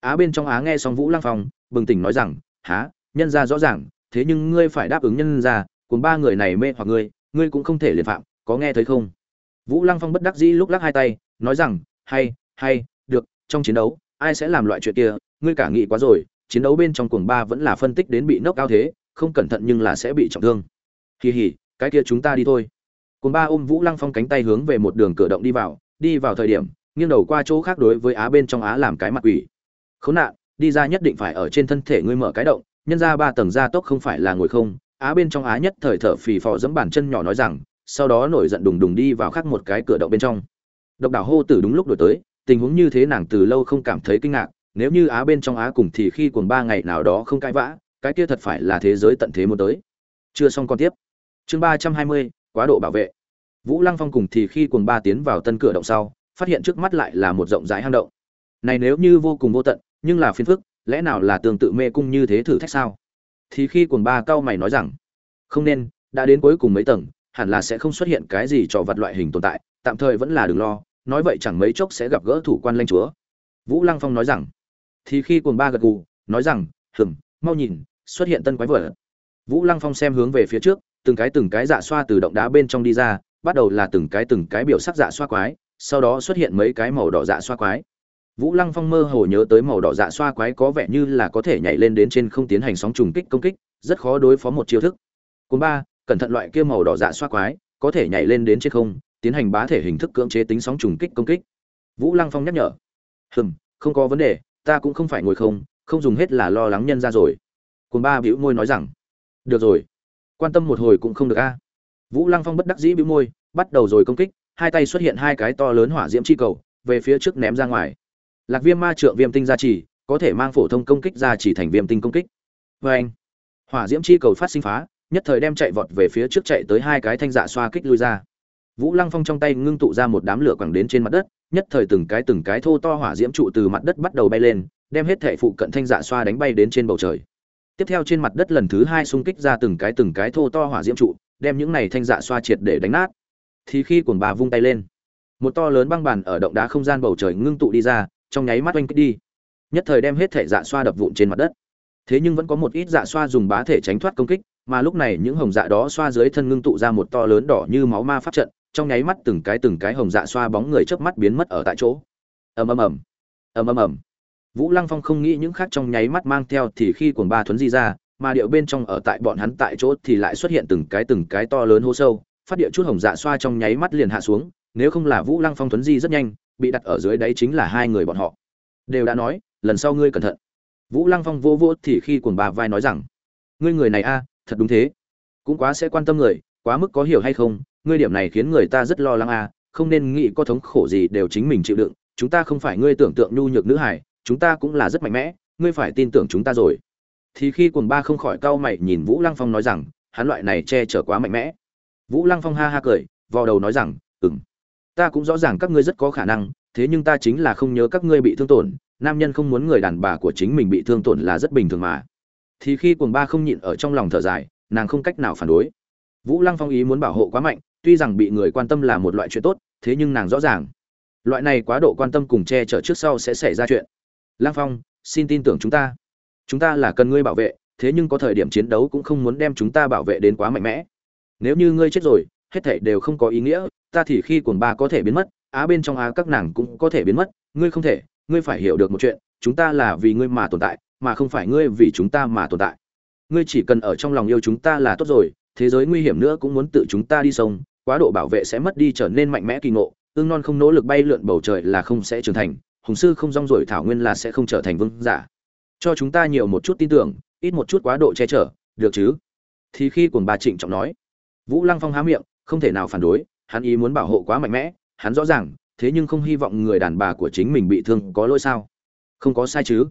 Á bên trong á nghe xong vũ lăng phong, bừng tỉnh nói rằng, há, nhân ra rõ ràng, thế nhưng ngươi phải đáp ứng nhân ra cùng ba người này mê hoặc ngươi ngươi cũng không thể liền phạm, có nghe thấy không? Vũ lăng phong bất đắc dĩ lúc lắc hai tay, nói rằng, hay hay, được, trong chiến đấu, ai sẽ làm loại chuyện kia, ngươi cả nghĩ quá rồi, chiến đấu bên trong cuồng ba vẫn là phân tích đến bị nốc cao thế, không cẩn thận nhưng là sẽ bị trọng thương. Kỳ hỉ cái kia chúng ta đi thôi. Cuồng ba ôm vũ lăng phong cánh tay hướng về một đường cửa động đi vào đi vào thời điểm nghiêng đầu qua chỗ khác đối với á bên trong á làm cái mặt quỷ. Khốn nạn, đi ra nhất định phải ở trên thân thể ngươi mở cái động, nhân ra ba tầng gia tốc không phải là ngồi không. Á bên trong á nhất thời thở phì phò giẫm bàn chân nhỏ nói rằng, sau đó nổi giận đùng đùng đi vào khác một cái cửa động bên trong. Độc đảo hô tử đúng lúc đổi tới, tình huống như thế nàng từ lâu không cảm thấy kinh ngạc, nếu như á bên trong á cùng thì khi cuồng ba ngày nào đó không cãi vã, cái kia thật phải là thế giới tận thế muốn tới. Chưa xong còn tiếp. Chương ba trăm hai mươi, quá độ bảo vệ. Vũ lăng phong cùng thì khi cuồng ba tiến vào tân cửa động sau phát hiện trước mắt lại là một rộng rãi hang động. Này nếu như vô cùng vô tận, nhưng là phiền phức, lẽ nào là tương tự mê cung như thế thử thách sao? Thì khi cuồng ba cao mày nói rằng, không nên, đã đến cuối cùng mấy tầng, hẳn là sẽ không xuất hiện cái gì cho vật loại hình tồn tại, tạm thời vẫn là đừng lo, nói vậy chẳng mấy chốc sẽ gặp gỡ thủ quan lãnh chúa. Vũ lăng phong nói rằng, thì khi cuồng ba gật gù, nói rằng, hừm, mau nhìn, xuất hiện tân quái vật. Vũ lăng phong xem hướng về phía trước, từng cái từng cái dạ xoa từ động đá bên trong đi ra, bắt đầu là từng cái từng cái biểu sắc dạ xoa quái sau đó xuất hiện mấy cái màu đỏ dạ xoa quái. Vũ lăng phong mơ hồ nhớ tới màu đỏ dạ xoa quái có vẻ như là có thể nhảy lên đến trên không tiến hành sóng trùng kích công kích, rất khó đối phó một chiêu thức. Cuốn ba, cẩn thận loại kia màu đỏ dạ xoa quái, có thể nhảy lên đến trên không, tiến hành bá thể hình thức cưỡng chế tính sóng trùng kích công kích. Vũ lăng phong nhắc nhở. Hừm, không có vấn đề, ta cũng không phải ngồi không không dùng hết là lo lắng nhân ra rồi. Cuốn ba bĩu môi nói rằng. Được rồi. Quan tâm một hồi cũng không được a. Vũ lăng phong bất đắc dĩ bĩu môi, bắt đầu rồi công kích hai tay xuất hiện hai cái to lớn hỏa diễm chi cầu, về phía trước ném ra ngoài. Lạc viêm ma trượng viêm tinh gia trì, có thể mang phổ thông công kích ra chỉ thành viêm tinh công kích. Vê anh, hỏa diễm chi cầu phát sinh phá, nhất thời đem chạy vọt về phía trước chạy tới hai cái thanh dạ xoa kích lui ra. Vũ lăng phong trong tay ngưng tụ ra một đám lửa quẳng đến trên mặt đất, nhất thời từng cái từng cái thô to hỏa diễm trụ từ mặt đất bắt đầu bay lên, đem hết thể phụ cận thanh dạ xoa đánh bay đến trên bầu trời. Tiếp theo trên mặt đất lần thứ hai xung kích ra từng cái từng cái thô to hỏa diễm trụ, đem những này thanh dạ xoa triệt để đánh nát thì khi cuồng bà vung tay lên, một to lớn băng bàn ở động đá không gian bầu trời ngưng tụ đi ra, trong nháy mắt oanh kích đi. Nhất thời đem hết thể dạ xoa đập vụn trên mặt đất. Thế nhưng vẫn có một ít dạ xoa dùng bá thể tránh thoát công kích, mà lúc này những hồng dạ đó xoa dưới thân ngưng tụ ra một to lớn đỏ như máu ma pháp trận, trong nháy mắt từng cái từng cái hồng dạ xoa bóng người trước mắt biến mất ở tại chỗ. Ầm ầm ầm. Ầm ầm ầm. Vũ lăng phong không nghĩ những khác trong nháy mắt mang theo thì khi cuồng ba thuấn di ra, mà điệu bên trong ở tại bọn hắn tại chỗ thì lại xuất hiện từng cái từng cái to lớn hô sâu phát địa chút hồng dạ xoa trong nháy mắt liền hạ xuống, nếu không là vũ lăng phong thuấn di rất nhanh, bị đặt ở dưới đấy chính là hai người bọn họ. Đều đã nói, lần sau ngươi cẩn thận. Vũ lăng phong vô vô thì khi cuồng bà vai nói rằng, ngươi người này a, thật đúng thế. Cũng quá sẽ quan tâm người, quá mức có hiểu hay không, ngươi điểm này khiến người ta rất lo lắng a, không nên nghĩ có thống khổ gì đều chính mình chịu đựng, chúng ta không phải ngươi tưởng tượng nhu nhược nữ hải chúng ta cũng là rất mạnh mẽ, ngươi phải tin tưởng chúng ta rồi. Thì khi cuồng ba không khỏi cau mày nhìn vũ lăng phong nói rằng, hắn loại này che chở quá mạnh mẽ vũ lăng phong ha ha cười, vò đầu nói rằng ừng ta cũng rõ ràng các ngươi rất có khả năng, thế nhưng ta chính là không nhớ các ngươi bị thương tổn, nam nhân không muốn người đàn bà của chính mình bị thương tổn là rất bình thường mà. Thì khi cuồng ba không nhịn ở trong lòng thở dài, nàng không cách nào phản đối. Vũ lăng phong ý muốn bảo hộ quá mạnh, tuy rằng bị người quan tâm là một loại chuyện tốt, thế nhưng nàng rõ ràng, loại này quá độ quan tâm cùng che chở trước sau sẽ xảy ra chuyện. Lăng phong, xin tin tưởng chúng ta. Chúng ta là cần ngươi bảo vệ, thế nhưng có thời điểm chiến đấu cũng không muốn đem chúng ta bảo vệ đến quá mạnh mẽ nếu như ngươi chết rồi, hết thảy đều không có ý nghĩa, ta thì khi cuồng ba có thể biến mất, á bên trong á các nàng cũng có thể biến mất, ngươi không thể, ngươi phải hiểu được một chuyện, chúng ta là vì ngươi mà tồn tại, mà không phải ngươi vì chúng ta mà tồn tại. Ngươi chỉ cần ở trong lòng yêu chúng ta là tốt rồi, thế giới nguy hiểm nữa cũng muốn tự chúng ta đi sông, quá độ bảo vệ sẽ mất đi trở nên mạnh mẽ kỳ ngộ, ương non không nỗ lực bay lượn bầu trời là không sẽ trưởng thành, hùng sư không rong rổi thảo nguyên là sẽ không trở thành vương giả. Cho chúng ta nhiều một chút tin tưởng, ít một chút quá độ che chở, được chứ? Thì khi cùng bà trịnh trọng nói vũ lăng phong há miệng, không thể nào phản đối, hắn ý muốn bảo hộ quá mạnh mẽ, hắn rõ ràng, thế nhưng không hy vọng người đàn bà của chính mình bị thương có lỗi sao? Không có sai chứ?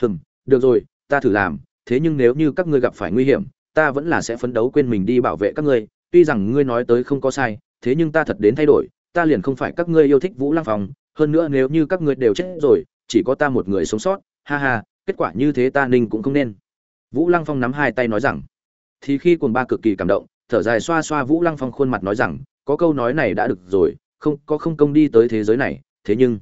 Hừm, được rồi, ta thử làm, thế nhưng nếu như các ngươi gặp phải nguy hiểm, ta vẫn là sẽ phấn đấu quên mình đi bảo vệ các ngươi, tuy rằng ngươi nói tới không có sai, thế nhưng ta thật đến thay đổi, ta liền không phải các ngươi yêu thích vũ lăng phong, hơn nữa nếu như các ngươi đều chết rồi, chỉ có ta một người sống sót, ha ha, kết quả như thế ta ninh cũng không nên. Vũ lăng phong nắm hai tay nói rằng, thì khi cuồng ba cực kỳ cảm động thở dài xoa xoa vũ lăng phong khuôn mặt nói rằng, có câu nói này đã được rồi, không, có không công đi tới thế giới này, thế nhưng,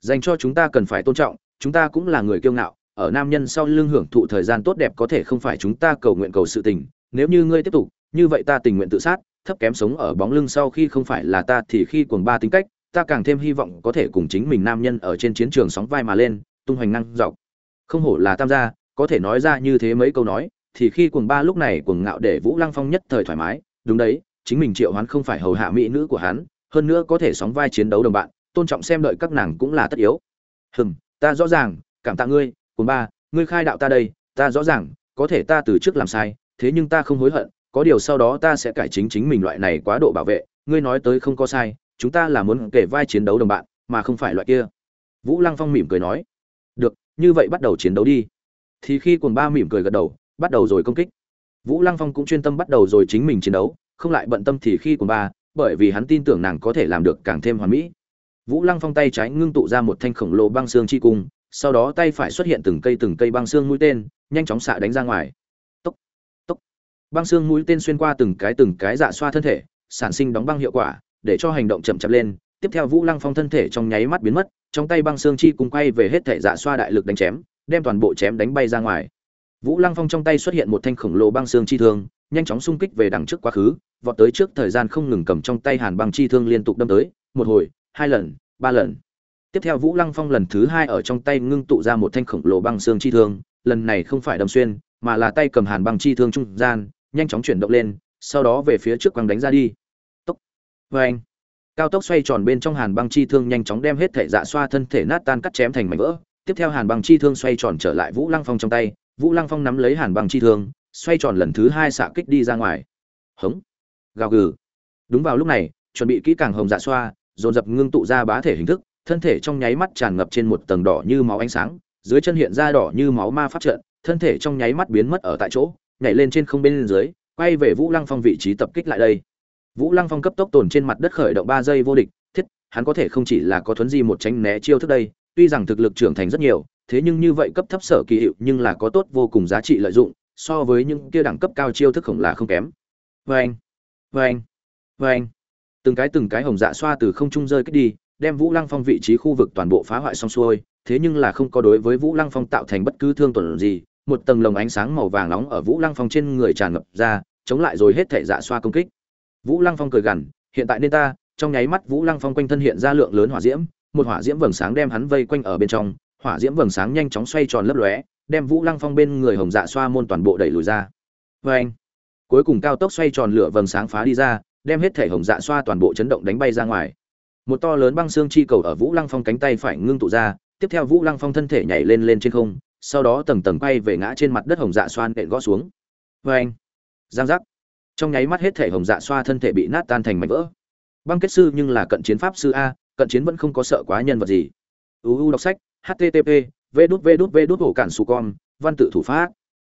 dành cho chúng ta cần phải tôn trọng, chúng ta cũng là người kiêu ngạo, ở nam nhân sau lưng hưởng thụ thời gian tốt đẹp có thể không phải chúng ta cầu nguyện cầu sự tình, nếu như ngươi tiếp tục, như vậy ta tình nguyện tự sát, thấp kém sống ở bóng lưng sau khi không phải là ta thì khi cuồng ba tính cách, ta càng thêm hy vọng có thể cùng chính mình nam nhân ở trên chiến trường sóng vai mà lên, tung hoành năng dọc. Không hổ là tam gia, có thể nói ra như thế mấy câu nói thì khi cuồng ba lúc này cuồng ngạo để vũ lăng phong nhất thời thoải mái, đúng đấy, chính mình triệu hoán không phải hầu hạ mỹ nữ của hắn, hơn nữa có thể sóng vai chiến đấu đồng bạn, tôn trọng xem đợi các nàng cũng là tất yếu. Hừm, ta rõ ràng, cảm tạ ngươi, cuồng ba, ngươi khai đạo ta đây, ta rõ ràng, có thể ta từ trước làm sai, thế nhưng ta không hối hận, có điều sau đó ta sẽ cải chính chính mình loại này quá độ bảo vệ, ngươi nói tới không có sai, chúng ta là muốn kể vai chiến đấu đồng bạn, mà không phải loại kia. Vũ lăng phong mỉm cười nói. Được, như vậy bắt đầu chiến đấu đi. Thì khi cuồng ba mỉm cười gật đầu bắt đầu rồi công kích. Vũ lăng phong cũng chuyên tâm bắt đầu rồi chính mình chiến đấu, không lại bận tâm thì khi cùng ba bởi vì hắn tin tưởng nàng có thể làm được càng thêm hoàn mỹ. Vũ lăng phong tay trái ngưng tụ ra một thanh khổng lồ băng xương chi cung, sau đó tay phải xuất hiện từng cây từng cây băng xương mũi tên, nhanh chóng xạ đánh ra ngoài. Tốc tốc. Băng xương mũi tên xuyên qua từng cái từng cái dạ xoa thân thể, sản sinh đóng băng hiệu quả, để cho hành động chậm chậm lên. Tiếp theo vũ lăng phong thân thể trong nháy mắt biến mất, trong tay băng xương chi cung quay về hết thể dạ xoa đại lực đánh chém, đem toàn bộ chém đánh bay ra ngoài vũ lăng phong trong tay xuất hiện một thanh khổng lồ băng xương chi thương, nhanh chóng xung kích về đằng trước quá khứ, vọt tới trước thời gian không ngừng cầm trong tay hàn băng chi thương liên tục đâm tới, một hồi, hai lần, ba lần. Tiếp theo vũ lăng phong lần thứ hai ở trong tay ngưng tụ ra một thanh khổng lồ băng xương chi thương, lần này không phải đâm xuyên, mà là tay cầm hàn băng chi thương trung gian, nhanh chóng chuyển động lên, sau đó về phía trước quăng đánh ra đi. Tốc. Vâng. cao tốc xoay tròn bên trong hàn băng chi thương nhanh chóng đem hết thể dạ xoa thân thể nát tan cắt chém thành mảnh vỡ. Tiếp theo hàn băng chi thương xoay tròn trở lại vũ lăng phong trong tay vũ lăng phong nắm lấy hàn băng chi thương, xoay tròn lần thứ hai xạ kích đi ra ngoài. Hống. Gào gừ. Đúng vào lúc này, chuẩn bị kỹ càng hồng dạ xoa, dồn dập ngưng tụ ra bá thể hình thức, thân thể trong nháy mắt tràn ngập trên một tầng đỏ như máu ánh sáng, dưới chân hiện ra đỏ như máu ma phát trận, thân thể trong nháy mắt biến mất ở tại chỗ, nhảy lên trên không bên dưới, quay về vũ lăng phong vị trí tập kích lại đây. Vũ lăng phong cấp tốc tồn trên mặt đất khởi động ba giây vô địch, thiết, hắn có thể không chỉ là có thuấn di một tránh né chiêu thức đây, tuy rằng thực lực trưởng thành rất nhiều thế nhưng như vậy cấp thấp sở kỳ hiệu nhưng là có tốt vô cùng giá trị lợi dụng, so với những kia đẳng cấp cao chiêu thức khổng là không kém. Vâng vâng vâng. Từng cái từng cái hồng dạ xoa từ không trung rơi kích đi, đem vũ lăng phong vị trí khu vực toàn bộ phá hoại xong xuôi, thế nhưng là không có đối với vũ lăng phong tạo thành bất cứ thương tổn gì, một tầng lồng ánh sáng màu vàng nóng ở vũ lăng phong trên người tràn ngập ra, chống lại rồi hết thể dạ xoa công kích. Vũ lăng phong cười gằn, hiện tại nên ta. Trong nháy mắt vũ lăng phong quanh thân hiện ra lượng lớn hỏa diễm, một hỏa diễm vầng sáng đem hắn vây quanh ở bên trong hỏa diễm vầng sáng nhanh chóng xoay tròn lấp lóe, đem vũ lăng phong bên người hồng dạ xoa môn toàn bộ đẩy lùi ra. Vê anh, cuối cùng cao tốc xoay tròn lửa vầng sáng phá đi ra, đem hết thể hồng dạ xoa toàn bộ chấn động đánh bay ra ngoài. Một to lớn băng xương chi cầu ở vũ lăng phong cánh tay phải ngưng tụ ra, tiếp theo vũ lăng phong thân thể nhảy lên lên trên không, sau đó tầng tầng quay về ngã trên mặt đất hồng dạ Xoa nện gõ xuống. Vê anh, giang giác. Trong nháy mắt hết thể hồng dạ xoa thân thể bị nát tan thành mảnh vỡ. Băng kết sư nhưng là cận chiến pháp sư a, cận chiến vẫn không có sợ quá nhân vật gì. Uu đọc sách http v đút v đút v đút hổ cản su con văn tự thủ pháp.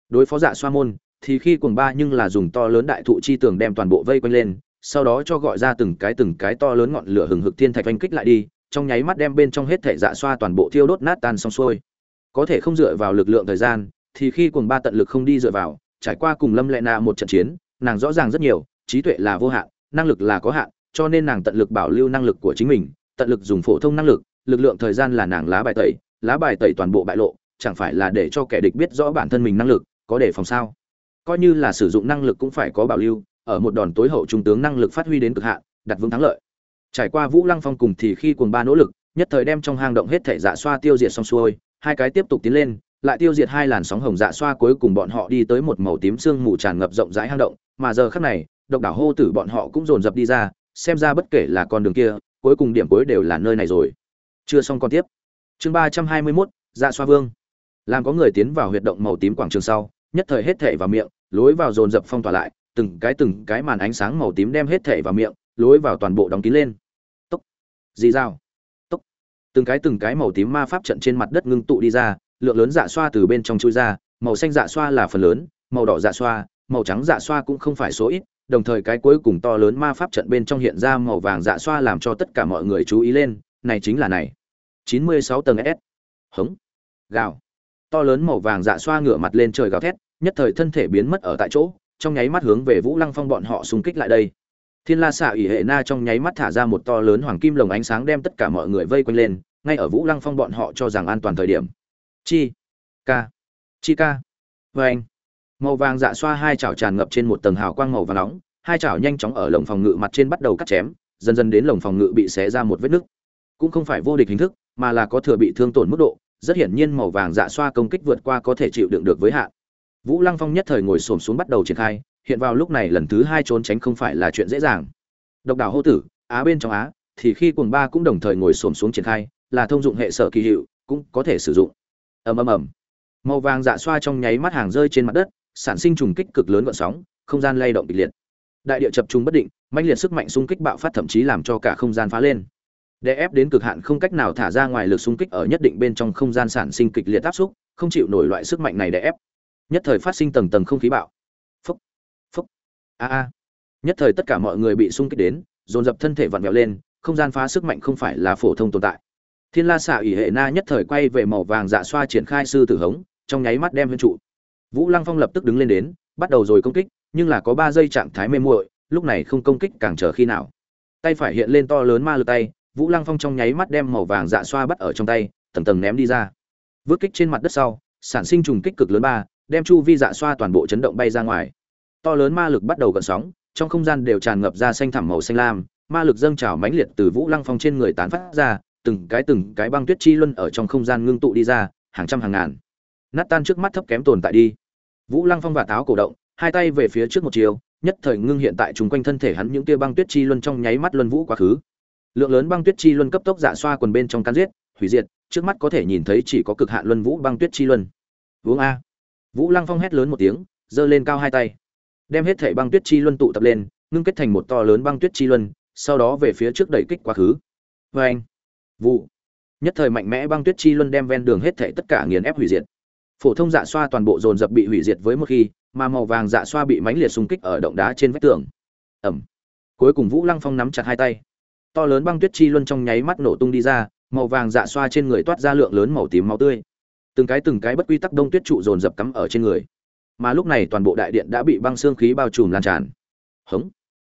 Đối phó dạ xoa môn, thì khi cuồng ba nhưng là dùng to lớn đại thụ chi tường đem toàn bộ vây quanh lên, sau đó cho gọi ra từng cái từng cái to lớn ngọn lửa hừng hực thiên thạch oanh kích lại đi, trong nháy mắt đem bên trong hết thể dạ xoa toàn bộ thiêu đốt nát tan xong xuôi. Có thể không dựa vào lực lượng thời gian, thì khi cuồng ba tận lực không đi dựa vào, trải qua cùng lâm lệ na một trận chiến, nàng rõ ràng rất nhiều, trí tuệ là vô hạn, năng lực là có hạn, cho nên nàng tận lực bảo lưu năng lực của chính mình, tận lực dùng phổ thông năng lực lực lượng thời gian là nàng lá bài tẩy, lá bài tẩy toàn bộ bại lộ, chẳng phải là để cho kẻ địch biết rõ bản thân mình năng lực, có để phòng sao? Coi như là sử dụng năng lực cũng phải có bảo lưu, ở một đòn tối hậu trung tướng năng lực phát huy đến cực hạn, đặt vững thắng lợi. Trải qua vũ lăng phong cùng thì khi cuồng ba nỗ lực, nhất thời đem trong hang động hết thể dạ xoa tiêu diệt xong xuôi, hai cái tiếp tục tiến lên, lại tiêu diệt hai làn sóng hồng dạ xoa cuối cùng bọn họ đi tới một màu tím sương mù tràn ngập rộng rãi hang động, mà giờ khắc này, độc đảo hô tử bọn họ cũng dồn dập đi ra, xem ra bất kể là con đường kia, cuối cùng điểm cuối đều là nơi này rồi chưa xong con tiếp. Chương ba trăm hai mươi mốt dạ xoa vương. Làm có người tiến vào huyệt động màu tím quảng trường sau, nhất thời hết thể vào miệng, lối vào dồn dập phong tỏa lại, từng cái từng cái màn ánh sáng màu tím đem hết thể vào miệng, lối vào toàn bộ đóng kín lên. Tốc. Dì dao tốc. Từng cái từng cái màu tím ma pháp trận trên mặt đất ngưng tụ đi ra, lượng lớn dạ xoa từ bên trong chui ra, màu xanh dạ xoa là phần lớn, màu đỏ dạ xoa, màu trắng dạ xoa cũng không phải số ít, đồng thời cái cuối cùng to lớn ma pháp trận bên trong hiện ra màu vàng dạ xoa làm cho tất cả mọi người chú ý lên này chính là này 96 tầng S. Hống. Gào. To lớn màu vàng dạ xoa ngửa mặt lên trời gào thét, nhất thời thân thể biến mất ở tại chỗ, trong nháy mắt hướng về Vũ Lăng Phong bọn họ xung kích lại đây. Thiên La xạ ỷ hệ na trong nháy mắt thả ra một to lớn hoàng kim lồng ánh sáng đem tất cả mọi người vây quanh lên, ngay ở Vũ Lăng Phong bọn họ cho rằng an toàn thời điểm. Chi, ca, chi ca. Vâng. Màu vàng dạ xoa hai chảo tràn ngập trên một tầng hào quang màu vàng nóng, hai chảo nhanh chóng ở lồng phòng ngự mặt trên bắt đầu cắt chém, dần dần đến lồng phòng ngự bị xé ra một vết nứt. Cũng không phải vô địch hình thức, mà là có thừa bị thương tổn mức độ, rất hiển nhiên màu vàng dạ xoa công kích vượt qua có thể chịu đựng được với hạn. Vũ Lăng Phong nhất thời ngồi xổm xuống bắt đầu triển khai, hiện vào lúc này lần thứ hai trốn tránh không phải là chuyện dễ dàng. Độc đảo hô tử, á bên trong á, thì khi cuồng ba cũng đồng thời ngồi xổm xuống triển khai, là thông dụng hệ sở kỳ hiệu, cũng có thể sử dụng. Ầm ầm ầm. Màu vàng dạ xoa trong nháy mắt hàng rơi trên mặt đất, sản sinh trùng kích cực lớn gợn sóng, không gian lay động kịch liệt. Đại địa chập trùng bất định, mãnh liệt sức mạnh xung kích bạo phát thậm chí làm cho cả không gian phá lên đè ép đến cực hạn không cách nào thả ra ngoài lực xung kích ở nhất định bên trong không gian sản sinh kịch liệt áp xúc, không chịu nổi loại sức mạnh này đè ép. Nhất thời phát sinh tầng tầng không khí bạo. Phúc phúc, a a. Nhất thời tất cả mọi người bị xung kích đến, dồn dập thân thể vặn vẹo lên, không gian phá sức mạnh không phải là phổ thông tồn tại. Thiên la xạ ủy hệ na nhất thời quay về màu vàng dạ xoa triển khai sư tử hống, trong nháy mắt đem huyên trụ. Vũ lăng phong lập tức đứng lên đến, bắt đầu rồi công kích, nhưng là có ba giây trạng thái mê muội, lúc này không công kích càng chờ khi nào. Tay phải hiện lên to lớn ma lực tay vũ lăng phong trong nháy mắt đem màu vàng dạ xoa bắt ở trong tay, tầng tầng ném đi ra. Vứt kích trên mặt đất sau, sản sinh trùng kích cực lớn ba, đem chu vi dạ xoa toàn bộ chấn động bay ra ngoài. To lớn ma lực bắt đầu gợn sóng, trong không gian đều tràn ngập ra xanh thẳm màu xanh lam, ma lực dâng trào mãnh liệt từ vũ lăng phong trên người tán phát ra, từng cái từng cái băng tuyết chi luân ở trong không gian ngưng tụ đi ra, hàng trăm hàng ngàn. Nát tan trước mắt thấp kém tồn tại đi. Vũ lăng phong và táo cổ động, hai tay về phía trước một chiều, nhất thời ngưng hiện tại chung quanh thân thể hắn những tia băng tuyết chi luân trong nháy mắt luân vũ quá khứ lượng lớn băng tuyết chi luân cấp tốc dạ xoa quần bên trong cắn giết, hủy diệt, trước mắt có thể nhìn thấy chỉ có cực hạn luân vũ băng tuyết chi luân. Uống a. Vũ lăng phong hét lớn một tiếng, giơ lên cao hai tay. Đem hết thể băng tuyết chi luân tụ tập lên, ngưng kết thành một to lớn băng tuyết chi luân, sau đó về phía trước đẩy kích quá khứ. Vê anh. Vụ. Nhất thời mạnh mẽ băng tuyết chi luân đem ven đường hết thể tất cả nghiền ép hủy diệt. Phổ thông dạ xoa toàn bộ dồn dập bị hủy diệt với một khi, mà màu vàng dạ xoa bị mãnh liệt xung kích ở động đá trên vách tường. Ẩm. Cuối cùng vũ lăng phong nắm chặt hai tay to lớn băng tuyết chi luân trong nháy mắt nổ tung đi ra, màu vàng dạ xoa trên người toát ra lượng lớn màu tím máu tươi. Từng cái từng cái bất quy tắc đông tuyết trụ dồn dập cắm ở trên người. Mà lúc này toàn bộ đại điện đã bị băng xương khí bao trùm lan tràn. Hống.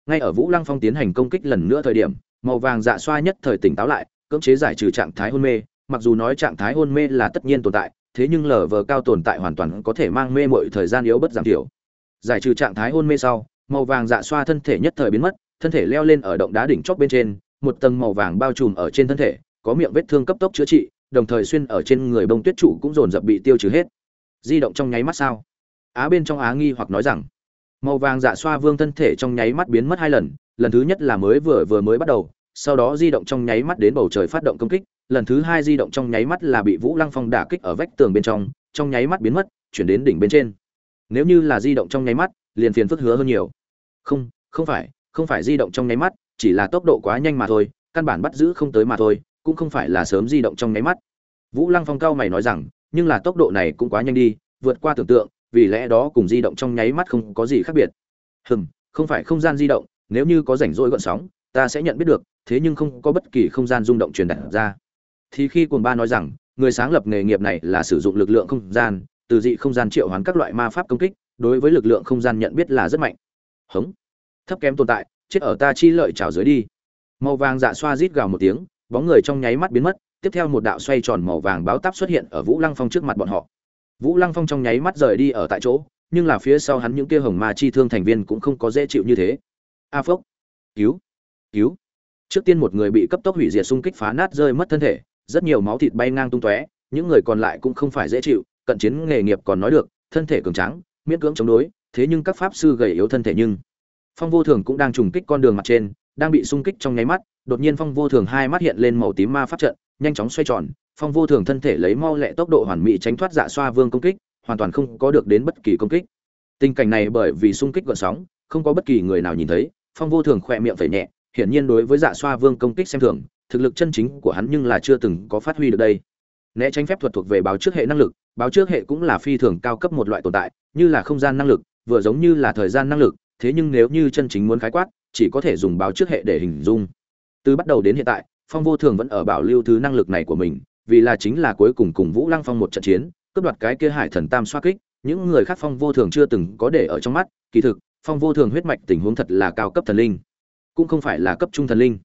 Ngay ở vũ lăng phong tiến hành công kích lần nữa thời điểm, màu vàng dạ xoa nhất thời tỉnh táo lại, cưỡng chế giải trừ trạng thái hôn mê. Mặc dù nói trạng thái hôn mê là tất nhiên tồn tại, thế nhưng lờ vờ cao tồn tại hoàn toàn có thể mang mê mọi thời gian yếu bất giảm thiểu. Giải trừ trạng thái hôn mê sau, màu vàng dạ xoa thân thể nhất thời biến mất, thân thể leo lên ở động đá đỉnh chóp bên trên một tầng màu vàng bao trùm ở trên thân thể, có miệng vết thương cấp tốc chữa trị, đồng thời xuyên ở trên người bông tuyết trụ cũng dồn dập bị tiêu trừ hết. Di động trong nháy mắt sao? Á bên trong á nghi hoặc nói rằng, màu vàng dạ xoa vương thân thể trong nháy mắt biến mất hai lần lần thứ nhất là mới vừa vừa mới bắt đầu, sau đó di động trong nháy mắt đến bầu trời phát động công kích, lần thứ hai di động trong nháy mắt là bị vũ lăng phong đả kích ở vách tường bên trong trong nháy mắt biến mất, chuyển đến đỉnh bên trên. Nếu như là di động trong nháy mắt, liền phiền phức hứa hơn nhiều. Không không phải không phải di động trong nháy mắt chỉ là tốc độ quá nhanh mà thôi, căn bản bắt giữ không tới mà thôi, cũng không phải là sớm di động trong nháy mắt. Vũ lăng phong cao mày nói rằng, nhưng là tốc độ này cũng quá nhanh đi, vượt qua tưởng tượng, vì lẽ đó cùng di động trong nháy mắt không có gì khác biệt. Hừm, không phải không gian di động, nếu như có rảnh rỗi gọn sóng, ta sẽ nhận biết được, thế nhưng không có bất kỳ không gian rung động truyền đạt ra. Thì khi cuồng ba nói rằng, người sáng lập nghề nghiệp này là sử dụng lực lượng không gian, từ dị không gian triệu hoán các loại ma pháp công kích, đối với lực lượng không gian nhận biết là rất mạnh. Hống. Thấp kém tồn tại chết ở ta chi lợi trào dưới đi. Màu vàng dạ xoa rít gào một tiếng, bóng người trong nháy mắt biến mất, tiếp theo một đạo xoay tròn màu vàng báo táp xuất hiện ở vũ lăng phong trước mặt bọn họ. Vũ lăng phong trong nháy mắt rời đi ở tại chỗ, nhưng là phía sau hắn những kia hồng ma chi thương thành viên cũng không có dễ chịu như thế. A phốc cứu! Cứu! Trước tiên một người bị cấp tốc hủy diệt xung kích phá nát rơi mất thân thể, rất nhiều máu thịt bay ngang tung tóe, những người còn lại cũng không phải dễ chịu, cận chiến nghề nghiệp còn nói được, thân thể cường tráng, miễn cưỡng chống đối, thế nhưng các pháp sư gầy yếu thân thể nhưng phong vô thường cũng đang trùng kích con đường mặt trên, đang bị xung kích trong nháy mắt, đột nhiên phong vô thường hai mắt hiện lên màu tím ma pháp trận, nhanh chóng xoay tròn, phong vô thường thân thể lấy mau lẹ tốc độ hoàn mỹ tránh thoát dạ xoa vương công kích, hoàn toàn không có được đến bất kỳ công kích. Tình cảnh này bởi vì xung kích gợn sóng, không có bất kỳ người nào nhìn thấy, phong vô thường khỏe miệng phải nhẹ, hiển nhiên đối với dạ xoa vương công kích xem thường, thực lực chân chính của hắn nhưng là chưa từng có phát huy được đây. Né tránh phép thuật thuộc về báo trước hệ năng lực, báo trước hệ cũng là phi thường cao cấp một loại tồn tại, như là không gian năng lực, vừa giống như là thời gian năng lực thế nhưng nếu như chân chính muốn khái quát, chỉ có thể dùng báo trước hệ để hình dung. Từ bắt đầu đến hiện tại, phong vô thường vẫn ở bảo lưu thứ năng lực này của mình, vì là chính là cuối cùng cùng vũ lăng phong một trận chiến, cướp đoạt cái kia hải thần tam xoa kích, những người khác phong vô thường chưa từng có để ở trong mắt, kỳ thực, phong vô thường huyết mạch tình huống thật là cao cấp thần linh, cũng không phải là cấp trung thần linh.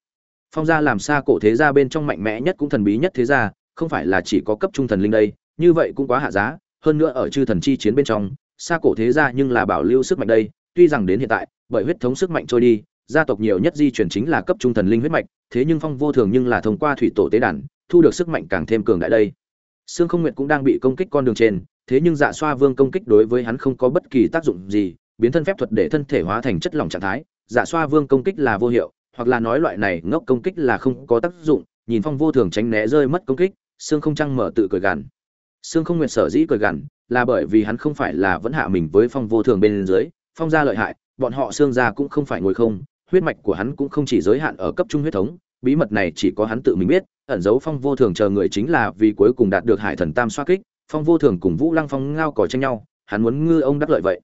Phong gia làm xa cổ thế gia bên trong mạnh mẽ nhất cũng thần bí nhất thế gia, không phải là chỉ có cấp trung thần linh đây, như vậy cũng quá hạ giá, hơn nữa ở chư thần chi chiến bên trong, xa cổ thế gia nhưng là bảo lưu sức mạnh đây tuy rằng đến hiện tại, bởi huyết thống sức mạnh trôi đi, gia tộc nhiều nhất di chuyển chính là cấp trung thần linh huyết mạch, thế nhưng phong vô thường nhưng là thông qua thủy tổ tế đàn, thu được sức mạnh càng thêm cường đại đây. Sương không nguyện cũng đang bị công kích con đường trên, thế nhưng dạ xoa vương công kích đối với hắn không có bất kỳ tác dụng gì, biến thân phép thuật để thân thể hóa thành chất lỏng trạng thái. Dạ xoa vương công kích là vô hiệu, hoặc là nói loại này ngốc công kích là không có tác dụng, nhìn phong vô thường tránh né rơi mất công kích, sương không trăng mở tự cười gằn. Sương không nguyện sở dĩ cười gằn, là bởi vì hắn không phải là vẫn hạ mình với phong vô thường bên dưới phong gia lợi hại, bọn họ xương gia cũng không phải ngồi không, huyết mạch của hắn cũng không chỉ giới hạn ở cấp trung huyết thống, bí mật này chỉ có hắn tự mình biết, ẩn dấu phong vô thường chờ người chính là vì cuối cùng đạt được hải thần tam xoa kích, phong vô thường cùng vũ lăng phong ngao cò tranh nhau, hắn muốn ngư ông đắc lợi vậy.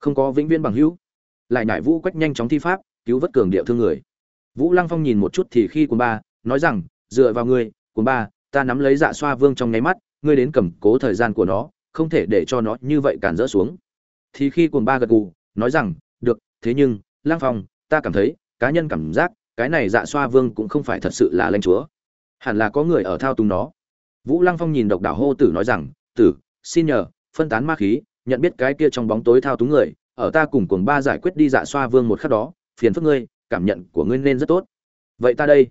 Không có vĩnh viễn bằng hữu. Lại nhải vũ quách nhanh chóng thi pháp, cứu vớt cường điệu thương người. Vũ lăng phong nhìn một chút thì khi quân ba, nói rằng, dựa vào ngươi quân ba, ta nắm lấy dạ xoa vương trong nháy mắt, ngươi đến cầm cố thời gian của nó, không thể để cho nó như vậy cản rỡ xuống. Thì khi quân ba gật gù nói rằng, được, thế nhưng Lang phong, ta cảm thấy, cá nhân cảm giác, cái này dạ xoa vương cũng không phải thật sự là lãnh chúa. Hẳn là có người ở thao túng nó. Vũ lăng phong nhìn độc đảo hô tử nói rằng, tử, xin nhờ, phân tán ma khí, nhận biết cái kia trong bóng tối thao túng người, ở ta cùng cuồng ba giải quyết đi dạ xoa vương một khắc đó, phiền phức ngươi, cảm nhận của ngươi nên rất tốt. Vậy ta đây.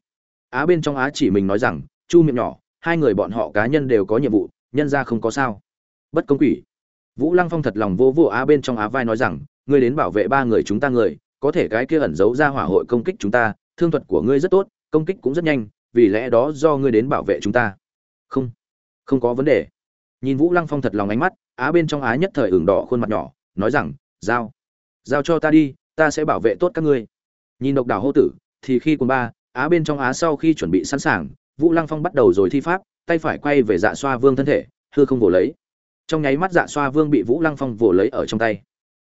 Á bên trong á chỉ mình nói rằng, chu miệng nhỏ, hai người bọn họ cá nhân đều có nhiệm vụ, nhân ra không có sao. Bất công quỷ. Vũ lăng phong thật lòng vô vô á bên trong á vai nói rằng ngươi đến bảo vệ ba người chúng ta người, có thể cái kia ẩn giấu ra hỏa hội công kích chúng ta, thương thuật của ngươi rất tốt, công kích cũng rất nhanh, vì lẽ đó do ngươi đến bảo vệ chúng ta. Không không có vấn đề. Nhìn vũ lăng phong thật lòng ánh mắt, á bên trong á nhất thời ửng đỏ khuôn mặt nhỏ, nói rằng, giao giao cho ta đi, ta sẽ bảo vệ tốt các ngươi. Nhìn độc đảo hô tử, thì khi cùng ba, á bên trong á sau khi chuẩn bị sẵn sàng, vũ lăng phong bắt đầu rồi thi pháp, tay phải quay về dạ xoa vương thân thể, hư không vồ lấy. Trong nháy mắt dạ xoa vương bị vũ lăng phong vồ lấy ở trong tay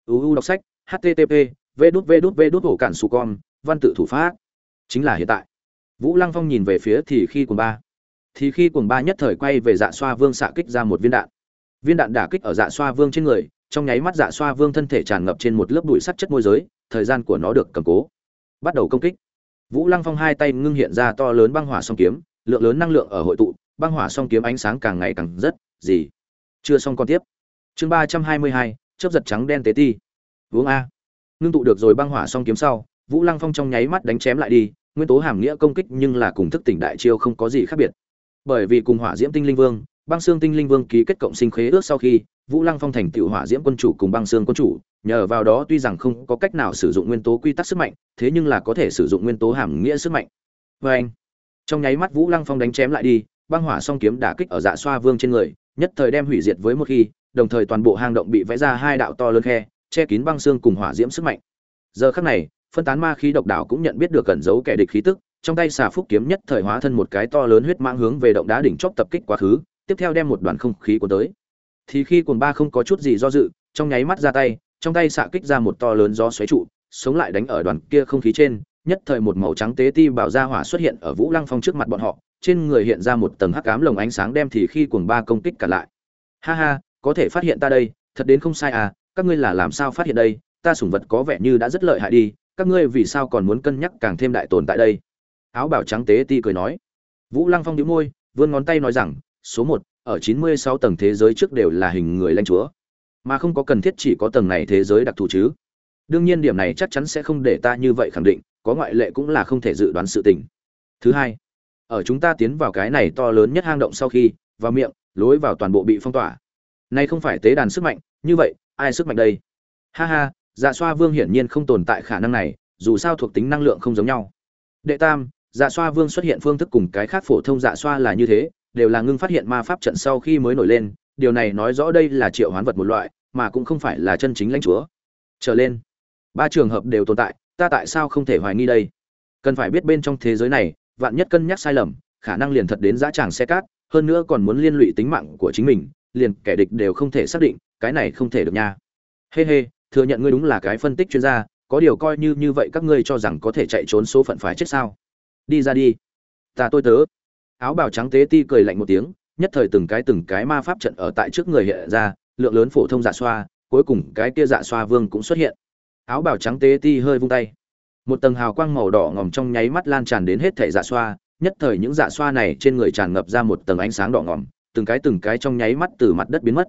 uu đọc sách http v đút v đút v đút ổ cản su con văn tự thủ pháp. Chính là hiện tại. Vũ lăng phong nhìn về phía thì khi quần ba. Thì khi quần ba nhất thời quay về dạ xoa vương xạ kích ra một viên đạn. Viên đạn đả kích ở dạ xoa vương trên người, trong nháy mắt dạ xoa vương thân thể tràn ngập trên một lớp bụi sắt chất môi giới, thời gian của nó được cầm cố. Bắt đầu công kích. Vũ lăng phong hai tay ngưng hiện ra to lớn băng hỏa song kiếm, lượng lớn năng lượng ở hội tụ, băng hỏa song kiếm ánh sáng càng ngày càng rất gì? Chưa xong còn tiếp. Chương ba trăm hai mươi hai chớp giật trắng đen tế ti. Uống a. Ngưng tụ được rồi băng hỏa song kiếm sau, vũ lăng phong trong nháy mắt đánh chém lại đi, nguyên tố hàm nghĩa công kích nhưng là cùng thức tỉnh đại chiêu không có gì khác biệt. Bởi vì cùng hỏa diễm tinh linh vương, băng xương tinh linh vương ký kết cộng sinh khế ước sau khi, vũ lăng phong thành tựu hỏa diễm quân chủ cùng băng xương quân chủ, nhờ vào đó tuy rằng không có cách nào sử dụng nguyên tố quy tắc sức mạnh, thế nhưng là có thể sử dụng nguyên tố hàm nghĩa sức mạnh. Vê anh, trong nháy mắt vũ lăng phong đánh chém lại đi, băng hỏa song kiếm đả kích ở dạ xoa vương trên người, nhất thời đem hủy diệt với một khi đồng thời toàn bộ hang động bị vẽ ra hai đạo to lớn khe, che kín băng xương cùng hỏa diễm sức mạnh. Giờ khắc này, phân tán ma khí độc đảo cũng nhận biết được cẩn giấu kẻ địch khí tức, trong tay xà phúc kiếm nhất thời hóa thân một cái to lớn huyết mãng hướng về động đá đỉnh chóp tập kích quá khứ, tiếp theo đem một đoàn không khí cuốn tới. Thì khi cuồng ba không có chút gì do dự, trong nháy mắt ra tay, trong tay xạ kích ra một to lớn gió xoáy trụ, sống lại đánh ở đoàn kia không khí trên, nhất thời một màu trắng tế ti bảo ra hỏa xuất hiện ở vũ lăng phong trước mặt bọn họ, trên người hiện ra một tầng hắc ám lồng ánh sáng đem thì khi cuồng ba công kích cả lại. Ha ha có thể phát hiện ta đây, thật đến không sai à các ngươi là làm sao phát hiện đây, ta sủng vật có vẻ như đã rất lợi hại đi, các ngươi vì sao còn muốn cân nhắc càng thêm đại tồn tại đây? Áo bảo trắng tế ti cười nói. Vũ lăng phong đĩu môi, vươn ngón tay nói rằng, số một, ở chín mươi sáu tầng thế giới trước đều là hình người lãnh chúa. Mà không có cần thiết chỉ có tầng này thế giới đặc thù chứ. Đương nhiên điểm này chắc chắn sẽ không để ta như vậy khẳng định, có ngoại lệ cũng là không thể dự đoán sự tình. Thứ hai, ở chúng ta tiến vào cái này to lớn nhất hang động sau khi, vào miệng, lối vào toàn bộ bị phong tỏa nay không phải tế đàn sức mạnh, như vậy, ai sức mạnh đây? Ha ha dạ xoa vương hiển nhiên không tồn tại khả năng này, dù sao thuộc tính năng lượng không giống nhau. Đệ tam dạ xoa vương xuất hiện phương thức cùng cái khác phổ thông dạ xoa là như thế, đều là ngưng phát hiện ma pháp trận sau khi mới nổi lên, điều này nói rõ đây là triệu hoán vật một loại, mà cũng không phải là chân chính lãnh chúa. Trở lên, ba trường hợp đều tồn tại, ta tại sao không thể hoài nghi đây? Cần phải biết bên trong thế giới này, vạn nhất cân nhắc sai lầm, khả năng liền thật đến dã tràng xe cát, hơn nữa còn muốn liên lụy tính mạng của chính mình liền kẻ địch đều không thể xác định, cái này không thể được nha. Hê hê, thừa nhận ngươi đúng là cái phân tích chuyên gia, có điều coi như như vậy các ngươi cho rằng có thể chạy trốn số phận phải chết sao? Đi ra đi. Ta tôi tớ. Áo bào trắng tế ti cười lạnh một tiếng, nhất thời từng cái từng cái ma pháp trận ở tại trước người hiện ra, lượng lớn phổ thông dạ xoa, cuối cùng cái kia dạ xoa vương cũng xuất hiện. Áo bào trắng tế ti hơi vung tay. Một tầng hào quang màu đỏ ngòm trong nháy mắt lan tràn đến hết thể dạ xoa, nhất thời những dạ xoa này trên người tràn ngập ra một tầng ánh sáng đỏ ngòm từng cái từng cái trong nháy mắt từ mặt đất biến mất.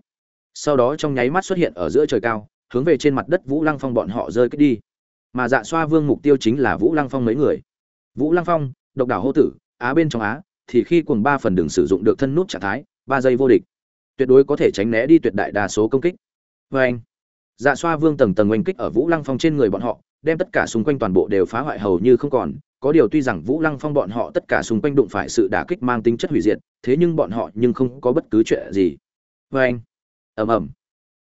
Sau đó trong nháy mắt xuất hiện ở giữa trời cao, hướng về trên mặt đất vũ lăng phong bọn họ rơi kích đi. Mà dạ xoa vương mục tiêu chính là vũ lăng phong mấy người. Vũ lăng phong, độc đảo hô tử, á bên trong á, thì khi cùng ba phần đường sử dụng được thân nút trạng thái, ba giây vô địch. Tuyệt đối có thể tránh né đi tuyệt đại đa số công kích. Vê anh dạ xoa vương tầng tầng oanh kích ở vũ lăng phong trên người bọn họ, đem tất cả xung quanh toàn bộ đều phá hoại hầu như không còn có điều tuy rằng vũ lăng phong bọn họ tất cả xung quanh đụng phải sự đả kích mang tính chất hủy diệt, thế nhưng bọn họ nhưng không có bất cứ chuyện gì. Vê anh, ầm ầm.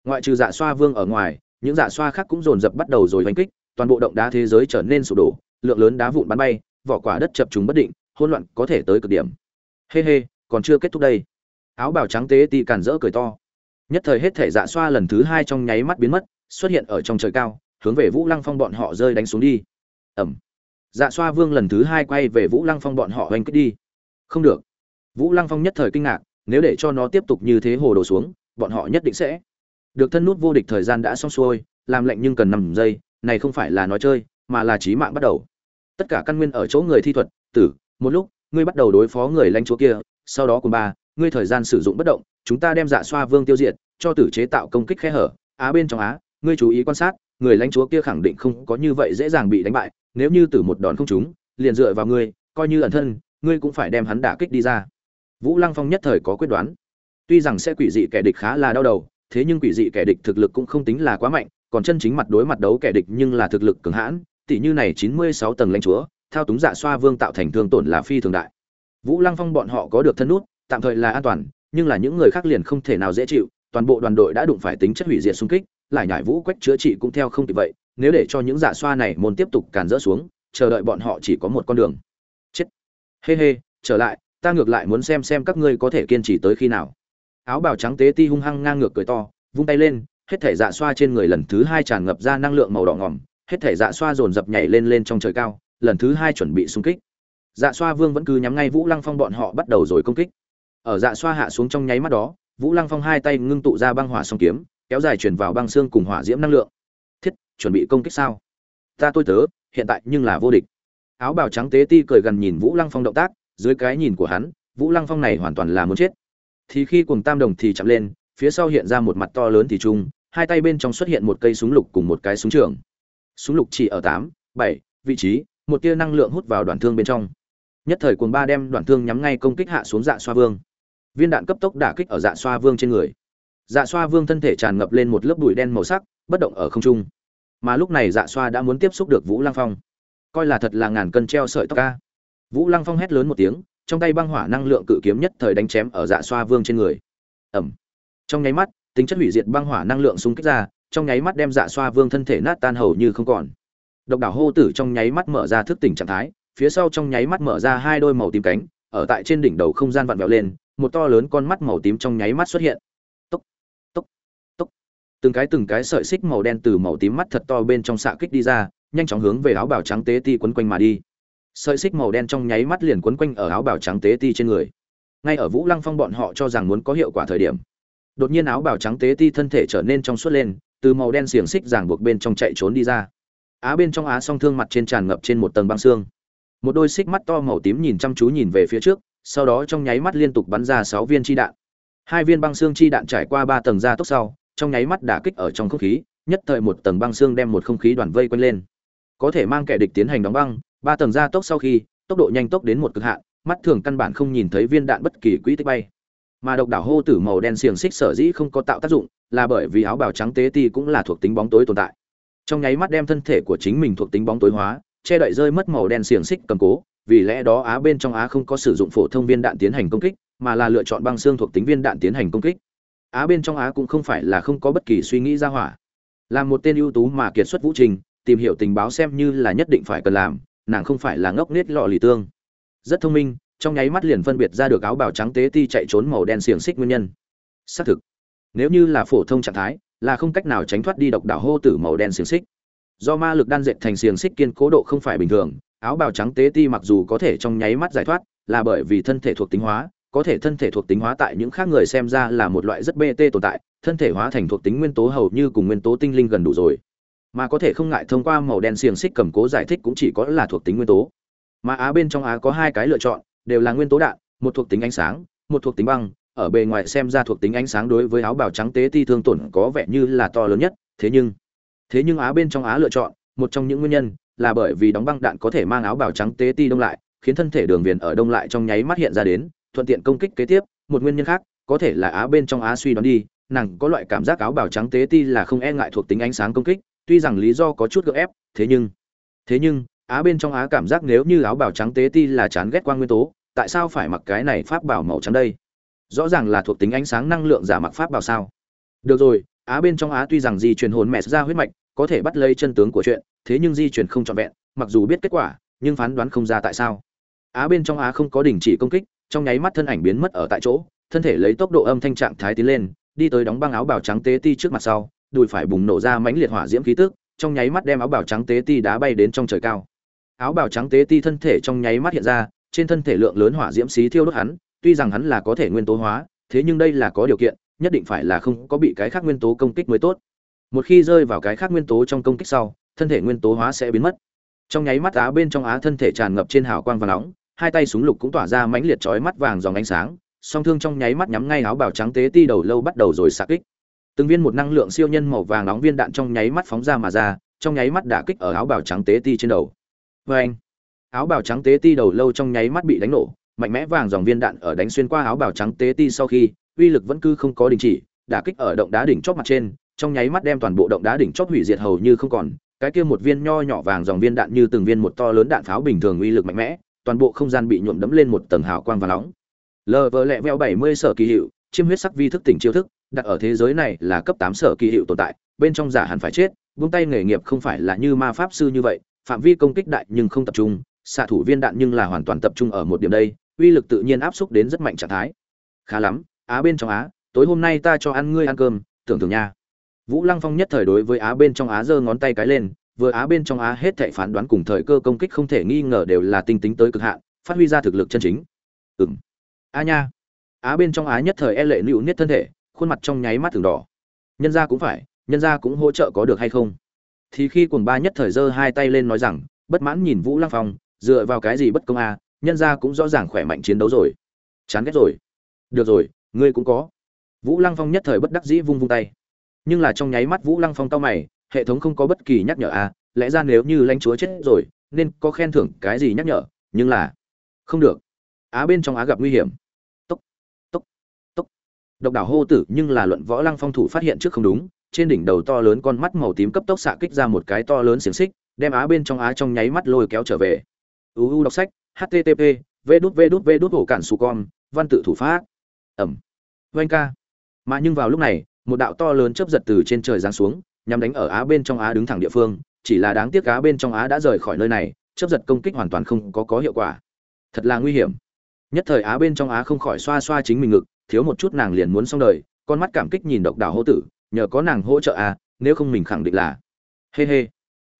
Ngoại trừ dạ xoa vương ở ngoài, những dạ xoa khác cũng dồn dập bắt đầu rồi oanh kích, toàn bộ động đá thế giới trở nên sụp đổ, lượng lớn đá vụn bắn bay, vỏ quả đất chập chúng bất định, hỗn loạn có thể tới cực điểm. Hê hê, còn chưa kết thúc đây. Áo bào trắng tế tì càn rỡ cười to. Nhất thời hết thể dạ xoa lần thứ hai trong nháy mắt biến mất, xuất hiện ở trong trời cao, hướng về vũ lăng phong bọn họ rơi đánh xuống đi. Ẩm dạ xoa vương lần thứ hai quay về vũ lăng phong bọn họ oanh kích đi. Không được. Vũ lăng phong nhất thời kinh ngạc, nếu để cho nó tiếp tục như thế hồ đổ xuống, bọn họ nhất định sẽ được thân nút vô địch thời gian đã xong xuôi, làm lệnh nhưng cần năm giây này không phải là nói chơi, mà là trí mạng bắt đầu. Tất cả căn nguyên ở chỗ người thi thuật, tử, một lúc, ngươi bắt đầu đối phó người lãnh chúa kia, sau đó cùng ba, ngươi thời gian sử dụng bất động, chúng ta đem dạ xoa vương tiêu diệt, cho tử chế tạo công kích khe hở, á bên trong á, ngươi chú ý quan sát, người lãnh chúa kia khẳng định không có như vậy dễ dàng bị đánh bại nếu như tử một đòn không trúng, liền dựa vào ngươi, coi như ẩn thân, ngươi cũng phải đem hắn đả kích đi ra. Vũ lăng phong nhất thời có quyết đoán. Tuy rằng sẽ quỷ dị kẻ địch khá là đau đầu, thế nhưng quỷ dị kẻ địch thực lực cũng không tính là quá mạnh, còn chân chính mặt đối mặt đấu kẻ địch nhưng là thực lực cường hãn tỷ như này chín mươi sáu tầng lãnh chúa, thao túng dạ xoa vương tạo thành thương tổn là phi thường đại. Vũ lăng phong bọn họ có được thân nút, tạm thời là an toàn, nhưng là những người khác liền không thể nào dễ chịu, toàn bộ đoàn đội đã đụng phải tính chất hủy diệt xung kích, lại nhải vũ quách chữa trị cũng theo không kịp vậy nếu để cho những dạ xoa này môn tiếp tục càn rỡ xuống, chờ đợi bọn họ chỉ có một con đường. Chết. Hê hê, trở lại, ta ngược lại muốn xem xem các ngươi có thể kiên trì tới khi nào. Áo bào trắng tế ti hung hăng ngang ngược cười to, vung tay lên, hết thể dạ xoa trên người lần thứ hai tràn ngập ra năng lượng màu đỏ ngỏm, hết thể dạ xoa dồn dập nhảy lên lên trong trời cao, lần thứ hai chuẩn bị xung kích. Dạ xoa vương vẫn cứ nhắm ngay vũ lăng phong bọn họ bắt đầu rồi công kích. Ở dạ xoa hạ xuống trong nháy mắt đó, vũ lăng phong hai tay ngưng tụ ra băng hỏa song kiếm, kéo dài chuyển vào băng xương cùng hỏa diễm năng lượng chuẩn bị công kích sao? Ta tôi tớ, hiện tại nhưng là vô địch. Áo bào trắng tế ti cười gần nhìn vũ lăng phong động tác, dưới cái nhìn của hắn, vũ lăng phong này hoàn toàn là muốn chết. Thì khi cùng tam đồng thì chạm lên, phía sau hiện ra một mặt to lớn thì trung, hai tay bên trong xuất hiện một cây súng lục cùng một cái súng trường. Súng lục chỉ ở tám, bảy vị trí, một tia năng lượng hút vào đoạn thương bên trong. Nhất thời cuồng ba đem đoạn thương nhắm ngay công kích hạ xuống dạ xoa vương. Viên đạn cấp tốc đả kích ở dạ xoa vương trên người. Dạ xoa vương thân thể tràn ngập lên một lớp bụi đen màu sắc, bất động ở không trung mà lúc này dạ xoa đã muốn tiếp xúc được vũ lăng phong coi là thật là ngàn cân treo sợi tóc ca vũ lăng phong hét lớn một tiếng trong tay băng hỏa năng lượng cự kiếm nhất thời đánh chém ở dạ xoa vương trên người ẩm trong nháy mắt tính chất hủy diệt băng hỏa năng lượng xung kích ra trong nháy mắt đem dạ xoa vương thân thể nát tan hầu như không còn độc đảo hô tử trong nháy mắt mở ra thức tỉnh trạng thái phía sau trong nháy mắt mở ra hai đôi màu tím cánh ở tại trên đỉnh đầu không gian vặn vẹo lên một to lớn con mắt màu tím trong nháy mắt xuất hiện từng cái từng cái sợi xích màu đen từ màu tím mắt thật to bên trong xạ kích đi ra, nhanh chóng hướng về áo bào trắng tế ti quấn quanh mà đi. Sợi xích màu đen trong nháy mắt liền quấn quanh ở áo bào trắng tế ti trên người. Ngay ở vũ lăng phong bọn họ cho rằng muốn có hiệu quả thời điểm, đột nhiên áo bào trắng tế ti thân thể trở nên trong suốt lên, từ màu đen xiềng xích ràng buộc bên trong chạy trốn đi ra. Á bên trong á song thương mặt trên tràn ngập trên một tầng băng xương. Một đôi xích mắt to màu tím nhìn chăm chú nhìn về phía trước, sau đó trong nháy mắt liên tục bắn ra sáu viên chi đạn. Hai viên băng xương chi đạn trải qua ba tầng ra tốc sau trong nháy mắt đả kích ở trong không khí, nhất thời một tầng băng xương đem một không khí đoàn vây quanh lên. Có thể mang kẻ địch tiến hành đóng băng, ba tầng gia tốc sau khi, tốc độ nhanh tốc đến một cực hạn, mắt thường căn bản không nhìn thấy viên đạn bất kỳ quỹ tích bay. Mà độc đảo hô tử màu đen xiềng xích sở dĩ không có tạo tác dụng, là bởi vì áo bào trắng tế ti cũng là thuộc tính bóng tối tồn tại. Trong nháy mắt đem thân thể của chính mình thuộc tính bóng tối hóa, che đậy rơi mất màu đen xiềng xích cầm cố, vì lẽ đó á bên trong á không có sử dụng phổ thông viên đạn tiến hành công kích, mà là lựa chọn băng xương thuộc tính viên đạn tiến hành công kích á bên trong á cũng không phải là không có bất kỳ suy nghĩ ra hỏa. Là một tên ưu tú mà kiệt xuất vũ trình, tìm hiểu tình báo xem như là nhất định phải cần làm, nàng không phải là ngốc nết lọ lì tương. Rất thông minh, trong nháy mắt liền phân biệt ra được áo bào trắng tế ti chạy trốn màu đen xiềng xích nguyên nhân. Xác thực, nếu như là phổ thông trạng thái, là không cách nào tránh thoát đi độc đảo hô tử màu đen xiềng xích. Do ma lực đan dệt thành xiềng xích kiên cố độ không phải bình thường, áo bào trắng tế ti mặc dù có thể trong nháy mắt giải thoát, là bởi vì thân thể thuộc tính hóa có thể thân thể thuộc tính hóa tại những khác người xem ra là một loại rất bt tồn tại, thân thể hóa thành thuộc tính nguyên tố hầu như cùng nguyên tố tinh linh gần đủ rồi. Mà có thể không ngại thông qua màu đen xiềng xích cầm cố giải thích cũng chỉ có là thuộc tính nguyên tố. Mà á bên trong á có hai cái lựa chọn, đều là nguyên tố đạn, một thuộc tính ánh sáng, một thuộc tính băng. Ở bề ngoài xem ra thuộc tính ánh sáng đối với áo bào trắng tế ti thương tổn có vẻ như là to lớn nhất, thế nhưng thế nhưng á bên trong á lựa chọn, một trong những nguyên nhân là bởi vì đóng băng đạn có thể mang áo bào trắng tế ti đông lại, khiến thân thể đường viền ở đông lại trong nháy mắt hiện ra đến thuận tiện công kích kế tiếp, một nguyên nhân khác, có thể là á bên trong á suy đoán đi, nàng có loại cảm giác áo bào trắng tế ti là không e ngại thuộc tính ánh sáng công kích, tuy rằng lý do có chút gợ ép, thế nhưng thế nhưng, á bên trong á cảm giác nếu như áo bào trắng tế ti là chán ghét quang nguyên tố, tại sao phải mặc cái này pháp bảo màu trắng đây? Rõ ràng là thuộc tính ánh sáng năng lượng giả mặc pháp bảo sao? Được rồi, á bên trong á tuy rằng di truyền hồn mẹ ra huyết mạch, có thể bắt lấy chân tướng của chuyện, thế nhưng di truyền không trọn vẹn, mặc dù biết kết quả, nhưng phán đoán không ra tại sao. Á bên trong á không có đình chỉ công kích trong nháy mắt thân ảnh biến mất ở tại chỗ, thân thể lấy tốc độ âm thanh trạng thái tiến lên, đi tới đóng băng áo bào trắng tế ti trước mặt sau, đùi phải bùng nổ ra mãnh liệt hỏa diễm khí tức, trong nháy mắt đem áo bào trắng tế ti đá bay đến trong trời cao. Áo bào trắng tế ti thân thể trong nháy mắt hiện ra, trên thân thể lượng lớn hỏa diễm xí thiêu đốt hắn, tuy rằng hắn là có thể nguyên tố hóa, thế nhưng đây là có điều kiện, nhất định phải là không có bị cái khác nguyên tố công kích mới tốt. Một khi rơi vào cái khác nguyên tố trong công kích sau, thân thể nguyên tố hóa sẽ biến mất. Trong nháy mắt á bên trong á thân thể tràn ngập trên hào quang và nóng hai tay súng lục cũng tỏa ra mãnh liệt chói mắt vàng dòng ánh sáng, song thương trong nháy mắt nhắm ngay áo bào trắng tế ti đầu lâu bắt đầu rồi xạ kích. Từng viên một năng lượng siêu nhân màu vàng nóng viên đạn trong nháy mắt phóng ra mà ra, trong nháy mắt đả kích ở áo bào trắng tế ti trên đầu. Oeng! anh áo bào trắng tế ti đầu lâu trong nháy mắt bị đánh nổ, mạnh mẽ vàng dòng viên đạn ở đánh xuyên qua áo bào trắng tế ti sau khi, uy lực vẫn cứ không có đình chỉ, đả kích ở động đá đỉnh chóp mặt trên, trong nháy mắt đem toàn bộ động đá đỉnh chóp hủy diệt hầu như không còn. Cái kia một viên nho nhỏ vàng dòng viên đạn như từng viên một to lớn đạn pháo bình thường uy lực mạnh mẽ toàn bộ không gian bị nhuộm đẫm lên một tầng hào quang và nóng. Lờ vờ lẹ veo bảy mươi sở kỳ hiệu, chiêm huyết sắc vi thức tỉnh chiêu thức, đặt ở thế giới này là cấp tám sở kỳ hiệu tồn tại, bên trong giả hẳn phải chết buông tay nghề nghiệp không phải là như ma pháp sư như vậy, phạm vi công kích đại nhưng không tập trung, xạ thủ viên đạn nhưng là hoàn toàn tập trung ở một điểm đây, uy lực tự nhiên áp xúc đến rất mạnh trạng thái. Khá lắm, á bên trong á, tối hôm nay ta cho ăn ngươi ăn cơm, tưởng tượng nha. Vũ lăng phong nhất thời đối với á bên trong á giơ ngón tay cái lên vừa á bên trong á hết thảy phán đoán cùng thời cơ công kích không thể nghi ngờ đều là tinh tính tới cực hạn, phát huy ra thực lực chân chính. Ừm. a nha. Á bên trong á nhất thời e lệ nữu niết thân thể, khuôn mặt trong nháy mắt thường đỏ. Nhân gia cũng phải, nhân gia cũng hỗ trợ có được hay không? Thì khi cuồng ba nhất thời giơ hai tay lên nói rằng, bất mãn nhìn vũ lăng phong, dựa vào cái gì bất công a, nhân gia cũng rõ ràng khỏe mạnh chiến đấu rồi. Chán ghét rồi. Được rồi, ngươi cũng có. Vũ lăng phong nhất thời bất đắc dĩ vung vung tay. Nhưng là trong nháy mắt vũ lăng phong cau mày hệ thống không có bất kỳ nhắc nhở à? lẽ ra nếu như lãnh chúa chết rồi, nên có khen thưởng cái gì nhắc nhở, nhưng là không được. Á bên trong á gặp nguy hiểm. Tốc tốc tốc. Độc đảo hô tử nhưng là luận võ lăng phong thủ phát hiện trước không đúng, trên đỉnh đầu to lớn con mắt màu tím cấp tốc xạ kích ra một cái to lớn xiềng xích, đem á bên trong á trong nháy mắt lôi kéo trở về. Uu đọc sách http v đút v đút v đút hổ cản su con, văn tự thủ pháp ẩm. Vanh ca. Mà nhưng vào lúc này, một đạo to lớn chớp giật từ trên trời giáng xuống nhằm đánh ở á bên trong á đứng thẳng địa phương, chỉ là đáng tiếc á bên trong á đã rời khỏi nơi này chớp giật công kích hoàn toàn không có có hiệu quả. Thật là nguy hiểm. Nhất thời á bên trong á không khỏi xoa xoa chính mình ngực, thiếu một chút nàng liền muốn xong đời, con mắt cảm kích nhìn độc đảo hô tử, nhờ có nàng hỗ trợ à nếu không mình khẳng định là. Hê、hey、hê、hey.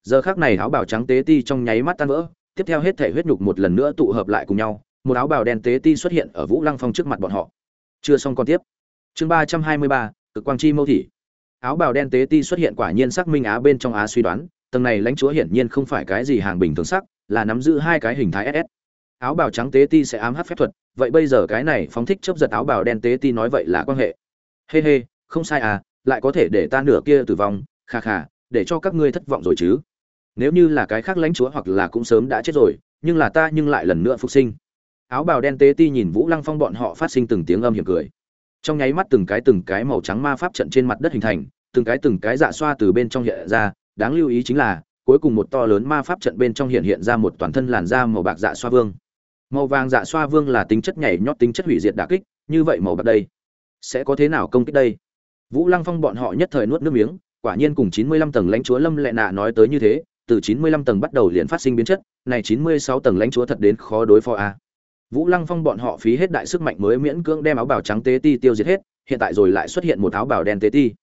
giờ khác này áo bào trắng tế ti trong nháy mắt tan vỡ, tiếp theo hết thể huyết nhục một lần nữa tụ hợp lại cùng nhau, một áo bào đen tế ti xuất hiện ở vũ lăng phong trước mặt bọn họ. Chưa xong còn tiếp. Chương ba trăm hai mươi ba, cực quang chi mâu thị áo bào đen tế ti xuất hiện quả nhiên xác minh á bên trong á suy đoán, tầng này lãnh chúa hiển nhiên không phải cái gì hàng bình thường sắc, là nắm giữ hai cái hình thái ss áo bào trắng tế ti sẽ ám hát phép thuật, vậy bây giờ cái này phóng thích chấp giật áo bào đen tế ti nói vậy là quan hệ. Hê hê, không sai à lại có thể để ta nửa kia tử vong, kha kha, để cho các ngươi thất vọng rồi chứ. Nếu như là cái khác lãnh chúa hoặc là cũng sớm đã chết rồi, nhưng là ta nhưng lại lần nữa phục sinh. Áo bào đen tế ti nhìn vũ lăng phong bọn họ phát sinh từng tiếng âm hiểm cười trong nháy mắt từng cái từng cái màu trắng ma pháp trận trên mặt đất hình thành, từng cái từng cái dạ xoa từ bên trong hiện ra. Đáng lưu ý chính là, cuối cùng một to lớn ma pháp trận bên trong hiện hiện ra một toàn thân làn da màu bạc dạ xoa vương. Màu vàng dạ xoa vương là tính chất nhảy nhót, tính chất hủy diệt đả kích, như vậy màu bạc đây sẽ có thế nào công kích đây? Vũ lăng phong bọn họ nhất thời nuốt nước miếng, quả nhiên cùng chín mươi lăm tầng lãnh chúa lâm lệ nạ nói tới như thế, từ chín mươi lăm tầng bắt đầu liền phát sinh biến chất, này chín mươi sáu tầng lãnh chúa thật đến khó đối phó a vũ lăng phong bọn họ phí hết đại sức mạnh mới miễn cưỡng đem áo bào trắng tế ti tiêu diệt hết, hiện tại rồi lại xuất hiện một áo bào đen tế ti.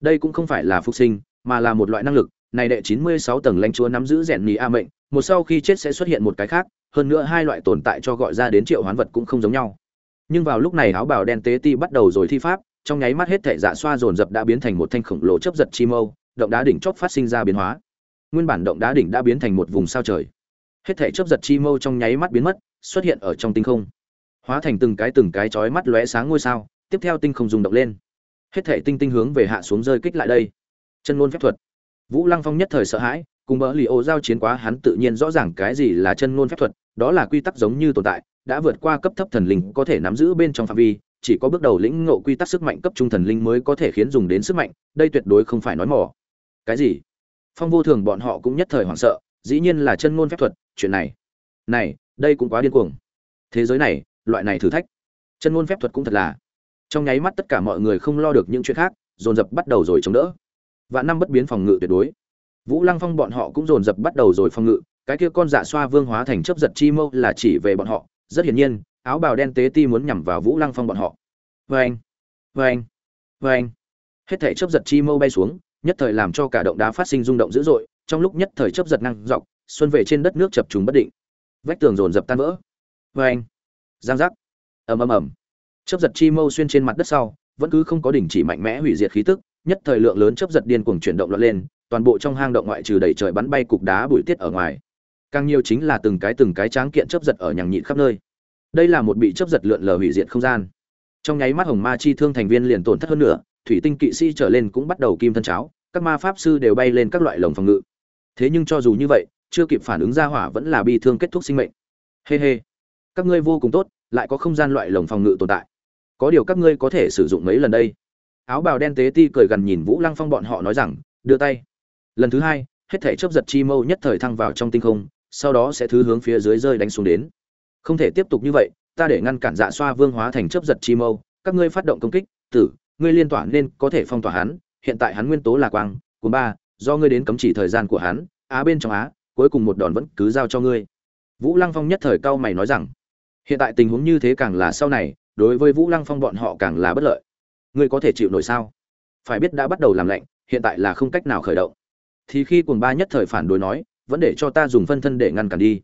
Đây cũng không phải là phục sinh, mà là một loại năng lực. Này đệ chín mươi sáu tầng lãnh chúa nắm giữ rèn nhì a mệnh, một sau khi chết sẽ xuất hiện một cái khác, hơn nữa hai loại tồn tại cho gọi ra đến triệu hoán vật cũng không giống nhau. Nhưng vào lúc này áo bào đen tế ti bắt đầu rồi thi pháp, trong nháy mắt hết thể dạ xoa dồn dập đã biến thành một thanh khổng lồ chớp giật chi mâu, động đá đỉnh chóp phát sinh ra biến hóa. Nguyên bản động đá đỉnh đã biến thành một vùng sao trời. Hết thể chớp giật chi mâu trong nháy mắt biến mất xuất hiện ở trong tinh không. Hóa thành từng cái từng cái chói mắt lóe sáng ngôi sao, tiếp theo tinh không rung động lên. Hết thể tinh tinh hướng về hạ xuống rơi kích lại đây. Chân ngôn phép thuật. Vũ lăng phong nhất thời sợ hãi, cùng bỡ lì ô giao chiến quá hắn tự nhiên rõ ràng cái gì là chân ngôn phép thuật, đó là quy tắc giống như tồn tại, đã vượt qua cấp thấp thần linh có thể nắm giữ bên trong phạm vi, chỉ có bước đầu lĩnh ngộ quy tắc sức mạnh cấp trung thần linh mới có thể khiến dùng đến sức mạnh, đây tuyệt đối không phải nói mỏ cái gì? Phong vô thường bọn họ cũng nhất thời hoảng sợ, dĩ nhiên là chân ngôn phép thuật, chuyện này. Này đây cũng quá điên cuồng. Thế giới này, loại này thử thách, chân ngôn phép thuật cũng thật là. Trong nháy mắt tất cả mọi người không lo được những chuyện khác, dồn dập bắt đầu rồi chống đỡ. Và năm bất biến phòng ngự tuyệt đối. Vũ lăng phong bọn họ cũng dồn dập bắt đầu rồi phòng ngự, cái kia con dạ xoa vương hóa thành chấp giật chi mâu là chỉ về bọn họ, rất hiển nhiên, áo bào đen tế ti muốn nhằm vào vũ lăng phong bọn họ. Vê anh vê anh vê anh hết thể chấp giật chi mâu bay xuống, nhất thời làm cho cả động đá phát sinh rung động dữ dội, trong lúc nhất thời chấp giật năng dọc, xuân về trên đất nước chập trùng bất định vách tường dồn dập tan vỡ. Vê anh. Giang giác. Ầm ầm ầm. Chấp giật chi mâu xuyên trên mặt đất sau, vẫn cứ không có đỉnh chỉ mạnh mẽ hủy diệt khí tức, nhất thời lượng lớn chấp giật điên cuồng chuyển động lọt lên, toàn bộ trong hang động ngoại trừ đẩy trời bắn bay cục đá bụi tiết ở ngoài. Càng nhiều chính là từng cái từng cái tráng kiện chấp giật ở nhằng nhịn khắp nơi. Đây là một bị chấp giật lượn lờ hủy diệt không gian. Trong nháy mắt hồng ma chi thương thành viên liền tổn thất hơn nữa thủy tinh kỵ sĩ trở lên cũng bắt đầu kim thân cháo, các ma pháp sư đều bay lên các loại lồng phòng ngự. Thế nhưng cho dù như vậy chưa kịp phản ứng ra hỏa vẫn là bi thương kết thúc sinh mệnh. Hê、hey、hê、hey. các ngươi vô cùng tốt, lại có không gian loại lồng phòng ngự tồn tại. Có điều các ngươi có thể sử dụng mấy lần đây? Áo bào đen tế ti cười gần nhìn vũ lăng phong bọn họ nói rằng, đưa tay. Lần thứ hai, hết thể chấp giật chi mâu nhất thời thăng vào trong tinh không, sau đó sẽ thứ hướng phía dưới rơi đánh xuống đến. Không thể tiếp tục như vậy, ta để ngăn cản dạ xoa vương hóa thành chấp giật chi mâu, các ngươi phát động công kích, tử, ngươi liên tỏa nên có thể phong tỏa hắn, hiện tại hắn nguyên tố là quang cuốn ba, do ngươi đến cấm chỉ thời gian của hắn, á bên trong á cuối cùng một đòn vẫn cứ giao cho ngươi. Vũ lăng phong nhất thời cao mày nói rằng, hiện tại tình huống như thế càng là sau này, đối với vũ lăng phong bọn họ càng là bất lợi. Ngươi có thể chịu nổi sao? Phải biết đã bắt đầu làm lạnh, hiện tại là không cách nào khởi động. Thì khi cuồng ba nhất thời phản đối nói, vẫn để cho ta dùng phân thân để ngăn cản đi.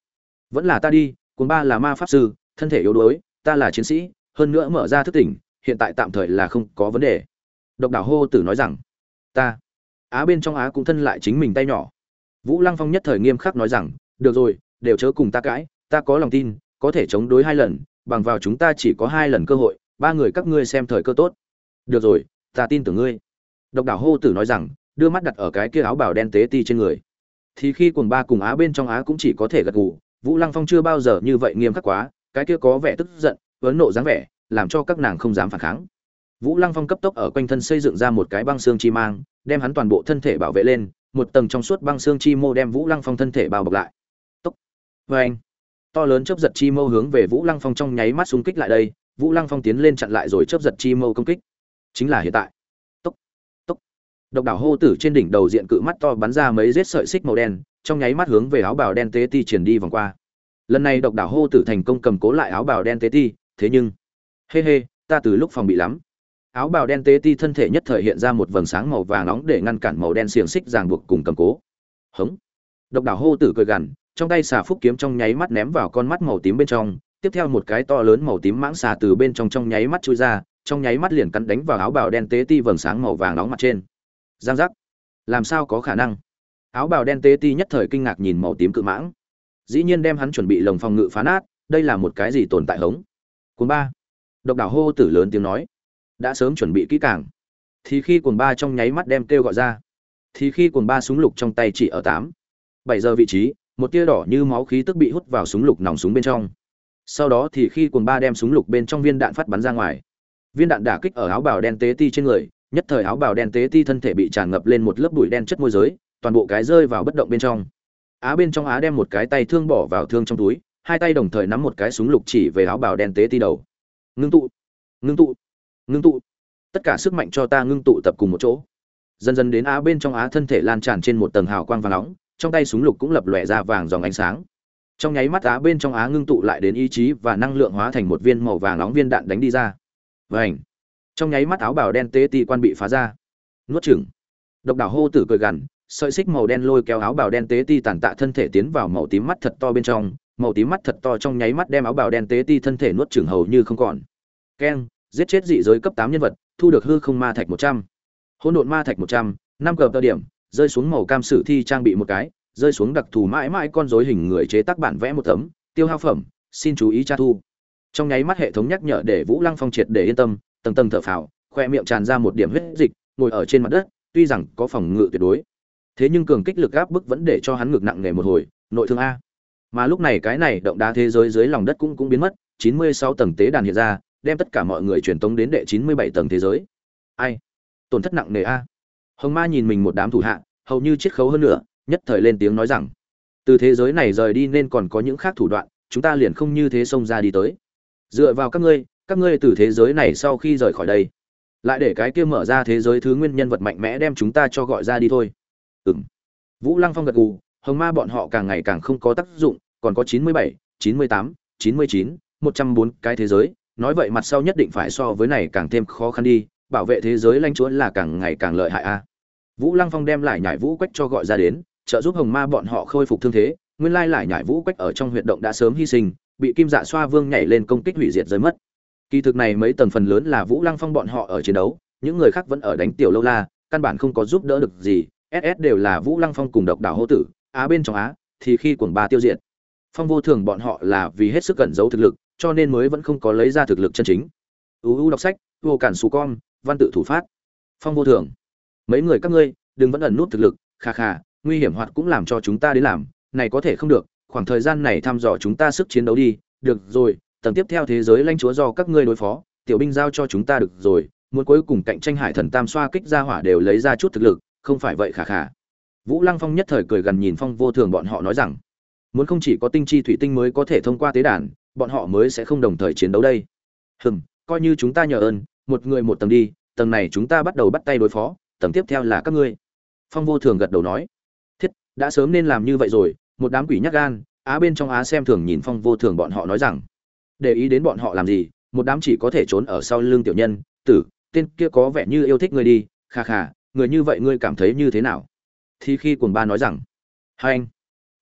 Vẫn là ta đi, cuồng ba là ma pháp sư, thân thể yếu đuối, ta là chiến sĩ, hơn nữa mở ra thức tỉnh, hiện tại tạm thời là không có vấn đề. Độc đảo hô tử nói rằng, ta, á bên trong á cũng thân lại chính mình tay nhỏ vũ lăng phong nhất thời nghiêm khắc nói rằng, được rồi, đều chớ cùng ta cãi, ta có lòng tin, có thể chống đối hai lần, bằng vào chúng ta chỉ có hai lần cơ hội, ba người các ngươi xem thời cơ tốt. Được rồi, ta tin tưởng ngươi. Độc đảo hô tử nói rằng, đưa mắt đặt ở cái kia áo bào đen tế ti trên người. Thì khi cùng ba cùng á bên trong á cũng chỉ có thể gật gù, vũ lăng phong chưa bao giờ như vậy nghiêm khắc quá, cái kia có vẻ tức giận vấn nộ dáng vẻ, làm cho các nàng không dám phản kháng. Vũ lăng phong cấp tốc ở quanh thân xây dựng ra một cái băng xương chi mang, đem hắn toàn bộ thân thể bảo vệ lên một tầng trong suốt băng xương chi mô đem vũ lăng phong thân thể bao bọc lại. Tốc. Vê anh. To lớn chấp giật chi mâu hướng về vũ lăng phong trong nháy mắt xung kích lại đây, vũ lăng phong tiến lên chặn lại rồi chấp giật chi mâu công kích. Chính là hiện tại. Tốc. Tốc. Độc đảo hô tử trên đỉnh đầu diện cự mắt to bắn ra mấy rết sợi xích màu đen, trong nháy mắt hướng về áo bào đen tế ti triển đi vòng qua. Lần này độc đảo hô tử thành công cầm cố lại áo bào đen tế ti, thế nhưng, hê hê, ta từ lúc phòng bị lắm áo bào đen tế ti thân thể nhất thời hiện ra một vầng sáng màu vàng nóng để ngăn cản màu đen xiềng xích ràng buộc cùng cầm cố. Hống. Độc đảo hô tử cười gằn, trong tay xà phúc kiếm trong nháy mắt ném vào con mắt màu tím bên trong, tiếp theo một cái to lớn màu tím mãng xà từ bên trong trong nháy mắt chui ra, trong nháy mắt liền cắn đánh vào áo bào đen tế ti vầng sáng màu vàng nóng mặt trên. Giang giác. Làm sao có khả năng? Áo bào đen tế ti nhất thời kinh ngạc nhìn màu tím cự mãng. Dĩ nhiên đem hắn chuẩn bị lồng phòng ngự phá nát, đây là một cái gì tồn tại hống? Cuốn ba. Độc đảo hô tử lớn tiếng nói đã sớm chuẩn bị kỹ càng. Thì khi cuồng ba trong nháy mắt đem kêu gọi ra, thì khi cuồng ba súng lục trong tay chỉ ở tám, bảy giờ vị trí, một tia đỏ như máu khí tức bị hút vào súng lục nòng súng bên trong. Sau đó thì khi cuồng ba đem súng lục bên trong viên đạn phát bắn ra ngoài, viên đạn đả kích ở áo bào đen tế ti trên người, nhất thời áo bào đen tế ti thân thể bị tràn ngập lên một lớp bụi đen chất môi giới, toàn bộ cái rơi vào bất động bên trong. Á bên trong á đem một cái tay thương bỏ vào thương trong túi, hai tay đồng thời nắm một cái súng lục chỉ về áo bào đen tế ti đầu. Ngưng tụ. Ngưng tụ ngưng tụ. Tất cả sức mạnh cho ta ngưng tụ tập cùng một chỗ. Dần dần đến á bên trong á thân thể lan tràn trên một tầng hào quang vàng nóng, trong tay súng lục cũng lập lòe ra vàng dòng ánh sáng. Trong nháy mắt á bên trong á ngưng tụ lại đến ý chí và năng lượng hóa thành một viên màu vàng nóng viên đạn đánh đi ra. Vảnh trong nháy mắt áo bào đen tế ti quan bị phá ra. Nuốt chửng. Độc đảo hô tử cười gằn, sợi xích màu đen lôi kéo áo bào đen tế ti tàn tạ thân thể tiến vào màu tím mắt thật to bên trong. Màu tím mắt thật to trong nháy mắt đem áo bào đen tế ti thân thể nuốt chửng hầu như không còn. Keng! Giết chết dị giới cấp tám nhân vật, thu được hư không ma thạch một trăm. Hỗn độn ma thạch một trăm, năm cờ tơ điểm, rơi xuống màu cam sử thi trang bị một cái, rơi xuống đặc thù mãi mãi con rối hình người chế tác bản vẽ một tấm, tiêu hao phẩm, xin chú ý tra thu. Trong nháy mắt hệ thống nhắc nhở để vũ lăng phong triệt để yên tâm, tầng tầng thở phào, khoe miệng tràn ra một điểm huyết dịch, ngồi ở trên mặt đất, tuy rằng có phòng ngự tuyệt đối. Thế nhưng cường kích lực áp bức vẫn để cho hắn ngực nặng nề một hồi, nội thương a. Mà lúc này cái này động đá thế giới dưới lòng đất cũng cũng biến mất, chín mươi sáu tầng tế đàn hiện ra đem tất cả mọi người truyền tống đến đệ chín mươi bảy tầng thế giới. Ai? Tổn thất nặng nề a. Hồng ma nhìn mình một đám thủ hạ, hầu như chiết khấu hơn nữa, nhất thời lên tiếng nói rằng, từ thế giới này rời đi nên còn có những khác thủ đoạn, chúng ta liền không như thế xông ra đi tới. Dựa vào các ngươi các ngươi từ thế giới này sau khi rời khỏi đây, lại để cái kia mở ra thế giới thứ nguyên nhân vật mạnh mẽ đem chúng ta cho gọi ra đi thôi. Ừng vũ lăng phong gật gù, hồng ma bọn họ càng ngày càng không có tác dụng, còn có chín mươi bảy, chín mươi tám, chín mươi chín, một trăm bốn cái thế giới nói vậy mặt sau nhất định phải so với này càng thêm khó khăn đi, bảo vệ thế giới lanh chúa là càng ngày càng lợi hại a. Vũ lăng phong đem lại nhải vũ quách cho gọi ra đến, trợ giúp hồng ma bọn họ khôi phục thương thế, nguyên lai lại nhải vũ quách ở trong huyệt động đã sớm hy sinh, bị kim dạ xoa vương nhảy lên công kích hủy diệt rơi mất. Kỳ thực này mấy tầng phần lớn là vũ lăng phong bọn họ ở chiến đấu, những người khác vẫn ở đánh tiểu lâu la, căn bản không có giúp đỡ được gì ss đều là vũ lăng phong cùng độc đảo hô tử, á bên trong á, thì khi quần ba tiêu diệt. Phong vô thường bọn họ là vì hết sức cẩn giấu thực lực cho nên mới vẫn không có lấy ra thực lực chân chính. Uu đọc sách, vô cản xù con văn tự thủ phát. Phong vô thường. Mấy người các ngươi, đừng vẫn ẩn nút thực lực, kha kha, nguy hiểm hoạt cũng làm cho chúng ta đến làm, này có thể không được, khoảng thời gian này thăm dò chúng ta sức chiến đấu đi, được rồi, tầng tiếp theo thế giới lãnh chúa do các ngươi đối phó, tiểu binh giao cho chúng ta được rồi, muốn cuối cùng cạnh tranh hải thần tam xoa kích ra hỏa đều lấy ra chút thực lực, không phải vậy khả khả vũ lăng phong nhất thời cười gần nhìn phong vô thường bọn họ nói rằng, muốn không chỉ có tinh chi thủy tinh mới có thể thông qua tế đàn bọn họ mới sẽ không đồng thời chiến đấu đây. Hừm, coi như chúng ta nhờ ơn, một người một tầng đi, tầng này chúng ta bắt đầu bắt tay đối phó, tầng tiếp theo là các ngươi. Phong vô thường gật đầu nói. Thiết, đã sớm nên làm như vậy rồi, một đám quỷ nhắc gan, á bên trong á xem thường nhìn phong vô thường bọn họ nói rằng, để ý đến bọn họ làm gì, một đám chỉ có thể trốn ở sau lưng tiểu nhân, tử, tên kia có vẻ như yêu thích ngươi đi, kha kha, người như vậy ngươi cảm thấy như thế nào? Thì khi cuồng ba nói rằng, hai anh.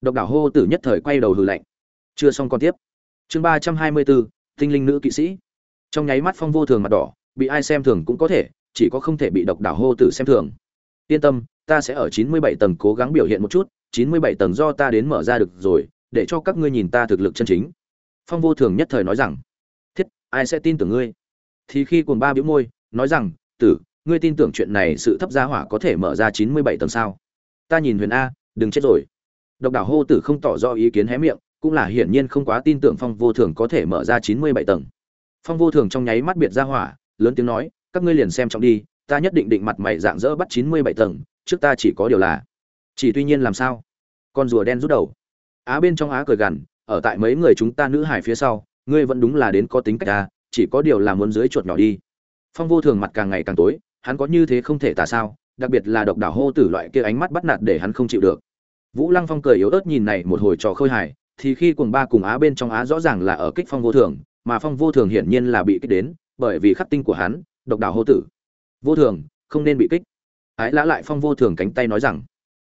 Độc đảo hô tử nhất thời quay đầu hừ lạnh. Chưa xong còn tiếp chương ba trăm hai mươi bốn tinh linh nữ kỵ sĩ. Trong nháy mắt phong vô thường mặt đỏ, bị ai xem thường cũng có thể, chỉ có không thể bị độc đảo hô tử xem thường. Yên tâm, ta sẽ ở chín mươi bảy tầng cố gắng biểu hiện một chút, chín mươi bảy tầng do ta đến mở ra được rồi, để cho các ngươi nhìn ta thực lực chân chính. Phong vô thường nhất thời nói rằng, thiết, ai sẽ tin tưởng ngươi? Thì khi cuồng ba biểu môi, nói rằng, tử, ngươi tin tưởng chuyện này sự thấp gia hỏa có thể mở ra chín mươi bảy tầng sao? Ta nhìn huyền a, đừng chết rồi. Độc đảo hô tử không tỏ rõ ý kiến hé miệng cũng là hiển nhiên không quá tin tưởng phong vô thường có thể mở ra chín mươi bảy tầng. Phong vô thường trong nháy mắt biệt ra hỏa, lớn tiếng nói, các ngươi liền xem trọng đi, ta nhất định định mặt mày dạng dỡ bắt chín mươi bảy tầng, trước ta chỉ có điều là chỉ tuy nhiên làm sao? Con rùa đen rút đầu. Á bên trong á cười gằn, ở tại mấy người chúng ta nữ hải phía sau, ngươi vẫn đúng là đến có tính cách ta, chỉ có điều là muốn dưới chuột nhỏ đi. Phong vô thường mặt càng ngày càng tối, hắn có như thế không thể tả sao, đặc biệt là độc đảo hô tử loại kia ánh mắt bắt nạt để hắn không chịu được. Vũ lăng phong cười yếu ớt nhìn này một hồi trò khơi hài thì khi cùng ba cùng á bên trong á rõ ràng là ở kích phong vô thường, mà phong vô thường hiển nhiên là bị kích đến, bởi vì khắc tinh của hắn, độc đảo hô tử. Vô thường, không nên bị kích. Ái lã lại phong vô thường cánh tay nói rằng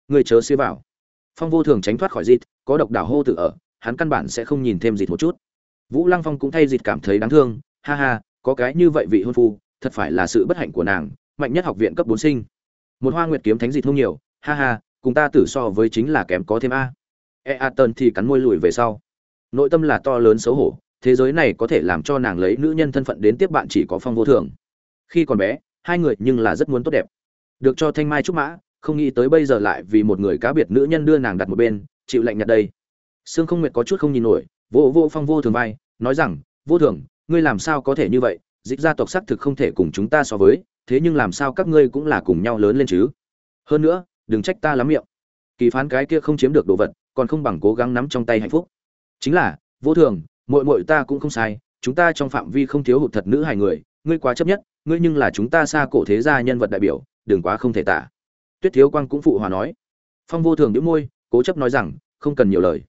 người chớ xia vào. Phong vô thường tránh thoát khỏi dịt, có độc đảo hô tử ở, hắn căn bản sẽ không nhìn thêm dịt một chút. Vũ lăng phong cũng thay dịt cảm thấy đáng thương, ha ha, có cái như vậy vị hôn phu, thật phải là sự bất hạnh của nàng, mạnh nhất học viện cấp bốn sinh. Một hoa nguyệt kiếm thánh dịt không nhiều, ha ha, cùng ta tử so với chính là kém có thêm a e a tần thì cắn môi lùi về sau. Nội tâm là to lớn xấu hổ, thế giới này có thể làm cho nàng lấy nữ nhân thân phận đến tiếp bạn chỉ có phong vô thường. Khi còn bé, hai người nhưng là rất muốn tốt đẹp. Được cho thanh mai trúc mã, không nghĩ tới bây giờ lại vì một người cá biệt nữ nhân đưa nàng đặt một bên, chịu lạnh nhạt đây. Sương không nguyệt có chút không nhìn nổi vô vô phong vô thường vai, nói rằng, vô thường, ngươi làm sao có thể như vậy? Dịch gia tộc xác thực không thể cùng chúng ta so với, thế nhưng làm sao các ngươi cũng là cùng nhau lớn lên chứ? Hơn nữa, đừng trách ta lắm miệng. Kỳ phán cái kia không chiếm được đồ vật còn không bằng cố gắng nắm trong tay hạnh phúc. Chính là, vô thường, muội muội ta cũng không sai, chúng ta trong phạm vi không thiếu hụt thật nữ hài người, ngươi quá chấp nhất, ngươi nhưng là chúng ta xa cổ thế gia nhân vật đại biểu, đừng quá không thể tả. Tuyết thiếu quang cũng phụ hòa nói. Phong vô thường đĩu môi, cố chấp nói rằng, không cần nhiều lời.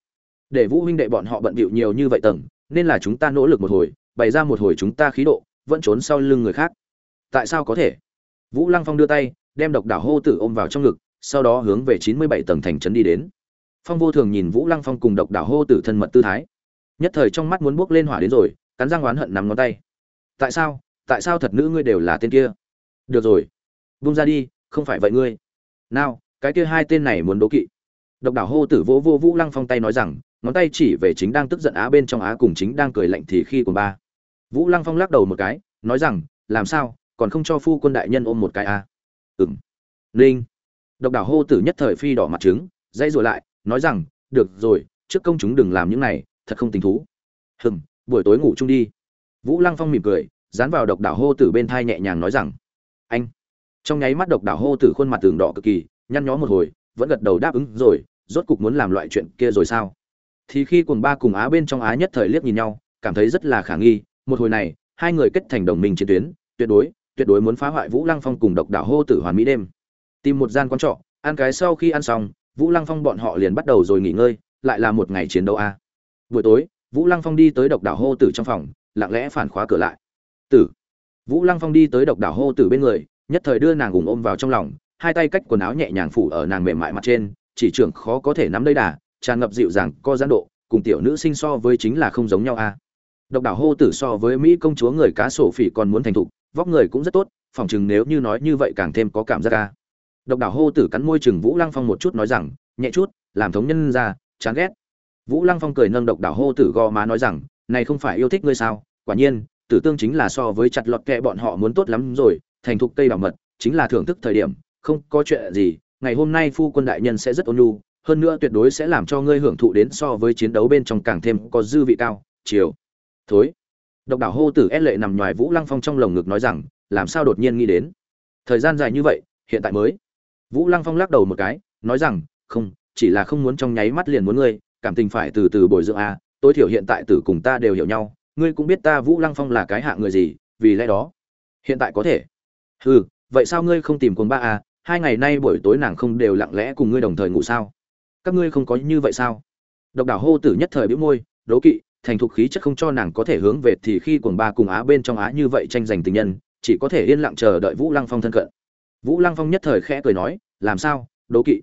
Để vũ huynh đệ bọn họ bận bịu nhiều như vậy tầng, nên là chúng ta nỗ lực một hồi, bày ra một hồi chúng ta khí độ, vẫn trốn sau lưng người khác. Tại sao có thể? Vũ lăng phong đưa tay, đem độc đảo hô tử ôm vào trong ngực, sau đó hướng về chín mươi bảy tầng thành trấn đi đến phong vô thường nhìn vũ lăng phong cùng độc đảo hô tử thân mật tư thái. Nhất thời trong mắt muốn bước lên hỏa đến rồi, cắn răng oán hận nắm ngón tay. Tại sao? Tại sao thật nữ ngươi đều là tên kia? Được rồi. Bung ra đi, không phải vậy ngươi. Nào, cái kia hai tên này muốn đố kỵ. Độc đảo hô tử vỗ vô vũ lăng phong tay nói rằng, ngón tay chỉ về chính đang tức giận á bên trong á cùng chính đang cười lạnh thì khi của ba. Vũ lăng phong lắc đầu một cái, nói rằng, làm sao, còn không cho phu quân đại nhân ôm một cái à? ừng linh độc đảo hô tử nhất thời phi đỏ mặt trứng dây rồi lại nói rằng, được rồi, trước công chúng đừng làm những này, thật không tình thú. Hừng buổi tối ngủ chung đi. Vũ lăng phong mỉm cười, dán vào độc đảo hô tử bên thai nhẹ nhàng nói rằng, anh. Trong nháy mắt độc đảo hô tử khuôn mặt tường đỏ cực kỳ, nhăn nhó một hồi, vẫn gật đầu đáp ứng, rồi, rốt cục muốn làm loại chuyện kia rồi sao? Thì khi cùng ba cùng á bên trong á nhất thời liếc nhìn nhau, cảm thấy rất là khả nghi, một hồi này, hai người kết thành đồng minh chiến tuyến, tuyệt đối tuyệt đối muốn phá hoại vũ lăng phong cùng độc đảo hô tử hoàn mỹ đêm. Tìm một gian quán trọ, ăn cái sau khi ăn xong vũ lăng phong bọn họ liền bắt đầu rồi nghỉ ngơi, lại là một ngày chiến đấu a. Buổi tối, vũ lăng phong đi tới độc đảo hô tử trong phòng, lặng lẽ phản khóa cửa lại. Tử. Vũ lăng phong đi tới độc đảo hô tử bên người, nhất thời đưa nàng gùng ôm vào trong lòng, hai tay cách quần áo nhẹ nhàng phủ ở nàng mềm mại mặt trên, chỉ trưởng khó có thể nắm lấy đà, tràn ngập dịu dàng có giãn độ, cùng tiểu nữ sinh so với chính là không giống nhau a. Độc đảo hô tử so với mỹ công chúa người cá sổ phỉ còn muốn thành thục, vóc người cũng rất tốt phỏng chừng nếu như nói như vậy càng thêm có cảm giác a độc đảo hô tử cắn môi chừng vũ lăng phong một chút nói rằng, nhẹ chút, làm thống nhân ra, chán ghét. Vũ lăng phong cười nâng độc đảo hô tử gò má nói rằng, này không phải yêu thích ngươi sao? Quả nhiên, tử tương chính là so với chặt lọt kẹ bọn họ muốn tốt lắm rồi, thành thục cây bảo mật, chính là thưởng thức thời điểm, không có chuyện gì, ngày hôm nay phu quân đại nhân sẽ rất ôn nhu, hơn nữa tuyệt đối sẽ làm cho ngươi hưởng thụ đến so với chiến đấu bên trong càng thêm có dư vị cao. Chiều. Thối. Độc đảo hô tử ép lệ nằm ngoài vũ lăng phong trong lồng ngực nói rằng, làm sao đột nhiên nghĩ đến? Thời gian dài như vậy, hiện tại mới vũ lăng phong lắc đầu một cái nói rằng không chỉ là không muốn trong nháy mắt liền muốn ngươi cảm tình phải từ từ bồi dưỡng a tối thiểu hiện tại tử cùng ta đều hiểu nhau ngươi cũng biết ta vũ lăng phong là cái hạ người gì vì lẽ đó hiện tại có thể. Hừ, vậy sao ngươi không tìm cuồng ba a hai ngày nay buổi tối nàng không đều lặng lẽ cùng ngươi đồng thời ngủ sao? Các ngươi không có như vậy sao? Độc đảo hô tử nhất thời bĩu môi đố kỵ thành thục khí chất không cho nàng có thể hướng về thì khi cuồng ba cùng á bên trong á như vậy tranh giành tình nhân chỉ có thể yên lặng chờ đợi vũ lăng phong thân cận vũ lăng phong nhất thời khẽ cười nói, làm sao đố kỵ?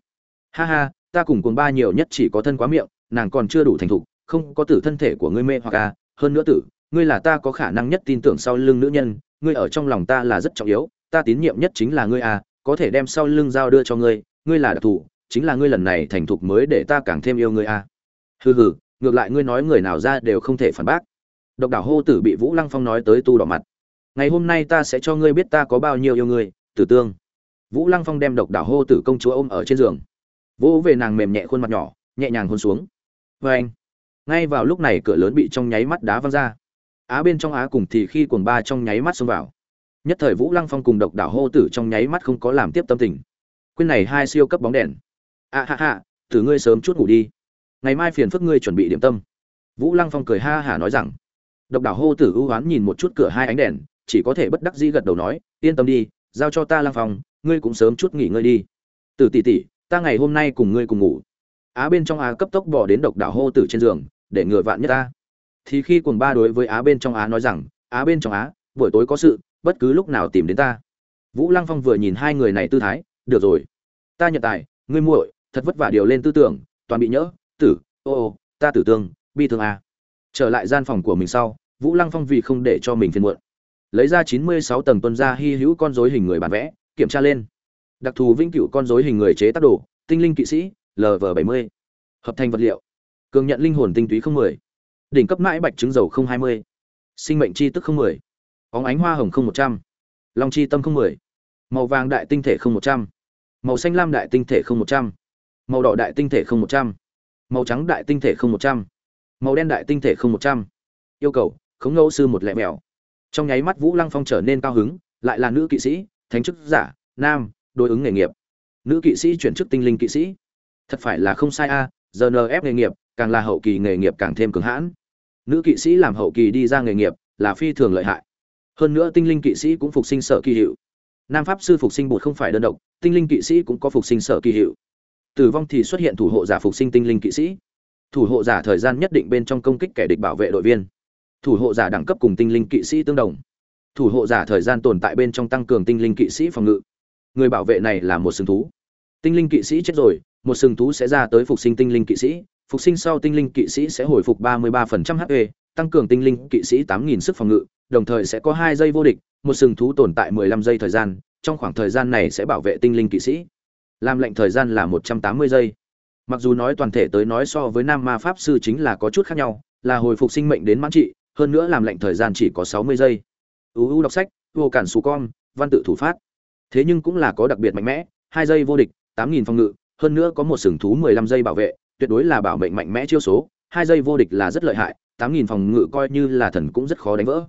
Ha ha, ta cùng cuồng ba nhiều nhất chỉ có thân quá miệng, nàng còn chưa đủ thành thục, không có tử thân thể của ngươi mê hoặc a hơn nữa tử, ngươi là ta có khả năng nhất tin tưởng sau lưng nữ nhân, ngươi ở trong lòng ta là rất trọng yếu, ta tín nhiệm nhất chính là ngươi a có thể đem sau lưng giao đưa cho ngươi ngươi là đặc thù, chính là ngươi lần này thành thục mới để ta càng thêm yêu ngươi a hừ hừ, ngược lại ngươi nói người nào ra đều không thể phản bác. Độc đảo hô tử bị vũ lăng phong nói tới tu đỏ mặt. Ngày hôm nay ta sẽ cho ngươi biết ta có bao nhiêu yêu ngươi, tử tương vũ lăng phong đem độc đảo hô tử công chúa ôm ở trên giường. Vỗ về nàng mềm nhẹ khuôn mặt nhỏ nhẹ nhàng hôn xuống. Vê anh ngay vào lúc này cửa lớn bị trong nháy mắt đá văng ra. Á bên trong á cùng thì khi cuồng ba trong nháy mắt xông vào. Nhất thời vũ lăng phong cùng độc đảo hô tử trong nháy mắt không có làm tiếp tâm tình. Quên này hai siêu cấp bóng đèn. A à, ha ha tử ngươi sớm chút ngủ đi. Ngày mai phiền phức ngươi chuẩn bị điểm tâm. Vũ lăng phong cười ha hả nói rằng. Độc đảo hô tử ưu oán nhìn một chút cửa hai ánh đèn chỉ có thể bất đắc dĩ gật đầu nói yên tâm đi giao cho ta lăng phong ngươi cũng sớm chút nghỉ ngơi đi. Từ tỷ tỷ, ta ngày hôm nay cùng ngươi cùng ngủ. Á bên trong á cấp tốc bỏ đến độc đảo hô tử trên giường, để ngừa vạn nhất ta. Thì khi cùng ba đối với á bên trong á nói rằng, á bên trong á, buổi tối có sự, bất cứ lúc nào tìm đến ta. Vũ lăng phong vừa nhìn hai người này tư thái, được rồi. Ta nhận tài, ngươi muội, thật vất vả điều lên tư tưởng, toàn bị nhỡ, tử, ô ô, ta tử tương, bi thương à. trở lại gian phòng của mình sau, vũ lăng phong vì không để cho mình phiền muộn, lấy ra chín mươi sáu tầng tuân ra hy hữu con dối hình người bản vẽ kiểm tra lên. Đặc thù vĩnh cửu con dối hình người chế tác đồ, tinh linh kỵ sĩ lv bảy mươi, hợp thành vật liệu, cường nhận linh hồn tinh túy không mười, đỉnh cấp mãi bạch trứng dầu không hai mươi, sinh mệnh chi tức không mười, óng ánh hoa hồng không một trăm, long chi tâm không mười, màu vàng đại tinh thể không một trăm, màu xanh lam đại tinh thể không một trăm, màu đỏ đại tinh thể không một trăm, màu trắng đại tinh thể không một trăm, màu đen đại tinh thể không một trăm. Yêu cầu, khống ngẫu sư một lẻ mèo trong nháy mắt vũ lăng phong trở nên cao hứng, lại là nữ kỵ sĩ thánh chức giả nam đối ứng nghề nghiệp. Nữ kỵ sĩ chuyển chức tinh linh kỵ sĩ. Thật phải là không sai a à, rnf nghề nghiệp càng là hậu kỳ nghề nghiệp càng thêm cứng hãn. Nữ kỵ sĩ làm hậu kỳ đi ra nghề nghiệp là phi thường lợi hại. Hơn nữa tinh linh kỵ sĩ cũng phục sinh sở kỳ hiệu. Nam pháp sư phục sinh bột không phải đơn độc tinh linh kỵ sĩ cũng có phục sinh sở kỳ hiệu. Tử vong thì xuất hiện thủ hộ giả phục sinh tinh linh kỵ sĩ. Thủ hộ giả thời gian nhất định bên trong công kích kẻ địch bảo vệ đội viên. Thủ hộ giả đẳng cấp cùng tinh linh kỵ sĩ tương đồng thủ hộ giả thời gian tồn tại bên trong tăng cường tinh linh kỵ sĩ phòng ngự người bảo vệ này là một sừng thú tinh linh kỵ sĩ chết rồi một sừng thú sẽ ra tới phục sinh tinh linh kỵ sĩ phục sinh sau tinh linh kỵ sĩ sẽ hồi phục 33% HP, tăng cường tinh linh kỵ sĩ 8000 sức phòng ngự, đồng thời sẽ có 2 giây vô địch, một sừng thú tồn tại 15 giây thời gian, trong khoảng thời gian này sẽ bảo vệ tinh linh kỵ sĩ. Làm lệnh thời gian là 180 giây. Mặc dù nói toàn thể tới nói so với nam ma pháp sư chính là có chút khác nhau, là hồi phục sinh mệnh đến mãn trị, hơn nữa làm lệnh thời gian chỉ có 60 giây. UU đọc sách, vô cản xù con, văn tự thủ phát. Thế nhưng cũng là có đặc biệt mạnh mẽ, hai giây vô địch, 8000 phòng ngự, hơn nữa có một sừng thú 15 giây bảo vệ, tuyệt đối là bảo mệnh mạnh mẽ chiêu số, hai giây vô địch là rất lợi hại, 8000 phòng ngự coi như là thần cũng rất khó đánh vỡ.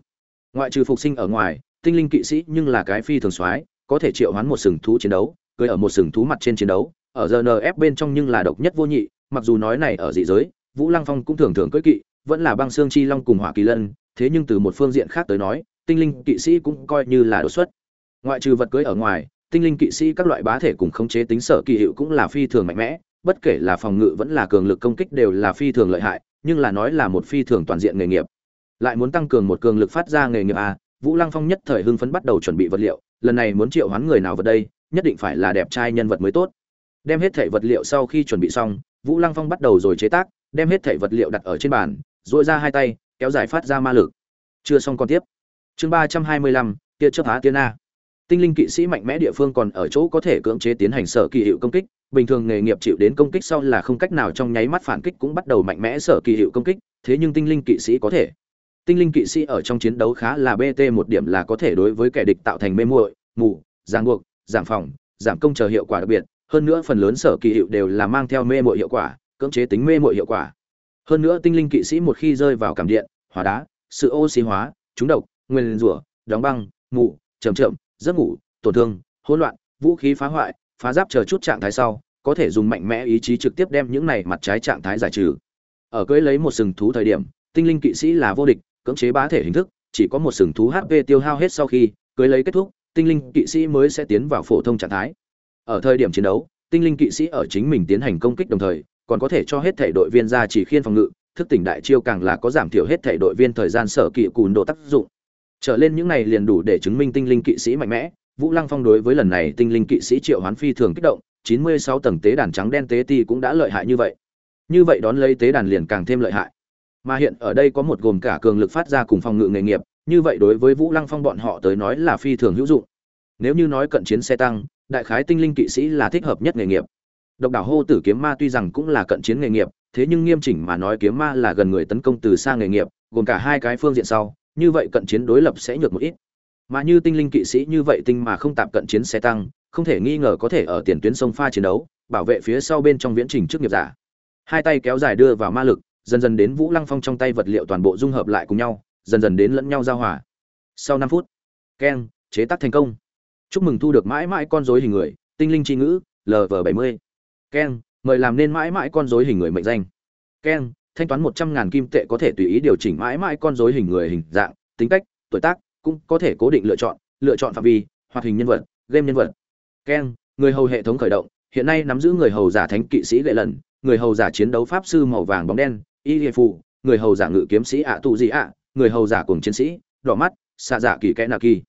Ngoại trừ phục sinh ở ngoài, tinh linh kỵ sĩ nhưng là cái phi thường soái, có thể triệu hoán một sừng thú chiến đấu, cưỡi ở một sừng thú mặt trên chiến đấu, ở rnf bên trong nhưng là độc nhất vô nhị, mặc dù nói này ở dị giới, Vũ Lăng Phong cũng thường thường cưỡi kỵ, vẫn là băng xương chi long cùng hỏa kỳ lân, thế nhưng từ một phương diện khác tới nói, tinh linh kỵ sĩ cũng coi như là đột xuất. Ngoại trừ vật cưỡi ở ngoài, tinh linh kỵ sĩ các loại bá thể cùng khống chế tính sở kỳ hiệu cũng là phi thường mạnh mẽ, bất kể là phòng ngự vẫn là cường lực công kích đều là phi thường lợi hại, nhưng là nói là một phi thường toàn diện nghề nghiệp. Lại muốn tăng cường một cường lực phát ra nghề nghiệp a, Vũ Lăng Phong nhất thời hưng phấn bắt đầu chuẩn bị vật liệu, lần này muốn triệu hoán người nào vào đây, nhất định phải là đẹp trai nhân vật mới tốt. Đem hết thảy vật liệu sau khi chuẩn bị xong, Vũ Lăng Phong bắt đầu rồi chế tác, đem hết thảy vật liệu đặt ở trên bàn, dội ra hai tay, kéo dài phát ra ma lực. Chưa xong còn tiếp. Chương ba trăm hai mươi lăm, tia chớp há tiên a. tinh linh kỵ sĩ mạnh mẽ địa phương còn ở chỗ có thể cưỡng chế tiến hành sở kỳ hiệu công kích bình thường nghề nghiệp chịu đến công kích sau là không cách nào trong nháy mắt phản kích cũng bắt đầu mạnh mẽ sở kỳ hiệu công kích thế nhưng tinh linh kỵ sĩ có thể tinh linh kỵ sĩ ở trong chiến đấu khá là bt một điểm là có thể đối với kẻ địch tạo thành mê muội mù giang buộc giảm phòng giảm công chờ hiệu quả đặc biệt hơn nữa phần lớn sở kỳ hiệu đều là mang theo mê muội hiệu quả cưỡng chế tính mê muội hiệu quả hơn nữa tinh linh kỵ sĩ một khi rơi vào cảm điện hóa đá sự oxy hóa trúng độc nguyên rủa, đóng băng mụ chầm chậm, giấc ngủ, tổn thương, hỗn loạn, vũ khí phá hoại, phá giáp chờ chút trạng thái sau, có thể dùng mạnh mẽ ý chí trực tiếp đem những này mặt trái trạng thái giải trừ. Ở cưới lấy một sừng thú thời điểm, tinh linh kỵ sĩ là vô địch, cưỡng chế bá thể hình thức, chỉ có một sừng thú hp tiêu hao hết sau khi cưới lấy kết thúc, tinh linh kỵ sĩ mới sẽ tiến vào phổ thông trạng thái. Ở thời điểm chiến đấu, tinh linh kỵ sĩ ở chính mình tiến hành công kích đồng thời, còn có thể cho hết thể đội viên ra chỉ khiên phòng ngự, thức tỉnh đại chiêu càng là có giảm thiểu hết thể đội viên thời gian sở kỵ cùn độ tác dụng trở lên những này liền đủ để chứng minh tinh linh kỵ sĩ mạnh mẽ. Vũ lăng phong đối với lần này tinh linh kỵ sĩ triệu hoán phi thường kích động, chín mươi sáu tầng tế đàn trắng đen tế ti cũng đã lợi hại như vậy. Như vậy đón lấy tế đàn liền càng thêm lợi hại. Mà hiện ở đây có một gồm cả cường lực phát ra cùng phòng ngự nghề nghiệp, như vậy đối với vũ lăng phong bọn họ tới nói là phi thường hữu dụng. Nếu như nói cận chiến xe tăng, đại khái tinh linh kỵ sĩ là thích hợp nhất nghề nghiệp. Độc đảo hô tử kiếm ma tuy rằng cũng là cận chiến nghề nghiệp, thế nhưng nghiêm chỉnh mà nói kiếm ma là gần người tấn công từ xa nghề nghiệp, gồm cả hai cái phương diện sau như vậy cận chiến đối lập sẽ nhược một ít. Mà như tinh linh kỵ sĩ như vậy tinh mà không tạm cận chiến xe tăng, không thể nghi ngờ có thể ở tiền tuyến sông pha chiến đấu, bảo vệ phía sau bên trong viễn trình trước nghiệp giả. Hai tay kéo dài đưa vào ma lực, dần dần đến vũ lăng phong trong tay vật liệu toàn bộ dung hợp lại cùng nhau, dần dần đến lẫn nhau giao hòa. Sau năm phút, keng, chế tác thành công. Chúc mừng thu được mãi mãi con dối hình người, tinh linh tri ngữ lv bảy mươi. Keng, mời làm nên mãi mãi con dối hình người mệnh danh. Keng thanh toán một trăm ngàn kim tệ có thể tùy ý điều chỉnh mãi mãi con rối hình người hình dạng, tính cách, tuổi tác, cũng có thể cố định lựa chọn lựa chọn phạm vi, hoạt hình nhân vật, game nhân vật. Keng người hầu hệ thống khởi động, hiện nay nắm giữ người hầu giả thánh kỵ sĩ lệ lần người hầu giả chiến đấu pháp sư màu vàng bóng đen, y hệ phụ người hầu giả ngự kiếm sĩ ạ tụ gì ạ, người hầu giả cuồng chiến sĩ, đỏ mắt, xạ giả kỳ kẽ nạ kỳ.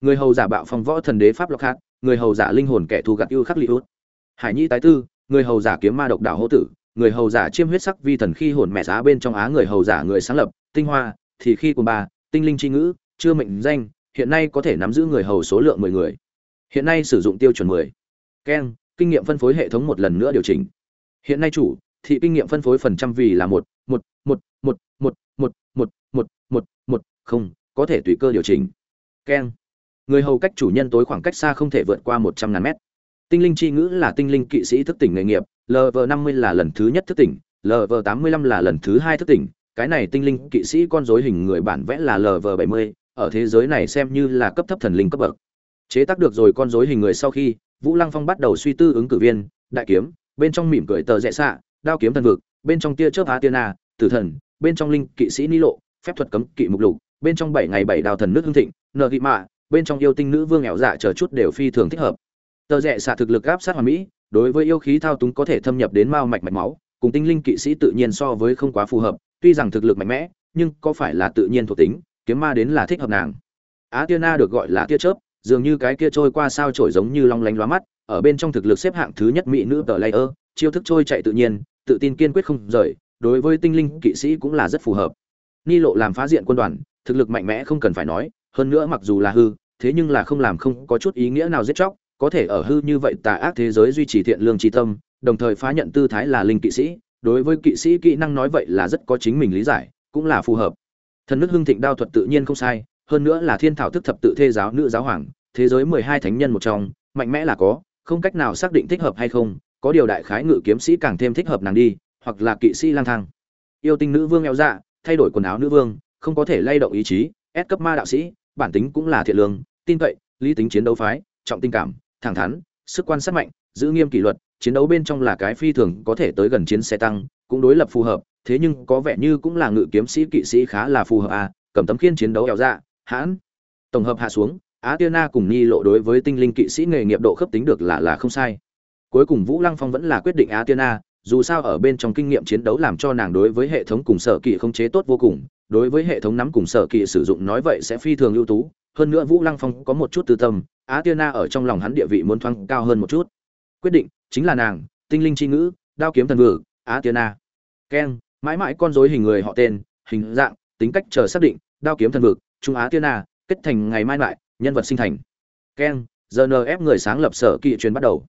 Người hầu giả bạo phong võ thần đế pháp lộc hạt người hầu giả linh hồn kẻ thù gặt ưu khắc li hải nhi tái tư, người hầu giả kiếm ma độc đảo hỗ tử người hầu giả chiêm huyết sắc vi thần khi hồn mẹ giá bên trong á người hầu giả người sáng lập tinh hoa thì khi cùng bà tinh linh chi ngữ chưa mệnh danh hiện nay có thể nắm giữ người hầu số lượng mười người hiện nay sử dụng tiêu chuẩn mười keng kinh nghiệm phân phối hệ thống một lần nữa điều chỉnh hiện nay chủ thị kinh nghiệm phân phối phần trăm vì là một một một một một một một một một một không có thể tùy cơ điều chỉnh keng người hầu cách chủ nhân tối khoảng cách xa không thể vượt qua một trăm ngàn mét tinh linh c h i ngữ là tinh linh kỵ sĩ thức tỉnh nghề nghiệp lv năm mươi là lần thứ nhất thức tỉnh lv tám mươi lăm là lần thứ hai thức tỉnh cái này tinh linh kỵ sĩ con rối hình người bản vẽ là lv bảy mươi ở thế giới này xem như là cấp thấp thần linh cấp bậc chế tác được rồi con rối hình người sau khi vũ lăng phong bắt đầu suy tư ứng cử viên đại kiếm bên trong mỉm cười tờ rẽ xạ đao kiếm thần vực bên trong tia chớp Athena, tử thần, bên trong linh kỵ sĩ Ni Lộ, phép thuật cấm kỵ mục lục, bên trong bảy ngày bảy đào thần nước hưng thịnh, nợ vị mạ, bên trong yêu tinh nữ vương nghèo dạ chờ chút đều phi thường thích hợp. Tờ rẽ xạ thực lực áp sát hoàn mỹ, đối với yêu khí thao túng có thể thâm nhập đến mao mạch mạch máu, cùng tinh linh kỵ sĩ tự nhiên so với không quá phù hợp, tuy rằng thực lực mạnh mẽ, nhưng có phải là tự nhiên thuộc tính, kiếm ma đến là thích hợp nàng. Athena được gọi là tia chớp, dường như cái kia trôi qua sao trổi giống như long lánh lóa mắt, ở bên trong thực lực xếp hạng thứ nhất mỹ nữ tờ layer, chiêu thức trôi chạy tự nhiên, tự tin kiên quyết không rời, đối với tinh linh kỵ sĩ cũng là rất phù hợp. Ni lộ làm phá diện quân đoàn, thực lực mạnh mẽ không cần phải nói, hơn nữa mặc dù là hư, thế nhưng là không làm không có chút ý nghĩa nào giết chóc, có thể ở hư như vậy tà ác thế giới duy trì thiện lương tri tâm, đồng thời phá nhận tư thái là linh kỵ sĩ, đối với kỵ sĩ kỹ năng nói vậy là rất có chính mình lý giải, cũng là phù hợp. Thần nước hưng thịnh đao thuật tự nhiên không sai, hơn nữa là thiên thảo thức thập tự thê giáo nữ giáo hoàng, thế giới mười hai thánh nhân một trong, mạnh mẽ là có, không cách nào xác định thích hợp hay không, có điều đại khái ngự kiếm sĩ càng thêm thích hợp nàng đi hoặc là kỵ sĩ lang thang yêu tinh nữ vương eo dạ thay đổi quần áo nữ vương không có thể lay động ý chí ép cấp ma đạo sĩ bản tính cũng là thiện lương tin cậy lý tính chiến đấu phái trọng tình cảm thẳng thắn sức quan sát mạnh giữ nghiêm kỷ luật chiến đấu bên trong là cái phi thường có thể tới gần chiến xe tăng cũng đối lập phù hợp thế nhưng có vẻ như cũng là ngự kiếm sĩ kỵ sĩ khá là phù hợp à cầm tấm khiên chiến đấu kéo ra, dạ, hãn tổng hợp hạ xuống á tiên na cùng nhi lộ đối với tinh linh kỵ sĩ nghề nghiệp độ khớp tính được là là không sai cuối cùng vũ lăng phong vẫn là quyết định á tiên Na. dù sao ở bên trong kinh nghiệm chiến đấu làm cho nàng đối với hệ thống cùng sở kỵ không chế tốt vô cùng đối với hệ thống nắm cùng sở kỵ sử dụng nói vậy sẽ phi thường ưu tú hơn nữa vũ lăng phong có một chút tư tâm á tiên Na ở trong lòng hắn địa vị muốn thoáng cao hơn một chút. Quyết định, chính là nàng, tinh linh c h i ngữ, đao kiếm thần vự á tiên Na. keng mãi mãi con dối hình người họ tên, hình dạng, tính cách chờ xác định, đao kiếm thần vực, trung á tiên Na kết thành ngày mai lại, nhân vật sinh thành. Keng rnf người sáng lập sở kỵ truyền bắt đầu.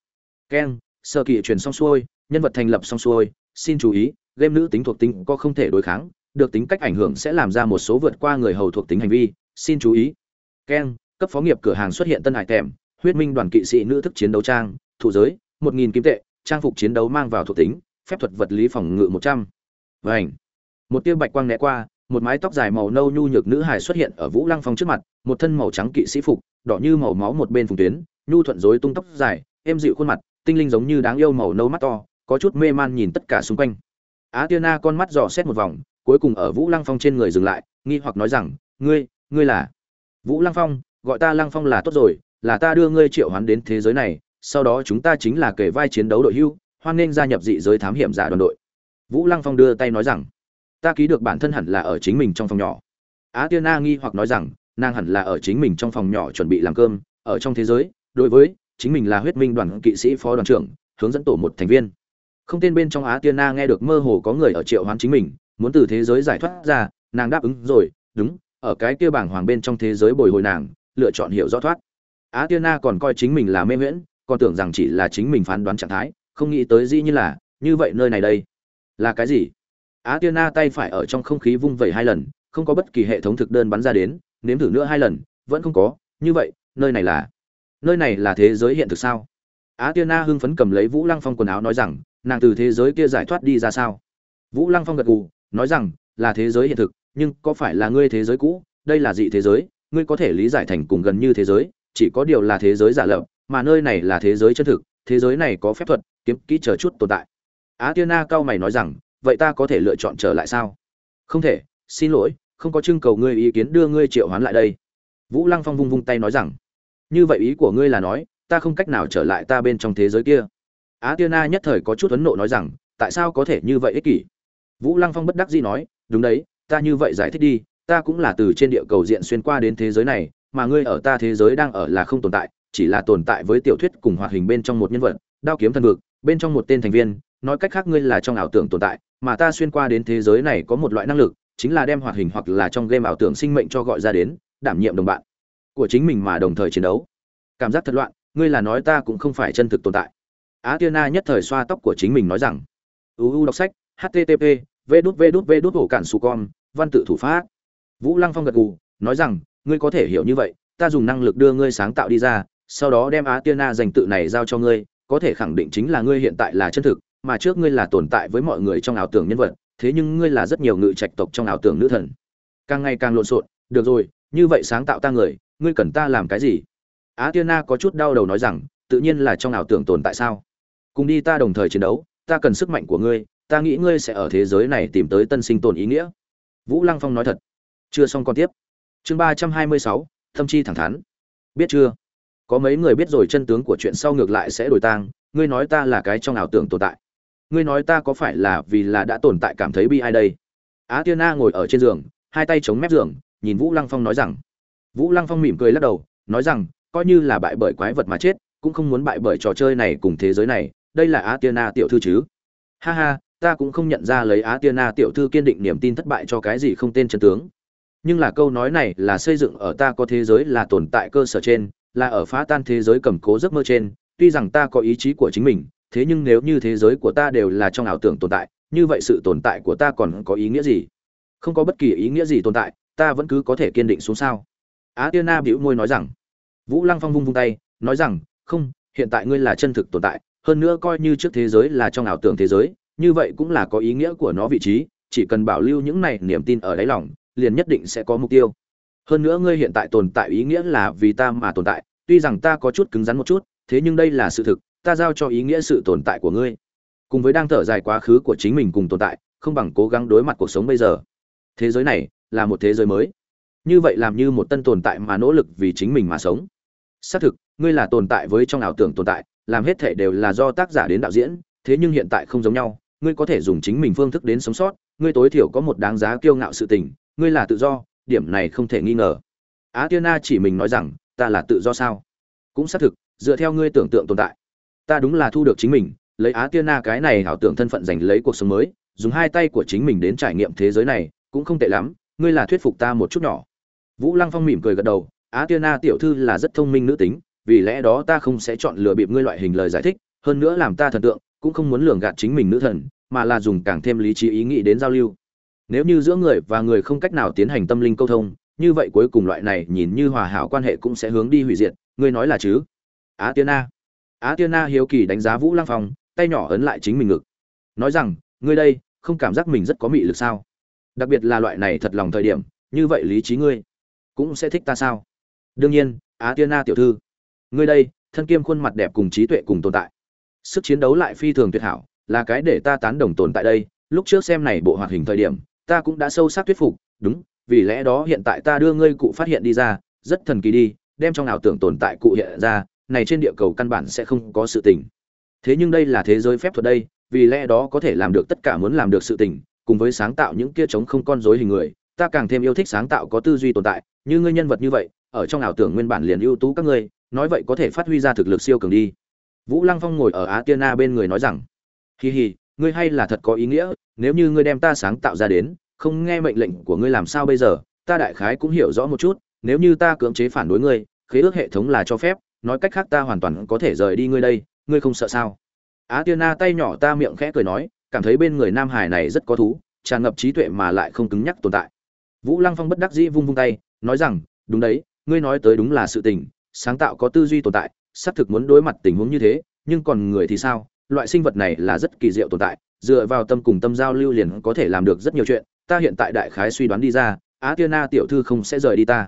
Keng sở kỵ truyền xong xuôi, nhân vật thành lập xong xuôi, xin chú ý, game nữ tính thuộc tính có không thể đối kháng, được tính cách ảnh hưởng sẽ làm ra một số vượt qua người hầu thuộc tính hành vi, xin chú ý. Keng cấp phó nghiệp cửa hàng xuất hiện tân hải tèm, huyết minh đoàn kỵ sĩ nữ thức chiến đấu trang, thủ giới, một nghìn kim tệ, trang phục chiến đấu mang vào thuộc tính, phép thuật vật lý phòng ngự một trăm. Vảnh một tia bạch quang né qua, một mái tóc dài màu nâu nhu nhược nữ hài xuất hiện ở vũ lăng phong trước mặt, một thân màu trắng kỵ sĩ phục, đỏ như màu máu một bên phùng tuyến, nhu thuận rối tung tóc dài, êm dịu khuôn mặt, tinh linh giống như đáng yêu màu nâu mắt to, có chút mê man nhìn tất cả xung quanh. Á tiên na con mắt dò xét một vòng, cuối cùng ở vũ lăng phong trên người dừng lại, nghi hoặc nói rằng, ngươi ngươi là? Vũ lăng phong gọi ta lăng phong là tốt rồi, là ta đưa ngươi triệu hoán đến thế giới này, sau đó chúng ta chính là kể vai chiến đấu đội hưu, hoan nghênh gia nhập dị giới thám hiểm giả đoàn đội. Vũ lăng phong đưa tay nói rằng, ta ký được bản thân hẳn là ở chính mình trong phòng nhỏ. Á tiên na nghi hoặc nói rằng, nàng hẳn là ở chính mình trong phòng nhỏ chuẩn bị làm cơm, ở trong thế giới, đối với chính mình là huyết minh đoàn kỵ sĩ phó đoàn trưởng, hướng dẫn tổ một thành viên. Không tên bên trong á tiên na nghe được mơ hồ có người ở triệu hoán chính mình, muốn từ thế giới giải thoát ra, nàng đáp ứng rồi, đúng, ở cái kia bảng hoàng bên trong thế giới bồi hồi nàng lựa chọn hiểu rõ thoát. Á tiên na còn coi chính mình là mê miễn còn tưởng rằng chỉ là chính mình phán đoán trạng thái, không nghĩ tới dĩ như là, như vậy nơi này đây. Là cái gì? Á tiên na tay phải ở trong không khí vung vẩy hai lần, không có bất kỳ hệ thống thực đơn bắn ra đến, nếm thử nữa hai lần, vẫn không có. Như vậy, nơi này là, nơi này là thế giới hiện thực sao? Á tiên na hưng phấn cầm lấy vũ lăng phong quần áo nói rằng, nàng từ thế giới kia giải thoát đi ra sao? Vũ lăng phong gật gù, nói rằng, là thế giới hiện thực, nhưng có phải là ngươi thế giới cũ? Đây là dị thế giới ngươi có thể lý giải thành cùng gần như thế giới, chỉ có điều là thế giới giả lập, mà nơi này là thế giới chân thực, thế giới này có phép thuật, kiếm kỹ chờ chút tồn tại. Á tiên na cao mày nói rằng, vậy ta có thể lựa chọn trở lại sao? Không thể, xin lỗi, không có trưng cầu ngươi ý kiến đưa ngươi triệu hoán lại đây. Vũ lăng phong vung vung tay nói rằng, như vậy ý của ngươi là nói, ta không cách nào trở lại ta bên trong thế giới kia. Á tiên na nhất thời có chút ấn nộ nói rằng, tại sao có thể như vậy ích kỷ? Vũ lăng phong bất đắc dĩ nói, đúng đấy, ta như vậy giải thích đi ta cũng là từ trên địa cầu diện xuyên qua đến thế giới này, mà ngươi ở ta thế giới đang ở là không tồn tại, chỉ là tồn tại với tiểu thuyết cùng hoạt hình bên trong một nhân vật, đao kiếm thần vực, bên trong một tên thành viên, nói cách khác ngươi là trong ảo tưởng tồn tại, mà ta xuyên qua đến thế giới này có một loại năng lực, chính là đem hoạt hình hoặc là trong game ảo tưởng sinh mệnh cho gọi ra đến, đảm nhiệm đồng bạn của chính mình mà đồng thời chiến đấu. Cảm giác thật loạn, ngươi là nói ta cũng không phải chân thực tồn tại. Á tiên na nhất thời xoa tóc của chính mình nói rằng, uu, đọc sách, http v đút v đút v đút hổ cản su con văn tự thủ pháp vũ lăng phong gật gù, nói rằng, ngươi có thể hiểu như vậy, ta dùng năng lực đưa ngươi sáng tạo đi ra, sau đó đem á tiên na dành tự này giao cho ngươi, có thể khẳng định chính là ngươi hiện tại là chân thực, mà trước ngươi là tồn tại với mọi người trong ảo tưởng nhân vật, thế nhưng ngươi là rất nhiều ngự trạch tộc trong ảo tưởng nữ thần. Càng ngày càng lộn xộn, được rồi, như vậy sáng tạo ta người, ngươi cần ta làm cái gì? Á tiên na có chút đau đầu nói rằng, tự nhiên là trong ảo tưởng tồn tại sao? Cùng đi ta đồng thời chiến đấu, ta cần sức mạnh của ngươi, ta nghĩ ngươi sẽ ở thế giới này tìm tới tân sinh tồn ý nghĩa. Vũ lăng phong nói thật chưa xong còn tiếp. Chương ba trăm hai mươi sáu, thâm chi thẳng thắn. Biết chưa? Có mấy người biết rồi chân tướng của chuyện sau ngược lại sẽ đổi tang. Ngươi nói ta là cái trong ảo tưởng tồn tại. Ngươi nói ta có phải là vì là đã tồn tại cảm thấy bi ai đây? Á tiên na ngồi ở trên giường, hai tay chống mép giường, nhìn vũ lăng phong nói rằng. Vũ lăng phong mỉm cười lắc đầu, nói rằng, coi như là bại bởi quái vật mà chết, cũng không muốn bại bởi trò chơi này cùng thế giới này. Đây là á tiên na tiểu thư chứ? Ha ha, ta cũng không nhận ra lấy á tiên na tiểu thư kiên định niềm tin thất bại cho cái gì không tên chân tướng nhưng là câu nói này là xây dựng ở ta có thế giới là tồn tại cơ sở trên, là ở phá tan thế giới cầm cố giấc mơ trên, tuy rằng ta có ý chí của chính mình, thế nhưng nếu như thế giới của ta đều là trong ảo tưởng tồn tại, như vậy sự tồn tại của ta còn có ý nghĩa gì? Không có bất kỳ ý nghĩa gì tồn tại, ta vẫn cứ có thể kiên định xuống sao? Á tiên na bĩu môi nói rằng, vũ lăng phong vung vung tay, nói rằng, không, hiện tại ngươi là chân thực tồn tại, hơn nữa coi như trước thế giới là trong ảo tưởng thế giới, như vậy cũng là có ý nghĩa của nó vị trí, chỉ cần bảo lưu những này niềm tin ở đáy lòng liền nhất định sẽ có mục tiêu. Hơn nữa ngươi hiện tại tồn tại ý nghĩa là vì ta mà tồn tại, tuy rằng ta có chút cứng rắn một chút, thế nhưng đây là sự thực, ta giao cho ý nghĩa sự tồn tại của ngươi. Cùng với đang thở dài quá khứ của chính mình cùng tồn tại, không bằng cố gắng đối mặt cuộc sống bây giờ. Thế giới này là một thế giới mới. Như vậy làm như một tân tồn tại mà nỗ lực vì chính mình mà sống. Xác thực, ngươi là tồn tại với trong ảo tưởng tồn tại, làm hết thể đều là do tác giả đến đạo diễn, thế nhưng hiện tại không giống nhau, ngươi có thể dùng chính mình phương thức đến sống sót, ngươi tối thiểu có một đáng giá kiêu ngạo sự tình ngươi là tự do, điểm này không thể nghi ngờ. Á tiên na chỉ mình nói rằng, ta là tự do sao? Cũng xác thực, dựa theo ngươi tưởng tượng tồn tại. Ta đúng là thu được chính mình, lấy á tiên na cái này ảo tưởng thân phận giành lấy cuộc sống mới, dùng hai tay của chính mình đến trải nghiệm thế giới này, cũng không tệ lắm, ngươi là thuyết phục ta một chút nhỏ. Vũ lăng phong mỉm cười gật đầu á tiên na tiểu thư là rất thông minh nữ tính, vì lẽ đó ta không sẽ chọn lựa bịp ngươi loại hình lời giải thích, hơn nữa làm ta thần tượng, cũng không muốn lường gạt chính mình nữ thần, mà là dùng càng thêm lý trí ý nghĩ đến giao lưu nếu như giữa người và người không cách nào tiến hành tâm linh câu thông, như vậy cuối cùng loại này nhìn như hòa hảo quan hệ cũng sẽ hướng đi hủy diệt, ngươi nói là chứ? Á tiên na á tiên na hiếu kỳ đánh giá vũ lăng phong, tay nhỏ ấn lại chính mình ngực. Nói rằng, ngươi đây, không cảm giác mình rất có mị lực sao? Đặc biệt là loại này thật lòng thời điểm, như vậy lý trí ngươi cũng sẽ thích ta sao? Đương nhiên, á tiên na tiểu thư, ngươi đây, thân kiêm khuôn mặt đẹp cùng trí tuệ cùng tồn tại. Sức chiến đấu lại phi thường tuyệt hảo, là cái để ta tán đồng tồn tại đây. Lúc trước xem này bộ hoạt hình thời điểm ta cũng đã sâu sắc thuyết phục, đúng, vì lẽ đó hiện tại ta đưa ngươi cụ phát hiện đi ra, rất thần kỳ đi, đem trong ảo tưởng tồn tại cụ hiện ra, này trên địa cầu căn bản sẽ không có sự tình. Thế nhưng đây là thế giới phép thuật đây, vì lẽ đó có thể làm được tất cả muốn làm được sự tình, cùng với sáng tạo những kia chống không con rối hình người, ta càng thêm yêu thích sáng tạo có tư duy tồn tại, như ngươi nhân vật như vậy, ở trong ảo tưởng nguyên bản liền ưu tú các ngươi, nói vậy có thể phát huy ra thực lực siêu cường đi. Vũ lăng phong ngồi ở á tiên na bên người nói rằng hì hì ngươi hay là thật có ý nghĩa, nếu như ngươi đem ta sáng tạo ra đến, không nghe mệnh lệnh của ngươi làm sao bây giờ, ta đại khái cũng hiểu rõ một chút, nếu như ta cưỡng chế phản đối ngươi, khế ước hệ thống là cho phép, nói cách khác ta hoàn toàn có thể rời đi ngươi đây, ngươi không sợ sao? Á tiên na tay nhỏ ta miệng khẽ cười nói, cảm thấy bên người nam hải này rất có thú, tràn ngập trí tuệ mà lại không cứng nhắc tồn tại. Vũ lăng phong bất đắc dĩ vung vung tay, nói rằng, đúng đấy, ngươi nói tới đúng là sự tình, sáng tạo có tư duy tồn tại, xác thực muốn đối mặt tình huống như thế, nhưng còn người thì sao? Loại sinh vật này là rất kỳ diệu tồn tại, dựa vào tâm cùng tâm giao lưu liền có thể làm được rất nhiều chuyện, ta hiện tại đại khái suy đoán đi ra á tiên na tiểu thư không sẽ rời đi ta.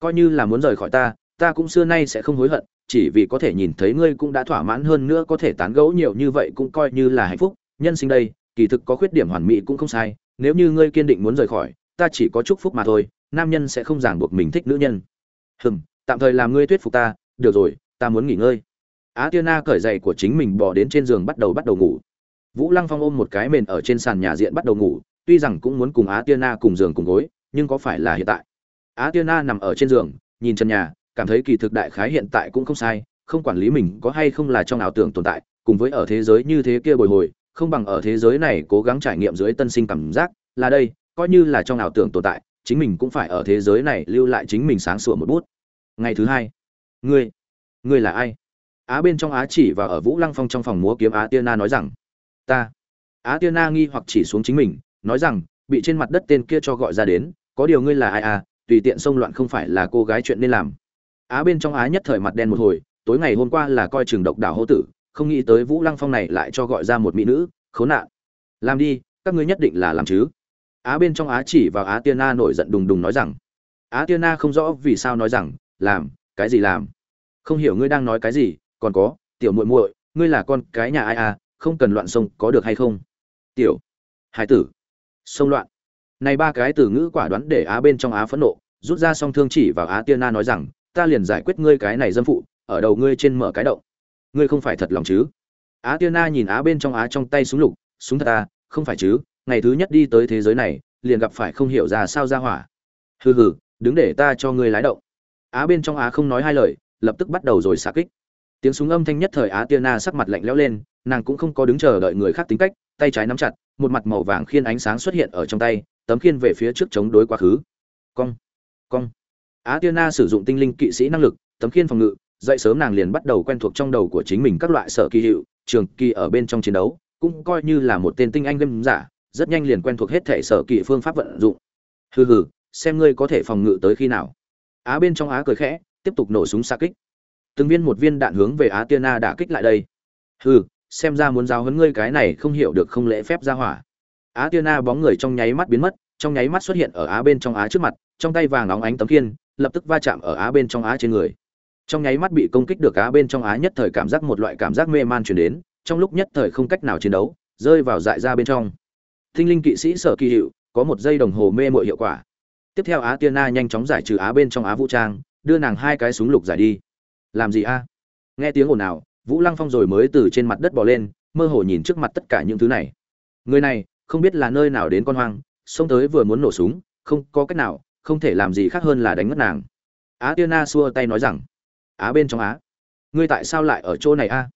Coi như là muốn rời khỏi ta ta cũng xưa nay sẽ không hối hận, chỉ vì có thể nhìn thấy ngươi cũng đã thỏa mãn hơn nữa có thể tán gẫu nhiều như vậy cũng coi như là hạnh phúc. Nhân sinh đây, kỳ thực có khuyết điểm hoàn mỹ cũng không sai, nếu như ngươi kiên định muốn rời khỏi, ta chỉ có chúc phúc mà thôi, nam nhân sẽ không ràng buộc mình thích nữ nhân. Hừm, tạm thời làm ngươi thuyết phục ta, được rồi, ta muốn nghỉ ngơi á tiên na cởi giày của chính mình bỏ đến trên giường bắt đầu bắt đầu ngủ. Vũ lăng phong ôm một cái mền ở trên sàn nhà diện bắt đầu ngủ, tuy rằng cũng muốn cùng á tiên na cùng giường cùng gối, nhưng có phải là hiện tại? Á tiên na nằm ở trên giường, nhìn chân nhà, cảm thấy kỳ thực đại khái hiện tại cũng không sai, không quản lý mình có hay không là trong ảo tưởng tồn tại, cùng với ở thế giới như thế kia bồi hồi, không bằng ở thế giới này cố gắng trải nghiệm dưới tân sinh cảm giác, là đây, coi như là trong ảo tưởng tồn tại, chính mình cũng phải ở thế giới này lưu lại chính mình sáng sủa một bút. Ngày thứ hai, ngươi ngươi là ai? Á bên trong á chỉ và ở vũ lăng phong trong phòng múa kiếm á tiên na nói rằng, ta. Á tiên na nghi hoặc chỉ xuống chính mình, nói rằng, bị trên mặt đất tên kia cho gọi ra đến, có điều ngươi là ai à tùy tiện xông loạn không phải là cô gái chuyện nên làm. Á bên trong á nhất thời mặt đen một hồi, tối ngày hôm qua là coi trường độc đảo hô tử, không nghĩ tới vũ lăng phong này lại cho gọi ra một mỹ nữ, khốn nạn. Làm đi, các ngươi nhất định là làm chứ. Á bên trong á chỉ vào á tiên na nổi giận đùng đùng nói rằng, á tiên na không rõ vì sao nói rằng, làm, cái gì làm? Không hiểu ngươi đang nói cái gì còn có, tiểu muội muội, ngươi là con cái nhà ai à không cần loạn sông, có được hay không? Tiểu, hải tử, sông loạn. Này ba cái từ ngữ quả đoán để á bên trong á phẫn nộ, rút ra song thương chỉ vào á tiên na nói rằng, ta liền giải quyết ngươi cái này dâm phụ, ở đầu ngươi trên mở cái động. Ngươi không phải thật lòng chứ? Á tiên na nhìn á bên trong á trong tay súng lục, súng thật ta không phải chứ, ngày thứ nhất đi tới thế giới này, liền gặp phải không hiểu ra sao ra hỏa. Hừ hừ, đứng để ta cho ngươi lái động. Á bên trong á không nói hai lời, lập tức bắt đầu rồi xạ kích tiếng súng âm thanh nhất thời á tiên na sắc mặt lạnh lẽo lên, nàng cũng không có đứng chờ đợi người khác tính cách, tay trái nắm chặt, một mặt màu vàng khiên ánh sáng xuất hiện ở trong tay, tấm khiên về phía trước chống đối quá khứ. Cong cong. Á tiên na sử dụng tinh linh kỵ sĩ năng lực, tấm khiên phòng ngự, dậy sớm nàng liền bắt đầu quen thuộc trong đầu của chính mình các loại sở kỳ hiệu, trường kỳ ở bên trong chiến đấu, cũng coi như là một tên tinh anh game giả, rất nhanh liền quen thuộc hết thể sở kỳ phương pháp vận dụng. Hừ hừ, xem ngươi có thể phòng ngự tới khi nào. Á bên trong á cười khẽ, tiếp tục nổ súng xa kích từng viên một viên đạn hướng về á tiên na đã kích lại đây. Hừ, xem ra muốn giáo huấn ngươi cái này không hiểu được không lễ phép ra hỏa. Á tiên na bóng người trong nháy mắt biến mất, trong nháy mắt xuất hiện ở á bên trong á trước mặt, trong tay vàng óng ánh tấm kiên lập tức va chạm ở á bên trong á trên người. Trong nháy mắt bị công kích được á bên trong á nhất thời cảm giác một loại cảm giác mê man truyền đến, trong lúc nhất thời không cách nào chiến đấu, rơi vào dại ra bên trong. Thinh linh kỵ sĩ sở kỳ hiệu, có một giây đồng hồ mê mội hiệu quả. Tiếp theo á tiên na nhanh chóng giải trừ á bên trong á vũ trang, đưa nàng hai cái súng lục giải đi làm gì a? Nghe tiếng ồn nào vũ lăng phong rồi mới từ trên mặt đất bò lên, mơ hồ nhìn trước mặt tất cả những thứ này. Người này, không biết là nơi nào đến con hoang, xông tới vừa muốn nổ súng, không có cách nào, không thể làm gì khác hơn là đánh mất nàng. Á tiên na xua tay nói rằng, á bên trong á, ngươi tại sao lại ở chỗ này a?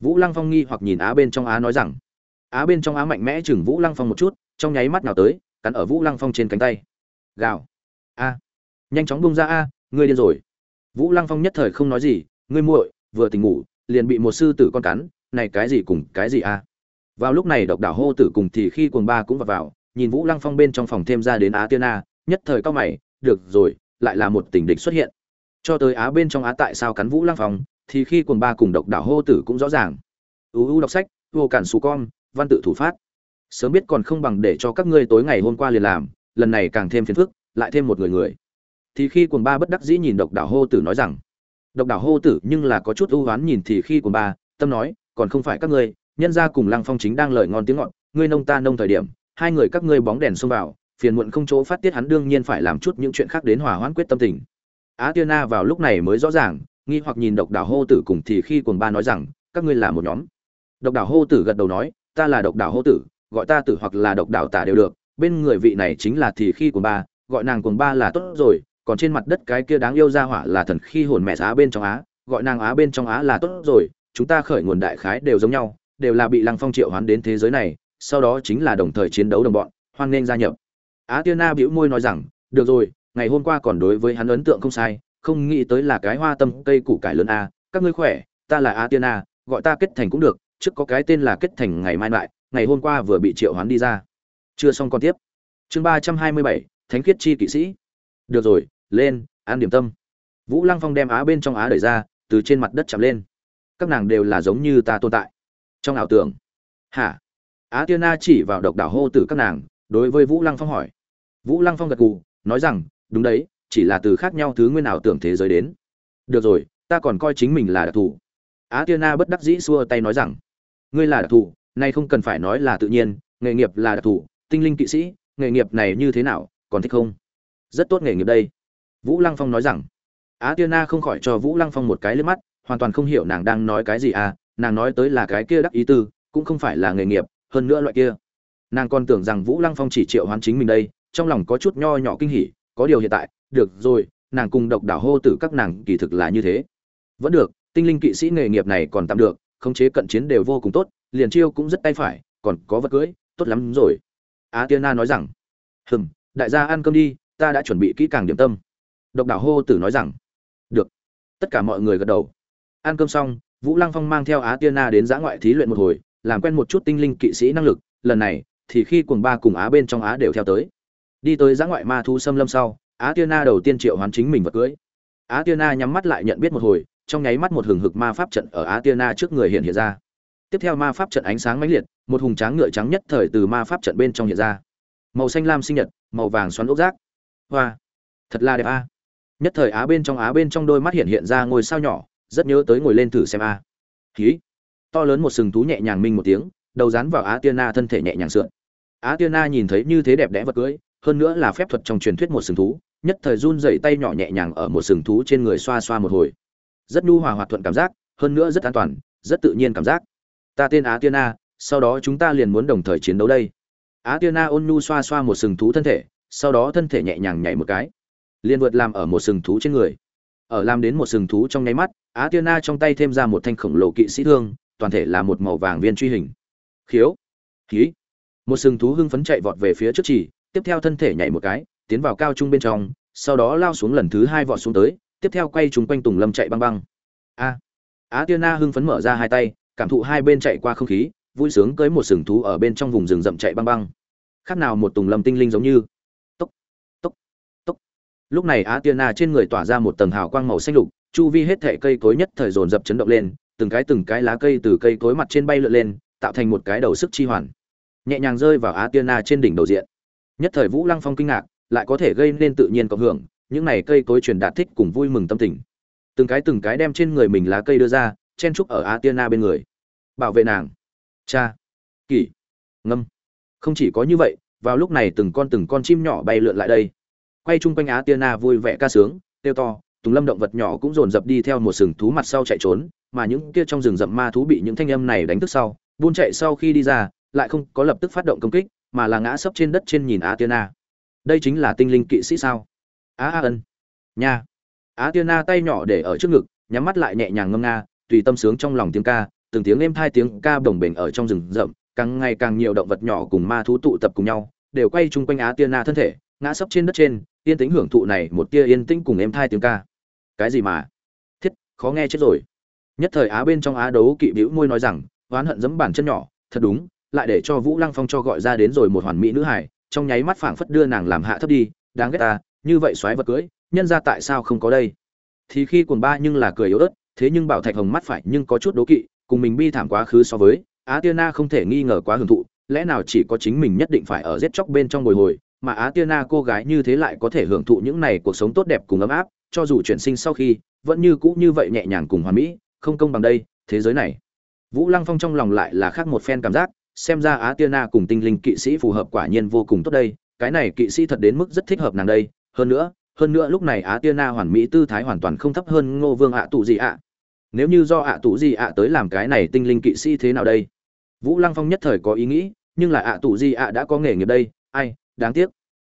Vũ lăng phong nghi hoặc nhìn á bên trong á nói rằng, á bên trong á mạnh mẽ chừng vũ lăng phong một chút, trong nháy mắt nào tới, cắn ở vũ lăng phong trên cánh tay. Gào. A. Nhanh chóng bung ra a, ngươi điên rồi vũ lăng phong nhất thời không nói gì ngươi muội vừa tỉnh ngủ liền bị một sư tử con cắn này cái gì cùng cái gì a? Vào lúc này độc đảo hô tử cùng thì khi cuồng ba cũng vào, vào nhìn vũ lăng phong bên trong phòng thêm ra đến á tiên a nhất thời cao mày được rồi lại là một tình địch xuất hiện. Cho tới á bên trong á tại sao cắn vũ lăng phong thì khi cuồng ba cùng độc đảo hô tử cũng rõ ràng. Uu đọc sách vô cản sù con văn tự thủ phát. Sớm biết còn không bằng để cho các ngươi tối ngày hôm qua liền làm lần này càng thêm phiền phức lại thêm một người người thì khi cuồng ba bất đắc dĩ nhìn độc đảo hô tử nói rằng, độc đảo hô tử, nhưng là có chút ưu oán nhìn thì khi cuồng ba, tâm nói, còn không phải các ngươi, nhân ra cùng lăng phong chính đang lời ngon tiếng ngọn ngươi nông ta nông thời điểm, hai người các ngươi bóng đèn xông vào, phiền muộn không chỗ phát tiết hắn đương nhiên phải làm chút những chuyện khác đến hòa hoãn quyết tâm tình. Á tiên na vào lúc này mới rõ ràng, nghi hoặc nhìn độc đảo hô tử cùng thì khi cuồng ba nói rằng, các ngươi là một nhóm. Độc đảo hô tử gật đầu nói, ta là độc đảo hô tử, gọi ta tử hoặc là độc đảo tả đều được, bên người vị này chính là thì khi cuồng ba, gọi nàng cuồng ba là tốt rồi còn trên mặt đất cái kia đáng yêu ra hỏa là thần khi hồn mẹ á bên trong á, gọi nàng á bên trong á là tốt rồi, chúng ta khởi nguồn đại khái đều giống nhau, đều là bị lăng phong triệu hoán đến thế giới này, sau đó chính là đồng thời chiến đấu đồng bọn, hoan nghênh gia nhập. Á tiên na bĩu môi nói rằng, được rồi, ngày hôm qua còn đối với hắn ấn tượng không sai, không nghĩ tới là cái hoa tâm cây củ cải lớn a, các ngươi khỏe, ta là á tiên na, gọi ta kết thành cũng được, trước có cái tên là kết thành ngày mai lại, ngày hôm qua vừa bị triệu hoán đi ra. Chưa xong còn tiếp. Chương ba trăm hai mươi bảy, thánh khiết chi kỵ sĩ. Được rồi lên, ăn điểm tâm. Vũ lăng phong đem á bên trong á đẩy ra, từ trên mặt đất chạm lên. Các nàng đều là giống như ta tồn tại. Trong ảo tưởng. Hả? Á tiên na chỉ vào độc đảo hô tử các nàng, đối với vũ lăng phong hỏi. Vũ lăng phong gật gù, nói rằng, đúng đấy, chỉ là từ khác nhau thứ nguyên ảo tưởng thế giới đến. Được rồi, ta còn coi chính mình là đặc thù. Á tiên na bất đắc dĩ xua tay nói rằng, ngươi là đặc thù, nay không cần phải nói là tự nhiên, nghề nghiệp là đặc thù, tinh linh kỵ sĩ, nghề nghiệp này như thế nào, còn thích không? Rất tốt nghề nghiệp đây vũ lăng phong nói rằng, á tiên na không khỏi cho vũ lăng phong một cái lên mắt, hoàn toàn không hiểu nàng đang nói cái gì à nàng nói tới là cái kia đắc ý tư, cũng không phải là nghề nghiệp, hơn nữa loại kia. Nàng còn tưởng rằng vũ lăng phong chỉ triệu hoán chính mình đây, trong lòng có chút nho nhỏ kinh hỉ, có điều hiện tại, được rồi, nàng cùng độc đảo hô tử các nàng kỳ thực là như thế. Vẫn được, tinh linh kỵ sĩ nghề nghiệp này còn tạm được, khống chế cận chiến đều vô cùng tốt, liền chiêu cũng rất tay phải, còn có vật cưỡi tốt lắm rồi. Á tiên na nói rằng, hừm, đại gia ăn cơm đi, ta đã chuẩn bị kỹ càng điểm tâm độc đảo hô tử nói rằng, được. Tất cả mọi người gật đầu. Ăn cơm xong, vũ lăng phong mang theo á tiên na đến giã ngoại thí luyện một hồi, làm quen một chút tinh linh kỵ sĩ năng lực, lần này thì khi cuồng ba cùng á bên trong á đều theo tới. Đi tới giã ngoại ma thu xâm lâm sau, á tiên na đầu tiên triệu hoán chính mình vật cưới. Á tiên na nhắm mắt lại nhận biết một hồi, trong nháy mắt một hừng hực ma pháp trận ở á tiên na trước người hiện hiện ra. Tiếp theo ma pháp trận ánh sáng mãnh liệt, một hùng tráng ngựa trắng nhất thời từ ma pháp trận bên trong hiện ra. Màu xanh lam sinh nhật, màu vàng xoắn ốc rác. Hoa. Thật là đẹp a nhất thời á bên trong á bên trong đôi mắt hiện hiện ra ngôi sao nhỏ, rất nhớ tới ngồi lên thử xem a. Khí to lớn một sừng thú nhẹ nhàng minh một tiếng, đầu dán vào á tiên na thân thể nhẹ nhàng sượn. Á tiên na nhìn thấy như thế đẹp đẽ vật cưới, hơn nữa là phép thuật trong truyền thuyết một sừng thú, nhất thời run dậy tay nhỏ nhẹ nhàng ở một sừng thú trên người xoa xoa một hồi. Rất nhu hòa hoạt thuận cảm giác, hơn nữa rất an toàn, rất tự nhiên cảm giác. Ta tên á tiên na, sau đó chúng ta liền muốn đồng thời chiến đấu đây. Á tiên na ôn nhu xoa xoa một sừng thú thân thể, sau đó thân thể nhẹ nhàng nhảy một cái liền vượt làm ở một sừng thú trên người. Ở làm đến một sừng thú trong nháy mắt, á tiên na trong tay thêm ra một thanh khổng lồ kỵ sĩ thương, toàn thể là một màu vàng viên truy hình. Khiếu, khí. Một sừng thú hưng phấn chạy vọt về phía trước chỉ, tiếp theo thân thể nhảy một cái, tiến vào cao trung bên trong, sau đó lao xuống lần thứ hai vọt xuống tới, tiếp theo quay chúng quanh tùng lâm chạy băng băng. A. Á tiên na hưng phấn mở ra hai tay, cảm thụ hai bên chạy qua không khí, vui sướng cưới một sừng thú ở bên trong vùng rừng rậm chạy băng băng. Khác nào một tùng lâm tinh linh giống như lúc này á tiên na trên người tỏa ra một tầng hào quang màu xanh lục, chu vi hết thệ cây cối nhất thời dồn dập chấn động lên, từng cái từng cái lá cây từ cây cối mặt trên bay lượn lên, tạo thành một cái đầu sức chi hoàn. Nhẹ nhàng rơi vào á tiên na trên đỉnh đầu diện. Nhất thời vũ lăng phong kinh ngạc, lại có thể gây nên tự nhiên cộng hưởng, những này cây cối truyền đạt thích cùng vui mừng tâm tình. Từng cái từng cái đem trên người mình lá cây đưa ra, chen trúc ở á tiên na bên người. Bảo vệ nàng. Cha. Kỷ. Ngâm. Không chỉ có như vậy, vào lúc này từng con từng con chim nhỏ bay lượn lại đây quay chung quanh á tiên na vui vẻ ca sướng tiêu to, tùng lâm động vật nhỏ cũng dồn dập đi theo một sừng thú mặt sau chạy trốn, mà những kia trong rừng rậm ma thú bị những thanh âm này đánh thức sau, buôn chạy sau khi đi ra, lại không có lập tức phát động công kích, mà là ngã sấp trên đất trên nhìn á tiên na đây chính là tinh linh kỵ sĩ sao? Á a ân. Nha. Á tiên na tay nhỏ để ở trước ngực, nhắm mắt lại nhẹ nhàng ngâm nga, tùy tâm sướng trong lòng tiếng ca, từng tiếng êm hai tiếng ca bồng bềnh ở trong rừng rậm, càng ngày càng nhiều động vật nhỏ cùng ma thú tụ tập cùng nhau, đều quay chung quanh á tiên na thân thể, ngã sấp trên đất trên yên tĩnh hưởng thụ này một tia yên tĩnh cùng em thai tiếng ca. Cái gì mà? Thiết, khó nghe chết rồi. Nhất thời á bên trong á đấu kỵ bĩu môi nói rằng, oán hận dẫm bàn chân nhỏ, thật đúng, lại để cho vũ lăng phong cho gọi ra đến rồi một hoàn mỹ nữ hải trong nháy mắt phảng phất đưa nàng làm hạ thấp đi, đáng ghét ta, như vậy xoáy vật cưới, nhân ra tại sao không có đây? Thì khi cuồng ba nhưng là cười yếu ớt, thế nhưng bảo thạch hồng mắt phải nhưng có chút đố kỵ, cùng mình bi thảm quá khứ so với, á tiên na không thể nghi ngờ quá hưởng thụ, lẽ nào chỉ có chính mình nhất định phải ở giết chóc bên trong bồi hồi mà á tiên na cô gái như thế lại có thể hưởng thụ những này cuộc sống tốt đẹp cùng ấm áp, cho dù chuyển sinh sau khi, vẫn như cũ như vậy nhẹ nhàng cùng hoàn mỹ, không công bằng đây, thế giới này. Vũ lăng phong trong lòng lại là khác một phen cảm giác, xem ra á tiên na cùng tinh linh kỵ sĩ phù hợp quả nhiên vô cùng tốt đây, cái này kỵ sĩ thật đến mức rất thích hợp nàng đây, hơn nữa hơn nữa lúc này á tiên na hoàn mỹ tư thái hoàn toàn không thấp hơn ngô vương ạ tụ gì ạ. Nếu như do ạ tụ gì ạ tới làm cái này tinh linh kỵ sĩ thế nào đây? Vũ lăng phong nhất thời có ý nghĩ, nhưng là ạ tụ gì ạ đã có nghề nghiệp đây, ai đáng tiếc.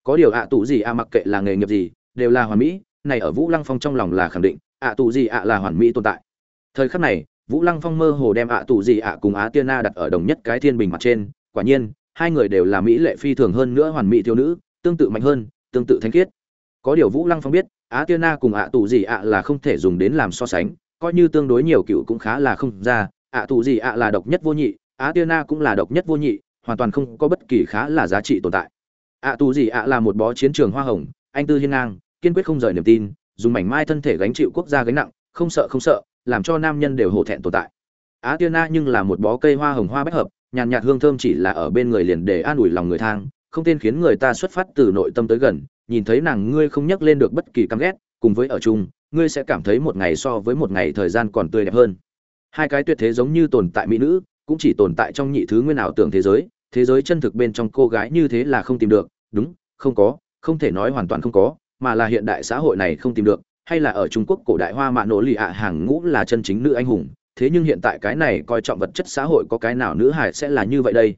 Có điều ạ tù gì ạ mặc kệ là nghề nghiệp gì, đều là hoàn mỹ, này ở vũ lăng phong trong lòng là khẳng định, ạ tù gì ạ là hoàn mỹ tồn tại. Thời khắc này, vũ lăng phong mơ hồ đem ạ tù gì ạ cùng á tiên na đặt ở đồng nhất cái thiên bình mặt trên, quả nhiên, hai người đều là mỹ lệ phi thường hơn nữa hoàn mỹ thiếu nữ, tương tự mạnh hơn, tương tự thanh khiết. Có điều vũ lăng phong biết, á tiên na cùng ạ tù gì ạ là không thể dùng đến làm so sánh, coi như tương đối nhiều cựu cũng khá là không ra, ạ tù gì ạ là độc nhất vô nhị, á tiên na cũng là độc nhất vô nhị, hoàn toàn không có bất kỳ khá là giá trị tồn tại ạ tù gì ạ là một bó chiến trường hoa hồng, anh tư hiên ngang, kiên quyết không rời niềm tin, dùng mảnh mai thân thể gánh chịu quốc gia gánh nặng, không sợ không sợ, làm cho nam nhân đều hổ thẹn tồn tại. Á tiên na nhưng là một bó cây hoa hồng hoa bách hợp, nhàn nhạt hương thơm chỉ là ở bên người liền để an ủi lòng người thang, không tên khiến người ta xuất phát từ nội tâm tới gần, nhìn thấy nàng ngươi không nhắc lên được bất kỳ căm ghét, cùng với ở chung, ngươi sẽ cảm thấy một ngày so với một ngày thời gian còn tươi đẹp hơn. Hai cái tuyệt thế giống như tồn tại mỹ nữ, cũng chỉ tồn tại trong nhị thứ nguyên ảo tưởng thế giới thế giới chân thực bên trong cô gái như thế là không tìm được đúng, không có, không thể nói hoàn toàn không có, mà là hiện đại xã hội này không tìm được, hay là ở trung quốc cổ đại hoa mạ Nỗ lì ạ hàng ngũ là chân chính nữ anh hùng, thế nhưng hiện tại cái này coi trọng vật chất xã hội có cái nào nữ hải sẽ là như vậy đây?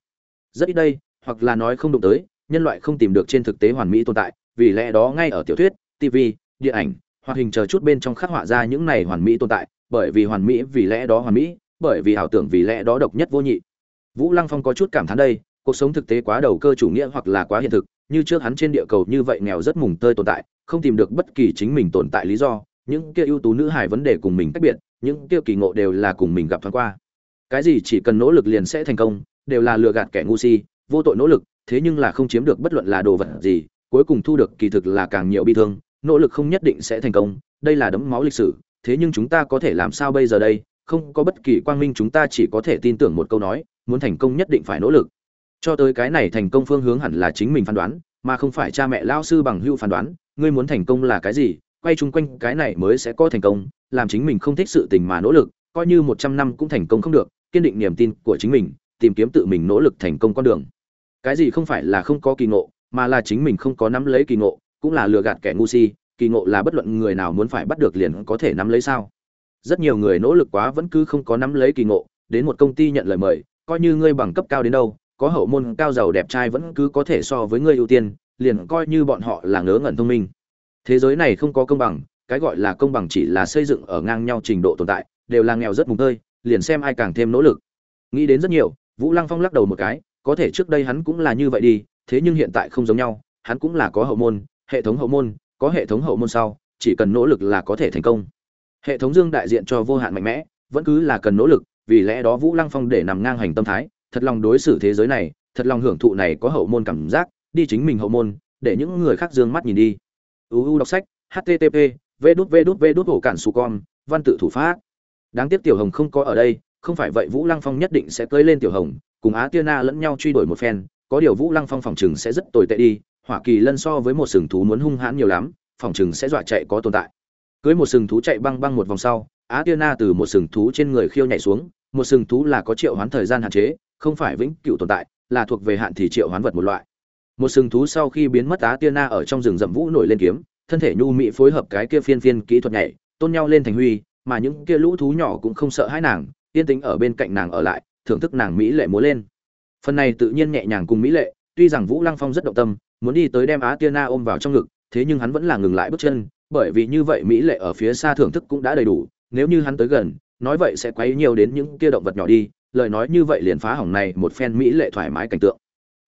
Rất ít đây, hoặc là nói không đụng tới, nhân loại không tìm được trên thực tế hoàn mỹ tồn tại, vì lẽ đó ngay ở tiểu thuyết tv điện ảnh, hoạt hình chờ chút bên trong khắc họa ra những này hoàn mỹ tồn tại, bởi vì hoàn mỹ vì lẽ đó hoàn mỹ, bởi vì ảo tưởng vì lẽ đó độc nhất vô nhị. Vũ lăng phong có chút cảm thán đây cuộc sống thực tế quá đầu cơ chủ nghĩa hoặc là quá hiện thực, như trước hắn trên địa cầu như vậy nghèo rất mùng tơi tồn tại, không tìm được bất kỳ chính mình tồn tại lý do, những kia ưu tú nữ hài vấn đề cùng mình cách biệt, những kia kỳ ngộ đều là cùng mình gặp thoáng qua. Cái gì chỉ cần nỗ lực liền sẽ thành công, đều là lừa gạt kẻ ngu si, vô tội nỗ lực, thế nhưng là không chiếm được bất luận là đồ vật gì, cuối cùng thu được kỳ thực là càng nhiều bi thương, nỗ lực không nhất định sẽ thành công, đây là đấm máu lịch sử, thế nhưng chúng ta có thể làm sao bây giờ đây, không có bất kỳ quang minh chúng ta chỉ có thể tin tưởng một câu nói, muốn thành công nhất định phải nỗ lực cho tới cái này thành công phương hướng hẳn là chính mình phán đoán, mà không phải cha mẹ lao sư bằng hưu phán đoán, ngươi muốn thành công là cái gì, quay chung quanh cái này mới sẽ có thành công, làm chính mình không thích sự tình mà nỗ lực, coi như một trăm năm cũng thành công không được, kiên định niềm tin của chính mình, tìm kiếm tự mình nỗ lực thành công con đường. Cái gì không phải là không có kỳ ngộ, mà là chính mình không có nắm lấy kỳ ngộ, cũng là lừa gạt kẻ ngu si, kỳ ngộ là bất luận người nào muốn phải bắt được liền có thể nắm lấy sao? Rất nhiều người nỗ lực quá vẫn cứ không có nắm lấy kỳ ngộ, đến một công ty nhận lời mời, coi như ngươi bằng cấp cao đến đâu có hậu môn cao giàu đẹp trai vẫn cứ có thể so với ngươi ưu tiên, liền coi như bọn họ là ngớ ngẩn thông minh. Thế giới này không có công bằng, cái gọi là công bằng chỉ là xây dựng ở ngang nhau trình độ tồn tại, đều là nghèo rất mùng tơi, liền xem ai càng thêm nỗ lực. Nghĩ đến rất nhiều, vũ lăng phong lắc đầu một cái, có thể trước đây hắn cũng là như vậy đi, thế nhưng hiện tại không giống nhau, hắn cũng là có hậu môn, hệ thống hậu môn, có hệ thống hậu môn sau, chỉ cần nỗ lực là có thể thành công. Hệ thống dương đại diện cho vô hạn mạnh mẽ, vẫn cứ là cần nỗ lực, vì lẽ đó vũ lăng phong để nằm ngang hành tâm thái thật lòng đối xử thế giới này, thật lòng hưởng thụ này có hậu môn cảm giác, đi chính mình hậu môn, để những người khác dương mắt nhìn đi. Uu đọc sách http v đút v đút v đút, hổ cản su con, văn tự thủ pháp. Đáng tiếc tiểu hồng không có ở đây, không phải vậy vũ lăng phong nhất định sẽ cưới lên tiểu hồng, cùng á tia na lẫn nhau truy đuổi một phen, có điều vũ lăng phong phòng chừng sẽ rất tồi tệ đi, hỏa kỳ lân so với một sừng thú muốn hung hãn nhiều lắm, phòng chừng sẽ dọa chạy có tồn tại. Cưới một sừng thú chạy băng băng một vòng sau, á tia na từ một sừng thú trên người khiêu nhảy xuống, một sừng thú là có triệu hoán thời gian hạn chế không phải vĩnh cửu tồn tại, là thuộc về hạn thì triệu hoán vật một loại. Một sừng thú sau khi biến mất á tiên na ở trong rừng rậm vũ nổi lên kiếm, thân thể nhu mị phối hợp cái kia phiên phiên kỹ thuật nhảy, tôn nhau lên thành huy, mà những kia lũ thú nhỏ cũng không sợ hãi nàng, yên tĩnh ở bên cạnh nàng ở lại, thưởng thức nàng mỹ lệ múa lên. Phần này tự nhiên nhẹ nhàng cùng mỹ lệ, tuy rằng vũ lăng phong rất động tâm, muốn đi tới đem á tiên na ôm vào trong ngực, thế nhưng hắn vẫn là ngừng lại bước chân, bởi vì như vậy mỹ lệ ở phía xa thưởng thức cũng đã đầy đủ, nếu như hắn tới gần, nói vậy sẽ quấy nhiều đến những kia động vật nhỏ đi lời nói như vậy liền phá hỏng này một phen mỹ lệ thoải mái cảnh tượng.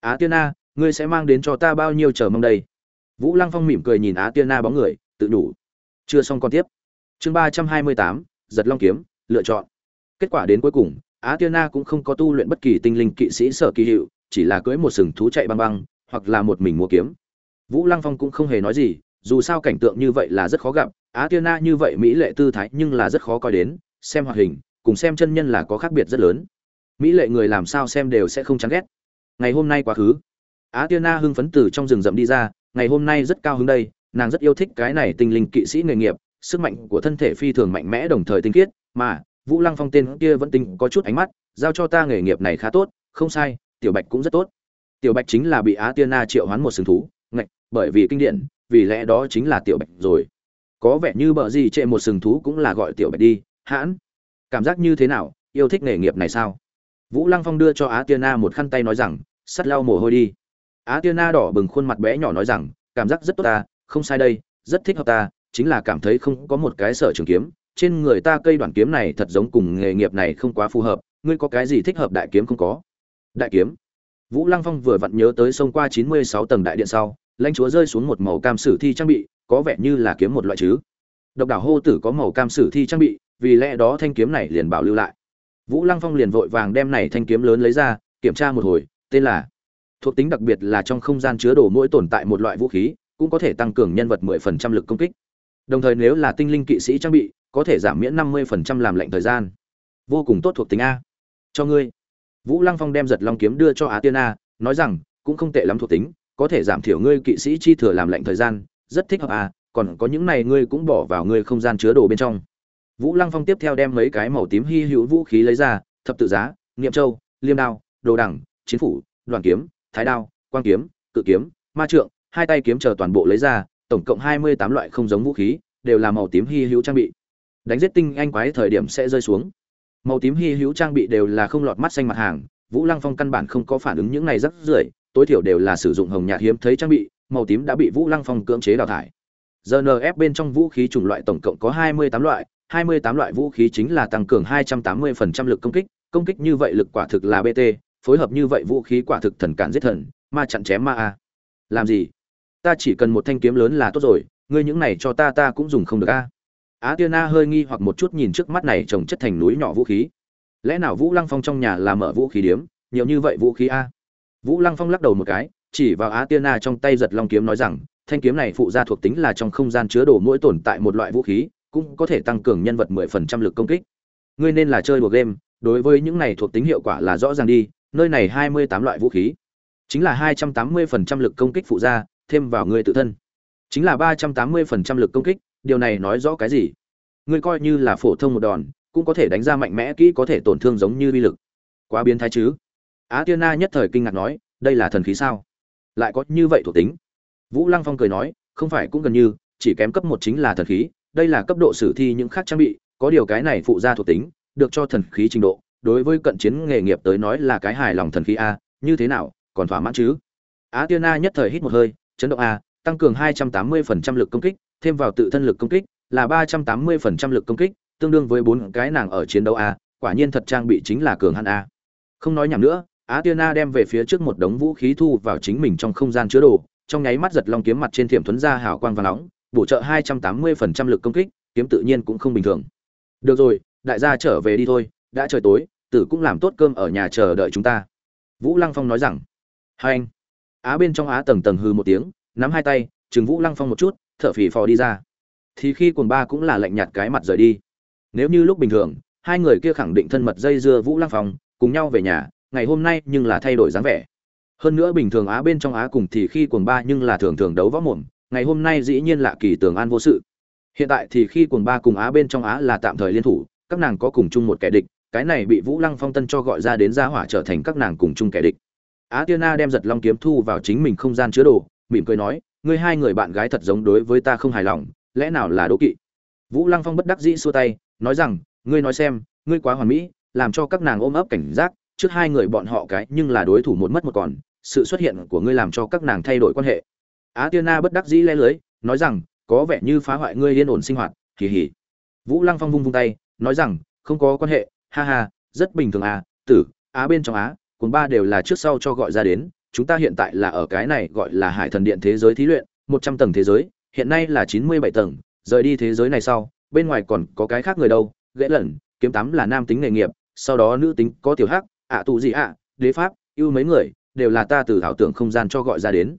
Á tiên na ngươi sẽ mang đến cho ta bao nhiêu chờ mong đây? Vũ lăng phong mỉm cười nhìn á tiên na bóng người, tự đủ. Chưa xong còn tiếp. Chương ba trăm hai mươi tám, giật long kiếm, lựa chọn. Kết quả đến cuối cùng, á tiên na cũng không có tu luyện bất kỳ tinh linh kỵ sĩ sở kỳ hiệu, chỉ là cưỡi một sừng thú chạy băng băng, hoặc là một mình mua kiếm. Vũ lăng phong cũng không hề nói gì, dù sao cảnh tượng như vậy là rất khó gặp, á tiên na như vậy mỹ lệ tư thái nhưng là rất khó coi đến, xem hoạt hình, cùng xem chân nhân là có khác biệt rất lớn mỹ lệ người làm sao xem đều sẽ không chán ghét. Ngày hôm nay quá khứ. Á tiên na hưng phấn từ trong rừng rậm đi ra, ngày hôm nay rất cao hứng đây, nàng rất yêu thích cái này tinh linh kỵ sĩ nghề nghiệp, sức mạnh của thân thể phi thường mạnh mẽ đồng thời tinh khiết, mà, vũ lăng phong tên kia vẫn tinh có chút ánh mắt, giao cho ta nghề nghiệp này khá tốt, không sai, tiểu bạch cũng rất tốt. Tiểu bạch chính là bị á tiên na triệu hoán một sừng thú, ngạch, bởi vì kinh điển, vì lẽ đó chính là tiểu bạch rồi. Có vẻ như bợ gì trệ một sừng thú cũng là gọi tiểu bạch đi, hãn. Cảm giác như thế nào, yêu thích nghề nghiệp này sao? Vũ lăng phong đưa cho á tiên na một khăn tay nói rằng, sắt lau mồ hôi đi. Á tiên na đỏ bừng khuôn mặt bé nhỏ nói rằng, cảm giác rất tốt ta, không sai đây, rất thích hợp ta, chính là cảm thấy không có một cái sở trường kiếm. Trên người ta cây đoạn kiếm này thật giống cùng nghề nghiệp này không quá phù hợp, ngươi có cái gì thích hợp đại kiếm không có? Đại kiếm? Vũ lăng phong vừa vặn nhớ tới sông qua chín mươi sáu tầng đại điện sau, lãnh chúa rơi xuống một màu cam sử thi trang bị, có vẻ như là kiếm một loại chứ. Độc đảo hô tử có màu cam sử thi trang bị, vì lẽ đó thanh kiếm này liền bảo lưu lại vũ lăng phong liền vội vàng đem này thanh kiếm lớn lấy ra, kiểm tra một hồi, tên là thuộc tính đặc biệt là trong không gian chứa đồ mỗi tồn tại một loại vũ khí, cũng có thể tăng cường nhân vật 10% lực công kích. Đồng thời nếu là tinh linh kỵ sĩ trang bị, có thể giảm miễn 50% làm lệnh thời gian. Vô cùng tốt thuộc tính a. Cho ngươi. Vũ lăng phong đem giật long kiếm đưa cho á tiên a, nói rằng, cũng không tệ lắm thuộc tính, có thể giảm thiểu ngươi kỵ sĩ chi thừa làm lệnh thời gian, rất thích hợp a, còn có những này ngươi cũng bỏ vào ngươi không gian chứa đồ bên trong vũ lăng phong tiếp theo đem mấy cái màu tím hy hữu vũ khí lấy ra, thập tự giá, nghiệm châu, liêm đao, đồ đẳng chiến phủ, đoàn kiếm, thái đao, quang kiếm, cự kiếm, ma trượng, hai tay kiếm chờ toàn bộ lấy ra, tổng cộng hai mươi tám loại không giống vũ khí, đều là màu tím hy hữu trang bị. Đánh giết tinh anh quái thời điểm sẽ rơi xuống. Màu tím hy hữu trang bị đều là không lọt mắt xanh mặt hàng, vũ lăng phong căn bản không có phản ứng những này rất rưởi, tối thiểu đều là sử dụng hồng nhạt hiếm thấy trang bị, màu tím đã bị vũ lăng phong cưỡng chế đào thải. Rnf bên trong vũ khí chủng loại tổng cộng có hai mươi tám loại hai mươi tám loại vũ khí chính là tăng cường hai trăm tám mươi phần trăm lực công kích công kích như vậy lực quả thực là bt phối hợp như vậy vũ khí quả thực thần cản giết thần, ma chặn chém ma a. Làm gì? Ta chỉ cần một thanh kiếm lớn là tốt rồi, ngươi những này cho ta ta cũng dùng không được a. Á tiên na hơi nghi hoặc một chút nhìn trước mắt này trồng chất thành núi nhỏ vũ khí. Lẽ nào vũ lăng phong trong nhà là mở vũ khí điếm? Nhiều như vậy vũ khí a? Vũ lăng phong lắc đầu một cái, chỉ vào á tiên na trong tay giật long kiếm nói rằng, thanh kiếm này phụ gia thuộc tính là trong không gian chứa đồ mỗi tồn tại một loại vũ khí cũng có thể tăng cường nhân vật mười phần trăm lực công kích. Ngươi nên là chơi đùa game, đối với những này thuộc tính hiệu quả là rõ ràng đi, nơi này hai mươi tám loại vũ khí. Chính là hai trăm tám mươi phần trăm lực công kích phụ ra thêm vào ngươi tự thân. Chính là ba trăm tám mươi phần trăm lực công kích, điều này nói rõ cái gì? Ngươi coi như là phổ thông một đòn, cũng có thể đánh ra mạnh mẽ kỹ có thể tổn thương giống như vi lực. Quá biến thái chứ? Á tiên na nhất thời kinh ngạc nói, đây là thần khí sao? Lại có như vậy thuộc tính? Vũ lăng phong cười nói, không phải cũng gần như, chỉ kém cấp một chính là thần khí đây là cấp độ sử thi những khác trang bị, có điều cái này phụ gia thuộc tính, được cho thần khí trình độ, đối với cận chiến nghề nghiệp tới nói là cái hài lòng thần khí a, như thế nào, còn thỏa mãn chứ? Á tiên na nhất thời hít một hơi, chấn động a, tăng cường 280% lực công kích, thêm vào tự thân lực công kích, là 380% lực công kích, tương đương với bốn cái nàng ở chiến đấu a, quả nhiên thật trang bị chính là cường hắn a. Không nói nhảm nữa á tiên na đem về phía trước một đống vũ khí thu vào chính mình trong không gian chứa đồ, trong nháy mắt giật long kiếm mặt trên thiểm thuấn ra hào quang và nóng bổ trợ 280% lực công kích, kiếm tự nhiên cũng không bình thường. Được rồi, đại gia trở về đi thôi, đã trời tối, tử cũng làm tốt cơm ở nhà chờ đợi chúng ta. Vũ lăng phong nói rằng. Hai anh. Á bên trong á tầng tầng hư một tiếng, nắm hai tay, chừng vũ lăng phong một chút, thở phì phò đi ra. Thì khi cuồng ba cũng là lạnh nhạt cái mặt rời đi. Nếu như lúc bình thường, hai người kia khẳng định thân mật dây dưa vũ lăng phong, cùng nhau về nhà, ngày hôm nay nhưng là thay đổi dáng vẻ. Hơn nữa bình thường á bên trong á cùng thì khi cuồng ba nhưng là thường thường đấu võ mồm ngày hôm nay dĩ nhiên là kỳ tường an vô sự. Hiện tại thì khi cuồng ba cùng á bên trong á là tạm thời liên thủ, các nàng có cùng chung một kẻ địch, cái này bị vũ lăng phong tân cho gọi ra đến gia hỏa trở thành các nàng cùng chung kẻ địch. Á tiên na đem giật long kiếm thu vào chính mình không gian chứa đồ, mỉm cười nói, ngươi hai người bạn gái thật giống đối với ta không hài lòng, lẽ nào là đố kỵ? Vũ lăng phong bất đắc dĩ xua tay, nói rằng, ngươi nói xem, ngươi quá hoàn mỹ, làm cho các nàng ôm ấp cảnh giác, trước hai người bọn họ cái nhưng là đối thủ một mất một còn, sự xuất hiện của ngươi làm cho các nàng thay đổi quan hệ á tiên na bất đắc dĩ le lưới, nói rằng, có vẻ như phá hoại ngươi yên ổn sinh hoạt kỳ hỉ vũ lăng phong vung vung tay, nói rằng, không có quan hệ, ha ha, rất bình thường à tử, á bên trong á cùng ba đều là trước sau cho gọi ra đến, chúng ta hiện tại là ở cái này gọi là hải thần điện thế giới thí luyện, một trăm tầng thế giới, hiện nay là chín mươi bảy tầng, rời đi thế giới này sau, bên ngoài còn có cái khác người đâu, ghế lẩn, kiếm tám là nam tính nghề nghiệp, sau đó nữ tính có tiểu hắc, ạ Tụ gì ạ, đế pháp, ưu mấy người, đều là ta từ ảo tưởng không gian cho gọi ra đến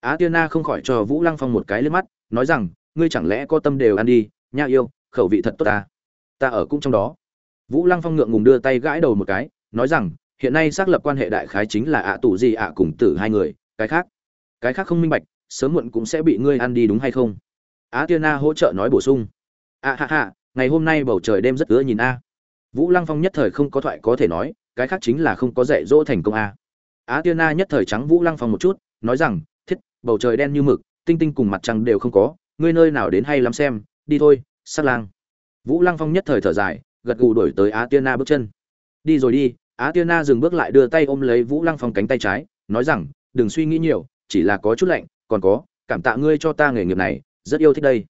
á tiên na không khỏi cho vũ lăng phong một cái lên mắt, nói rằng, ngươi chẳng lẽ có tâm đều ăn đi, nha yêu, khẩu vị thật tốt ta. Ta ở cũng trong đó. Vũ lăng phong ngượng ngùng đưa tay gãi đầu một cái, nói rằng, hiện nay xác lập quan hệ đại khái chính là ạ tù gì ạ cùng tử hai người, cái khác cái khác không minh bạch, sớm muộn cũng sẽ bị ngươi ăn đi đúng hay không? Á tiên na hỗ trợ nói bổ sung, a ha ha, ngày hôm nay bầu trời đêm rất ưa nhìn a. Vũ lăng phong nhất thời không có thoại có thể nói, cái khác chính là không có dạy dỗ thành công a. Á tiên na nhất thời trắng vũ lăng phong một chút, nói rằng bầu trời đen như mực, tinh tinh cùng mặt trăng đều không có, ngươi nơi nào đến hay lắm xem, đi thôi, sát lang. Vũ lăng phong nhất thời thở dài, gật gù đổi tới á tiên na bước chân. Đi rồi đi á tiên na dừng bước lại đưa tay ôm lấy vũ lăng phong cánh tay trái, nói rằng, đừng suy nghĩ nhiều, chỉ là có chút lạnh, còn có, cảm tạ ngươi cho ta nghề nghiệp này, rất yêu thích đây.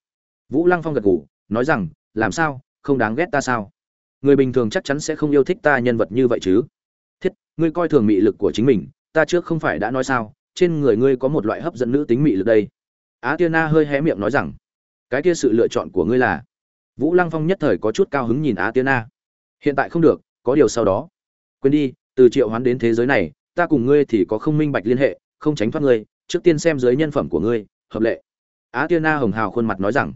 Vũ lăng phong gật gù, nói rằng, làm sao, không đáng ghét ta sao? Người bình thường chắc chắn sẽ không yêu thích ta nhân vật như vậy chứ. Thiết, ngươi coi thường mị lực của chính mình, ta trước không phải đã nói sao trên người ngươi có một loại hấp dẫn nữ tính mị lực đây. Á tiên na hơi hé miệng nói rằng, cái kia sự lựa chọn của ngươi là, vũ lăng phong nhất thời có chút cao hứng nhìn á tiên na. Hiện tại không được, có điều sau đó. Quên đi, từ triệu hoán đến thế giới này, ta cùng ngươi thì có không minh bạch liên hệ, không tránh thoát ngươi, trước tiên xem dưới nhân phẩm của ngươi, hợp lệ. Á tiên na hồng hào khuôn mặt nói rằng,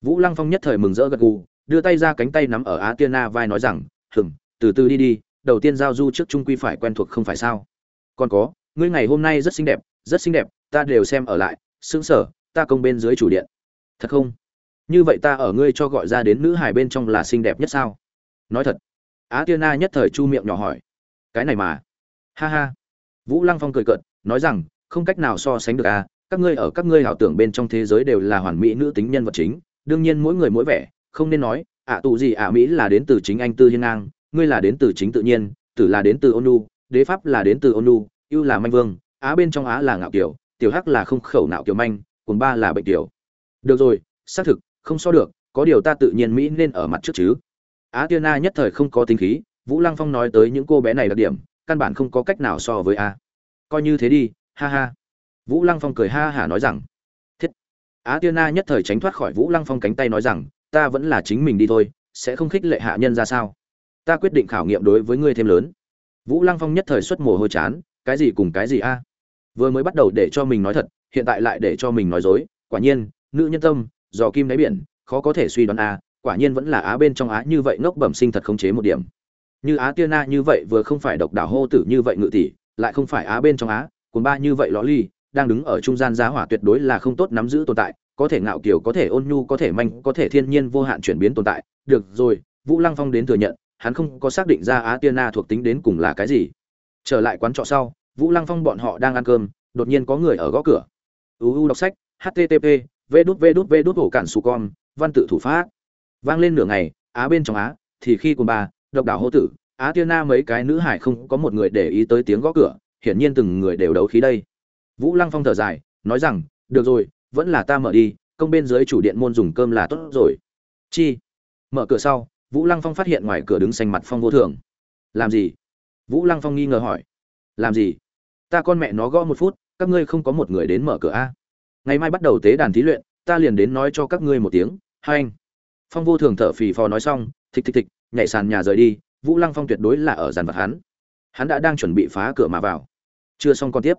vũ lăng phong nhất thời mừng rỡ gật gù, đưa tay ra cánh tay nắm ở á tiên na vai nói rằng hừng từ từ đi đi, đầu tiên giao du trước trung quy phải quen thuộc không phải sao? Còn có ngươi ngày hôm nay rất xinh đẹp, rất xinh đẹp, ta đều xem ở lại xứng sở ta công bên dưới chủ điện. Thật không? Như vậy ta ở ngươi cho gọi ra đến nữ hài bên trong là xinh đẹp nhất sao? Nói thật. Á tiên na nhất thời chu miệng nhỏ hỏi. Cái này mà. Ha ha. Vũ lăng phong cười cợt, nói rằng, không cách nào so sánh được à các ngươi ở các ngươi ảo tưởng bên trong thế giới đều là hoàn mỹ nữ tính nhân vật chính, đương nhiên mỗi người mỗi vẻ, không nên nói, ạ tù gì ạ mỹ là đến từ chính anh tư hiên ngang, ngươi là đến từ chính tự nhiên, tử là đến từ ônu đế pháp là đến từ ônu ưu là manh vương, á bên trong á là ngạo kiểu, tiểu hắc là không khẩu nạo kiểu manh cùng ba là bệnh kiểu. Được rồi, xác thực, không so được, có điều ta tự nhiên mỹ nên ở mặt trước chứ. Á tiên na nhất thời không có tính khí, vũ lăng phong nói tới những cô bé này đặc điểm, căn bản không có cách nào so với a coi như thế đi, ha ha. Vũ lăng phong cười ha hả nói rằng, thiết. Á tiên na nhất thời tránh thoát khỏi vũ lăng phong cánh tay nói rằng, ta vẫn là chính mình đi thôi, sẽ không khích lệ hạ nhân ra sao? Ta quyết định khảo nghiệm đối với ngươi thêm lớn. Vũ lăng phong nhất thời xuất mồ hôi chán cái gì cùng cái gì a? Vừa mới bắt đầu để cho mình nói thật, hiện tại lại để cho mình nói dối, quả nhiên, nữ nhân tâm dò kim đáy biển, khó có thể suy đoán a, quả nhiên vẫn là á bên trong á như vậy ngốc bẩm sinh thật khống chế một điểm. Như á tiên na như vậy vừa không phải độc đảo hô tử như vậy ngự tỷ, lại không phải á bên trong á cuốn ba như vậy ló ly, đang đứng ở trung gian giá hỏa tuyệt đối là không tốt nắm giữ tồn tại, có thể ngạo kiều có thể ôn nhu, có thể manh, có thể thiên nhiên vô hạn chuyển biến tồn tại. Được rồi, vũ lăng phong đến thừa nhận, hắn không có xác định ra á tiên na thuộc tính đến cùng là cái gì trở lại quán trọ sau, vũ lăng phong bọn họ đang ăn cơm, đột nhiên có người ở gõ cửa. Uu đọc sách http v đút v đút v đút ổ cản su con, văn tự thủ pháp. Vang lên nửa ngày, á bên trong á, thì khi cùng bà, độc đảo hô tử, á tiên na mấy cái nữ hải không có một người để ý tới tiếng gõ cửa, hiển nhiên từng người đều đấu khí đây. Vũ lăng phong thở dài, nói rằng, được rồi, vẫn là ta mở đi, công bên dưới chủ điện môn dùng cơm là tốt rồi. Chi? Mở cửa sau, vũ lăng phong phát hiện ngoài cửa đứng xanh mặt phong vô thường. Làm gì? Vũ lăng phong nghi ngờ hỏi. Làm gì? Ta con mẹ nó gõ một phút, các ngươi không có một người đến mở cửa a. Ngày mai bắt đầu tế đàn thí luyện, ta liền đến nói cho các ngươi một tiếng, hai anh. Phong vô thường thở phì phò nói xong, thịch thịch thịch, nhảy sàn nhà rời đi, vũ lăng phong tuyệt đối là ở dàn vật hắn. Hắn đã đang chuẩn bị phá cửa mà vào. Chưa xong còn tiếp.